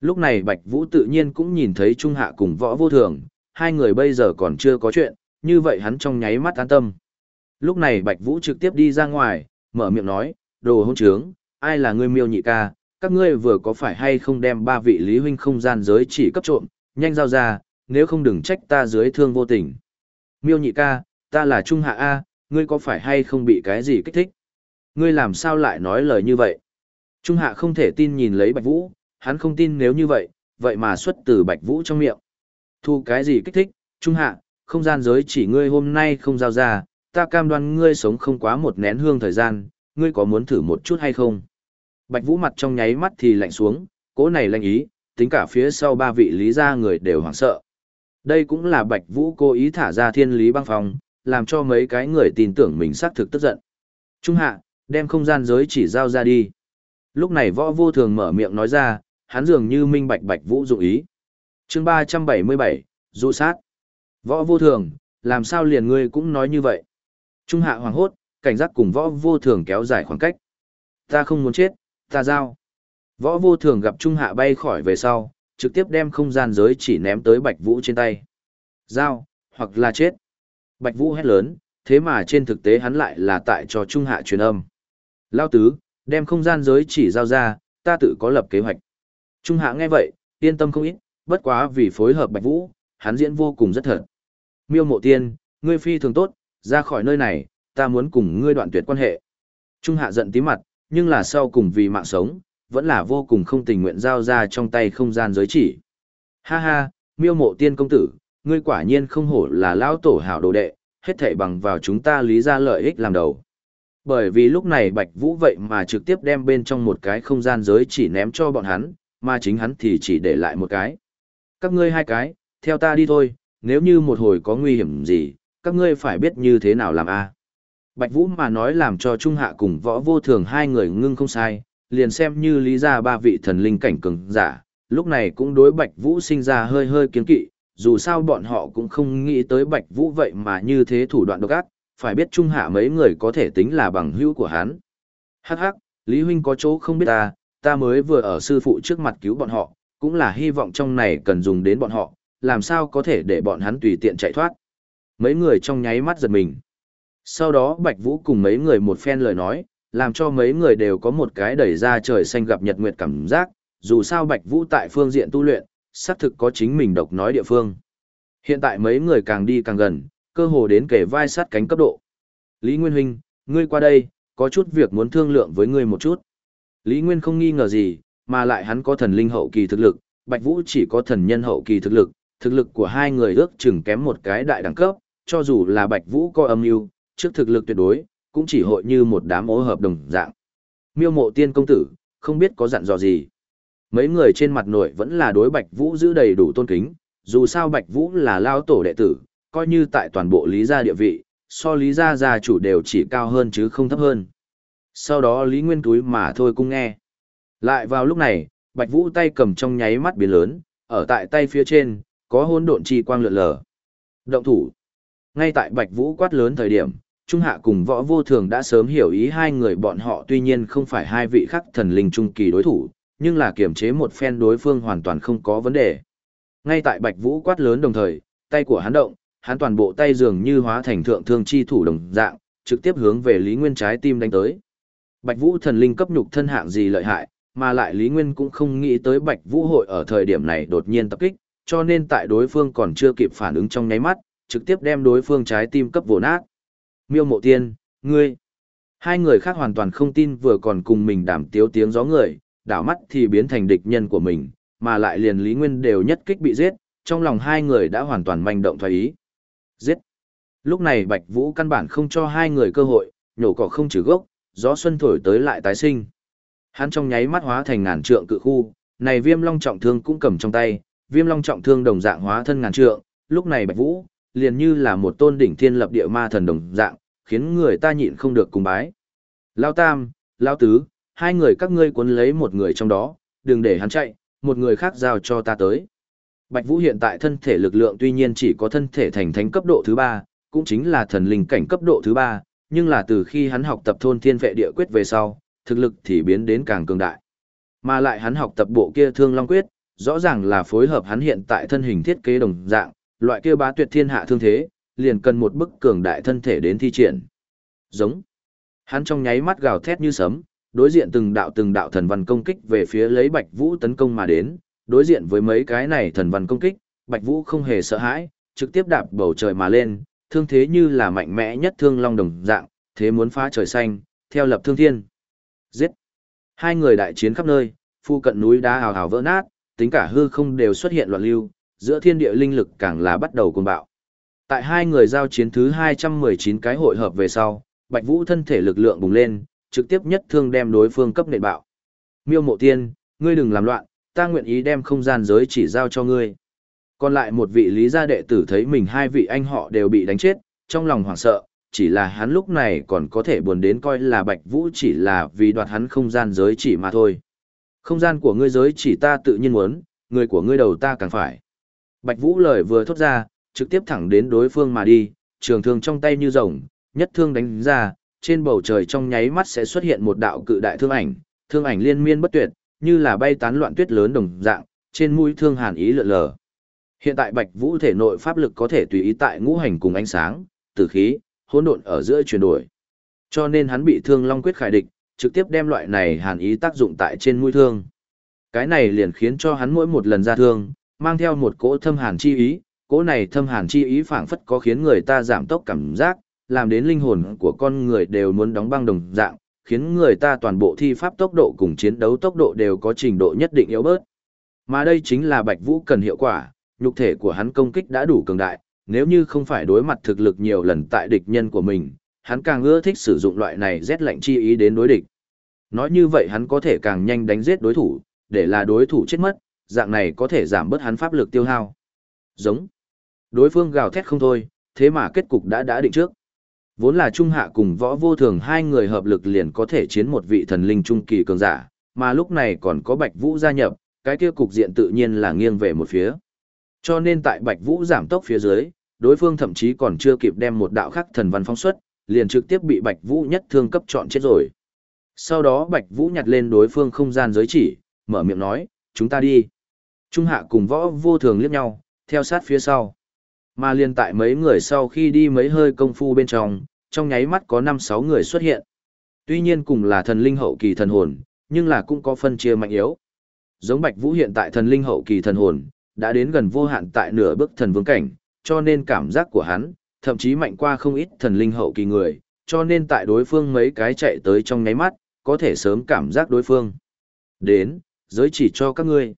Lúc này Bạch Vũ tự nhiên cũng nhìn thấy Trung Hạ cùng võ vô thường, hai người bây giờ còn chưa có chuyện, như vậy hắn trong nháy mắt an tâm. Lúc này Bạch Vũ trực tiếp đi ra ngoài, mở miệng nói, đồ hôn trướng, ai là ngươi miêu nhị ca, các ngươi vừa có phải hay không đem ba vị lý huynh không gian giới chỉ cấp trộm, nhanh giao ra, nếu không đừng trách ta dưới thương vô tình. Miêu nhị ca, ta là Trung Hạ A, ngươi có phải hay không bị cái gì kích thích? Ngươi làm sao lại nói lời như vậy? Trung Hạ không thể tin nhìn lấy Bạch Vũ, hắn không tin nếu như vậy, vậy mà xuất từ Bạch Vũ trong miệng. Thu cái gì kích thích, Trung Hạ, không gian giới chỉ ngươi hôm nay không giao ra, ta cam đoan ngươi sống không quá một nén hương thời gian, ngươi có muốn thử một chút hay không? Bạch Vũ mặt trong nháy mắt thì lạnh xuống, cố này lạnh ý, tính cả phía sau ba vị lý gia người đều hoảng sợ. Đây cũng là Bạch Vũ cố ý thả ra thiên lý băng phòng, làm cho mấy cái người tin tưởng mình xác thực tức giận. Trung hạ, đem không gian giới chỉ giao ra đi. Lúc này võ vô thường mở miệng nói ra, hắn dường như minh bạch Bạch Vũ dụng ý. chương 377, dụ sát. Võ vô thường, làm sao liền ngươi cũng nói như vậy? Trung hạ hoàng hốt, cảnh giác cùng võ vô thường kéo dài khoảng cách. Ta không muốn chết, ta giao. Võ vô thường gặp Trung hạ bay khỏi về sau, trực tiếp đem không gian giới chỉ ném tới Bạch Vũ trên tay. Giao, hoặc là chết. Bạch Vũ hét lớn, thế mà trên thực tế hắn lại là tại cho Trung hạ truyền âm. Lao tứ, đem không gian giới chỉ giao ra, ta tự có lập kế hoạch. Trung hạ nghe vậy, yên tâm không ít, bất quá vì phối hợp Bạch Vũ, hắn diễn vô cùng rất thật. Miêu mộ tiên, ngươi phi thường tốt, ra khỏi nơi này, ta muốn cùng ngươi đoạn tuyệt quan hệ. Trung hạ giận tí mặt, nhưng là sau cùng vì mạng sống, vẫn là vô cùng không tình nguyện giao ra trong tay không gian giới chỉ. Ha ha, miêu mộ tiên công tử, ngươi quả nhiên không hổ là lão tổ hảo đồ đệ, hết thảy bằng vào chúng ta lý ra lợi ích làm đầu. Bởi vì lúc này Bạch Vũ vậy mà trực tiếp đem bên trong một cái không gian giới chỉ ném cho bọn hắn, mà chính hắn thì chỉ để lại một cái. Các ngươi hai cái, theo ta đi thôi, nếu như một hồi có nguy hiểm gì, các ngươi phải biết như thế nào làm a. Bạch Vũ mà nói làm cho Trung Hạ cùng võ vô thường hai người ngưng không sai, liền xem như lý ra ba vị thần linh cảnh cường giả, lúc này cũng đối Bạch Vũ sinh ra hơi hơi kiến kỵ, dù sao bọn họ cũng không nghĩ tới Bạch Vũ vậy mà như thế thủ đoạn độc ác, phải biết trung hạ mấy người có thể tính là bằng hữu của hắn. Hắc hắc, Lý Huynh có chỗ không biết ta, ta mới vừa ở sư phụ trước mặt cứu bọn họ, cũng là hy vọng trong này cần dùng đến bọn họ, làm sao có thể để bọn hắn tùy tiện chạy thoát. Mấy người trong nháy mắt giật mình. Sau đó Bạch Vũ cùng mấy người một phen lời nói, làm cho mấy người đều có một cái đẩy ra trời xanh gặp nhật nguyệt cảm giác, dù sao Bạch Vũ tại phương diện tu luyện, xác thực có chính mình độc nói địa phương. Hiện tại mấy người càng đi càng gần, cơ hồ đến kể vai sát cánh cấp độ. Lý Nguyên Huynh, ngươi qua đây, có chút việc muốn thương lượng với ngươi một chút. Lý Nguyên không nghi ngờ gì, mà lại hắn có thần linh hậu kỳ thực lực, Bạch Vũ chỉ có thần nhân hậu kỳ thực lực, thực lực của hai người ước chừng kém một cái đại đẳng cấp, cho dù là Bạch Vũ có âm mưu, trước thực lực tuyệt đối, cũng chỉ hội như một đám ố hợp đồng dạng. Miêu mộ tiên công tử, không biết có dặn dò gì. Mấy người trên mặt nội vẫn là đối Bạch Vũ giữ đầy đủ tôn kính, dù sao Bạch Vũ là lao tổ đệ tử, coi như tại toàn bộ lý gia địa vị, so lý gia gia chủ đều chỉ cao hơn chứ không thấp hơn. Sau đó Lý Nguyên túi mà thôi cũng nghe. Lại vào lúc này, Bạch Vũ tay cầm trong nháy mắt biến lớn, ở tại tay phía trên, có hỗn độn chi quang lượn lờ. Động thủ. Ngay tại Bạch Vũ quát lớn thời điểm, Trung Hạ cùng Võ Vô Thường đã sớm hiểu ý hai người bọn họ tuy nhiên không phải hai vị khắc thần linh trung kỳ đối thủ, nhưng là kiểm chế một phen đối phương hoàn toàn không có vấn đề. Ngay tại Bạch Vũ quát lớn đồng thời, tay của hắn động, hắn toàn bộ tay dường như hóa thành thượng thương chi thủ đồng dạng, trực tiếp hướng về Lý Nguyên trái tim đánh tới. Bạch Vũ thần linh cấp nhục thân hạng gì lợi hại, mà lại Lý Nguyên cũng không nghĩ tới Bạch Vũ hội ở thời điểm này đột nhiên tập kích, cho nên tại đối phương còn chưa kịp phản ứng trong nháy mắt, trực tiếp đem đối phương trái tim cấp vồ nát. Miêu Mộ Tiên, ngươi. Hai người khác hoàn toàn không tin vừa còn cùng mình đảm tiếu tiếng gió người, đảo mắt thì biến thành địch nhân của mình, mà lại liền Lý Nguyên đều nhất kích bị giết, trong lòng hai người đã hoàn toàn manh động thoái ý. Giết. Lúc này Bạch Vũ căn bản không cho hai người cơ hội, nhổ cỏ không trừ gốc, gió xuân thổi tới lại tái sinh. Hắn trong nháy mắt hóa thành ngàn trượng cự khu, này viêm long trọng thương cũng cầm trong tay, viêm long trọng thương đồng dạng hóa thân ngàn trượng, lúc này Bạch Vũ, liền như là một tôn đỉnh thiên lập địa ma thần đồng dạng, khiến người ta nhịn không được cùng bái. Lao Tam, Lao Tứ, hai người các ngươi cuốn lấy một người trong đó, đừng để hắn chạy, một người khác giao cho ta tới. Bạch Vũ hiện tại thân thể lực lượng tuy nhiên chỉ có thân thể thành thánh cấp độ thứ ba, cũng chính là thần linh cảnh cấp độ thứ ba, nhưng là từ khi hắn học tập thôn thiên vệ địa quyết về sau, thực lực thì biến đến càng cường đại. Mà lại hắn học tập bộ kia thương long quyết, rõ ràng là phối hợp hắn hiện tại thân hình thiết kế đồng dạng, loại kia bá tuyệt thiên hạ thương thế, liền cần một bức cường đại thân thể đến thi triển. Giống. Hắn trong nháy mắt gào thét như sấm, đối diện từng đạo từng đạo thần văn công kích về phía lấy Bạch Vũ tấn công mà đến, đối diện với mấy cái này thần văn công kích, Bạch Vũ không hề sợ hãi, trực tiếp đạp bầu trời mà lên, thương thế như là mạnh mẽ nhất thương long đồng dạng, thế muốn phá trời xanh, theo lập thương thiên. Giết! Hai người đại chiến khắp nơi, phu cận núi đá hào hào vỡ nát, tính cả hư không đều xuất hiện loạn lưu, giữa thiên địa linh lực càng là bắt đầu cuồng bạo. Tại hai người giao chiến thứ 219 cái hội hợp về sau, Bạch Vũ thân thể lực lượng bùng lên, trực tiếp nhất thương đem đối phương cấp nện bạo. Miêu Mộ Tiên, ngươi đừng làm loạn, ta nguyện ý đem không gian giới chỉ giao cho ngươi. Còn lại một vị lý gia đệ tử thấy mình hai vị anh họ đều bị đánh chết, trong lòng hoảng sợ, chỉ là hắn lúc này còn có thể buồn đến coi là Bạch Vũ chỉ là vì đoạt hắn không gian giới chỉ mà thôi. Không gian của ngươi giới chỉ ta tự nhiên muốn, người của ngươi đầu ta càng phải. Bạch Vũ lời vừa thốt ra, trực tiếp thẳng đến đối phương mà đi, trường thương trong tay như rồng, nhất thương đánh ra, trên bầu trời trong nháy mắt sẽ xuất hiện một đạo cự đại thương ảnh, thương ảnh liên miên bất tuyệt, như là bay tán loạn tuyết lớn đồng dạng, trên mũi thương hàn ý lượn lờ. Hiện tại Bạch Vũ thể nội pháp lực có thể tùy ý tại ngũ hành cùng ánh sáng, tử khí, hỗn độn ở giữa chuyển đổi. Cho nên hắn bị thương long quyết khải địch, trực tiếp đem loại này hàn ý tác dụng tại trên mũi thương. Cái này liền khiến cho hắn mỗi một lần ra thương, mang theo một cỗ thâm hàn chi ý, cỗ này thâm hàn chi ý phảng phất có khiến người ta giảm tốc cảm giác, làm đến linh hồn của con người đều muốn đóng băng đồng dạng, khiến người ta toàn bộ thi pháp tốc độ cùng chiến đấu tốc độ đều có trình độ nhất định yếu bớt. Mà đây chính là Bạch Vũ cần hiệu quả, nhục thể của hắn công kích đã đủ cường đại, nếu như không phải đối mặt thực lực nhiều lần tại địch nhân của mình, hắn càng ưa thích sử dụng loại này rét lạnh chi ý đến đối địch. Nói như vậy hắn có thể càng nhanh đánh giết đối thủ, để là đối thủ chết mất, dạng này có thể giảm bớt hắn pháp lực tiêu hao. Giống. Đối phương gào thét không thôi, thế mà kết cục đã đã định trước. Vốn là Trung Hạ cùng võ vô thường hai người hợp lực liền có thể chiến một vị thần linh trung kỳ cường giả, mà lúc này còn có Bạch Vũ gia nhập, cái kia cục diện tự nhiên là nghiêng về một phía. Cho nên tại Bạch Vũ giảm tốc phía dưới, đối phương thậm chí còn chưa kịp đem một đạo khắc thần văn phóng xuất, liền trực tiếp bị Bạch Vũ nhất thương cấp chọn chết rồi. Sau đó Bạch Vũ nhặt lên đối phương không gian giới chỉ, mở miệng nói, chúng ta đi. Trung hạ cùng võ vô thường liếc nhau, theo sát phía sau. Mà liên tại mấy người sau khi đi mấy hơi công phu bên trong, trong nháy mắt có 5-6 người xuất hiện. Tuy nhiên cùng là thần linh hậu kỳ thần hồn, nhưng là cũng có phân chia mạnh yếu. Giống Bạch Vũ hiện tại thần linh hậu kỳ thần hồn, đã đến gần vô hạn tại nửa bước thần vương cảnh, cho nên cảm giác của hắn, thậm chí mạnh qua không ít thần linh hậu kỳ người, cho nên tại đối phương mấy cái chạy tới trong nháy mắt, có thể sớm cảm giác đối phương. Đến, giới chỉ cho các ngươi.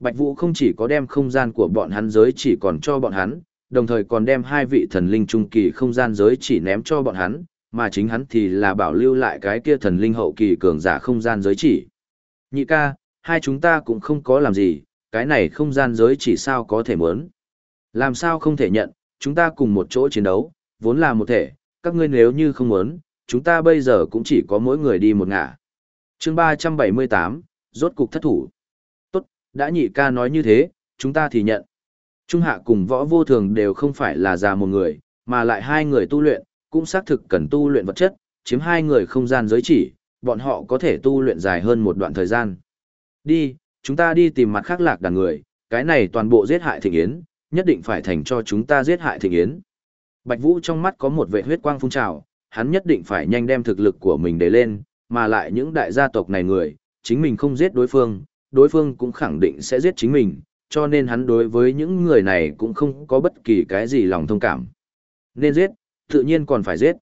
Bạch Vũ không chỉ có đem không gian của bọn hắn giới chỉ còn cho bọn hắn, đồng thời còn đem hai vị thần linh trung kỳ không gian giới chỉ ném cho bọn hắn, mà chính hắn thì là bảo lưu lại cái kia thần linh hậu kỳ cường giả không gian giới chỉ. Nhị ca, hai chúng ta cũng không có làm gì, cái này không gian giới chỉ sao có thể muốn. Làm sao không thể nhận, chúng ta cùng một chỗ chiến đấu, vốn là một thể, các ngươi nếu như không muốn, chúng ta bây giờ cũng chỉ có mỗi người đi một ngả. chương 378, rốt cục thất thủ. Đã nhị ca nói như thế, chúng ta thì nhận. Trung hạ cùng võ vô thường đều không phải là già một người, mà lại hai người tu luyện, cũng xác thực cần tu luyện vật chất, chiếm hai người không gian giới chỉ, bọn họ có thể tu luyện dài hơn một đoạn thời gian. Đi, chúng ta đi tìm mặt khác lạc đàn người, cái này toàn bộ giết hại thịnh yến, nhất định phải thành cho chúng ta giết hại thịnh yến. Bạch Vũ trong mắt có một vệ huyết quang phun trào, hắn nhất định phải nhanh đem thực lực của mình để lên, mà lại những đại gia tộc này người, chính mình không giết đối phương, đối phương cũng khẳng định sẽ giết chính mình, cho nên hắn đối với những người này cũng không có bất kỳ cái gì lòng thông cảm. Nên giết, tự nhiên còn phải giết.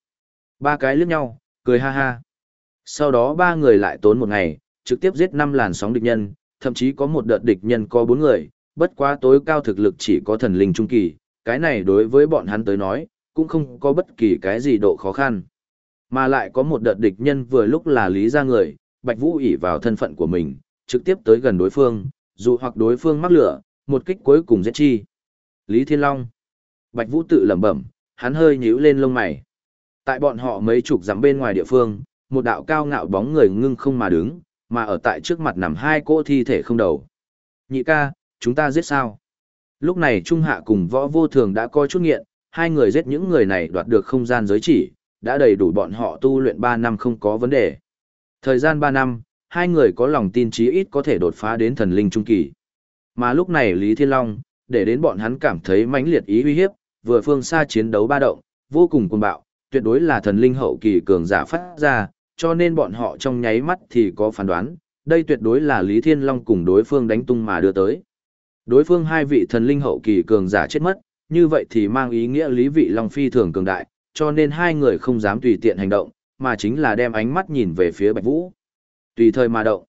Ba cái liếc nhau, cười ha ha. Sau đó ba người lại tốn một ngày, trực tiếp giết năm làn sóng địch nhân, thậm chí có một đợt địch nhân có bốn người, bất quá tối cao thực lực chỉ có thần linh trung kỳ, cái này đối với bọn hắn tới nói, cũng không có bất kỳ cái gì độ khó khăn. Mà lại có một đợt địch nhân vừa lúc là lý ra người, Bạch Vũ ỷ vào thân phận của mình, trực tiếp tới gần đối phương, dù hoặc đối phương mắc lửa, một kích cuối cùng giết chi. Lý Thiên Long. Bạch Vũ tự lẩm bẩm, hắn hơi nhíu lên lông mày. Tại bọn họ mấy chục dặm bên ngoài địa phương, một đạo cao ngạo bóng người ngưng không mà đứng, mà ở tại trước mặt nằm hai cỗ thi thể không đầu. Nhị ca, chúng ta giết sao? Lúc này Trung Hạ cùng võ vô thường đã coi chút nghiện, hai người giết những người này đoạt được không gian giới chỉ, đã đầy đủ bọn họ tu luyện 3 năm không có vấn đề. Thời gian 3 năm, hai người có lòng tin chí ít có thể đột phá đến thần linh trung kỳ. Mà lúc này Lý Thiên Long, để đến bọn hắn cảm thấy mãnh liệt ý uy hiếp, vừa phương xa chiến đấu ba động, vô cùng cuồng bạo, tuyệt đối là thần linh hậu kỳ cường giả phát ra, cho nên bọn họ trong nháy mắt thì có phán đoán, đây tuyệt đối là Lý Thiên Long cùng đối phương đánh tung mà đưa tới. Đối phương hai vị thần linh hậu kỳ cường giả chết mất, như vậy thì mang ý nghĩa Lý Vị Long phi thường cường đại, cho nên hai người không dám tùy tiện hành động, mà chính là đem ánh mắt nhìn về phía Bạch Vũ. Tùy thời mà động.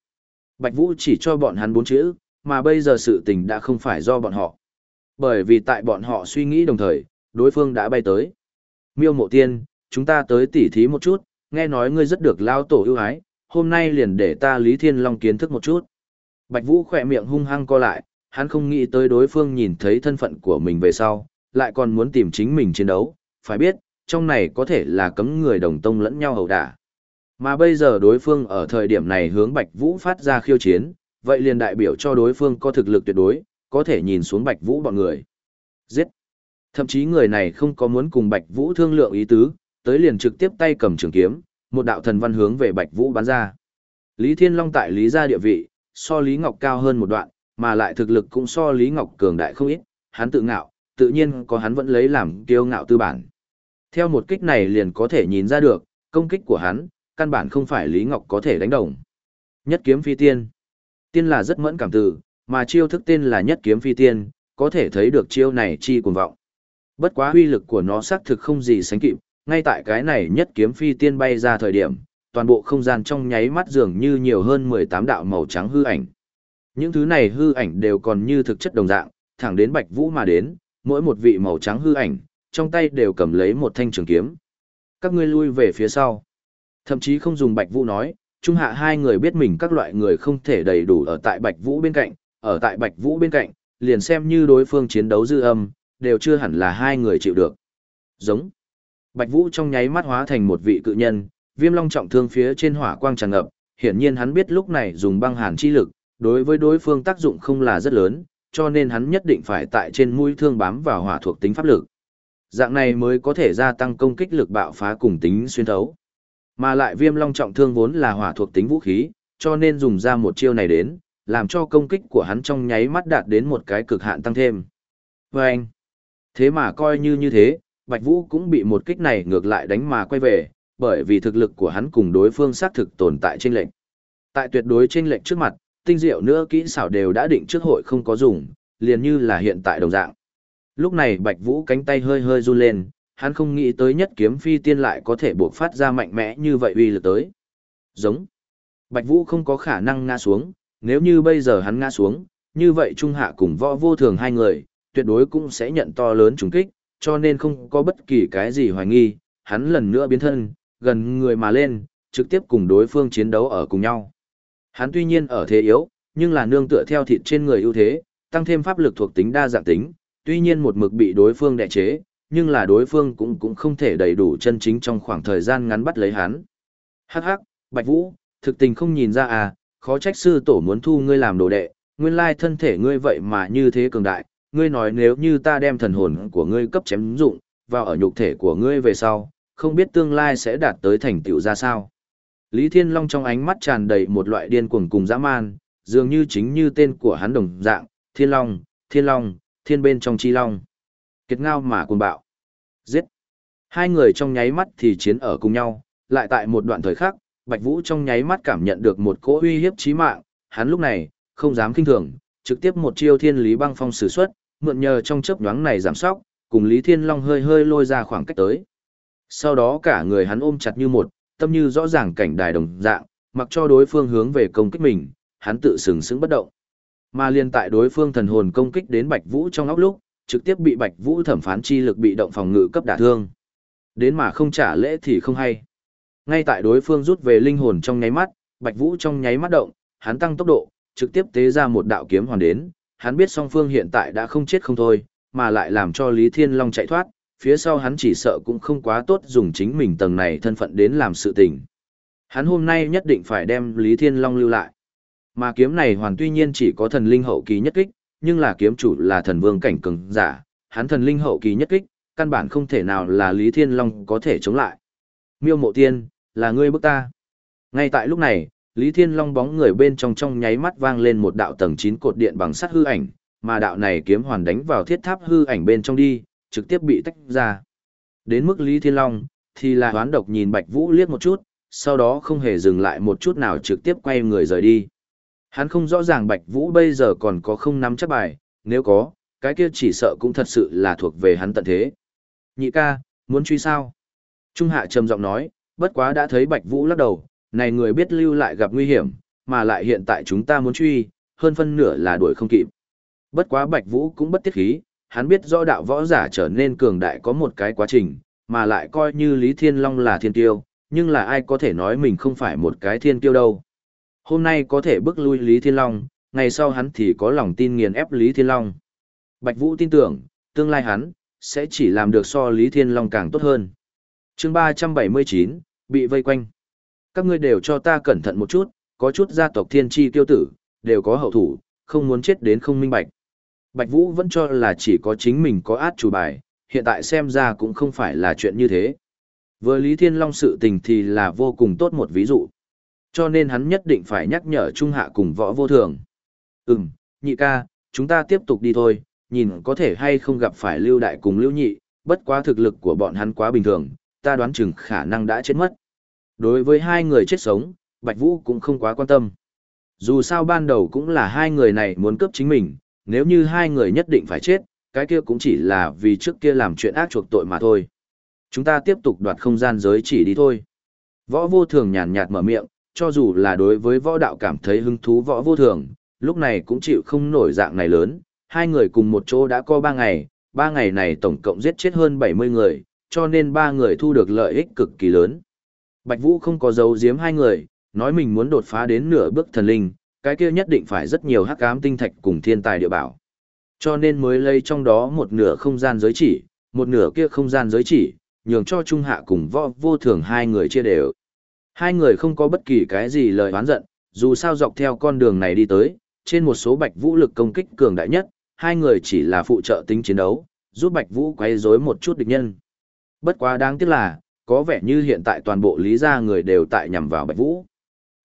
Bạch Vũ chỉ cho bọn hắn bốn chữ, mà bây giờ sự tình đã không phải do bọn họ. Bởi vì tại bọn họ suy nghĩ đồng thời, đối phương đã bay tới. Miêu mộ tiên, chúng ta tới tỉ thí một chút, nghe nói ngươi rất được lao tổ ưu ái, hôm nay liền để ta Lý Thiên Long kiến thức một chút. Bạch Vũ khỏe miệng hung hăng co lại, hắn không nghĩ tới đối phương nhìn thấy thân phận của mình về sau, lại còn muốn tìm chính mình chiến đấu, phải biết, trong này có thể là cấm người đồng tông lẫn nhau hầu đả. Mà bây giờ đối phương ở thời điểm này hướng Bạch Vũ phát ra khiêu chiến, vậy liền đại biểu cho đối phương có thực lực tuyệt đối, có thể nhìn xuống Bạch Vũ bọn người. Giết! Thậm chí người này không có muốn cùng Bạch Vũ thương lượng ý tứ, tới liền trực tiếp tay cầm trường kiếm, một đạo thần văn hướng về Bạch Vũ bắn ra. Lý Thiên Long tại Lý gia địa vị, so Lý Ngọc cao hơn một đoạn, mà lại thực lực cũng so Lý Ngọc cường đại không ít, hắn tự ngạo, tự nhiên có hắn vẫn lấy làm kiêu ngạo tư bản. Theo một kích này liền có thể nhìn ra được, công kích của hắn, căn bản không phải Lý Ngọc có thể đánh đồng. Nhất kiếm phi tiên. Tiên là rất mẫn cảm từ, mà chiêu thức tên là nhất kiếm phi tiên, có thể thấy được chiêu này chi cuồng vọng. Bất quá huy lực của nó xác thực không gì sánh kịp, ngay tại cái này nhất kiếm phi tiên bay ra thời điểm, toàn bộ không gian trong nháy mắt dường như nhiều hơn 18 đạo màu trắng hư ảnh. Những thứ này hư ảnh đều còn như thực chất đồng dạng, thẳng đến Bạch Vũ mà đến, mỗi một vị màu trắng hư ảnh, trong tay đều cầm lấy một thanh trường kiếm. Các ngươi lui về phía sau. Thậm chí không dùng Bạch Vũ nói, trung hạ hai người biết mình các loại người không thể đầy đủ ở tại Bạch Vũ bên cạnh, ở tại Bạch Vũ bên cạnh, liền xem như đối phương chiến đấu dư âm, đều chưa hẳn là hai người chịu được. Giống. Bạch Vũ trong nháy mắt hóa thành một vị cự nhân, viêm long trọng thương phía trên hỏa quang tràn ngập, hiển nhiên hắn biết lúc này dùng băng hàn chi lực, đối với đối phương tác dụng không là rất lớn, cho nên hắn nhất định phải tại trên mũi thương bám vào hỏa thuộc tính pháp lực. Dạng này mới có thể gia tăng công kích lực bạo phá cùng tính xuyên thấu. Mà lại viêm long trọng thương vốn là hỏa thuộc tính vũ khí, cho nên dùng ra một chiêu này đến, làm cho công kích của hắn trong nháy mắt đạt đến một cái cực hạn tăng thêm. Và anh, thế mà coi như như thế, Bạch Vũ cũng bị một kích này ngược lại đánh mà quay về, bởi vì thực lực của hắn cùng đối phương xác thực tồn tại trên lệnh. Tại tuyệt đối trên lệnh trước mặt, tinh diệu nữa kỹ xảo đều đã định trước hội không có dùng, liền như là hiện tại đồng dạng. Lúc này Bạch Vũ cánh tay hơi hơi run lên, hắn không nghĩ tới nhất kiếm phi tiên lại có thể buộc phát ra mạnh mẽ như vậy uy lực tới. Giống. Bạch Vũ không có khả năng ngã xuống, nếu như bây giờ hắn ngã xuống, như vậy Trung Hạ cùng võ vô thường hai người, tuyệt đối cũng sẽ nhận to lớn trùng kích, cho nên không có bất kỳ cái gì hoài nghi, hắn lần nữa biến thân, gần người mà lên, trực tiếp cùng đối phương chiến đấu ở cùng nhau. Hắn tuy nhiên ở thế yếu, nhưng là nương tựa theo thịt trên người ưu thế, tăng thêm pháp lực thuộc tính đa dạng tính, tuy nhiên một mực bị đối phương đè chế, nhưng là đối phương cũng cũng không thể đầy đủ chân chính trong khoảng thời gian ngắn bắt lấy hắn. Hắc hắc, Bạch Vũ, thực tình không nhìn ra à, khó trách sư tổ muốn thu ngươi làm đồ đệ, nguyên lai thân thể ngươi vậy mà như thế cường đại, ngươi nói nếu như ta đem thần hồn của ngươi cấp chém dụng, vào ở nhục thể của ngươi về sau, không biết tương lai sẽ đạt tới thành tựu ra sao. Lý Thiên Long trong ánh mắt tràn đầy một loại điên cuồng cùng dã man, dường như chính như tên của hắn đồng dạng, Thiên Long, Thiên Long, Thiên bên trong chi long. Kiệt ngao mà cuồng bạo. Giết. Hai người trong nháy mắt thì chiến ở cùng nhau, lại tại một đoạn thời khắc, Bạch Vũ trong nháy mắt cảm nhận được một cỗ uy hiếp chí mạng, hắn lúc này, không dám kinh thường, trực tiếp một chiêu thiên lý băng phong sử xuất, mượn nhờ trong chớp nhoáng này giảm sóc, cùng Lý Thiên Long hơi hơi lôi ra khoảng cách tới. Sau đó cả người hắn ôm chặt như một, tâm như rõ ràng cảnh đài đồng dạng, mặc cho đối phương hướng về công kích mình, hắn tự sừng sững bất động. Mà liên tại đối phương thần hồn công kích đến Bạch Vũ trong óc lúc, trực tiếp bị Bạch Vũ thẩm phán chi lực bị động phòng ngự cấp đả thương. Đến mà không trả lễ thì không hay. Ngay tại đối phương rút về linh hồn trong nháy mắt, Bạch Vũ trong nháy mắt động, hắn tăng tốc độ, trực tiếp tế ra một đạo kiếm hoàn đến, hắn biết song phương hiện tại đã không chết không thôi, mà lại làm cho Lý Thiên Long chạy thoát, phía sau hắn chỉ sợ cũng không quá tốt dùng chính mình tầng này thân phận đến làm sự tình. Hắn hôm nay nhất định phải đem Lý Thiên Long lưu lại. Mà kiếm này hoàn tuy nhiên chỉ có thần linh hậu kỳ nhất kích, nhưng là kiếm chủ là thần vương cảnh cường giả, hắn thần linh hậu kỳ nhất kích, căn bản không thể nào là Lý Thiên Long có thể chống lại. Miêu Mộ Tiên, là ngươi bức ta. Ngay tại lúc này, Lý Thiên Long bóng người bên trong trong nháy mắt vang lên một đạo tầng 9 cột điện bằng sắt hư ảnh, mà đạo này kiếm hoàn đánh vào thiết tháp hư ảnh bên trong đi, trực tiếp bị tách ra. Đến mức Lý Thiên Long, thì là hoán độc nhìn Bạch Vũ liếc một chút, sau đó không hề dừng lại một chút nào trực tiếp quay người rời đi. Hắn không rõ ràng Bạch Vũ bây giờ còn có không nắm chắc bài, nếu có, cái kia chỉ sợ cũng thật sự là thuộc về hắn tận thế. Nhị ca, muốn truy sao? Trung Hạ trầm giọng nói, bất quá đã thấy Bạch Vũ lắc đầu, này người biết lưu lại gặp nguy hiểm, mà lại hiện tại chúng ta muốn truy, hơn phân nửa là đuổi không kịp. Bất quá Bạch Vũ cũng bất tiết khí, hắn biết do đạo võ giả trở nên cường đại có một cái quá trình, mà lại coi như Lý Thiên Long là thiên tiêu, nhưng là ai có thể nói mình không phải một cái thiên tiêu đâu. Hôm nay có thể bước lui Lý Thiên Long, ngày sau hắn thì có lòng tin nghiền ép Lý Thiên Long. Bạch Vũ tin tưởng, tương lai hắn, sẽ chỉ làm được so Lý Thiên Long càng tốt hơn. chương 379, bị vây quanh. Các ngươi đều cho ta cẩn thận một chút, có chút gia tộc thiên tri tiêu tử, đều có hậu thủ, không muốn chết đến không minh bạch. Bạch Vũ vẫn cho là chỉ có chính mình có át chủ bài, hiện tại xem ra cũng không phải là chuyện như thế. Với Lý Thiên Long sự tình thì là vô cùng tốt một ví dụ. Cho nên hắn nhất định phải nhắc nhở Trung Hạ cùng võ vô thường. Ừm, nhị ca, chúng ta tiếp tục đi thôi, nhìn có thể hay không gặp phải lưu đại cùng lưu nhị, bất quá thực lực của bọn hắn quá bình thường, ta đoán chừng khả năng đã chết mất. Đối với hai người chết sống, Bạch Vũ cũng không quá quan tâm. Dù sao ban đầu cũng là hai người này muốn cướp chính mình, nếu như hai người nhất định phải chết, cái kia cũng chỉ là vì trước kia làm chuyện ác chuộc tội mà thôi. Chúng ta tiếp tục đoạt không gian giới chỉ đi thôi. Võ vô thường nhàn nhạt mở miệng, cho dù là đối với võ đạo cảm thấy hứng thú võ vô thường, lúc này cũng chịu không nổi dạng này lớn. Hai người cùng một chỗ đã có ba ngày, ba ngày này tổng cộng giết chết hơn 70 người, cho nên ba người thu được lợi ích cực kỳ lớn. Bạch Vũ không có giấu giếm hai người, nói mình muốn đột phá đến nửa bước thần linh, cái kia nhất định phải rất nhiều hắc ám tinh thạch cùng thiên tài địa bảo. Cho nên mới lấy trong đó một nửa không gian giới chỉ, một nửa kia không gian giới chỉ, nhường cho Trung Hạ cùng võ vô thường hai người chia đều. Hai người không có bất kỳ cái gì lời oán giận, dù sao dọc theo con đường này đi tới, trên một số bạch vũ lực công kích cường đại nhất, hai người chỉ là phụ trợ tính chiến đấu, giúp Bạch Vũ quấy rối một chút địch nhân. Bất quá đáng tiếc là, có vẻ như hiện tại toàn bộ Lý gia người đều tại nhằm vào Bạch Vũ.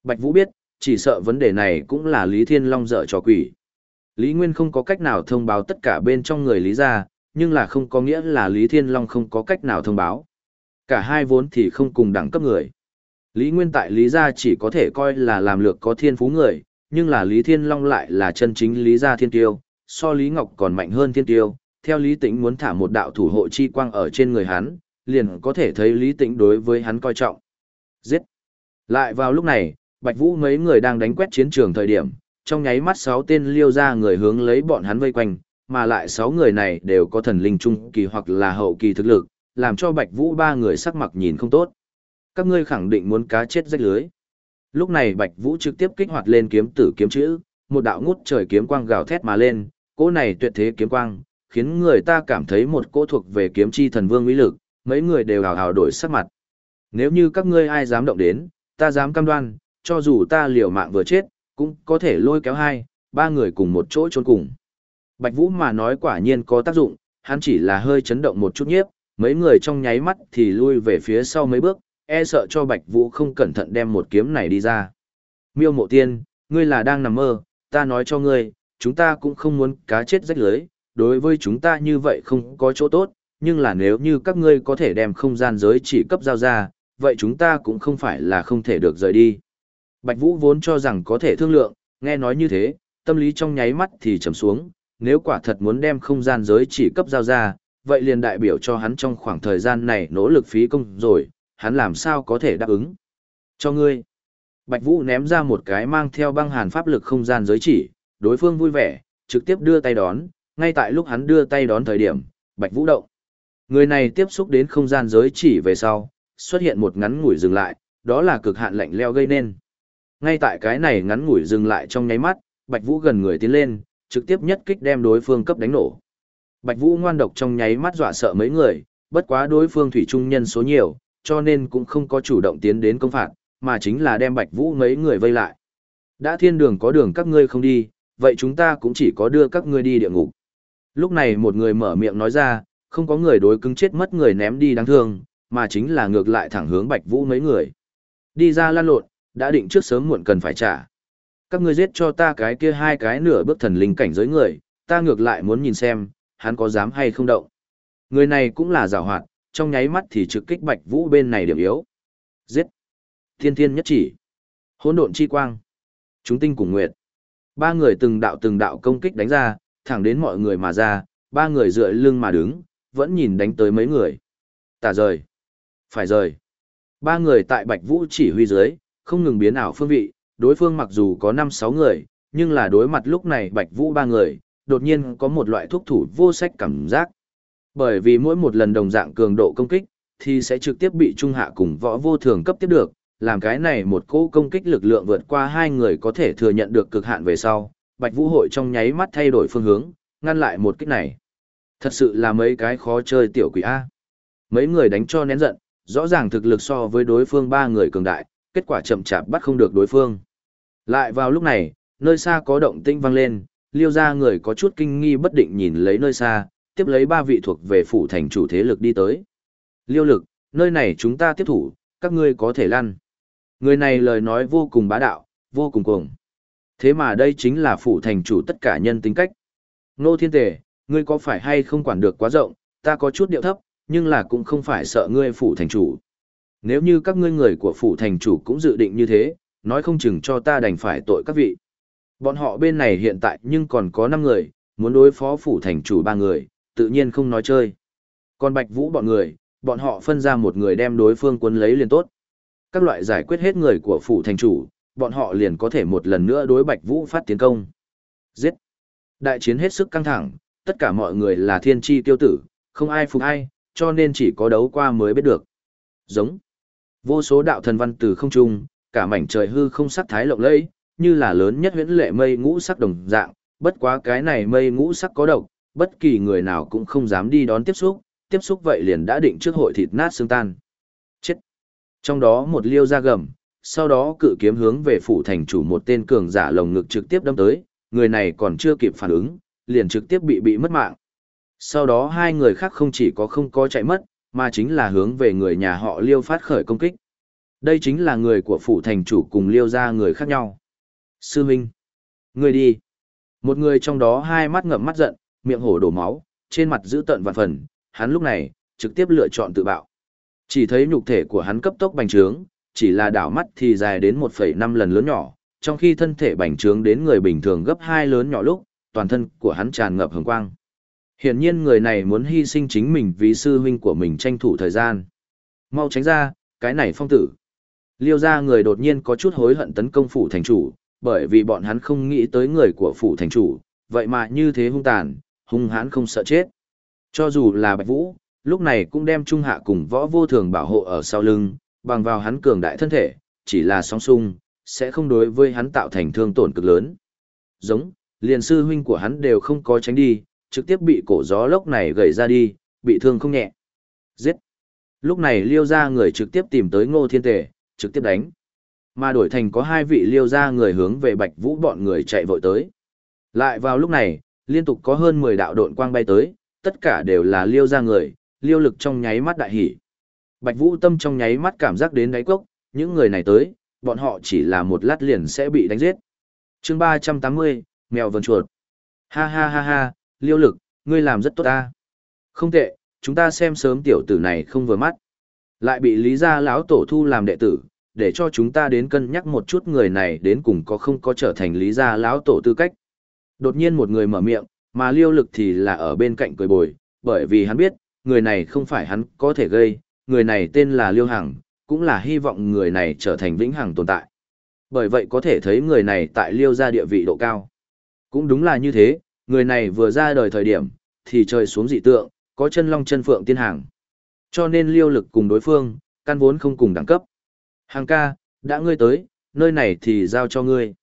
Bạch Vũ biết, chỉ sợ vấn đề này cũng là Lý Thiên Long dở cho quỷ. Lý Nguyên không có cách nào thông báo tất cả bên trong người Lý gia, nhưng là không có nghĩa là Lý Thiên Long không có cách nào thông báo. Cả hai vốn thì không cùng đẳng cấp người. Lý Nguyên tại Lý gia chỉ có thể coi là làm lược có thiên phú người, nhưng là Lý Thiên Long lại là chân chính Lý gia thiên tiêu, so Lý Ngọc còn mạnh hơn thiên tiêu. Theo Lý Tĩnh muốn thả một đạo thủ hộ chi quang ở trên người hắn, liền có thể thấy Lý Tĩnh đối với hắn coi trọng. Giết! Lại vào lúc này, Bạch Vũ mấy người đang đánh quét chiến trường thời điểm, trong nháy mắt sáu tên liêu ra người hướng lấy bọn hắn vây quanh, mà lại sáu người này đều có thần linh trung kỳ hoặc là hậu kỳ thực lực, làm cho Bạch Vũ ba người sắc mặt nhìn không tốt. Các ngươi khẳng định muốn cá chết rách lưới. Lúc này Bạch Vũ trực tiếp kích hoạt lên kiếm tử kiếm chữ, một đạo ngút trời kiếm quang gào thét mà lên, cỗ này tuyệt thế kiếm quang, khiến người ta cảm thấy một cỗ thuộc về kiếm chi thần vương uy lực, mấy người đều hào hào đổi sắc mặt. Nếu như các ngươi ai dám động đến, ta dám cam đoan, cho dù ta liều mạng vừa chết, cũng có thể lôi kéo hai, ba người cùng một chỗ trốn cùng. Bạch Vũ mà nói quả nhiên có tác dụng, hắn chỉ là hơi chấn động một chút nhiếp, mấy người trong nháy mắt thì lui về phía sau mấy bước, e sợ cho Bạch Vũ không cẩn thận đem một kiếm này đi ra. Miêu mộ tiên, ngươi là đang nằm mơ, ta nói cho ngươi, chúng ta cũng không muốn cá chết rách lưới, đối với chúng ta như vậy không có chỗ tốt, nhưng là nếu như các ngươi có thể đem không gian giới chỉ cấp giao ra, vậy chúng ta cũng không phải là không thể được rời đi. Bạch Vũ vốn cho rằng có thể thương lượng, nghe nói như thế, tâm lý trong nháy mắt thì trầm xuống, nếu quả thật muốn đem không gian giới chỉ cấp giao ra, vậy liền đại biểu cho hắn trong khoảng thời gian này nỗ lực phí công rồi, hắn làm sao có thể đáp ứng. Cho ngươi. Bạch Vũ ném ra một cái mang theo băng hàn pháp lực không gian giới chỉ, đối phương vui vẻ, trực tiếp đưa tay đón, ngay tại lúc hắn đưa tay đón thời điểm, Bạch Vũ động. Người này tiếp xúc đến không gian giới chỉ về sau, xuất hiện một ngắn ngủi dừng lại, đó là cực hạn lạnh leo gây nên. Ngay tại cái này ngắn ngủi dừng lại trong nháy mắt, Bạch Vũ gần người tiến lên, trực tiếp nhất kích đem đối phương cấp đánh nổ. Bạch Vũ ngoan độc trong nháy mắt dọa sợ mấy người, bất quá đối phương thủy trung nhân số nhiều, cho nên cũng không có chủ động tiến đến công phạt, mà chính là đem Bạch Vũ mấy người vây lại. Đã thiên đường có đường các ngươi không đi, vậy chúng ta cũng chỉ có đưa các ngươi đi địa ngục. Lúc này một người mở miệng nói ra, không có người đối cứng chết mất người ném đi đáng thương, mà chính là ngược lại thẳng hướng Bạch Vũ mấy người. Đi ra lan lộn, đã định trước sớm muộn cần phải trả. Các ngươi giết cho ta cái kia hai cái nửa bước thần linh cảnh giới người, ta ngược lại muốn nhìn xem, hắn có dám hay không động. Người này cũng là giảo hoạt, trong nháy mắt thì trực kích Bạch Vũ bên này điểm yếu. Giết! Thiên thiên nhất chỉ. Hỗn độn chi quang. Chúng tinh cùng nguyệt. Ba người từng đạo từng đạo công kích đánh ra, thẳng đến mọi người mà ra, ba người dựa lưng mà đứng, vẫn nhìn đánh tới mấy người. Tả rời. Phải rời. Ba người tại Bạch Vũ chỉ huy dưới, không ngừng biến ảo phương vị, đối phương mặc dù có 5-6 người, nhưng là đối mặt lúc này Bạch Vũ ba người, đột nhiên có một loại thuốc thủ vô sách cảm giác. Bởi vì mỗi một lần đồng dạng cường độ công kích, thì sẽ trực tiếp bị trung hạ cùng võ vô thường cấp tiếp được, làm cái này một cỗ công kích lực lượng vượt qua hai người có thể thừa nhận được cực hạn về sau, Bạch Vũ hội trong nháy mắt thay đổi phương hướng, ngăn lại một kích này. Thật sự là mấy cái khó chơi tiểu quỷ A. Mấy người đánh cho nén giận, rõ ràng thực lực so với đối phương ba người cường đại, kết quả chậm chạp bắt không được đối phương. Lại vào lúc này, nơi xa có động tĩnh vang lên, liêu ra người có chút kinh nghi bất định nhìn lấy nơi xa, tiếp lấy ba vị thuộc về phủ thành chủ thế lực đi tới. Liêu lực, nơi này chúng ta tiếp thủ, các ngươi có thể lăn. Người này lời nói vô cùng bá đạo, vô cùng cuồng. Thế mà đây chính là phủ thành chủ tất cả nhân tính cách. Nô thiên tề, ngươi có phải hay không quản được quá rộng, ta có chút điệu thấp, nhưng là cũng không phải sợ ngươi phủ thành chủ. Nếu như các ngươi người của phủ thành chủ cũng dự định như thế, nói không chừng cho ta đành phải tội các vị. Bọn họ bên này hiện tại nhưng còn có 5 người, muốn đối phó phủ thành chủ ba người, tự nhiên không nói chơi. Còn Bạch Vũ bọn người, bọn họ phân ra một người đem đối phương quân lấy liền tốt. Các loại giải quyết hết người của phủ thành chủ, bọn họ liền có thể một lần nữa đối Bạch Vũ phát tiến công. Giết! Đại chiến hết sức căng thẳng, tất cả mọi người là thiên chi tiêu tử, không ai phục ai, cho nên chỉ có đấu qua mới biết được. Giống. Vô số đạo thần văn từ không trung, cả mảnh trời hư không sắc thái lộng lẫy, như là lớn nhất huyễn lệ mây ngũ sắc đồng dạng, bất quá cái này mây ngũ sắc có độc, bất kỳ người nào cũng không dám đi đón tiếp xúc, tiếp xúc vậy liền đã định trước hội thịt nát xương tan. Chết. Trong đó một liêu ra gầm, sau đó cự kiếm hướng về phủ thành chủ một tên cường giả lồng ngực trực tiếp đâm tới, người này còn chưa kịp phản ứng, liền trực tiếp bị bị mất mạng. Sau đó hai người khác không chỉ có không có chạy mất, mà chính là hướng về người nhà họ Liêu phát khởi công kích. Đây chính là người của phủ thành chủ cùng Liêu ra người khác nhau. Sư Minh, người đi. Một người trong đó hai mắt ngậm mắt giận, miệng hổ đổ máu, trên mặt giữ tận vạn phần, hắn lúc này, trực tiếp lựa chọn tự bạo. Chỉ thấy nhục thể của hắn cấp tốc bành trướng, chỉ là đảo mắt thì dài đến 1,5 lần lớn nhỏ, trong khi thân thể bành trướng đến người bình thường gấp hai lớn nhỏ lúc, toàn thân của hắn tràn ngập hồng quang. Hiển nhiên người này muốn hy sinh chính mình vì sư huynh của mình tranh thủ thời gian. Mau tránh ra, cái này phong tử. Liêu ra người đột nhiên có chút hối hận tấn công phủ thành chủ, bởi vì bọn hắn không nghĩ tới người của phủ thành chủ, vậy mà như thế hung tàn, hung hãn không sợ chết. Cho dù là Bạch Vũ, lúc này cũng đem Trung Hạ cùng võ vô thường bảo hộ ở sau lưng, bằng vào hắn cường đại thân thể, chỉ là sóng sung, sẽ không đối với hắn tạo thành thương tổn cực lớn. Giống, liền sư huynh của hắn đều không có tránh đi, trực tiếp bị cổ gió lốc này gầy ra đi, bị thương không nhẹ. Giết! Lúc này liêu ra người trực tiếp tìm tới ngô thiên tề, trực tiếp đánh. Mà đổi thành có hai vị liêu ra người hướng về bạch vũ bọn người chạy vội tới. Lại vào lúc này, liên tục có hơn 10 đạo độn quang bay tới, tất cả đều là liêu ra người, liêu lực trong nháy mắt đại hỉ. Bạch vũ tâm trong nháy mắt cảm giác đến đáy cốc, những người này tới, bọn họ chỉ là một lát liền sẽ bị đánh giết. chương 380, mèo vờn chuột. Ha ha ha ha, liêu lực, ngươi làm rất tốt ta. Không tệ, chúng ta xem sớm tiểu tử này không vừa mắt. Lại bị lý gia lão tổ thu làm đệ tử, để cho chúng ta đến cân nhắc một chút người này đến cùng có không có trở thành lý gia lão tổ tư cách. Đột nhiên một người mở miệng, mà liêu lực thì là ở bên cạnh cười bồi, bởi vì hắn biết, người này không phải hắn có thể gây, người này tên là liêu hằng, cũng là hy vọng người này trở thành vĩnh hằng tồn tại. Bởi vậy có thể thấy người này tại liêu gia địa vị độ cao. Cũng đúng là như thế, người này vừa ra đời thời điểm, thì trời xuống dị tượng, có chân long chân phượng tiên hàng. Cho nên liêu lực cùng đối phương, căn vốn không cùng đẳng cấp. Hàng ca, đã ngươi tới, nơi này thì giao cho ngươi.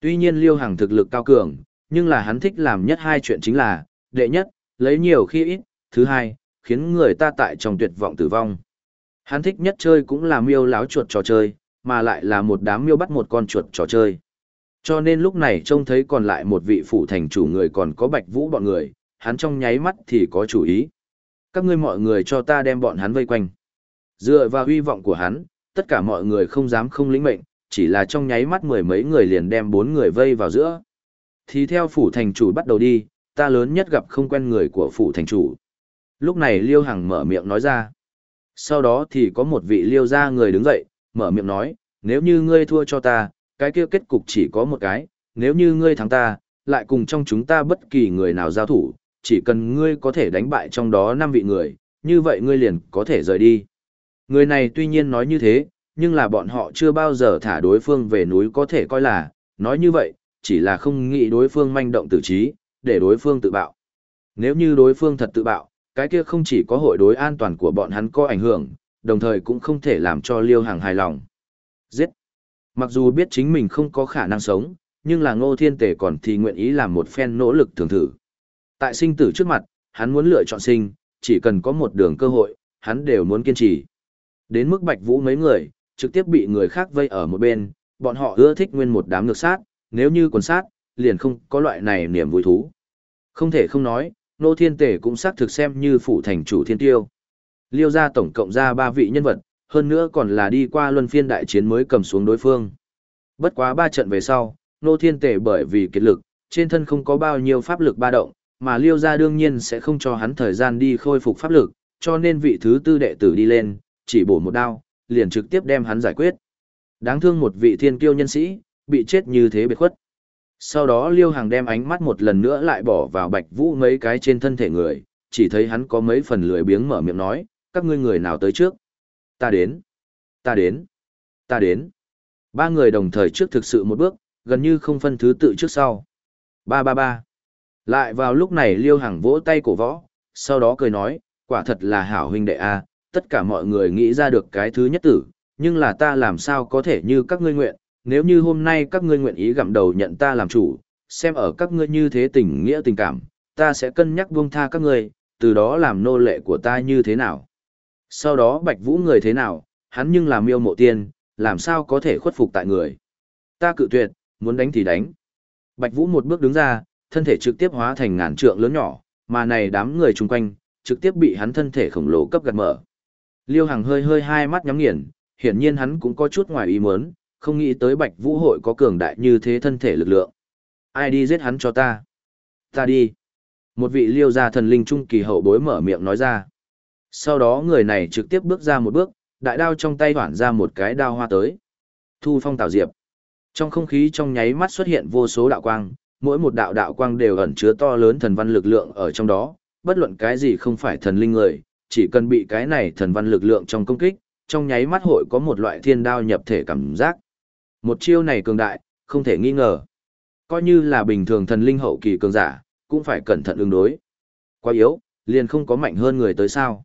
Tuy nhiên liêu hàng thực lực cao cường, nhưng là hắn thích làm nhất hai chuyện chính là, đệ nhất, lấy nhiều khi ít, thứ hai, khiến người ta tại trong tuyệt vọng tử vong. Hắn thích nhất chơi cũng là miêu láo chuột trò chơi, mà lại là một đám miêu bắt một con chuột trò chơi. Cho nên lúc này trông thấy còn lại một vị phụ thành chủ người còn có bạch vũ bọn người, hắn trong nháy mắt thì có chủ ý. Các ngươi mọi người cho ta đem bọn hắn vây quanh. Dựa vào hy vọng của hắn, tất cả mọi người không dám không lĩnh mệnh, chỉ là trong nháy mắt mười mấy người liền đem bốn người vây vào giữa. Thì theo phủ thành chủ bắt đầu đi, ta lớn nhất gặp không quen người của phủ thành chủ. Lúc này Liêu Hằng mở miệng nói ra. Sau đó thì có một vị Liêu gia người đứng dậy, mở miệng nói, nếu như ngươi thua cho ta, cái kia kết cục chỉ có một cái, nếu như ngươi thắng ta, lại cùng trong chúng ta bất kỳ người nào giao thủ, chỉ cần ngươi có thể đánh bại trong đó năm vị người, như vậy ngươi liền có thể rời đi. Người này tuy nhiên nói như thế, nhưng là bọn họ chưa bao giờ thả đối phương về núi có thể coi là, nói như vậy, chỉ là không nghĩ đối phương manh động tử trí, để đối phương tự bạo. Nếu như đối phương thật tự bạo, cái kia không chỉ có hội đối an toàn của bọn hắn có ảnh hưởng, đồng thời cũng không thể làm cho Liêu Hàng hài lòng. Giết! Mặc dù biết chính mình không có khả năng sống, nhưng là ngô thiên tể còn thì nguyện ý làm một phen nỗ lực thường thử. Tại sinh tử trước mặt, hắn muốn lựa chọn sinh, chỉ cần có một đường cơ hội, hắn đều muốn kiên trì. Đến mức bạch vũ mấy người, trực tiếp bị người khác vây ở một bên, bọn họ ưa thích nguyên một đám ngược sát, nếu như quần sát, liền không có loại này niềm vui thú. Không thể không nói, nô thiên tể cũng xác thực xem như phủ thành chủ thiên tiêu. Liêu ra tổng cộng ra ba vị nhân vật, hơn nữa còn là đi qua luân phiên đại chiến mới cầm xuống đối phương. Bất quá ba trận về sau, nô thiên tể bởi vì kiệt lực, trên thân không có bao nhiêu pháp lực ba động, mà liêu ra đương nhiên sẽ không cho hắn thời gian đi khôi phục pháp lực, cho nên vị thứ tư đệ tử đi lên, chỉ bổ một đao, liền trực tiếp đem hắn giải quyết. Đáng thương một vị thiên kiêu nhân sĩ, bị chết như thế biệt khuất. Sau đó Liêu Hàng đem ánh mắt một lần nữa lại bỏ vào Bạch Vũ mấy cái trên thân thể người, chỉ thấy hắn có mấy phần lười biếng mở miệng nói, các ngươi người nào tới trước. Ta đến, ta đến, ta đến. Ba người đồng thời trước thực sự một bước, gần như không phân thứ tự trước sau. Ba ba ba. Lại vào lúc này Liêu Hằng vỗ tay cổ võ, sau đó cười nói, quả thật là hảo huynh đệ a, tất cả mọi người nghĩ ra được cái thứ nhất tử, nhưng là ta làm sao có thể như các ngươi nguyện, nếu như hôm nay các ngươi nguyện ý gặm đầu nhận ta làm chủ, xem ở các ngươi như thế tình nghĩa tình cảm, ta sẽ cân nhắc buông tha các ngươi, từ đó làm nô lệ của ta như thế nào. Sau đó Bạch Vũ người thế nào, hắn nhưng làm yêu mộ tiên, làm sao có thể khuất phục tại người. Ta cự tuyệt, muốn đánh thì đánh. Bạch Vũ một bước đứng ra, thân thể trực tiếp hóa thành ngàn trượng lớn nhỏ, mà này đám người chung quanh, trực tiếp bị hắn thân thể khổng lồ cấp gạt mở. Liêu Hằng hơi hơi hai mắt nhắm nghiền, hiển nhiên hắn cũng có chút ngoài ý muốn, không nghĩ tới Bạch Vũ hội có cường đại như thế thân thể lực lượng. Ai đi giết hắn cho ta? Ta đi. Một vị liêu gia thần linh trung kỳ hậu bối mở miệng nói ra. Sau đó người này trực tiếp bước ra một bước, đại đao trong tay hoản ra một cái đao hoa tới. Thu phong tạo diệp. Trong không khí trong nháy mắt xuất hiện vô số đạo quang, mỗi một đạo đạo quang đều ẩn chứa to lớn thần văn lực lượng ở trong đó, bất luận cái gì không phải thần linh người, chỉ cần bị cái này thần văn lực lượng trong công kích, trong nháy mắt hội có một loại thiên đao nhập thể cảm giác. Một chiêu này cường đại, không thể nghi ngờ. Coi như là bình thường thần linh hậu kỳ cường giả, cũng phải cẩn thận ứng đối. Quá yếu, liền không có mạnh hơn người tới sao.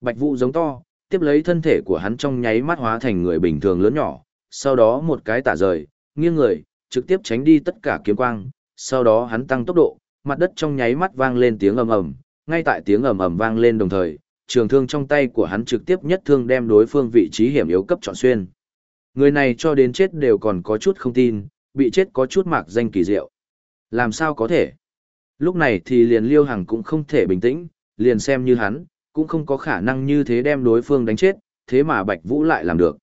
Bạch Vũ giống to, tiếp lấy thân thể của hắn trong nháy mắt hóa thành người bình thường lớn nhỏ, sau đó một cái tả rời, nghiêng người, trực tiếp tránh đi tất cả kiếm quang, sau đó hắn tăng tốc độ, mặt đất trong nháy mắt vang lên tiếng ầm ầm, ngay tại tiếng ầm ầm vang lên đồng thời, trường thương trong tay của hắn trực tiếp nhất thương đem đối phương vị trí hiểm yếu cấp chọn xuyên. Người này cho đến chết đều còn có chút không tin, bị chết có chút mạc danh kỳ diệu. Làm sao có thể? Lúc này thì liền liêu hằng cũng không thể bình tĩnh, liền xem như hắn, cũng không có khả năng như thế đem đối phương đánh chết, thế mà Bạch Vũ lại làm được.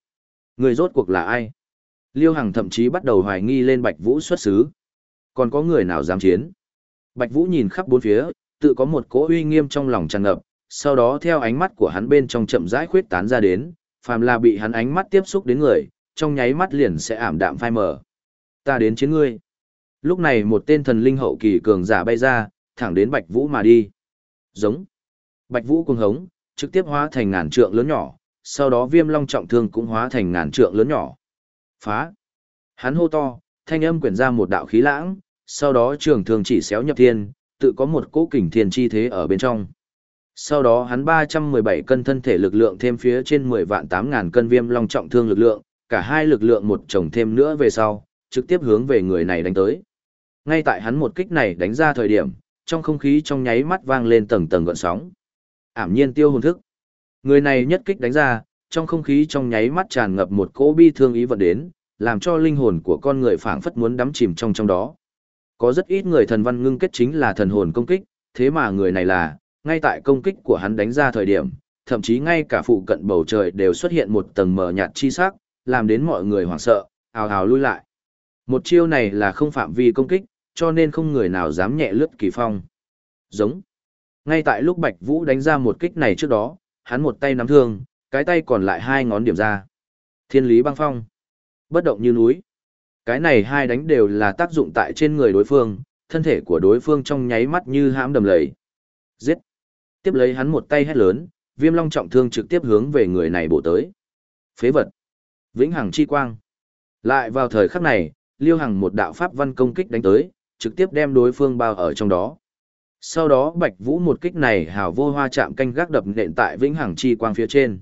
Người rốt cuộc là ai? Liêu Hằng thậm chí bắt đầu hoài nghi lên Bạch Vũ xuất xứ. Còn có người nào dám chiến? Bạch Vũ nhìn khắp bốn phía, tự có một cỗ uy nghiêm trong lòng tràn ngập, sau đó theo ánh mắt của hắn bên trong chậm rãi khuyết tán ra đến, phàm là bị hắn ánh mắt tiếp xúc đến người, trong nháy mắt liền sẽ ảm đạm phai mờ. Ta đến chiến ngươi. Lúc này một tên thần linh hậu kỳ cường giả bay ra, thẳng đến Bạch Vũ mà đi. Giống. Bạch Vũ cuồng hống, trực tiếp hóa thành ngàn trượng lớn nhỏ, sau đó Viêm Long trọng thương cũng hóa thành ngàn trượng lớn nhỏ. Phá. Hắn hô to, thanh âm quyển ra một đạo khí lãng, sau đó trường thương chỉ xéo nhập thiên, tự có một cỗ kình thiên chi thế ở bên trong. Sau đó hắn 317 cân thân thể lực lượng thêm phía trên 10 vạn 8 ngàn cân viêm long trọng thương lực lượng, cả hai lực lượng một chồng thêm nữa về sau, trực tiếp hướng về người này đánh tới. Ngay tại hắn một kích này đánh ra thời điểm, trong không khí trong nháy mắt vang lên tầng tầng gợn sóng. Ảm nhiên tiêu hồn thức. Người này nhất kích đánh ra, trong không khí trong nháy mắt tràn ngập một cỗ bi thương ý vận đến, làm cho linh hồn của con người phảng phất muốn đắm chìm trong trong đó. Có rất ít người thần văn ngưng kết chính là thần hồn công kích, thế mà người này là, ngay tại công kích của hắn đánh ra thời điểm, thậm chí ngay cả phụ cận bầu trời đều xuất hiện một tầng mờ nhạt chi sắc, làm đến mọi người hoảng sợ, ào ào lui lại. Một chiêu này là không phạm vi công kích, cho nên không người nào dám nhẹ lướt kỳ phong. Giống. Ngay tại lúc Bạch Vũ đánh ra một kích này trước đó, hắn một tay nắm thương, cái tay còn lại hai ngón điểm ra. Thiên lý băng phong. Bất động như núi. Cái này hai đánh đều là tác dụng tại trên người đối phương, thân thể của đối phương trong nháy mắt như hãm đầm lầy. Giết. Tiếp lấy hắn một tay hét lớn, viêm long trọng thương trực tiếp hướng về người này bổ tới. Phế vật. Vĩnh hằng chi quang. Lại vào thời khắc này, liêu hằng một đạo pháp văn công kích đánh tới, trực tiếp đem đối phương bao ở trong đó. Sau đó Bạch Vũ một kích này hào vô hoa chạm canh gác đập nện tại vĩnh hằng chi quang phía trên.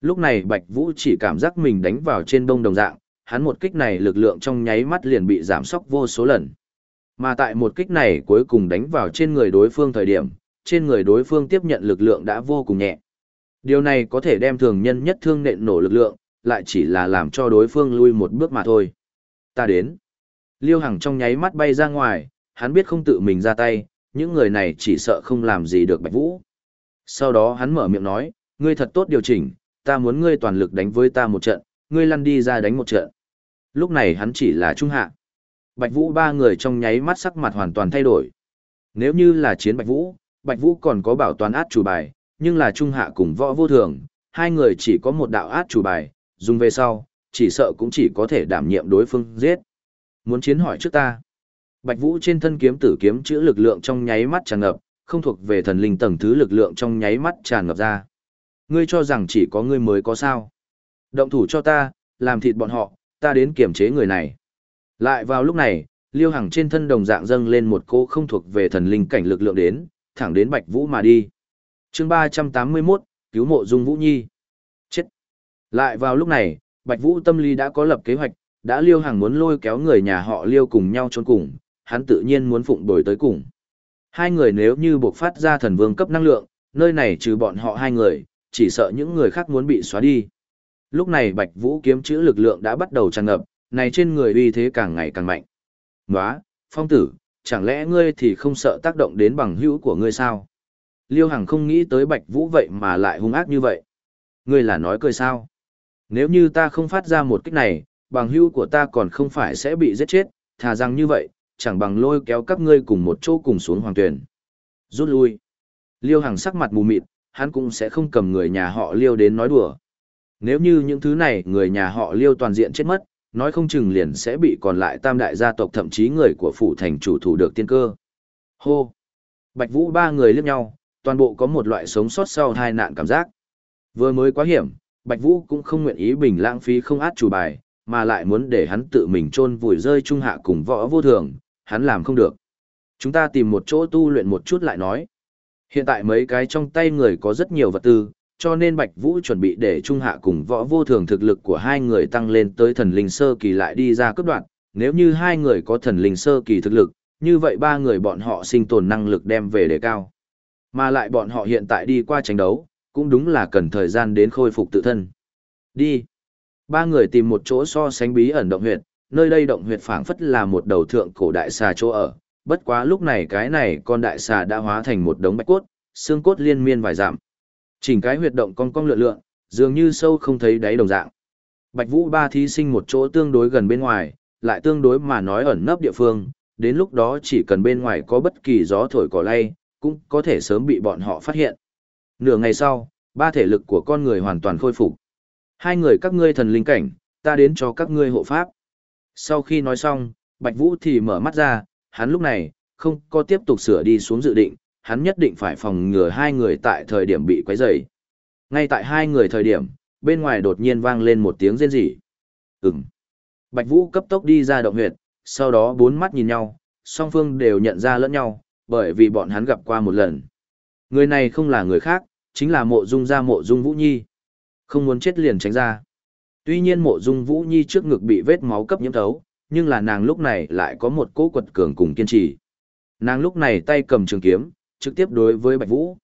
Lúc này Bạch Vũ chỉ cảm giác mình đánh vào trên đông đồng dạng, hắn một kích này lực lượng trong nháy mắt liền bị giảm sóc vô số lần. Mà tại một kích này cuối cùng đánh vào trên người đối phương thời điểm, trên người đối phương tiếp nhận lực lượng đã vô cùng nhẹ. Điều này có thể đem thường nhân nhất thương nện nổ lực lượng, lại chỉ là làm cho đối phương lui một bước mà thôi. Ta đến. Liêu Hằng trong nháy mắt bay ra ngoài, hắn biết không tự mình ra tay, những người này chỉ sợ không làm gì được Bạch Vũ. Sau đó hắn mở miệng nói, ngươi thật tốt điều chỉnh, ta muốn ngươi toàn lực đánh với ta một trận, ngươi lăn đi ra đánh một trận. Lúc này hắn chỉ là trung hạ. Bạch Vũ ba người trong nháy mắt sắc mặt hoàn toàn thay đổi. Nếu như là chiến Bạch Vũ, Bạch Vũ còn có bảo toàn át chủ bài, nhưng là trung hạ cùng võ vô thường, hai người chỉ có một đạo át chủ bài, dùng về sau, chỉ sợ cũng chỉ có thể đảm nhiệm đối phương giết. Muốn chiến hỏi trước ta. Bạch Vũ trên thân kiếm tử kiếm chữa lực lượng trong nháy mắt tràn ngập, không thuộc về thần linh tầng thứ lực lượng trong nháy mắt tràn ngập ra. Ngươi cho rằng chỉ có ngươi mới có sao? Động thủ cho ta, làm thịt bọn họ, ta đến kiểm chế người này. Lại vào lúc này, Liêu Hằng trên thân đồng dạng dâng lên một cô không thuộc về thần linh cảnh lực lượng đến, thẳng đến Bạch Vũ mà đi. Chương 381, cứu mộ Dung Vũ Nhi. Lại vào lúc này, Bạch Vũ tâm lý đã có lập kế hoạch, đã Liêu Hằng muốn lôi kéo người nhà họ Liêu cùng nhau trốn cùng, hắn tự nhiên muốn phụng đổi tới cùng. Hai người nếu như buộc phát ra thần vương cấp năng lượng, nơi này trừ bọn họ hai người, chỉ sợ những người khác muốn bị xóa đi. Lúc này Bạch Vũ kiếm chữ lực lượng đã bắt đầu tràn ngập, này trên người uy thế càng ngày càng mạnh. Nóa, phong tử, chẳng lẽ ngươi thì không sợ tác động đến bằng hữu của ngươi sao? Liêu Hằng không nghĩ tới Bạch Vũ vậy mà lại hung ác như vậy. Ngươi là nói cười sao? Nếu như ta không phát ra một kích này, bằng hữu của ta còn không phải sẽ bị giết chết, thà rằng như vậy, chẳng bằng lôi kéo các ngươi cùng một chỗ cùng xuống hoàng tuyển. Rút lui. Liêu Hằng sắc mặt mù mịt, hắn cũng sẽ không cầm người nhà họ Liêu đến nói đùa. Nếu như những thứ này người nhà họ Liêu toàn diện chết mất, nói không chừng liền sẽ bị còn lại tam đại gia tộc thậm chí người của phủ thành chủ thủ được tiên cơ. Hô! Bạch Vũ ba người liếc nhau, toàn bộ có một loại sống sót sau hai nạn cảm giác. Vừa mới quá hiểm, Bạch Vũ cũng không nguyện ý bình lãng phí không át chủ bài, mà lại muốn để hắn tự mình chôn vùi rơi trung hạ cùng võ vô thường, hắn làm không được. Chúng ta tìm một chỗ tu luyện một chút lại nói. Hiện tại mấy cái trong tay người có rất nhiều vật tư, cho nên Bạch Vũ chuẩn bị để Trung Hạ cùng võ vô thường thực lực của hai người tăng lên tới thần linh sơ kỳ lại đi ra cấp đoạn. Nếu như hai người có thần linh sơ kỳ thực lực, như vậy ba người bọn họ sinh tồn năng lực đem về đề cao. Mà lại bọn họ hiện tại đi qua tranh đấu, cũng đúng là cần thời gian đến khôi phục tự thân. Đi. Ba người tìm một chỗ so sánh bí ẩn động huyệt, nơi đây động huyệt phảng phất là một đầu thượng cổ đại xà chỗ ở, bất quá lúc này cái này con đại xà đã hóa thành một đống bạch cốt, xương cốt liên miên vài giảm. Chỉnh cái huyệt động cong cong lượn lượn, dường như sâu không thấy đáy đồng dạng. Bạch Vũ ba thí sinh một chỗ tương đối gần bên ngoài, lại tương đối mà nói ẩn nấp địa phương, đến lúc đó chỉ cần bên ngoài có bất kỳ gió thổi cỏ lay, cũng có thể sớm bị bọn họ phát hiện. Nửa ngày sau, ba thể lực của con người hoàn toàn khôi phục. Hai người các ngươi thần linh cảnh, ta đến cho các ngươi hộ pháp. Sau khi nói xong, Bạch Vũ thì mở mắt ra, hắn lúc này, không có tiếp tục sửa đi xuống dự định, hắn nhất định phải phòng ngừa hai người tại thời điểm bị quấy rầy. Ngay tại hai người thời điểm, bên ngoài đột nhiên vang lên một tiếng rên rỉ. Ừm. Bạch Vũ cấp tốc đi ra động huyệt, sau đó bốn mắt nhìn nhau, song phương đều nhận ra lẫn nhau, bởi vì bọn hắn gặp qua một lần. Người này không là người khác, chính là mộ dung gia mộ dung Vũ Nhi. Không muốn chết liền tránh ra. Tuy nhiên mộ dung Vũ Nhi trước ngực bị vết máu cấp nhiễm thấu, nhưng là nàng lúc này lại có một cỗ quật cường cùng kiên trì. Nàng lúc này tay cầm trường kiếm, trực tiếp đối với Bạch Vũ.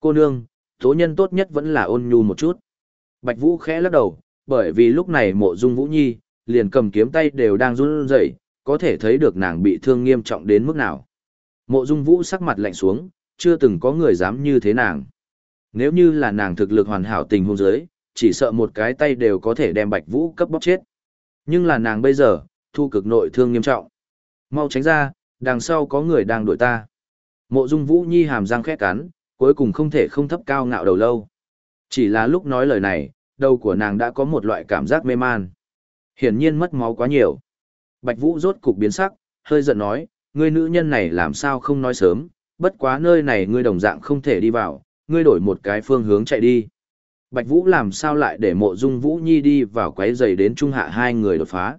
Cô nương, tố nhân tốt nhất vẫn là ôn nhu một chút. Bạch Vũ khẽ lắc đầu, bởi vì lúc này mộ dung Vũ Nhi, liền cầm kiếm tay đều đang run rẩy, có thể thấy được nàng bị thương nghiêm trọng đến mức nào. Mộ dung Vũ sắc mặt lạnh xuống, chưa từng có người dám như thế nàng. Nếu như là nàng thực lực hoàn hảo tình huống giới, chỉ sợ một cái tay đều có thể đem Bạch Vũ cấp bóc chết. Nhưng là nàng bây giờ, thu cực nội thương nghiêm trọng. Mau tránh ra, đằng sau có người đang đuổi ta. Mộ Dung Vũ Nhi hàm răng khẽ cắn, cuối cùng không thể không thấp cao ngạo đầu lâu. Chỉ là lúc nói lời này, đầu của nàng đã có một loại cảm giác mê man. Hiển nhiên mất máu quá nhiều. Bạch Vũ rốt cục biến sắc, hơi giận nói, ngươi nữ nhân này làm sao không nói sớm, bất quá nơi này ngươi đồng dạng không thể đi vào, ngươi đổi một cái phương hướng chạy đi. Bạch Vũ làm sao lại để mộ dung Vũ Nhi đi vào quấy giày đến trung hạ hai người đột phá.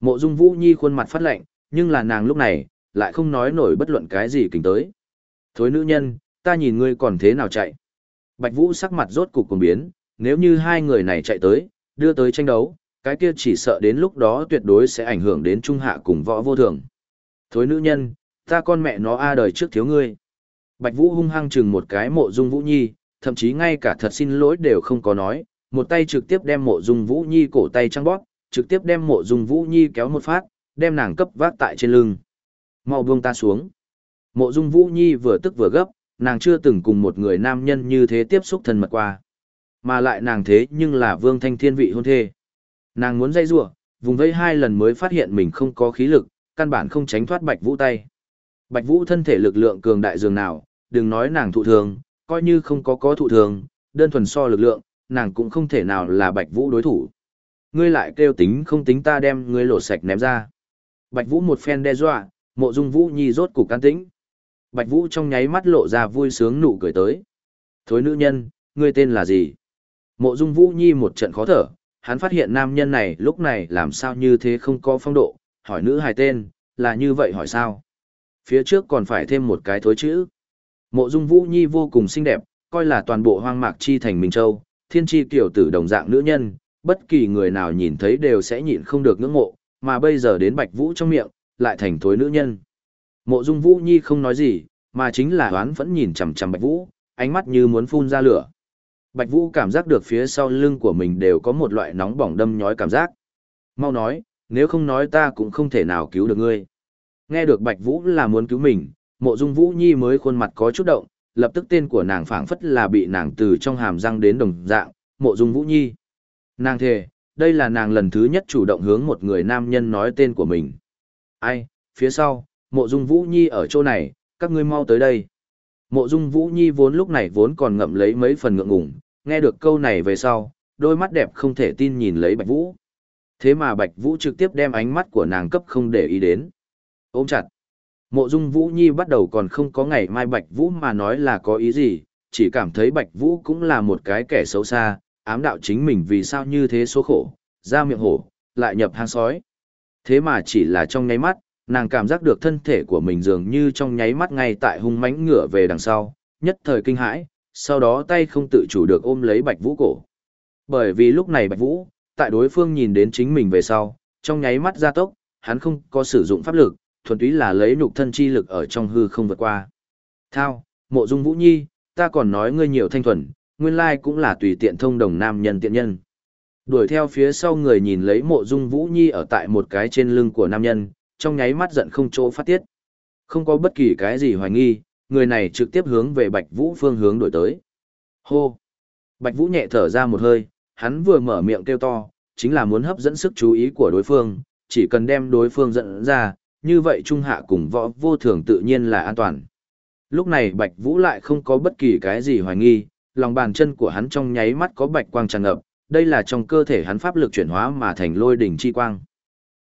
Mộ dung Vũ Nhi khuôn mặt phát lạnh, nhưng là nàng lúc này, lại không nói nổi bất luận cái gì kính tới. Thối nữ nhân, ta nhìn ngươi còn thế nào chạy. Bạch Vũ sắc mặt rốt cục cùng biến, nếu như hai người này chạy tới, đưa tới tranh đấu, cái kia chỉ sợ đến lúc đó tuyệt đối sẽ ảnh hưởng đến trung hạ cùng võ vô thường. Thối nữ nhân, ta con mẹ nó a đời trước thiếu ngươi. Bạch Vũ hung hăng chừng một cái mộ dung Vũ Nhi, thậm chí ngay cả thật xin lỗi đều không có nói, một tay trực tiếp đem mộ dung Vũ Nhi cổ tay trăng bóp, trực tiếp đem mộ dung Vũ Nhi kéo một phát, đem nàng cấp vác tại trên lưng. Mau buông ta xuống. Mộ dung Vũ Nhi vừa tức vừa gấp, nàng chưa từng cùng một người nam nhân như thế tiếp xúc thân mật qua. Mà lại nàng thế nhưng là vương thanh thiên vị hôn thê. Nàng muốn dây rủa vùng vây hai lần mới phát hiện mình không có khí lực, căn bản không tránh thoát Bạch Vũ tay. Bạch Vũ thân thể lực lượng cường đại dường nào, đừng nói nàng thụ thường, coi như không có có thụ thường, đơn thuần so lực lượng, nàng cũng không thể nào là Bạch Vũ đối thủ. Ngươi lại kêu tính không tính ta đem ngươi lột sạch ném ra. Bạch Vũ một phen đe dọa, mộ dung Vũ Nhi rốt cục can tĩnh. Bạch Vũ trong nháy mắt lộ ra vui sướng nụ cười tới. Thối nữ nhân, ngươi tên là gì? Mộ dung Vũ Nhi một trận khó thở, hắn phát hiện nam nhân này lúc này làm sao như thế không có phong độ, hỏi nữ hài tên, là như vậy hỏi sao? Phía trước còn phải thêm một cái thối chữ. Mộ dung Vũ Nhi vô cùng xinh đẹp, coi là toàn bộ hoang mạc chi thành Minh Châu, thiên chi tiểu tử đồng dạng nữ nhân, bất kỳ người nào nhìn thấy đều sẽ nhịn không được ngưỡng mộ, mà bây giờ đến Bạch Vũ trong miệng, lại thành thối nữ nhân. Mộ Dung Vũ Nhi không nói gì, mà chính là Hoán vẫn nhìn chằm chằm Bạch Vũ, ánh mắt như muốn phun ra lửa. Bạch Vũ cảm giác được phía sau lưng của mình đều có một loại nóng bỏng đâm nhói cảm giác. Mau nói, nếu không nói ta cũng không thể nào cứu được ngươi. Nghe được Bạch Vũ là muốn cứu mình, mộ dung Vũ Nhi mới khuôn mặt có chút động, lập tức tên của nàng phảng phất là bị nàng từ trong hàm răng đến đồng dạng, mộ dung Vũ Nhi. Nàng thề, đây là nàng lần thứ nhất chủ động hướng một người nam nhân nói tên của mình. Ai, phía sau, mộ dung Vũ Nhi ở chỗ này, các ngươi mau tới đây. Mộ dung Vũ Nhi vốn lúc này vốn còn ngậm lấy mấy phần ngượng ngùng, nghe được câu này về sau, đôi mắt đẹp không thể tin nhìn lấy Bạch Vũ. Thế mà Bạch Vũ trực tiếp đem ánh mắt của nàng cấp không để ý đến. Ôm chặt. Mộ dung Vũ Nhi bắt đầu còn không có ngày mai Bạch Vũ mà nói là có ý gì, chỉ cảm thấy Bạch Vũ cũng là một cái kẻ xấu xa, ám đạo chính mình vì sao như thế số khổ, ra miệng hổ, lại nhập hang sói. Thế mà chỉ là trong nháy mắt, nàng cảm giác được thân thể của mình dường như trong nháy mắt ngay tại hung mãnh ngửa về đằng sau, nhất thời kinh hãi, sau đó tay không tự chủ được ôm lấy Bạch Vũ cổ. Bởi vì lúc này Bạch Vũ, tại đối phương nhìn đến chính mình về sau, trong nháy mắt gia tốc, hắn không có sử dụng pháp lực, thuần túy là lấy nhục thân chi lực ở trong hư không vượt qua. Thao, mộ dung Vũ Nhi, ta còn nói ngươi nhiều thanh thuần, nguyên lai cũng là tùy tiện thông đồng nam nhân tiện nhân. Đuổi theo phía sau người nhìn lấy mộ dung Vũ Nhi ở tại một cái trên lưng của nam nhân, trong nháy mắt giận không chỗ phát tiết. Không có bất kỳ cái gì hoài nghi, người này trực tiếp hướng về Bạch Vũ phương hướng đổi tới. Hô! Bạch Vũ nhẹ thở ra một hơi, hắn vừa mở miệng kêu to, chính là muốn hấp dẫn sức chú ý của đối phương, chỉ cần đem đối phương dẫn ra, như vậy Trung Hạ cùng võ vô thường tự nhiên là an toàn. Lúc này Bạch Vũ lại không có bất kỳ cái gì hoài nghi, lòng bàn chân của hắn trong nháy mắt có bạch quang tràn ngập, đây là trong cơ thể hắn pháp lực chuyển hóa mà thành lôi đỉnh chi quang.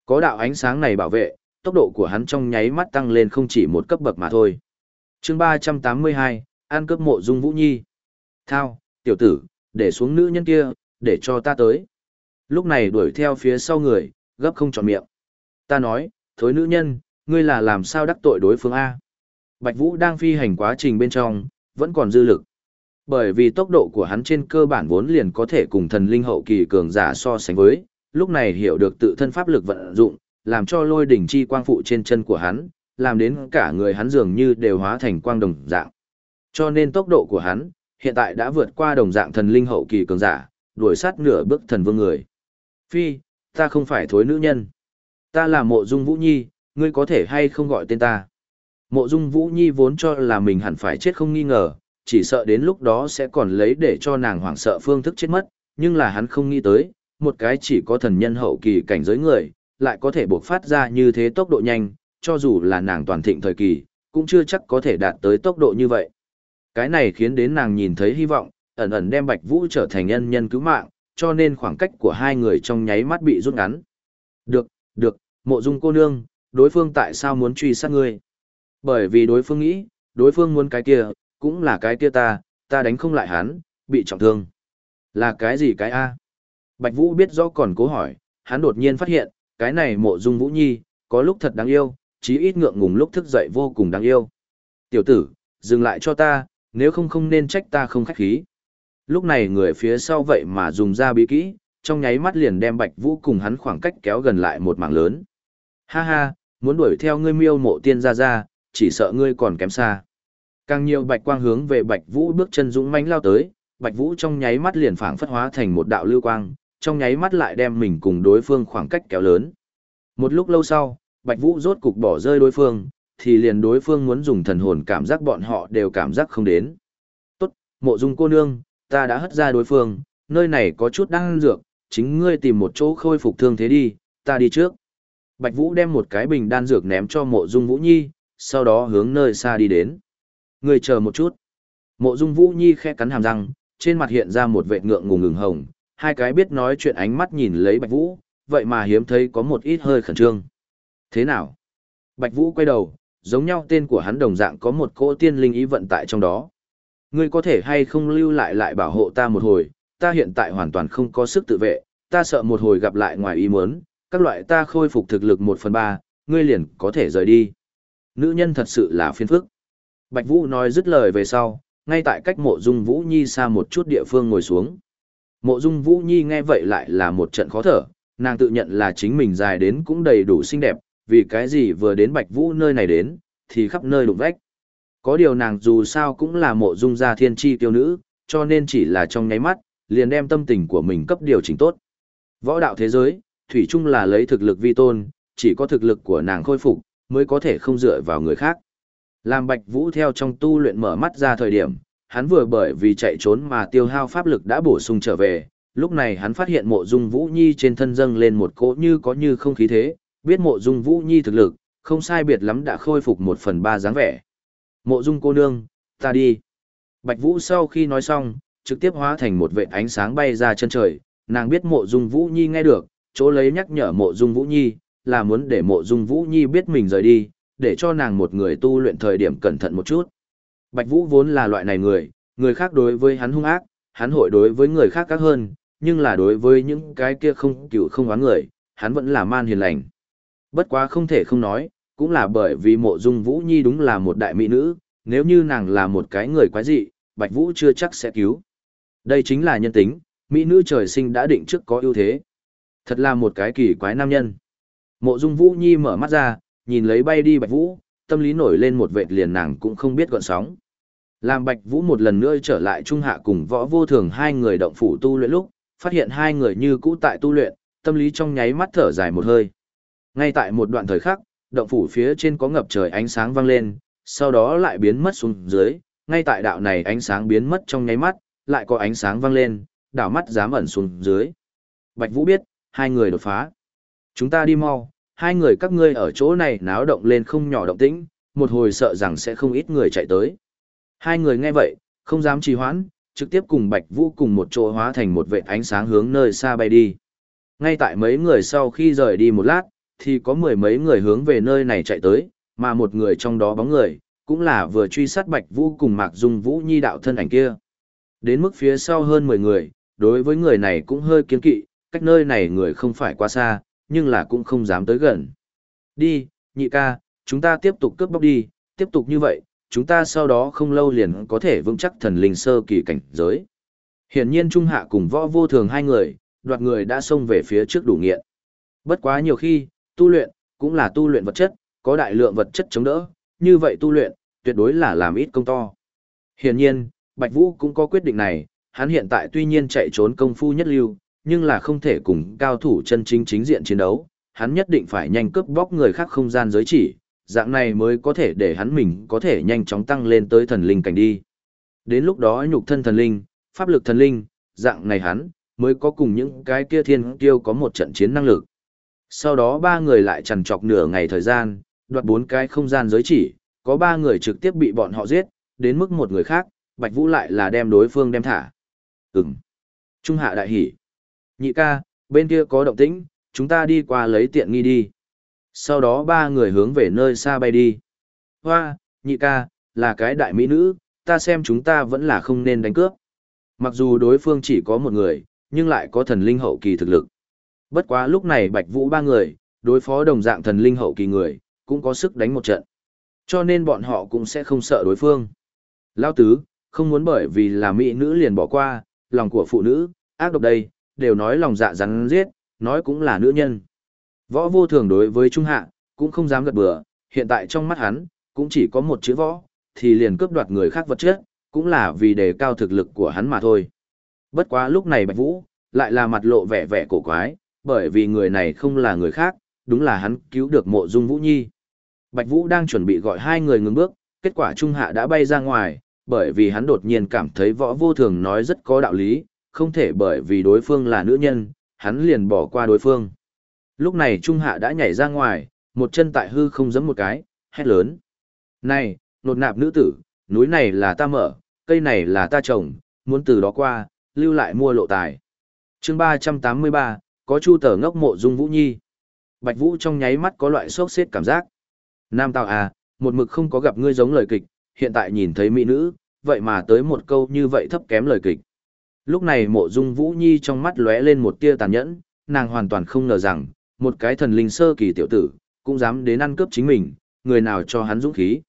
Có đạo ánh sáng này bảo vệ, tốc độ của hắn trong nháy mắt tăng lên không chỉ một cấp bậc mà thôi. Chương 382, An cướp mộ Dung Vũ Nhi. Thao, tiểu tử, để xuống nữ nhân kia, để cho ta tới. Lúc này đuổi theo phía sau người, gấp không chọn miệng. Ta nói, thối nữ nhân, ngươi là làm sao đắc tội đối phương A. Bạch Vũ đang phi hành quá trình bên trong, vẫn còn dư lực. Bởi vì tốc độ của hắn trên cơ bản vốn liền có thể cùng thần linh hậu kỳ cường giả so sánh với, lúc này hiểu được tự thân pháp lực vận dụng, làm cho lôi đỉnh chi quang phụ trên chân của hắn, làm đến cả người hắn dường như đều hóa thành quang đồng dạng. Cho nên tốc độ của hắn, hiện tại đã vượt qua đồng dạng thần linh hậu kỳ cường giả, đuổi sát nửa bước thần vương người. Phi, ta không phải thối nữ nhân. Ta là mộ dung Vũ Nhi, ngươi có thể hay không gọi tên ta. Mộ dung Vũ Nhi vốn cho là mình hẳn phải chết không nghi ngờ, chỉ sợ đến lúc đó sẽ còn lấy để cho nàng hoảng sợ phương thức chết mất, nhưng là hắn không nghĩ tới, một cái chỉ có thần nhân hậu kỳ cảnh giới người, lại có thể buộc phát ra như thế tốc độ nhanh, cho dù là nàng toàn thịnh thời kỳ, cũng chưa chắc có thể đạt tới tốc độ như vậy. Cái này khiến đến nàng nhìn thấy hy vọng, ẩn ẩn đem Bạch Vũ trở thành nhân nhân cứu mạng, cho nên khoảng cách của hai người trong nháy mắt bị rút ngắn. Được, được, mộ dung cô nương, đối phương tại sao muốn truy sát ngươi? Bởi vì đối phương nghĩ, đối phương muốn cái kia, cũng là cái kia ta, ta đánh không lại hắn, bị trọng thương. Là cái gì cái A? Bạch Vũ biết rõ còn cố hỏi, hắn đột nhiên phát hiện, cái này mộ dung Vũ Nhi, có lúc thật đáng yêu, chí ít ngượng ngùng lúc thức dậy vô cùng đáng yêu. Tiểu tử, dừng lại cho ta, nếu không không nên trách ta không khách khí. Lúc này người phía sau vậy mà dùng ra bí kỹ, trong nháy mắt liền đem Bạch Vũ cùng hắn khoảng cách kéo gần lại một mảng lớn. Ha ha, muốn đuổi theo ngươi miêu mộ tiên ra ra, chỉ sợ ngươi còn kém xa. Càng nhiều bạch quang hướng về Bạch Vũ bước chân dũng mãnh lao tới, Bạch Vũ trong nháy mắt liền phảng phất hóa thành một đạo lưu quang, trong nháy mắt lại đem mình cùng đối phương khoảng cách kéo lớn. Một lúc lâu sau, Bạch Vũ rốt cục bỏ rơi đối phương, thì liền đối phương muốn dùng thần hồn cảm giác bọn họ đều cảm giác không đến. Tốt, mộ dung cô nương, ta đã hất ra đối phương, nơi này có chút đang dược, chính ngươi tìm một chỗ khôi phục thương thế đi, ta đi trước. Bạch Vũ đem một cái bình đan dược ném cho mộ dung Vũ Nhi, sau đó hướng nơi xa đi đến. Người chờ một chút. Mộ dung Vũ Nhi khẽ cắn hàm răng, trên mặt hiện ra một vệt ngượng ngùng ngừng hồng, hai cái biết nói chuyện ánh mắt nhìn lấy Bạch Vũ, vậy mà hiếm thấy có một ít hơi khẩn trương. Thế nào? Bạch Vũ quay đầu, giống nhau tên của hắn đồng dạng có một cỗ tiên linh ý vận tại trong đó. Ngươi có thể hay không lưu lại lại bảo hộ ta một hồi, ta hiện tại hoàn toàn không có sức tự vệ, ta sợ một hồi gặp lại ngoài ý muốn, các loại ta khôi phục thực lực một phần ba, ngươi liền có thể rời đi. Nữ nhân thật sự là phiền phức. Bạch Vũ nói dứt lời về sau, ngay tại cách mộ dung Vũ Nhi xa một chút địa phương ngồi xuống. Mộ dung Vũ Nhi nghe vậy lại là một trận khó thở, nàng tự nhận là chính mình dài đến cũng đầy đủ xinh đẹp, vì cái gì vừa đến Bạch Vũ nơi này đến, thì khắp nơi đụng vách. Có điều nàng dù sao cũng là mộ dung gia thiên tri tiêu nữ, cho nên chỉ là trong nháy mắt, liền đem tâm tình của mình cấp điều chỉnh tốt. Võ đạo thế giới, thủy chung là lấy thực lực vi tôn, chỉ có thực lực của nàng khôi phục, mới có thể không dựa vào người khác. Làm Bạch Vũ theo trong tu luyện mở mắt ra thời điểm, hắn vừa bởi vì chạy trốn mà tiêu hao pháp lực đã bổ sung trở về, lúc này hắn phát hiện mộ dung Vũ Nhi trên thân dâng lên một cỗ như có như không khí thế, biết mộ dung Vũ Nhi thực lực, không sai biệt lắm đã khôi phục một phần ba dáng vẻ. Mộ dung cô nương, ta đi. Bạch Vũ sau khi nói xong, trực tiếp hóa thành một vệ ánh sáng bay ra chân trời, nàng biết mộ dung Vũ Nhi nghe được, chỗ lấy nhắc nhở mộ dung Vũ Nhi, là muốn để mộ dung Vũ Nhi biết mình rời đi, để cho nàng một người tu luyện thời điểm cẩn thận một chút. Bạch Vũ vốn là loại này người, người khác đối với hắn hung ác, hắn hội đối với người khác các hơn, nhưng là đối với những cái kia không cựu không oán người, hắn vẫn là man hiền lành. Bất quá không thể không nói, cũng là bởi vì mộ dung Vũ Nhi đúng là một đại mỹ nữ, nếu như nàng là một cái người quái dị, Bạch Vũ chưa chắc sẽ cứu. Đây chính là nhân tính, mỹ nữ trời sinh đã định trước có ưu thế. Thật là một cái kỳ quái nam nhân. Mộ dung Vũ Nhi mở mắt ra, nhìn lấy bay đi Bạch Vũ, tâm lý nổi lên một vệt liền nàng cũng không biết gọn sóng. Làm Bạch Vũ một lần nữa trở lại trung hạ cùng võ vô thường hai người động phủ tu luyện lúc, phát hiện hai người như cũ tại tu luyện, tâm lý trong nháy mắt thở dài một hơi. Ngay tại một đoạn thời khắc, động phủ phía trên có ngập trời ánh sáng vang lên, sau đó lại biến mất xuống dưới, ngay tại đạo này ánh sáng biến mất trong nháy mắt, lại có ánh sáng vang lên, đảo mắt dám ẩn xuống dưới. Bạch Vũ biết, hai người đột phá. Chúng ta đi mau, hai người các ngươi ở chỗ này náo động lên không nhỏ động tĩnh, một hồi sợ rằng sẽ không ít người chạy tới. Hai người nghe vậy, không dám trì hoãn, trực tiếp cùng Bạch Vũ cùng một chỗ hóa thành một vệt ánh sáng hướng nơi xa bay đi. Ngay tại mấy người sau khi rời đi một lát, thì có mười mấy người hướng về nơi này chạy tới, mà một người trong đó bóng người, cũng là vừa truy sát Bạch Vũ cùng Mạc Dung Vũ Nhi đạo thân ảnh kia. Đến mức phía sau hơn 10 người, đối với người này cũng hơi kiên kỵ, cách nơi này người không phải quá xa, nhưng là cũng không dám tới gần. Đi, nhị ca, chúng ta tiếp tục cướp bóc đi, tiếp tục như vậy, chúng ta sau đó không lâu liền có thể vững chắc thần linh sơ kỳ cảnh giới. Hiển nhiên Trung Hạ cùng võ vô thường hai người, đoạt người đã xông về phía trước đủ nghiện. Bất quá nhiều khi, tu luyện, cũng là tu luyện vật chất, có đại lượng vật chất chống đỡ, như vậy tu luyện, tuyệt đối là làm ít công to. Hiển nhiên, Bạch Vũ cũng có quyết định này, hắn hiện tại tuy nhiên chạy trốn công phu nhất lưu, nhưng là không thể cùng cao thủ chân chính chính diện chiến đấu, hắn nhất định phải nhanh cướp bóc người khác không gian giới chỉ, dạng này mới có thể để hắn mình có thể nhanh chóng tăng lên tới thần linh cảnh đi. Đến lúc đó nhục thân thần linh, pháp lực thần linh, dạng này hắn, mới có cùng những cái kia thiên kiêu có một trận chiến năng lực. Sau đó ba người lại trằn trọc nửa ngày thời gian, đoạt bốn cái không gian giới chỉ, có ba người trực tiếp bị bọn họ giết, đến mức một người khác, Bạch Vũ lại là đem đối phương đem thả. Ừm. Trung hạ đại hỉ. Nhị ca, bên kia có động tĩnh, chúng ta đi qua lấy tiện nghi đi. Sau đó ba người hướng về nơi xa bay đi. Hoa, nhị ca, là cái đại mỹ nữ, ta xem chúng ta vẫn là không nên đánh cướp. Mặc dù đối phương chỉ có một người, nhưng lại có thần linh hậu kỳ thực lực. Bất quá lúc này Bạch Vũ ba người, đối phó đồng dạng thần linh hậu kỳ người, cũng có sức đánh một trận. Cho nên bọn họ cũng sẽ không sợ đối phương. Lao tứ, không muốn bởi vì là mỹ nữ liền bỏ qua, lòng của phụ nữ, ác độc đây, đều nói lòng dạ rắn giết, nói cũng là nữ nhân. Võ vô thường đối với Trung Hạ, cũng không dám gật bừa, hiện tại trong mắt hắn, cũng chỉ có một chữ võ, thì liền cướp đoạt người khác vật chất, cũng là vì đề cao thực lực của hắn mà thôi. Bất quá lúc này Bạch Vũ, lại là mặt lộ vẻ vẻ cổ quái, bởi vì người này không là người khác, đúng là hắn cứu được mộ dung Vũ Nhi. Bạch Vũ đang chuẩn bị gọi hai người ngừng bước, kết quả Trung Hạ đã bay ra ngoài, bởi vì hắn đột nhiên cảm thấy võ vô thường nói rất có đạo lý, không thể bởi vì đối phương là nữ nhân, hắn liền bỏ qua đối phương. Lúc này Trung Hạ đã nhảy ra ngoài, một chân tại hư không giẫm một cái, hét lớn. Này, nột nạp nữ tử, núi này là ta mở, cây này là ta trồng, muốn từ đó qua, lưu lại mua lộ tài. chương 383, có chu tờ ngốc mộ dung Vũ Nhi. Bạch Vũ trong nháy mắt có loại sốc xếp cảm giác. Nam Tào à, một mực không có gặp ngươi giống lời kịch, hiện tại nhìn thấy mỹ nữ, vậy mà tới một câu như vậy thấp kém lời kịch. Lúc này mộ dung Vũ Nhi trong mắt lóe lên một tia tàn nhẫn, nàng hoàn toàn không ngờ rằng, một cái thần linh sơ kỳ tiểu tử, cũng dám đến ăn cướp chính mình, người nào cho hắn dũng khí.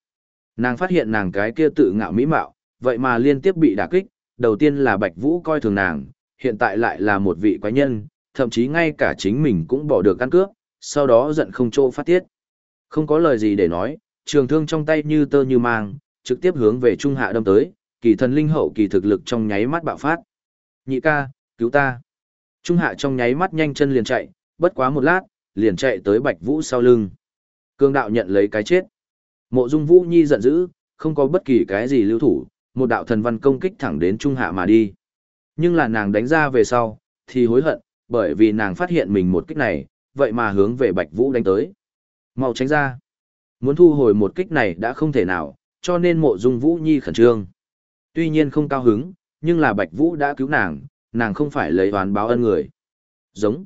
Nàng phát hiện nàng cái kia tự ngạo mỹ mạo, vậy mà liên tiếp bị đả kích, đầu tiên là Bạch Vũ coi thường nàng, hiện tại lại là một vị quái nhân, thậm chí ngay cả chính mình cũng bỏ được ăn cướp, sau đó giận không chỗ phát tiết. Không có lời gì để nói, trường thương trong tay như tơ như mang, trực tiếp hướng về Trung Hạ đâm tới, kỳ thần linh hậu kỳ thực lực trong nháy mắt bạo phát. Nhị ca, cứu ta. Trung Hạ trong nháy mắt nhanh chân liền chạy, bất quá một lát, liền chạy tới Bạch Vũ sau lưng. Cương đạo nhận lấy cái chết. Mộ Dung Vũ Nhi giận dữ, không có bất kỳ cái gì lưu thủ, một đạo thần văn công kích thẳng đến Trung Hạ mà đi. Nhưng là nàng đánh ra về sau, thì hối hận, bởi vì nàng phát hiện mình một kích này, vậy mà hướng về Bạch Vũ đánh tới. Mau tránh ra. Muốn thu hồi một kích này đã không thể nào, cho nên mộ dung Vũ Nhi khẩn trương. Tuy nhiên không cao hứng, nhưng là Bạch Vũ đã cứu nàng, nàng không phải lấy oán báo ân người. Giống.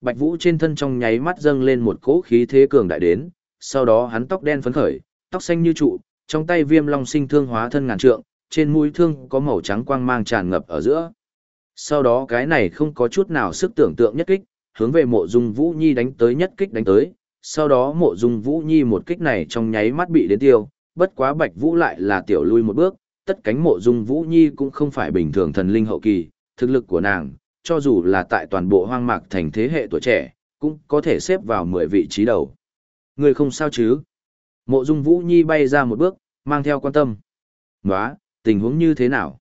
Bạch Vũ trên thân trong nháy mắt dâng lên một cỗ khí thế cường đại đến, sau đó hắn tóc đen phấn khởi, tóc xanh như trụ, trong tay viêm long sinh thương hóa thân ngàn trượng, trên mũi thương có màu trắng quang mang tràn ngập ở giữa. Sau đó cái này không có chút nào sức tưởng tượng nhất kích, hướng về mộ dung Vũ Nhi đánh tới nhất kích đánh tới, sau đó mộ dung Vũ Nhi một kích này trong nháy mắt bị đến tiêu, bất quá Bạch Vũ lại là tiểu lui một bước, tất cánh mộ dung Vũ Nhi cũng không phải bình thường thần linh hậu kỳ, thực lực của nàng, cho dù là tại toàn bộ hoang mạc thành thế hệ tuổi trẻ, cũng có thể xếp vào 10 vị trí đầu. Người không sao chứ? Mộ dung Vũ Nhi bay ra một bước, mang theo quan tâm. Nóa, tình huống như thế nào?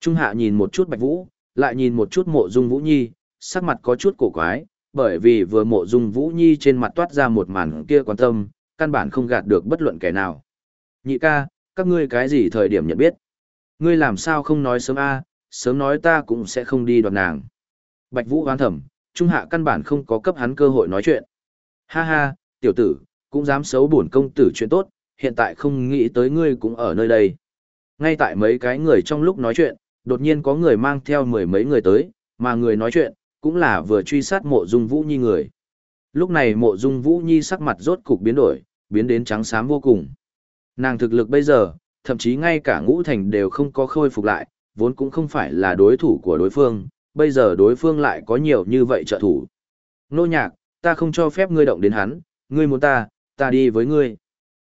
Trung hạ nhìn một chút Bạch Vũ, lại nhìn một chút mộ dung Vũ Nhi, sắc mặt có chút cổ quái, bởi vì vừa mộ dung Vũ Nhi trên mặt toát ra một màn kia quan tâm, căn bản không gạt được bất luận kẻ nào. Nhị ca, các ngươi cái gì thời điểm nhận biết? Ngươi làm sao không nói sớm a, sớm nói ta cũng sẽ không đi đoạt nàng. Bạch Vũ oán thầm, Trung Hạ căn bản không có cấp hắn cơ hội nói chuyện. Ha ha, tiểu tử, cũng dám xấu bổn công tử chuyện tốt, hiện tại không nghĩ tới ngươi cũng ở nơi đây. Ngay tại mấy cái người trong lúc nói chuyện, đột nhiên có người mang theo mười mấy người tới, mà người nói chuyện, cũng là vừa truy sát mộ dung Vũ Nhi người. Lúc này mộ dung Vũ Nhi sắc mặt rốt cục biến đổi, biến đến trắng xám vô cùng. Nàng thực lực bây giờ, thậm chí ngay cả ngũ thành đều không có khôi phục lại, vốn cũng không phải là đối thủ của đối phương, bây giờ đối phương lại có nhiều như vậy trợ thủ. Nô nhạc, ta không cho phép ngươi động đến hắn, ngươi muốn ta, ta đi với ngươi.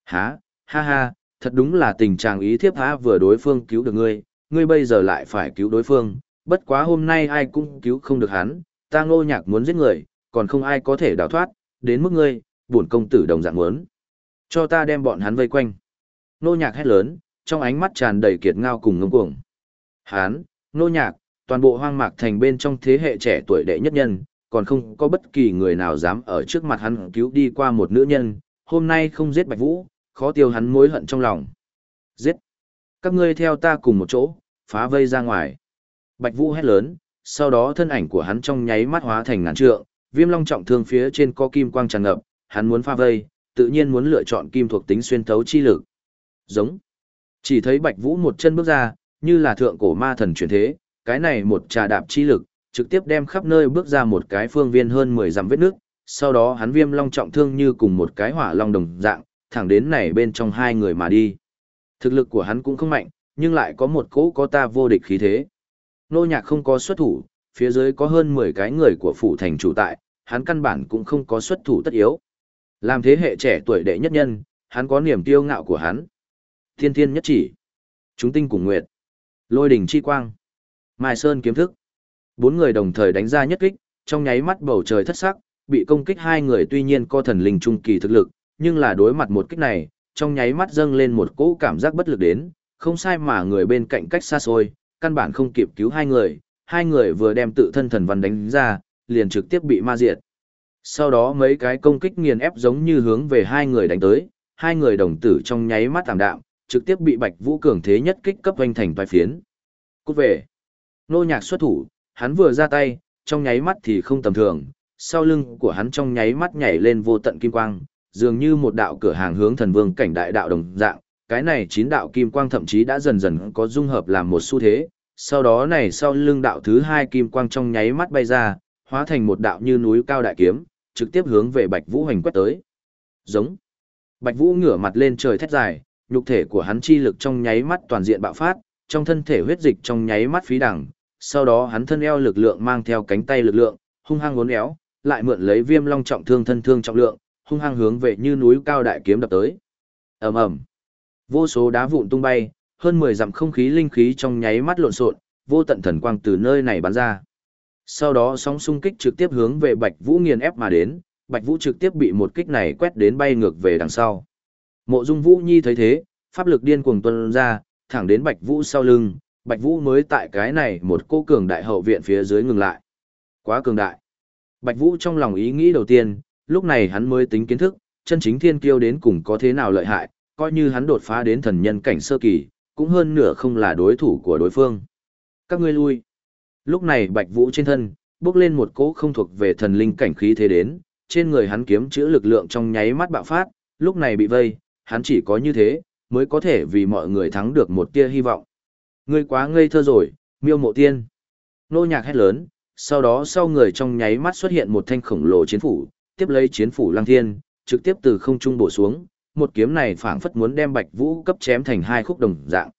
Hả, ha ha, thật đúng là tình trạng ý thiếp há vừa đối phương cứu được ngươi, ngươi bây giờ lại phải cứu đối phương, bất quá hôm nay ai cũng cứu không được hắn, ta ngô nhạc muốn giết người, còn không ai có thể đào thoát, đến mức ngươi, buồn công tử đồng dạng muốn. Cho ta đem bọn hắn vây quanh. Nô nhạc hét lớn, trong ánh mắt tràn đầy kiệt ngao cùng ngông cuồng. Hán, nô nhạc, toàn bộ hoang mạc thành bên trong thế hệ trẻ tuổi đệ nhất nhân, còn không có bất kỳ người nào dám ở trước mặt hắn cứu đi qua một nữ nhân, hôm nay không giết Bạch Vũ, khó tiêu hắn mối hận trong lòng. Giết! Các ngươi theo ta cùng một chỗ, phá vây ra ngoài. Bạch Vũ hét lớn, sau đó thân ảnh của hắn trong nháy mắt hóa thành ngàn trượng, viêm long trọng thương phía trên có kim quang tràn ngập, hắn muốn phá vây, tự nhiên muốn lựa chọn kim thuộc tính xuyên thấu chi lực. Giống. Chỉ thấy Bạch Vũ một chân bước ra, như là thượng cổ ma thần chuyển thế, cái này một trà đạp chi lực, trực tiếp đem khắp nơi bước ra một cái phương viên hơn 10 dặm vết nước, sau đó hắn viêm long trọng thương như cùng một cái hỏa long đồng dạng, thẳng đến này bên trong hai người mà đi. Thực lực của hắn cũng không mạnh, nhưng lại có một cỗ có ta vô địch khí thế. Nô nhạc không có xuất thủ, phía dưới có hơn 10 cái người của phủ thành chủ tại, hắn căn bản cũng không có xuất thủ tất yếu. Làm thế hệ trẻ tuổi đệ nhất nhân, hắn có niềm tiêu ngạo của hắn. Thiên thiên nhất chỉ. Chúng tinh cùng nguyệt. Lôi đỉnh chi quang. Mai Sơn kiếm thức. Bốn người đồng thời đánh ra nhất kích, trong nháy mắt bầu trời thất sắc, bị công kích hai người tuy nhiên có thần linh trung kỳ thực lực, nhưng là đối mặt một kích này, trong nháy mắt dâng lên một cỗ cảm giác bất lực đến, không sai mà người bên cạnh cách xa xôi, căn bản không kịp cứu hai người, hai người vừa đem tự thân thần văn đánh ra, liền trực tiếp bị ma diệt. Sau đó mấy cái công kích nghiền ép giống như hướng về hai người đánh tới, hai người đồng tử trong nháy mắt tạm đạm, trực tiếp bị Bạch Vũ cường thế nhất kích cấp vành thành toái phiến. Cút về. Nô nhạc xuất thủ, hắn vừa ra tay, trong nháy mắt thì không tầm thường, sau lưng của hắn trong nháy mắt nhảy lên vô tận kim quang, dường như một đạo cửa hàng hướng thần vương cảnh đại đạo đồng dạng, cái này chín đạo kim quang thậm chí đã dần dần có dung hợp làm một xu thế, sau đó này sau lưng đạo thứ hai kim quang trong nháy mắt bay ra, hóa thành một đạo như núi cao đại kiếm, trực tiếp hướng về Bạch Vũ hành quét tới. Giống. Bạch Vũ ngửa mặt lên trời thét dài, nhục thể của hắn chi lực trong nháy mắt toàn diện bạo phát, trong thân thể huyết dịch trong nháy mắt phí đẳng, sau đó hắn thân eo lực lượng mang theo cánh tay lực lượng, hung hăng uốn éo, lại mượn lấy viêm long trọng thương thân thương trọng lượng, hung hăng hướng về như núi cao đại kiếm đập tới. Ầm ầm. Vô số đá vụn tung bay, hơn 10 dặm không khí linh khí trong nháy mắt lộn xộn, vô tận thần quang từ nơi này bắn ra. Sau đó sóng xung kích trực tiếp hướng về Bạch Vũ nghiền ép mà đến, Bạch Vũ trực tiếp bị một kích này quét đến bay ngược về đằng sau. Mộ Dung Vũ Nhi thấy thế, pháp lực điên cuồng tuôn ra, thẳng đến Bạch Vũ sau lưng, Bạch Vũ mới tại cái này một cô cường đại hậu viện phía dưới ngừng lại. Quá cường đại. Bạch Vũ trong lòng ý nghĩ đầu tiên, lúc này hắn mới tính kiến thức, chân chính thiên kiêu đến cùng có thế nào lợi hại, coi như hắn đột phá đến thần nhân cảnh sơ kỳ, cũng hơn nửa không là đối thủ của đối phương. Các ngươi lui. Lúc này Bạch Vũ trên thân, bước lên một cỗ không thuộc về thần linh cảnh khí thế đến, trên người hắn kiếm chữa lực lượng trong nháy mắt bạo phát, lúc này bị vây, hắn chỉ có như thế, mới có thể vì mọi người thắng được một tia hy vọng. Ngươi quá ngây thơ rồi, miêu mộ tiên. Nô nhạc hét lớn, sau đó sau người trong nháy mắt xuất hiện một thanh khổng lồ chiến phủ, tiếp lấy chiến phủ lăng thiên, trực tiếp từ không trung bổ xuống, một kiếm này phảng phất muốn đem Bạch Vũ cấp chém thành hai khúc đồng dạng.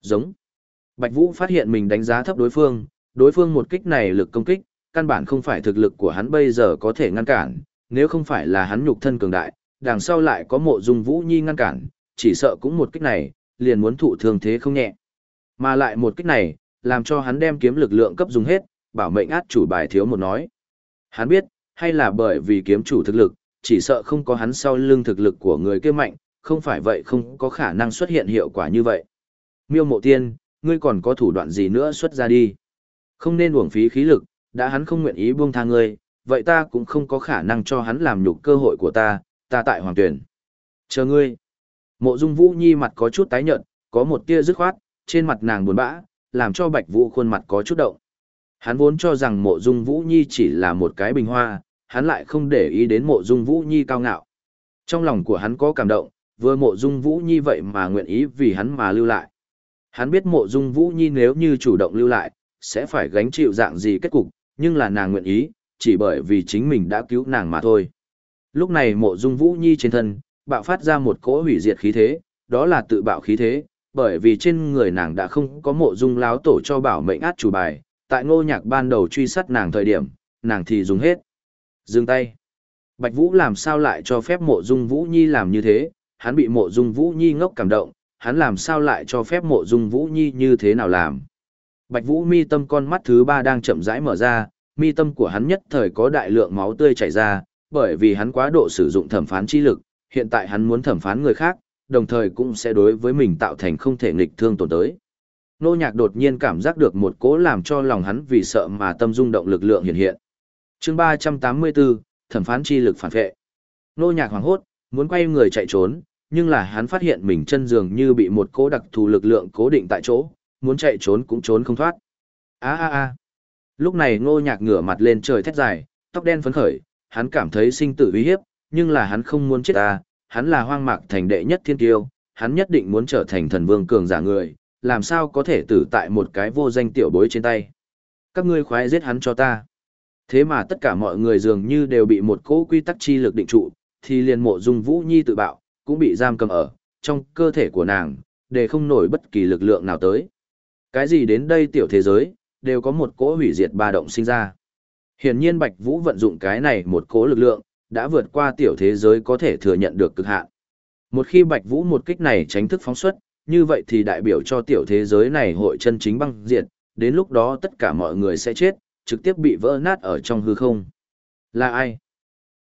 Giống. Bạch Vũ phát hiện mình đánh giá thấp đối phương, đối phương một kích này lực công kích, căn bản không phải thực lực của hắn bây giờ có thể ngăn cản, nếu không phải là hắn nhục thân cường đại, đằng sau lại có mộ dung Vũ Nhi ngăn cản, chỉ sợ cũng một kích này, liền muốn thụ thương thế không nhẹ. Mà lại một kích này, làm cho hắn đem kiếm lực lượng cấp dùng hết, bảo mệnh át chủ bài thiếu một nói. Hắn biết, hay là bởi vì kiếm chủ thực lực, chỉ sợ không có hắn sau lưng thực lực của người kia mạnh, không phải vậy không có khả năng xuất hiện hiệu quả như vậy. Miêu mộ tiên, ngươi còn có thủ đoạn gì nữa xuất ra đi. Không nên uổng phí khí lực, đã hắn không nguyện ý buông tha ngươi, vậy ta cũng không có khả năng cho hắn làm nhục cơ hội của ta, ta tại hoàng tuyển. Chờ ngươi. Mộ dung vũ nhi mặt có chút tái nhợt, có một tia dứt khoát, trên mặt nàng buồn bã, làm cho bạch vũ khuôn mặt có chút động. Hắn vốn cho rằng mộ dung vũ nhi chỉ là một cái bình hoa, hắn lại không để ý đến mộ dung vũ nhi cao ngạo. Trong lòng của hắn có cảm động, vừa mộ dung vũ nhi vậy mà nguyện ý vì hắn mà lưu lại. Hắn biết mộ dung vũ nhi nếu như chủ động lưu lại, sẽ phải gánh chịu dạng gì kết cục, nhưng là nàng nguyện ý, chỉ bởi vì chính mình đã cứu nàng mà thôi. Lúc này mộ dung vũ nhi trên thân, bạo phát ra một cỗ hủy diệt khí thế, đó là tự bạo khí thế, bởi vì trên người nàng đã không có mộ dung láo tổ cho bảo mệnh át chủ bài, tại ngô nhạc ban đầu truy sát nàng thời điểm, nàng thì dùng hết. Dừng tay. Bạch Vũ làm sao lại cho phép mộ dung Vũ Nhi làm như thế, hắn bị mộ dung Vũ Nhi ngốc cảm động, hắn làm sao lại cho phép mộ dung Vũ Nhi như thế nào làm. Bạch Vũ mi tâm con mắt thứ ba đang chậm rãi mở ra, mi tâm của hắn nhất thời có đại lượng máu tươi chảy ra, bởi vì hắn quá độ sử dụng thẩm phán chi lực, hiện tại hắn muốn thẩm phán người khác, đồng thời cũng sẽ đối với mình tạo thành không thể nghịch thương tổn tới. Nô nhạc đột nhiên cảm giác được một cố làm cho lòng hắn vì sợ mà tâm rung động lực lượng hiện hiện. Chương ba trăm tám mươi bốn thẩm phán chi lực phản vệ. Nô nhạc hoảng hốt muốn quay người chạy trốn nhưng là hắn phát hiện mình chân giường như bị một cố đặc thù lực lượng cố định tại chỗ muốn chạy trốn cũng trốn không thoát. A a a. Lúc này ngô nhạc ngửa mặt lên trời thét dài tóc đen phấn khởi hắn cảm thấy sinh tử uy hiếp nhưng là hắn không muốn chết ta hắn là hoang mạc thành đệ nhất thiên tiêu hắn nhất định muốn trở thành thần vương cường giả người làm sao có thể tử tại một cái vô danh tiểu bối trên tay các ngươi khoái giết hắn cho ta Thế mà tất cả mọi người dường như đều bị một cỗ quy tắc chi lực định trụ, thì liền mộ dung vũ nhi tự bạo, cũng bị giam cầm ở, trong cơ thể của nàng, để không nổi bất kỳ lực lượng nào tới. Cái gì đến đây tiểu thế giới, đều có một cỗ hủy diệt ba động sinh ra. Hiển nhiên Bạch Vũ vận dụng cái này một cỗ lực lượng, đã vượt qua tiểu thế giới có thể thừa nhận được cực hạn. Một khi Bạch Vũ một kích này tránh thức phóng xuất, như vậy thì đại biểu cho tiểu thế giới này hội chân chính băng diệt, đến lúc đó tất cả mọi người sẽ chết, trực tiếp bị vỡ nát ở trong hư không. Là ai?